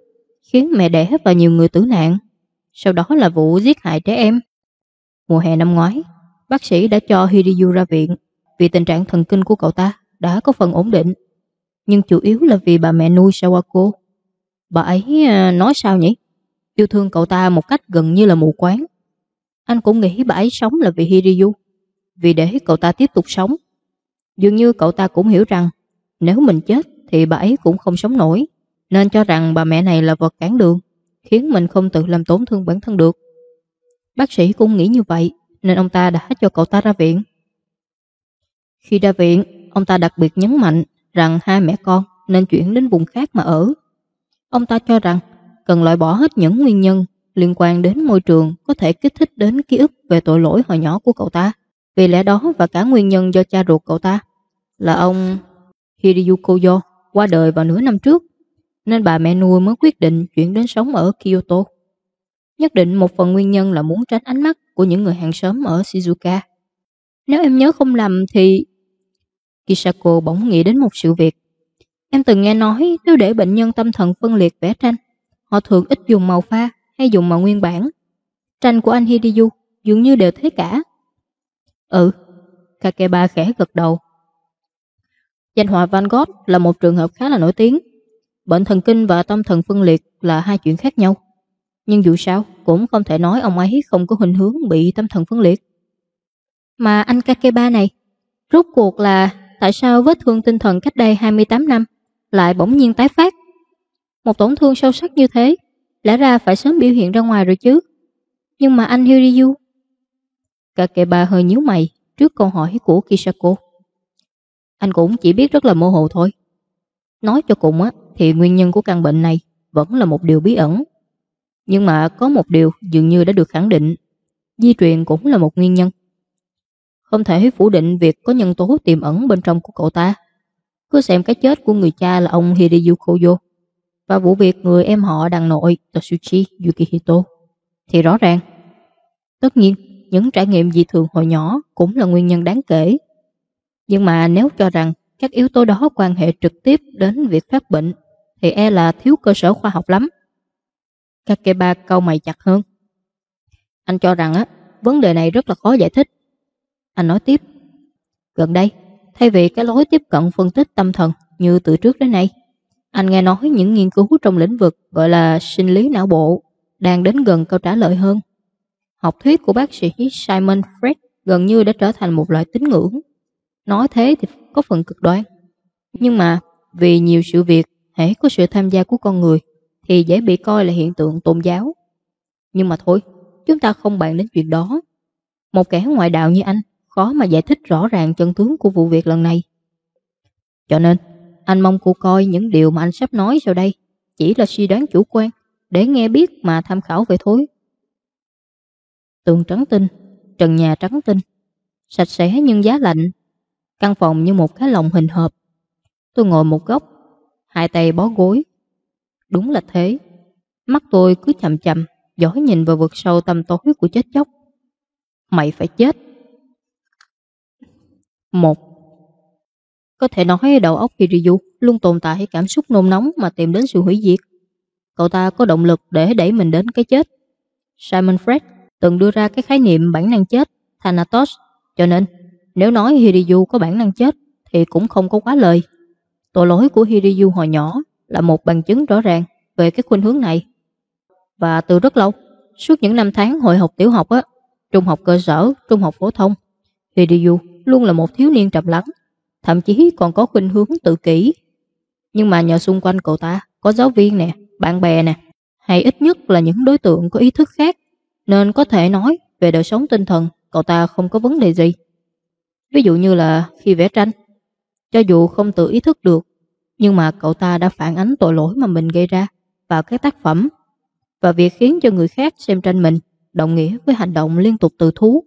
S1: khiến mẹ đẻ và nhiều người tử nạn. Sau đó là vụ giết hại trẻ em. Mùa hè năm ngoái, bác sĩ đã cho Hiryu ra viện vì tình trạng thần kinh của cậu ta đã có phần ổn định. Nhưng chủ yếu là vì bà mẹ nuôi Sawako. Bà ấy à, nói sao nhỉ? Yêu thương cậu ta một cách gần như là mù quáng. Anh cũng nghĩ bà ấy sống là vì Hiryu, vì để cậu ta tiếp tục sống. Dường như cậu ta cũng hiểu rằng nếu mình chết thì bà ấy cũng không sống nổi, nên cho rằng bà mẹ này là vật cản đường, khiến mình không tự làm tổn thương bản thân được. Bác sĩ cũng nghĩ như vậy, nên ông ta đã cho cậu ta ra viện. Khi ra viện, ông ta đặc biệt nhấn mạnh rằng hai mẹ con nên chuyển đến vùng khác mà ở. Ông ta cho rằng cần loại bỏ hết những nguyên nhân liên quan đến môi trường có thể kích thích đến ký ức về tội lỗi hồi nhỏ của cậu ta. Vì lẽ đó và cả nguyên nhân do cha ruột cậu ta là ông Hiryukoyo qua đời vào nửa năm trước, nên bà mẹ nuôi mới quyết định chuyển đến sống ở Kyoto. Nhất định một phần nguyên nhân là muốn tránh ánh mắt của những người hàng xóm ở Shizuoka. Nếu em nhớ không lầm thì... Kisako bỗng nghĩ đến một sự việc. Em từng nghe nói nếu để bệnh nhân tâm thần phân liệt vẽ tranh, họ thường ít dùng màu pha hay dùng màu nguyên bản. Tranh của anh Hideyu dường như đều thế cả. Ừ, Kakeba khẽ gật đầu. Danh họa Van Gogh là một trường hợp khá là nổi tiếng. Bệnh thần kinh và tâm thần phân liệt là hai chuyện khác nhau. Nhưng dù sao, cũng không thể nói ông ấy không có hình hướng bị tâm thần phân liệt. Mà anh Kakeba này, rốt cuộc là tại sao vết thương tinh thần cách đây 28 năm lại bỗng nhiên tái phát? Một tổn thương sâu sắc như thế, lẽ ra phải sớm biểu hiện ra ngoài rồi chứ. Nhưng mà anh Hiryu... Kakeba hơi nhíu mày trước câu hỏi của Kisako. Anh cũng chỉ biết rất là mơ hồ thôi. Nói cho cùng á, thì nguyên nhân của căn bệnh này vẫn là một điều bí ẩn. Nhưng mà có một điều dường như đã được khẳng định. Di truyền cũng là một nguyên nhân. Không thể phủ định việc có nhân tố tiềm ẩn bên trong của cậu ta. Cứ xem cái chết của người cha là ông Hideyu Koyo và vụ việc người em họ đàn nội Tatsuchi Yukihito thì rõ ràng. Tất nhiên, những trải nghiệm dị thường hồi nhỏ cũng là nguyên nhân đáng kể. Nhưng mà nếu cho rằng các yếu tố đó quan hệ trực tiếp đến việc phát bệnh thì e là thiếu cơ sở khoa học lắm. Kakeba câu mày chặt hơn. Anh cho rằng á, vấn đề này rất là khó giải thích. Anh nói tiếp. Gần đây, thay vì cái lối tiếp cận phân tích tâm thần như từ trước đến nay, anh nghe nói những nghiên cứu trong lĩnh vực gọi là sinh lý não bộ đang đến gần câu trả lời hơn. Học thuyết của bác sĩ Simon Fred gần như đã trở thành một loại tín ngưỡng. Nói thế thì có phần cực đoan. Nhưng mà vì nhiều sự việc hãy có sự tham gia của con người thì dễ bị coi là hiện tượng tôn giáo. Nhưng mà thôi, chúng ta không bàn đến chuyện đó. Một kẻ ngoại đạo như anh khó mà giải thích rõ ràng chân tướng của vụ việc lần này. Cho nên, anh mong cô coi những điều mà anh sắp nói sau đây chỉ là suy đoán chủ quan để nghe biết mà tham khảo vậy thôi. Tường trắng tinh, trần nhà trắng tinh, sạch sẽ nhưng giá lạnh, căn phòng như một cái lồng hình hộp. Tôi ngồi một góc, hai tay bó gối. Đúng là thế, mắt tôi cứ chậm chậm, dõi nhìn vào vực sâu tâm tối của chết chóc. Mày phải chết. Một Có thể nói đầu óc Kiryu luôn tồn tại cảm xúc nôn nóng mà tìm đến sự hủy diệt. Cậu ta có động lực để đẩy mình đến cái chết. Simon Fred từng đưa ra cái khái niệm bản năng chết, Thanatos, cho nên nếu nói Hiryu có bản năng chết thì cũng không có quá lời. Tội lỗi của Hiryu hồi nhỏ là một bằng chứng rõ ràng về cái khuynh hướng này. Và từ rất lâu, suốt những năm tháng hội học tiểu học, á, trung học cơ sở, trung học phổ thông, Hiryu luôn là một thiếu niên trầm lắng, thậm chí còn có khuynh hướng tự kỷ. Nhưng mà nhờ xung quanh cậu ta có giáo viên nè, bạn bè nè, hay ít nhất là những đối tượng có ý thức khác nên có thể nói về đời sống tinh thần cậu ta không có vấn đề gì. Ví dụ như là khi vẽ tranh, cho dù không tự ý thức được, nhưng mà cậu ta đã phản ánh tội lỗi mà mình gây ra vào các tác phẩm và việc khiến cho người khác xem tranh mình đồng nghĩa với hành động liên tục từ thú.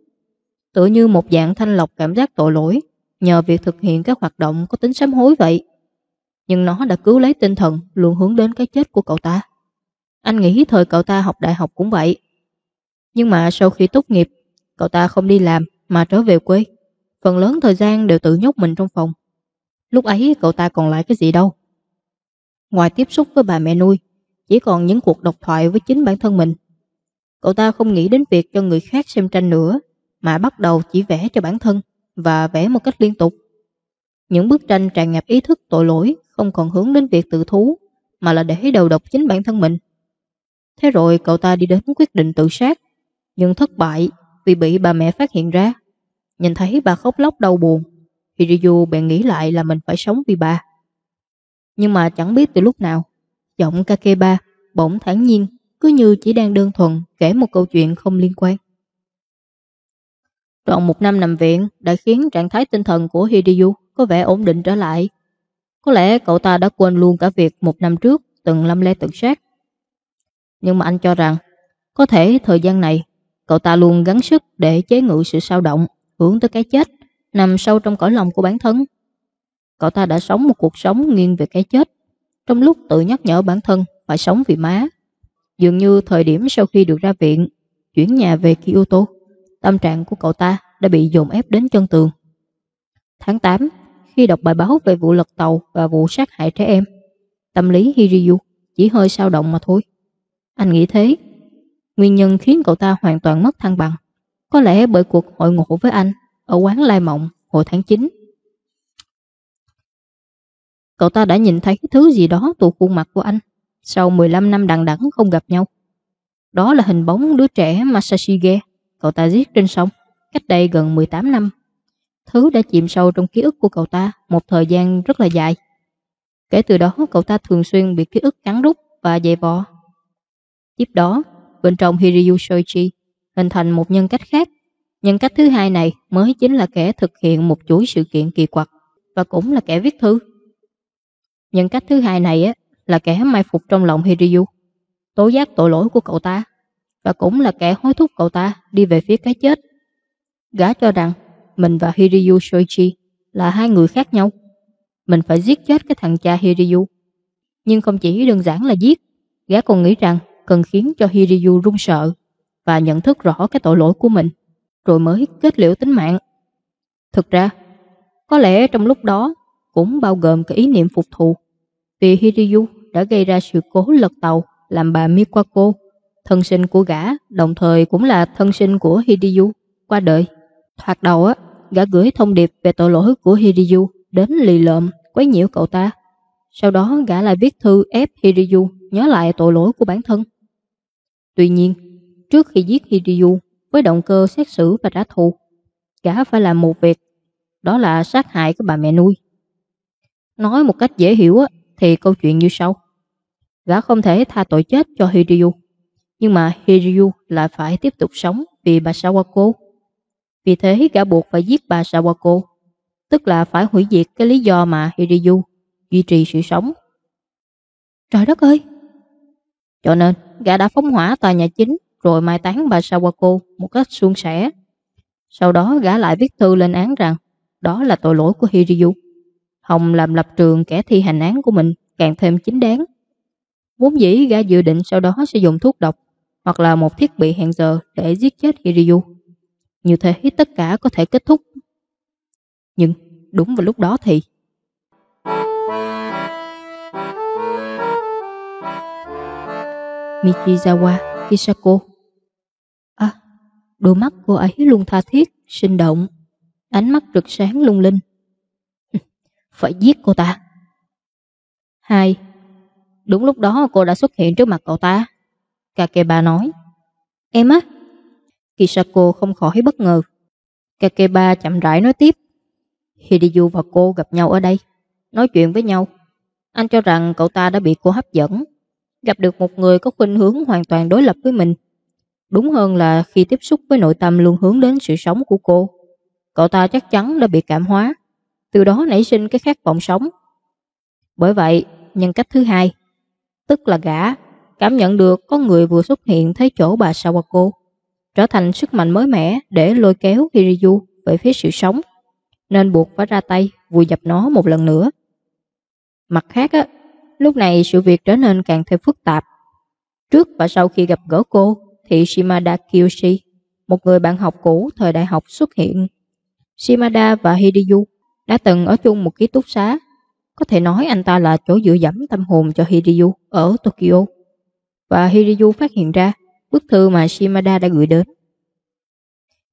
S1: Tựa như một dạng thanh lọc cảm giác tội lỗi nhờ việc thực hiện các hoạt động có tính sám hối vậy. Nhưng nó đã cứu lấy tinh thần luôn hướng đến cái chết của cậu ta. Anh nghĩ thời cậu ta học đại học cũng vậy. Nhưng mà sau khi tốt nghiệp, cậu ta không đi làm mà trở về quê. Phần lớn thời gian đều tự nhốt mình trong phòng. Lúc ấy cậu ta còn lại cái gì đâu. Ngoài tiếp xúc với bà mẹ nuôi, chỉ còn những cuộc độc thoại với chính bản thân mình. Cậu ta không nghĩ đến việc cho người khác xem tranh nữa, mà bắt đầu chỉ vẽ cho bản thân và vẽ một cách liên tục. Những bức tranh tràn ngập ý thức tội lỗi không còn hướng đến việc tự thú, mà là để đầu độc chính bản thân mình. Thế rồi cậu ta đi đến quyết định tự sát nhưng thất bại vì bị bà mẹ phát hiện ra. Nhìn thấy bà khóc lóc đau buồn, Kiryu bèn nghĩ lại là mình phải sống vì bà. Nhưng mà chẳng biết từ lúc nào, giọng Kakeba bỗng thản nhiên, cứ như chỉ đang đơn thuần kể một câu chuyện không liên quan. Trọn một năm nằm viện đã khiến trạng thái tinh thần của Hideyu có vẻ ổn định trở lại. Có lẽ cậu ta đã quên luôn cả việc một năm trước từng lâm le tự sát. Nhưng mà anh cho rằng có thể thời gian này cậu ta luôn gắng sức để chế ngự sự sao động hướng tới cái chết nằm sâu trong cõi lòng của bản thân. Cậu ta đã sống một cuộc sống nghiêng về cái chết trong lúc tự nhắc nhở bản thân phải sống vì má. Dường như thời điểm sau khi được ra viện chuyển nhà về Kyoto tâm trạng của cậu ta đã bị dồn ép đến chân tường. Tháng 8, khi đọc bài báo về vụ lật tàu và vụ sát hại trẻ em, tâm lý Hiryu chỉ hơi sao động mà thôi. Anh nghĩ thế. Nguyên nhân khiến cậu ta hoàn toàn mất thăng bằng có lẽ bởi cuộc hội ngộ với anh ở quán Lai Mộng hồi tháng 9. Cậu ta đã nhìn thấy thứ gì đó tụ khuôn mặt của anh sau 15 năm đằng đẵng không gặp nhau. Đó là hình bóng đứa trẻ Masashige cậu ta giết trên sông cách đây gần 18 năm. Thứ đã chìm sâu trong ký ức của cậu ta một thời gian rất là dài. Kể từ đó cậu ta thường xuyên bị ký ức cắn rút và dày vò. Tiếp đó, bên trong Hiryu Shoichi hình thành một nhân cách khác. Nhân cách thứ hai này mới chính là kẻ thực hiện một chuỗi sự kiện kỳ quặc và cũng là kẻ viết thư. Nhân cách thứ hai này á, là kẻ mai phục trong lòng Hiryu, tố giác tội lỗi của cậu ta và cũng là kẻ hối thúc cậu ta đi về phía cái chết. Gã cho rằng mình và Hiryu Shoichi là hai người khác nhau. Mình phải giết chết cái thằng cha Hiryu. Nhưng không chỉ đơn giản là giết, gã còn nghĩ rằng cần khiến cho Hiryu run sợ và nhận thức rõ cái tội lỗi của mình, rồi mới kết liễu tính mạng. Thực ra, có lẽ trong lúc đó cũng bao gồm cái ý niệm phục thù, vì Hiryu đã gây ra sự cố lật tàu làm bà Mikwako, thân sinh của gã, đồng thời cũng là thân sinh của Hiryu, qua đời. Thoạt đầu á, gã gửi thông điệp về tội lỗi của Hiryu đến lì lợm, quấy nhiễu cậu ta. Sau đó gã lại viết thư ép Hiryu nhớ lại tội lỗi của bản thân. Tuy nhiên, trước khi giết Hiryu, với động cơ xét xử và trả thù, gã phải làm một việc, đó là sát hại cái bà mẹ nuôi. Nói một cách dễ hiểu á, thì câu chuyện như sau. Gã không thể tha tội chết cho Hiryu, nhưng mà Hiryu lại phải tiếp tục sống vì bà Sawako. Vì thế gã buộc phải giết bà Sawako, tức là phải hủy diệt cái lý do mà Hiryu duy trì sự sống. Trời đất ơi! Cho nên, gã đã phóng hỏa tòa nhà chính rồi mai táng bà Sawako một cách suôn sẻ. Sau đó gã lại viết thư lên án rằng, đó là tội lỗi của Hiryu. Hồng làm lập trường kẻ thi hành án của mình càng thêm chính đáng. Vốn dĩ gã dự định sau đó sẽ dùng thuốc độc hoặc là một thiết bị hẹn giờ để giết chết Hiryu. Như thế tất cả có thể kết thúc. Nhưng đúng vào lúc đó thì Michizawa Kisako đôi mắt cô ấy luôn tha thiết, sinh động, ánh mắt rực sáng lung linh. Phải giết cô ta. Hai, đúng lúc đó cô đã xuất hiện trước mặt cậu ta. Kakeba nói. Em á? Kisako không khỏi bất ngờ. Kakeba chậm rãi nói tiếp. Hideyu và cô gặp nhau ở đây, nói chuyện với nhau. Anh cho rằng cậu ta đã bị cô hấp dẫn, gặp được một người có khuynh hướng hoàn toàn đối lập với mình. Đúng hơn là khi tiếp xúc với nội tâm luôn hướng đến sự sống của cô, cậu ta chắc chắn đã bị cảm hóa, từ đó nảy sinh cái khát vọng sống. Bởi vậy, nhân cách thứ hai, tức là gã cảm nhận được có người vừa xuất hiện thấy chỗ bà Sawako, trở thành sức mạnh mới mẻ để lôi kéo Hiryu về phía sự sống, nên buộc phải ra tay vùi dập nó một lần nữa. Mặt khác, á, lúc này sự việc trở nên càng thêm phức tạp. Trước và sau khi gặp gỡ cô, thì Shimada Kiyoshi, một người bạn học cũ thời đại học xuất hiện. Shimada và Hideyu đã từng ở chung một ký túc xá. Có thể nói anh ta là chỗ dựa dẫm tâm hồn cho Hideyu ở Tokyo và Hideyu phát hiện ra bức thư mà Shimada đã gửi đến.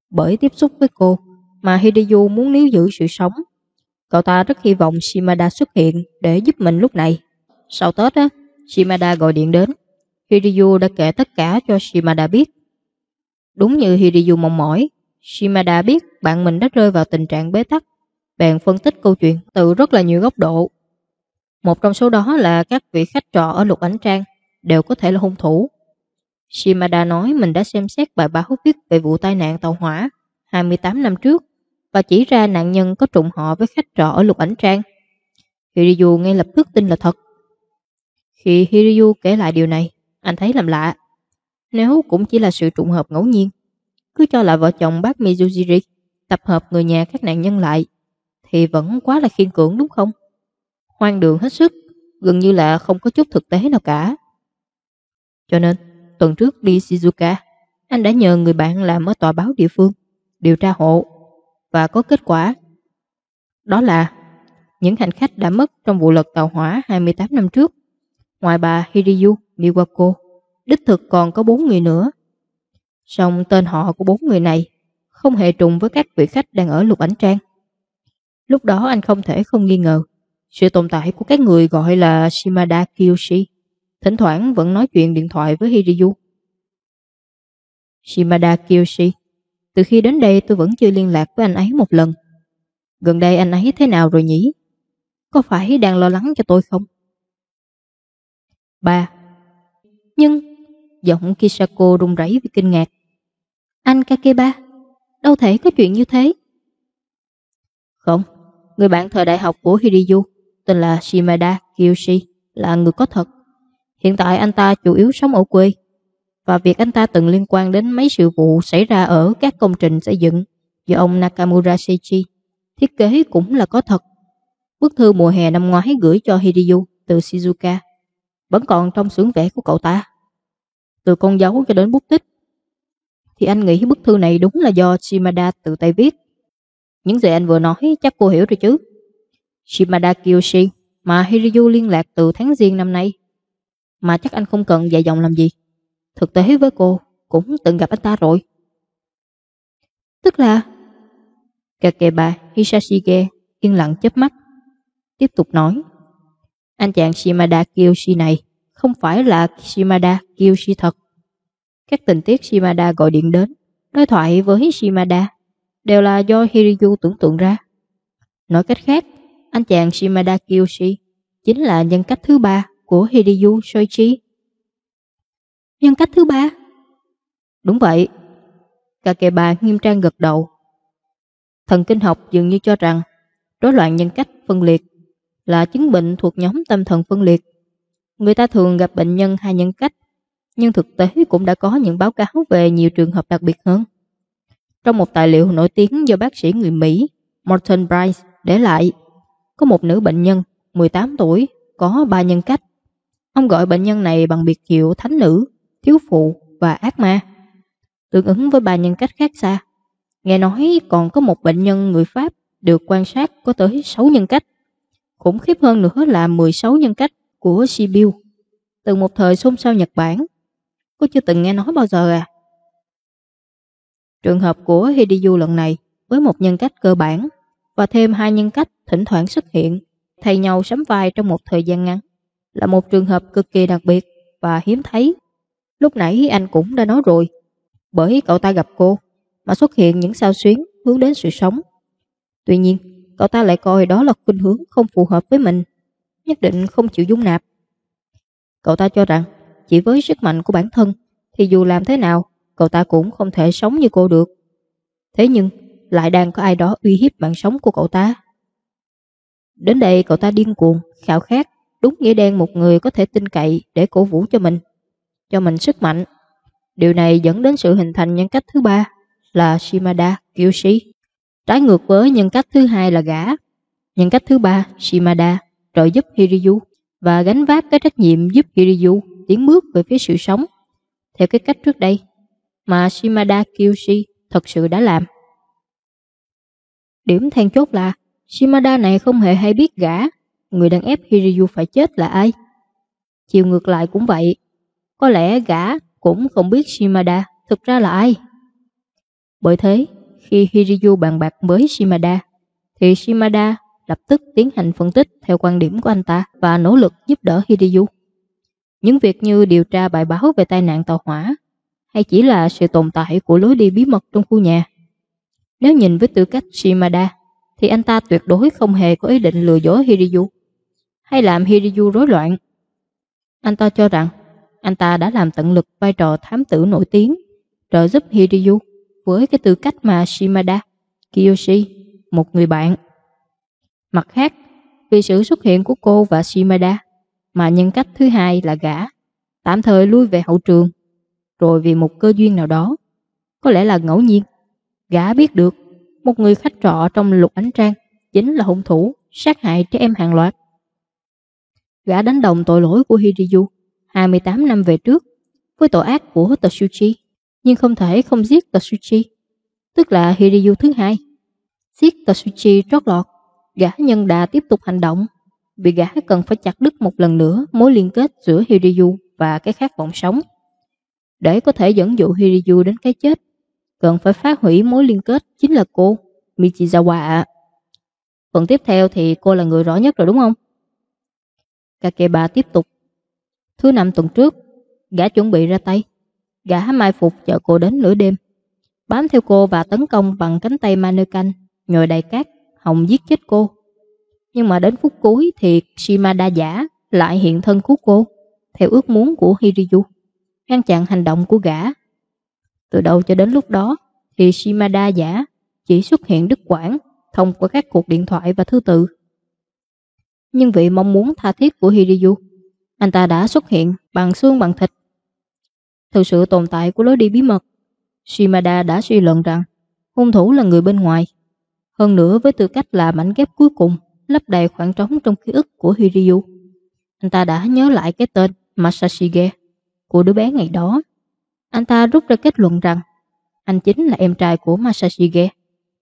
S1: Bởi tiếp xúc với cô mà Hideyu muốn níu giữ sự sống. Cậu ta rất hy vọng Shimada xuất hiện để giúp mình lúc này. Sau Tết, á, Shimada gọi điện đến. Hiryu đã kể tất cả cho Shimada biết. Đúng như Hiryu mong mỏi, Shimada biết bạn mình đã rơi vào tình trạng bế tắc. Bạn phân tích câu chuyện từ rất là nhiều góc độ. Một trong số đó là các vị khách trọ ở lục ánh trang đều có thể là hung thủ. Shimada nói mình đã xem xét bài báo viết về vụ tai nạn tàu hỏa 28 năm trước và chỉ ra nạn nhân có trùng họ với khách trọ ở lục ảnh trang. Hiryu ngay lập tức tin là thật. Khi Hiryu kể lại điều này, anh thấy làm lạ. Nếu cũng chỉ là sự trùng hợp ngẫu nhiên, cứ cho là vợ chồng bác Mizujiri tập hợp người nhà các nạn nhân lại, thì vẫn quá là khiên cưỡng đúng không? Hoang đường hết sức, gần như là không có chút thực tế nào cả. Cho nên, tuần trước đi Shizuoka, anh đã nhờ người bạn làm ở tòa báo địa phương, điều tra hộ, và có kết quả. Đó là những hành khách đã mất trong vụ lật tàu hỏa 28 năm trước. Ngoài bà Hiriyu Miwako, đích thực còn có bốn người nữa. Song tên họ của bốn người này không hề trùng với các vị khách đang ở lục ảnh trang. Lúc đó anh không thể không nghi ngờ sự tồn tại của các người gọi là Shimada Kiyoshi thỉnh thoảng vẫn nói chuyện điện thoại với Hiryu Shimada Kiyoshi Từ khi đến đây tôi vẫn chưa liên lạc với anh ấy một lần. Gần đây anh ấy thế nào rồi nhỉ? Có phải đang lo lắng cho tôi không? Ba nhưng Giọng Kisako run rẩy vì kinh ngạc. Anh Kakeba, Đâu thể có chuyện như thế? Không, Người bạn thời đại học của Hiriyu, Tên là Shimada Kiyoshi, Là người có thật. Hiện tại anh ta chủ yếu sống ở quê, Và việc anh ta từng liên quan đến mấy sự vụ Xảy ra ở các công trình xây dựng Do ông Nakamura Seichi Thiết kế cũng là có thật. Bức thư mùa hè năm ngoái gửi cho Hiriyu từ Shizuka vẫn còn trong xưởng vẽ của cậu ta. Từ con dấu cho đến bút tích. Thì anh nghĩ bức thư này đúng là do Shimada tự tay viết. Những gì anh vừa nói chắc cô hiểu rồi chứ. Shimada Kiyoshi mà Hiryu liên lạc từ tháng riêng năm nay. Mà chắc anh không cần dạy dòng làm gì. Thực tế với cô, cũng từng gặp anh ta rồi. Tức là Kakeba Hisashige yên lặng chớp mắt, tiếp tục nói anh chàng Shimada Kiyoshi này không phải là Shimada Kiyoshi thật. Các tình tiết Shimada gọi điện đến, đối thoại với Shimada đều là do Hiryu tưởng tượng ra. Nói cách khác, anh chàng Shimada Kiyoshi chính là nhân cách thứ ba của Hiryu Soichi. Nhân cách thứ ba? Đúng vậy. Kakeba nghiêm trang gật đầu. Thần kinh học dường như cho rằng rối loạn nhân cách phân liệt là chứng bệnh thuộc nhóm tâm thần phân liệt. Người ta thường gặp bệnh nhân hai nhân cách, nhưng thực tế cũng đã có những báo cáo về nhiều trường hợp đặc biệt hơn. Trong một tài liệu nổi tiếng do bác sĩ người Mỹ Morton Bryce để lại, có một nữ bệnh nhân 18 tuổi có ba nhân cách. Ông gọi bệnh nhân này bằng biệt hiệu thánh nữ, thiếu phụ và ác ma, tương ứng với ba nhân cách khác xa. Nghe nói còn có một bệnh nhân người Pháp được quan sát có tới 6 nhân cách. Khủng khiếp hơn nữa là 16 nhân cách của Shibuya. từ một thời xôn xao Nhật Bản. Cô chưa từng nghe nói bao giờ à? Trường hợp của Hideyu lần này với một nhân cách cơ bản và thêm hai nhân cách thỉnh thoảng xuất hiện thay nhau sắm vai trong một thời gian ngắn là một trường hợp cực kỳ đặc biệt và hiếm thấy. Lúc nãy anh cũng đã nói rồi bởi cậu ta gặp cô mà xuất hiện những sao xuyến hướng đến sự sống. Tuy nhiên, cậu ta lại coi đó là khuynh hướng không phù hợp với mình, nhất định không chịu dung nạp. Cậu ta cho rằng, chỉ với sức mạnh của bản thân, thì dù làm thế nào, cậu ta cũng không thể sống như cô được. Thế nhưng, lại đang có ai đó uy hiếp mạng sống của cậu ta. Đến đây cậu ta điên cuồng, khảo khát, đúng nghĩa đen một người có thể tin cậy để cổ vũ cho mình, cho mình sức mạnh. Điều này dẫn đến sự hình thành nhân cách thứ ba là Shimada Kyoshi. Trái ngược với nhân cách thứ hai là gã. Nhân cách thứ ba, Shimada, trợ giúp Hiryu và gánh vác cái trách nhiệm giúp Hiryu tiến bước về phía sự sống. Theo cái cách trước đây mà Shimada Kyushi thật sự đã làm. Điểm then chốt là Shimada này không hề hay biết gã, người đang ép Hiryu phải chết là ai. Chiều ngược lại cũng vậy, có lẽ gã cũng không biết Shimada thực ra là ai. Bởi thế, khi Hiryu bàn bạc với Shimada, thì Shimada lập tức tiến hành phân tích theo quan điểm của anh ta và nỗ lực giúp đỡ Hiryu. Những việc như điều tra bài báo về tai nạn tàu hỏa hay chỉ là sự tồn tại của lối đi bí mật trong khu nhà. Nếu nhìn với tư cách Shimada, thì anh ta tuyệt đối không hề có ý định lừa dối Hiryu hay làm Hiryu rối loạn. Anh ta cho rằng anh ta đã làm tận lực vai trò thám tử nổi tiếng trợ giúp Hiryu với cái tư cách mà Shimada Kiyoshi, một người bạn. Mặt khác, vì sự xuất hiện của cô và Shimada, mà nhân cách thứ hai là gã, tạm thời lui về hậu trường, rồi vì một cơ duyên nào đó, có lẽ là ngẫu nhiên, gã biết được một người khách trọ trong lục ánh trang chính là hung thủ sát hại trẻ em hàng loạt. Gã đánh đồng tội lỗi của Hiriyu 28 năm về trước với tội ác của Tatsuchi, nhưng không thể không giết Tatsuchi, tức là Hiriyu thứ hai. Giết Tatsuchi trót lọt, gã nhân đã tiếp tục hành động, vì gã cần phải chặt đứt một lần nữa mối liên kết giữa Hiriyu và cái khát vọng sống. Để có thể dẫn dụ Hiriyu đến cái chết, cần phải phá hủy mối liên kết chính là cô, Michizawa ạ. Phần tiếp theo thì cô là người rõ nhất rồi đúng không? Kakeba tiếp tục. Thứ năm tuần trước, gã chuẩn bị ra tay. Gã mai phục chở cô đến nửa đêm. Bám theo cô và tấn công bằng cánh tay Manukan, nhồi đầy cát, hòng giết chết cô. Nhưng mà đến phút cuối thì Shimada giả lại hiện thân cứu cô, theo ước muốn của Hiriyu, ngăn chặn hành động của gã. Từ đầu cho đến lúc đó thì Shimada giả chỉ xuất hiện đứt quãng thông qua các cuộc điện thoại và thư tự. Nhưng vì mong muốn tha thiết của Hiriyu, anh ta đã xuất hiện bằng xương bằng thịt thực sự tồn tại của lối đi bí mật, Shimada đã suy luận rằng hung thủ là người bên ngoài. Hơn nữa với tư cách là mảnh ghép cuối cùng lấp đầy khoảng trống trong ký ức của Hiryu Anh ta đã nhớ lại cái tên Masashige của đứa bé ngày đó. Anh ta rút ra kết luận rằng anh chính là em trai của Masashige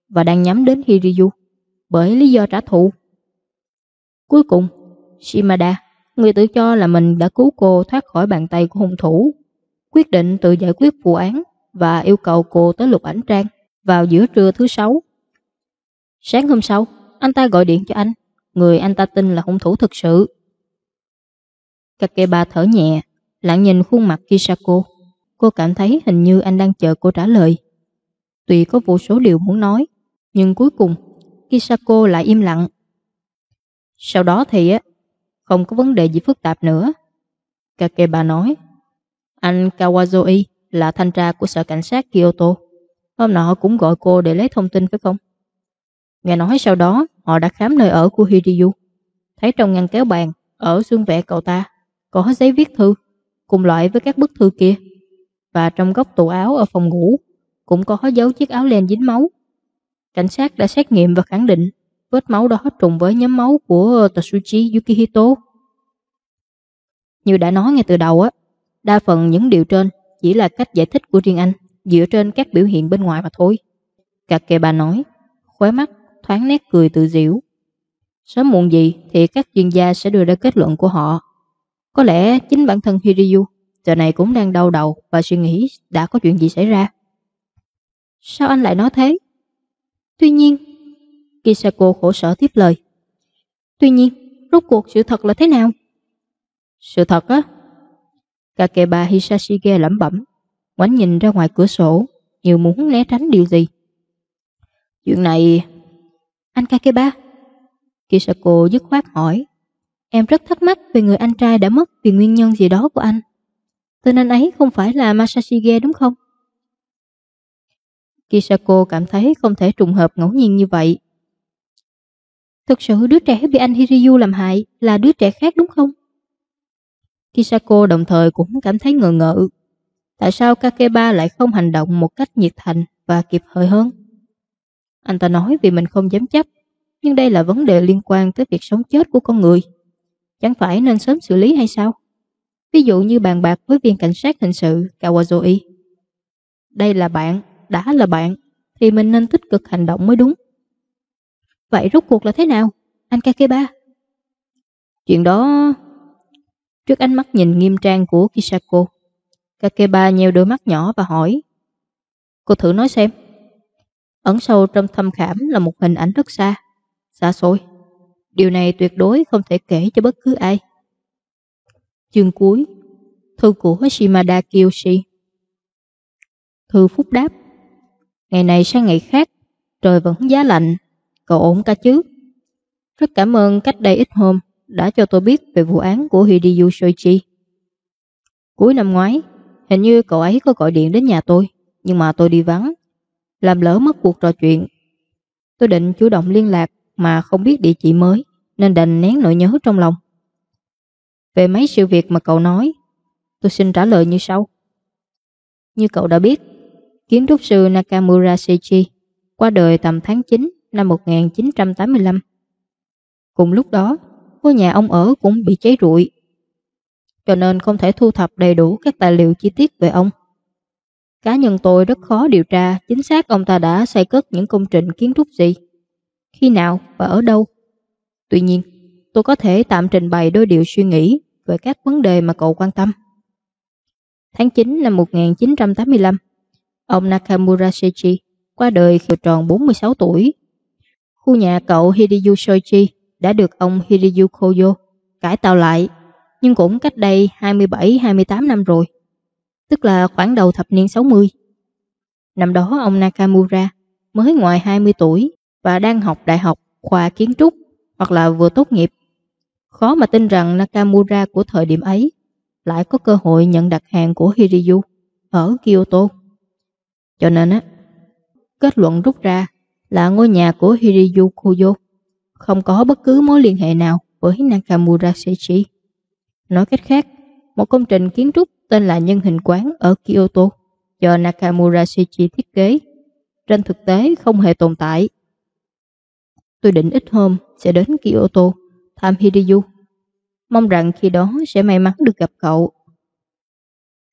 S1: và đang nhắm đến Hiryu bởi lý do trả thù. Cuối cùng, Shimada, người tự cho là mình đã cứu cô thoát khỏi bàn tay của hung thủ, quyết định tự giải quyết vụ án và yêu cầu cô tới lục ảnh trang vào giữa trưa thứ sáu. Sáng hôm sau, anh ta gọi điện cho anh, người anh ta tin là hung thủ thực sự. Kakeba thở nhẹ, lặng nhìn khuôn mặt Kisako. Cô cảm thấy hình như anh đang chờ cô trả lời. Tuy có vô số điều muốn nói, nhưng cuối cùng Kisako lại im lặng. Sau đó thì không có vấn đề gì phức tạp nữa. Kakeba nói, anh Kawazoi là thanh tra của sở cảnh sát Kyoto. Hôm nọ cũng gọi cô để lấy thông tin phải không? Nghe nói sau đó họ đã khám nơi ở của Hiriyu. Thấy trong ngăn kéo bàn, ở xương vẽ cậu ta, có giấy viết thư, cùng loại với các bức thư kia. Và trong góc tủ áo ở phòng ngủ, cũng có dấu chiếc áo len dính máu. Cảnh sát đã xét nghiệm và khẳng định vết máu đó trùng với nhóm máu của Tatsuchi Yukihito. Như đã nói ngay từ đầu á, đa phần những điều trên chỉ là cách giải thích của riêng anh dựa trên các biểu hiện bên ngoài mà thôi. Kakeba nói, khóe mắt thoáng nét cười tự diễu. Sớm muộn gì thì các chuyên gia sẽ đưa ra kết luận của họ. Có lẽ chính bản thân Hiriyu giờ này cũng đang đau đầu và suy nghĩ đã có chuyện gì xảy ra. Sao anh lại nói thế? Tuy nhiên, Kisako khổ sở tiếp lời. Tuy nhiên, rốt cuộc sự thật là thế nào? Sự thật á? Kakeba Hisashige lẩm bẩm, ngoảnh nhìn ra ngoài cửa sổ, như muốn né tránh điều gì. Chuyện này... Anh Kakeba? Kisako dứt khoát hỏi. Em rất thắc mắc về người anh trai đã mất vì nguyên nhân gì đó của anh. Tên anh ấy không phải là Masashige đúng không? Kisako cảm thấy không thể trùng hợp ngẫu nhiên như vậy. Thực sự đứa trẻ bị anh Hiryu làm hại là đứa trẻ khác đúng không? Kisako đồng thời cũng cảm thấy ngờ ngợ. Tại sao Kakeba lại không hành động một cách nhiệt thành và kịp thời hơn? Anh ta nói vì mình không dám chấp, nhưng đây là vấn đề liên quan tới việc sống chết của con người. Chẳng phải nên sớm xử lý hay sao? Ví dụ như bàn bạc với viên cảnh sát hình sự Kawazoi. Đây là bạn đã là bạn thì mình nên tích cực hành động mới đúng. Vậy rốt cuộc là thế nào, anh Kakeba? Chuyện đó... Trước ánh mắt nhìn nghiêm trang của Kisako, Kakeba nheo đôi mắt nhỏ và hỏi Cô thử nói xem. Ẩn sâu trong thâm khảm là một hình ảnh rất xa, xa xôi. Điều này tuyệt đối không thể kể cho bất cứ ai. Chương cuối Thư của Shimada Kiyoshi Thư phúc đáp Ngày này sang ngày khác, trời vẫn giá lạnh, cậu ổn cả chứ? Rất cảm ơn cách đây ít hôm đã cho tôi biết về vụ án của Hideyu Shoichi. Cuối năm ngoái, hình như cậu ấy có gọi điện đến nhà tôi, nhưng mà tôi đi vắng, làm lỡ mất cuộc trò chuyện. Tôi định chủ động liên lạc mà không biết địa chỉ mới, nên đành nén nỗi nhớ trong lòng. Về mấy sự việc mà cậu nói, tôi xin trả lời như sau. Như cậu đã biết, kiến trúc sư Nakamura Seichi qua đời tầm tháng 9 năm 1985. Cùng lúc đó, ngôi nhà ông ở cũng bị cháy rụi, cho nên không thể thu thập đầy đủ các tài liệu chi tiết về ông. Cá nhân tôi rất khó điều tra chính xác ông ta đã xây cất những công trình kiến trúc gì, khi nào và ở đâu. Tuy nhiên, tôi có thể tạm trình bày đôi điều suy nghĩ về các vấn đề mà cậu quan tâm. Tháng 9 năm 1985, ông Nakamura Seichi qua đời khi tròn 46 tuổi. Khu nhà cậu Hideyu Soichi đã được ông Hideyu Koyo cải tạo lại, nhưng cũng cách đây 27-28 năm rồi, tức là khoảng đầu thập niên 60. Năm đó ông Nakamura mới ngoài 20 tuổi và đang học đại học khoa kiến trúc hoặc là vừa tốt nghiệp. Khó mà tin rằng Nakamura của thời điểm ấy lại có cơ hội nhận đặt hàng của Hiriyu ở Kyoto. Cho nên á, kết luận rút ra là ngôi nhà của Hiriyu Koyo không có bất cứ mối liên hệ nào với Nakamura Seichi. Nói cách khác, một công trình kiến trúc tên là Nhân hình quán ở Kyoto do Nakamura Seichi thiết kế, trên thực tế không hề tồn tại. Tôi định ít hôm sẽ đến Kyoto thăm Hiriyu. Mong rằng khi đó sẽ may mắn được gặp cậu.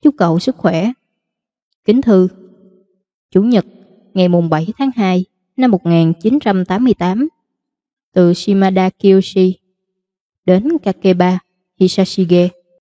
S1: Chúc cậu sức khỏe. Kính thư Chủ nhật ngày mùng 7 tháng 2 năm 1988 từ Shimada Kiyoshi đến Kakeba Hisashige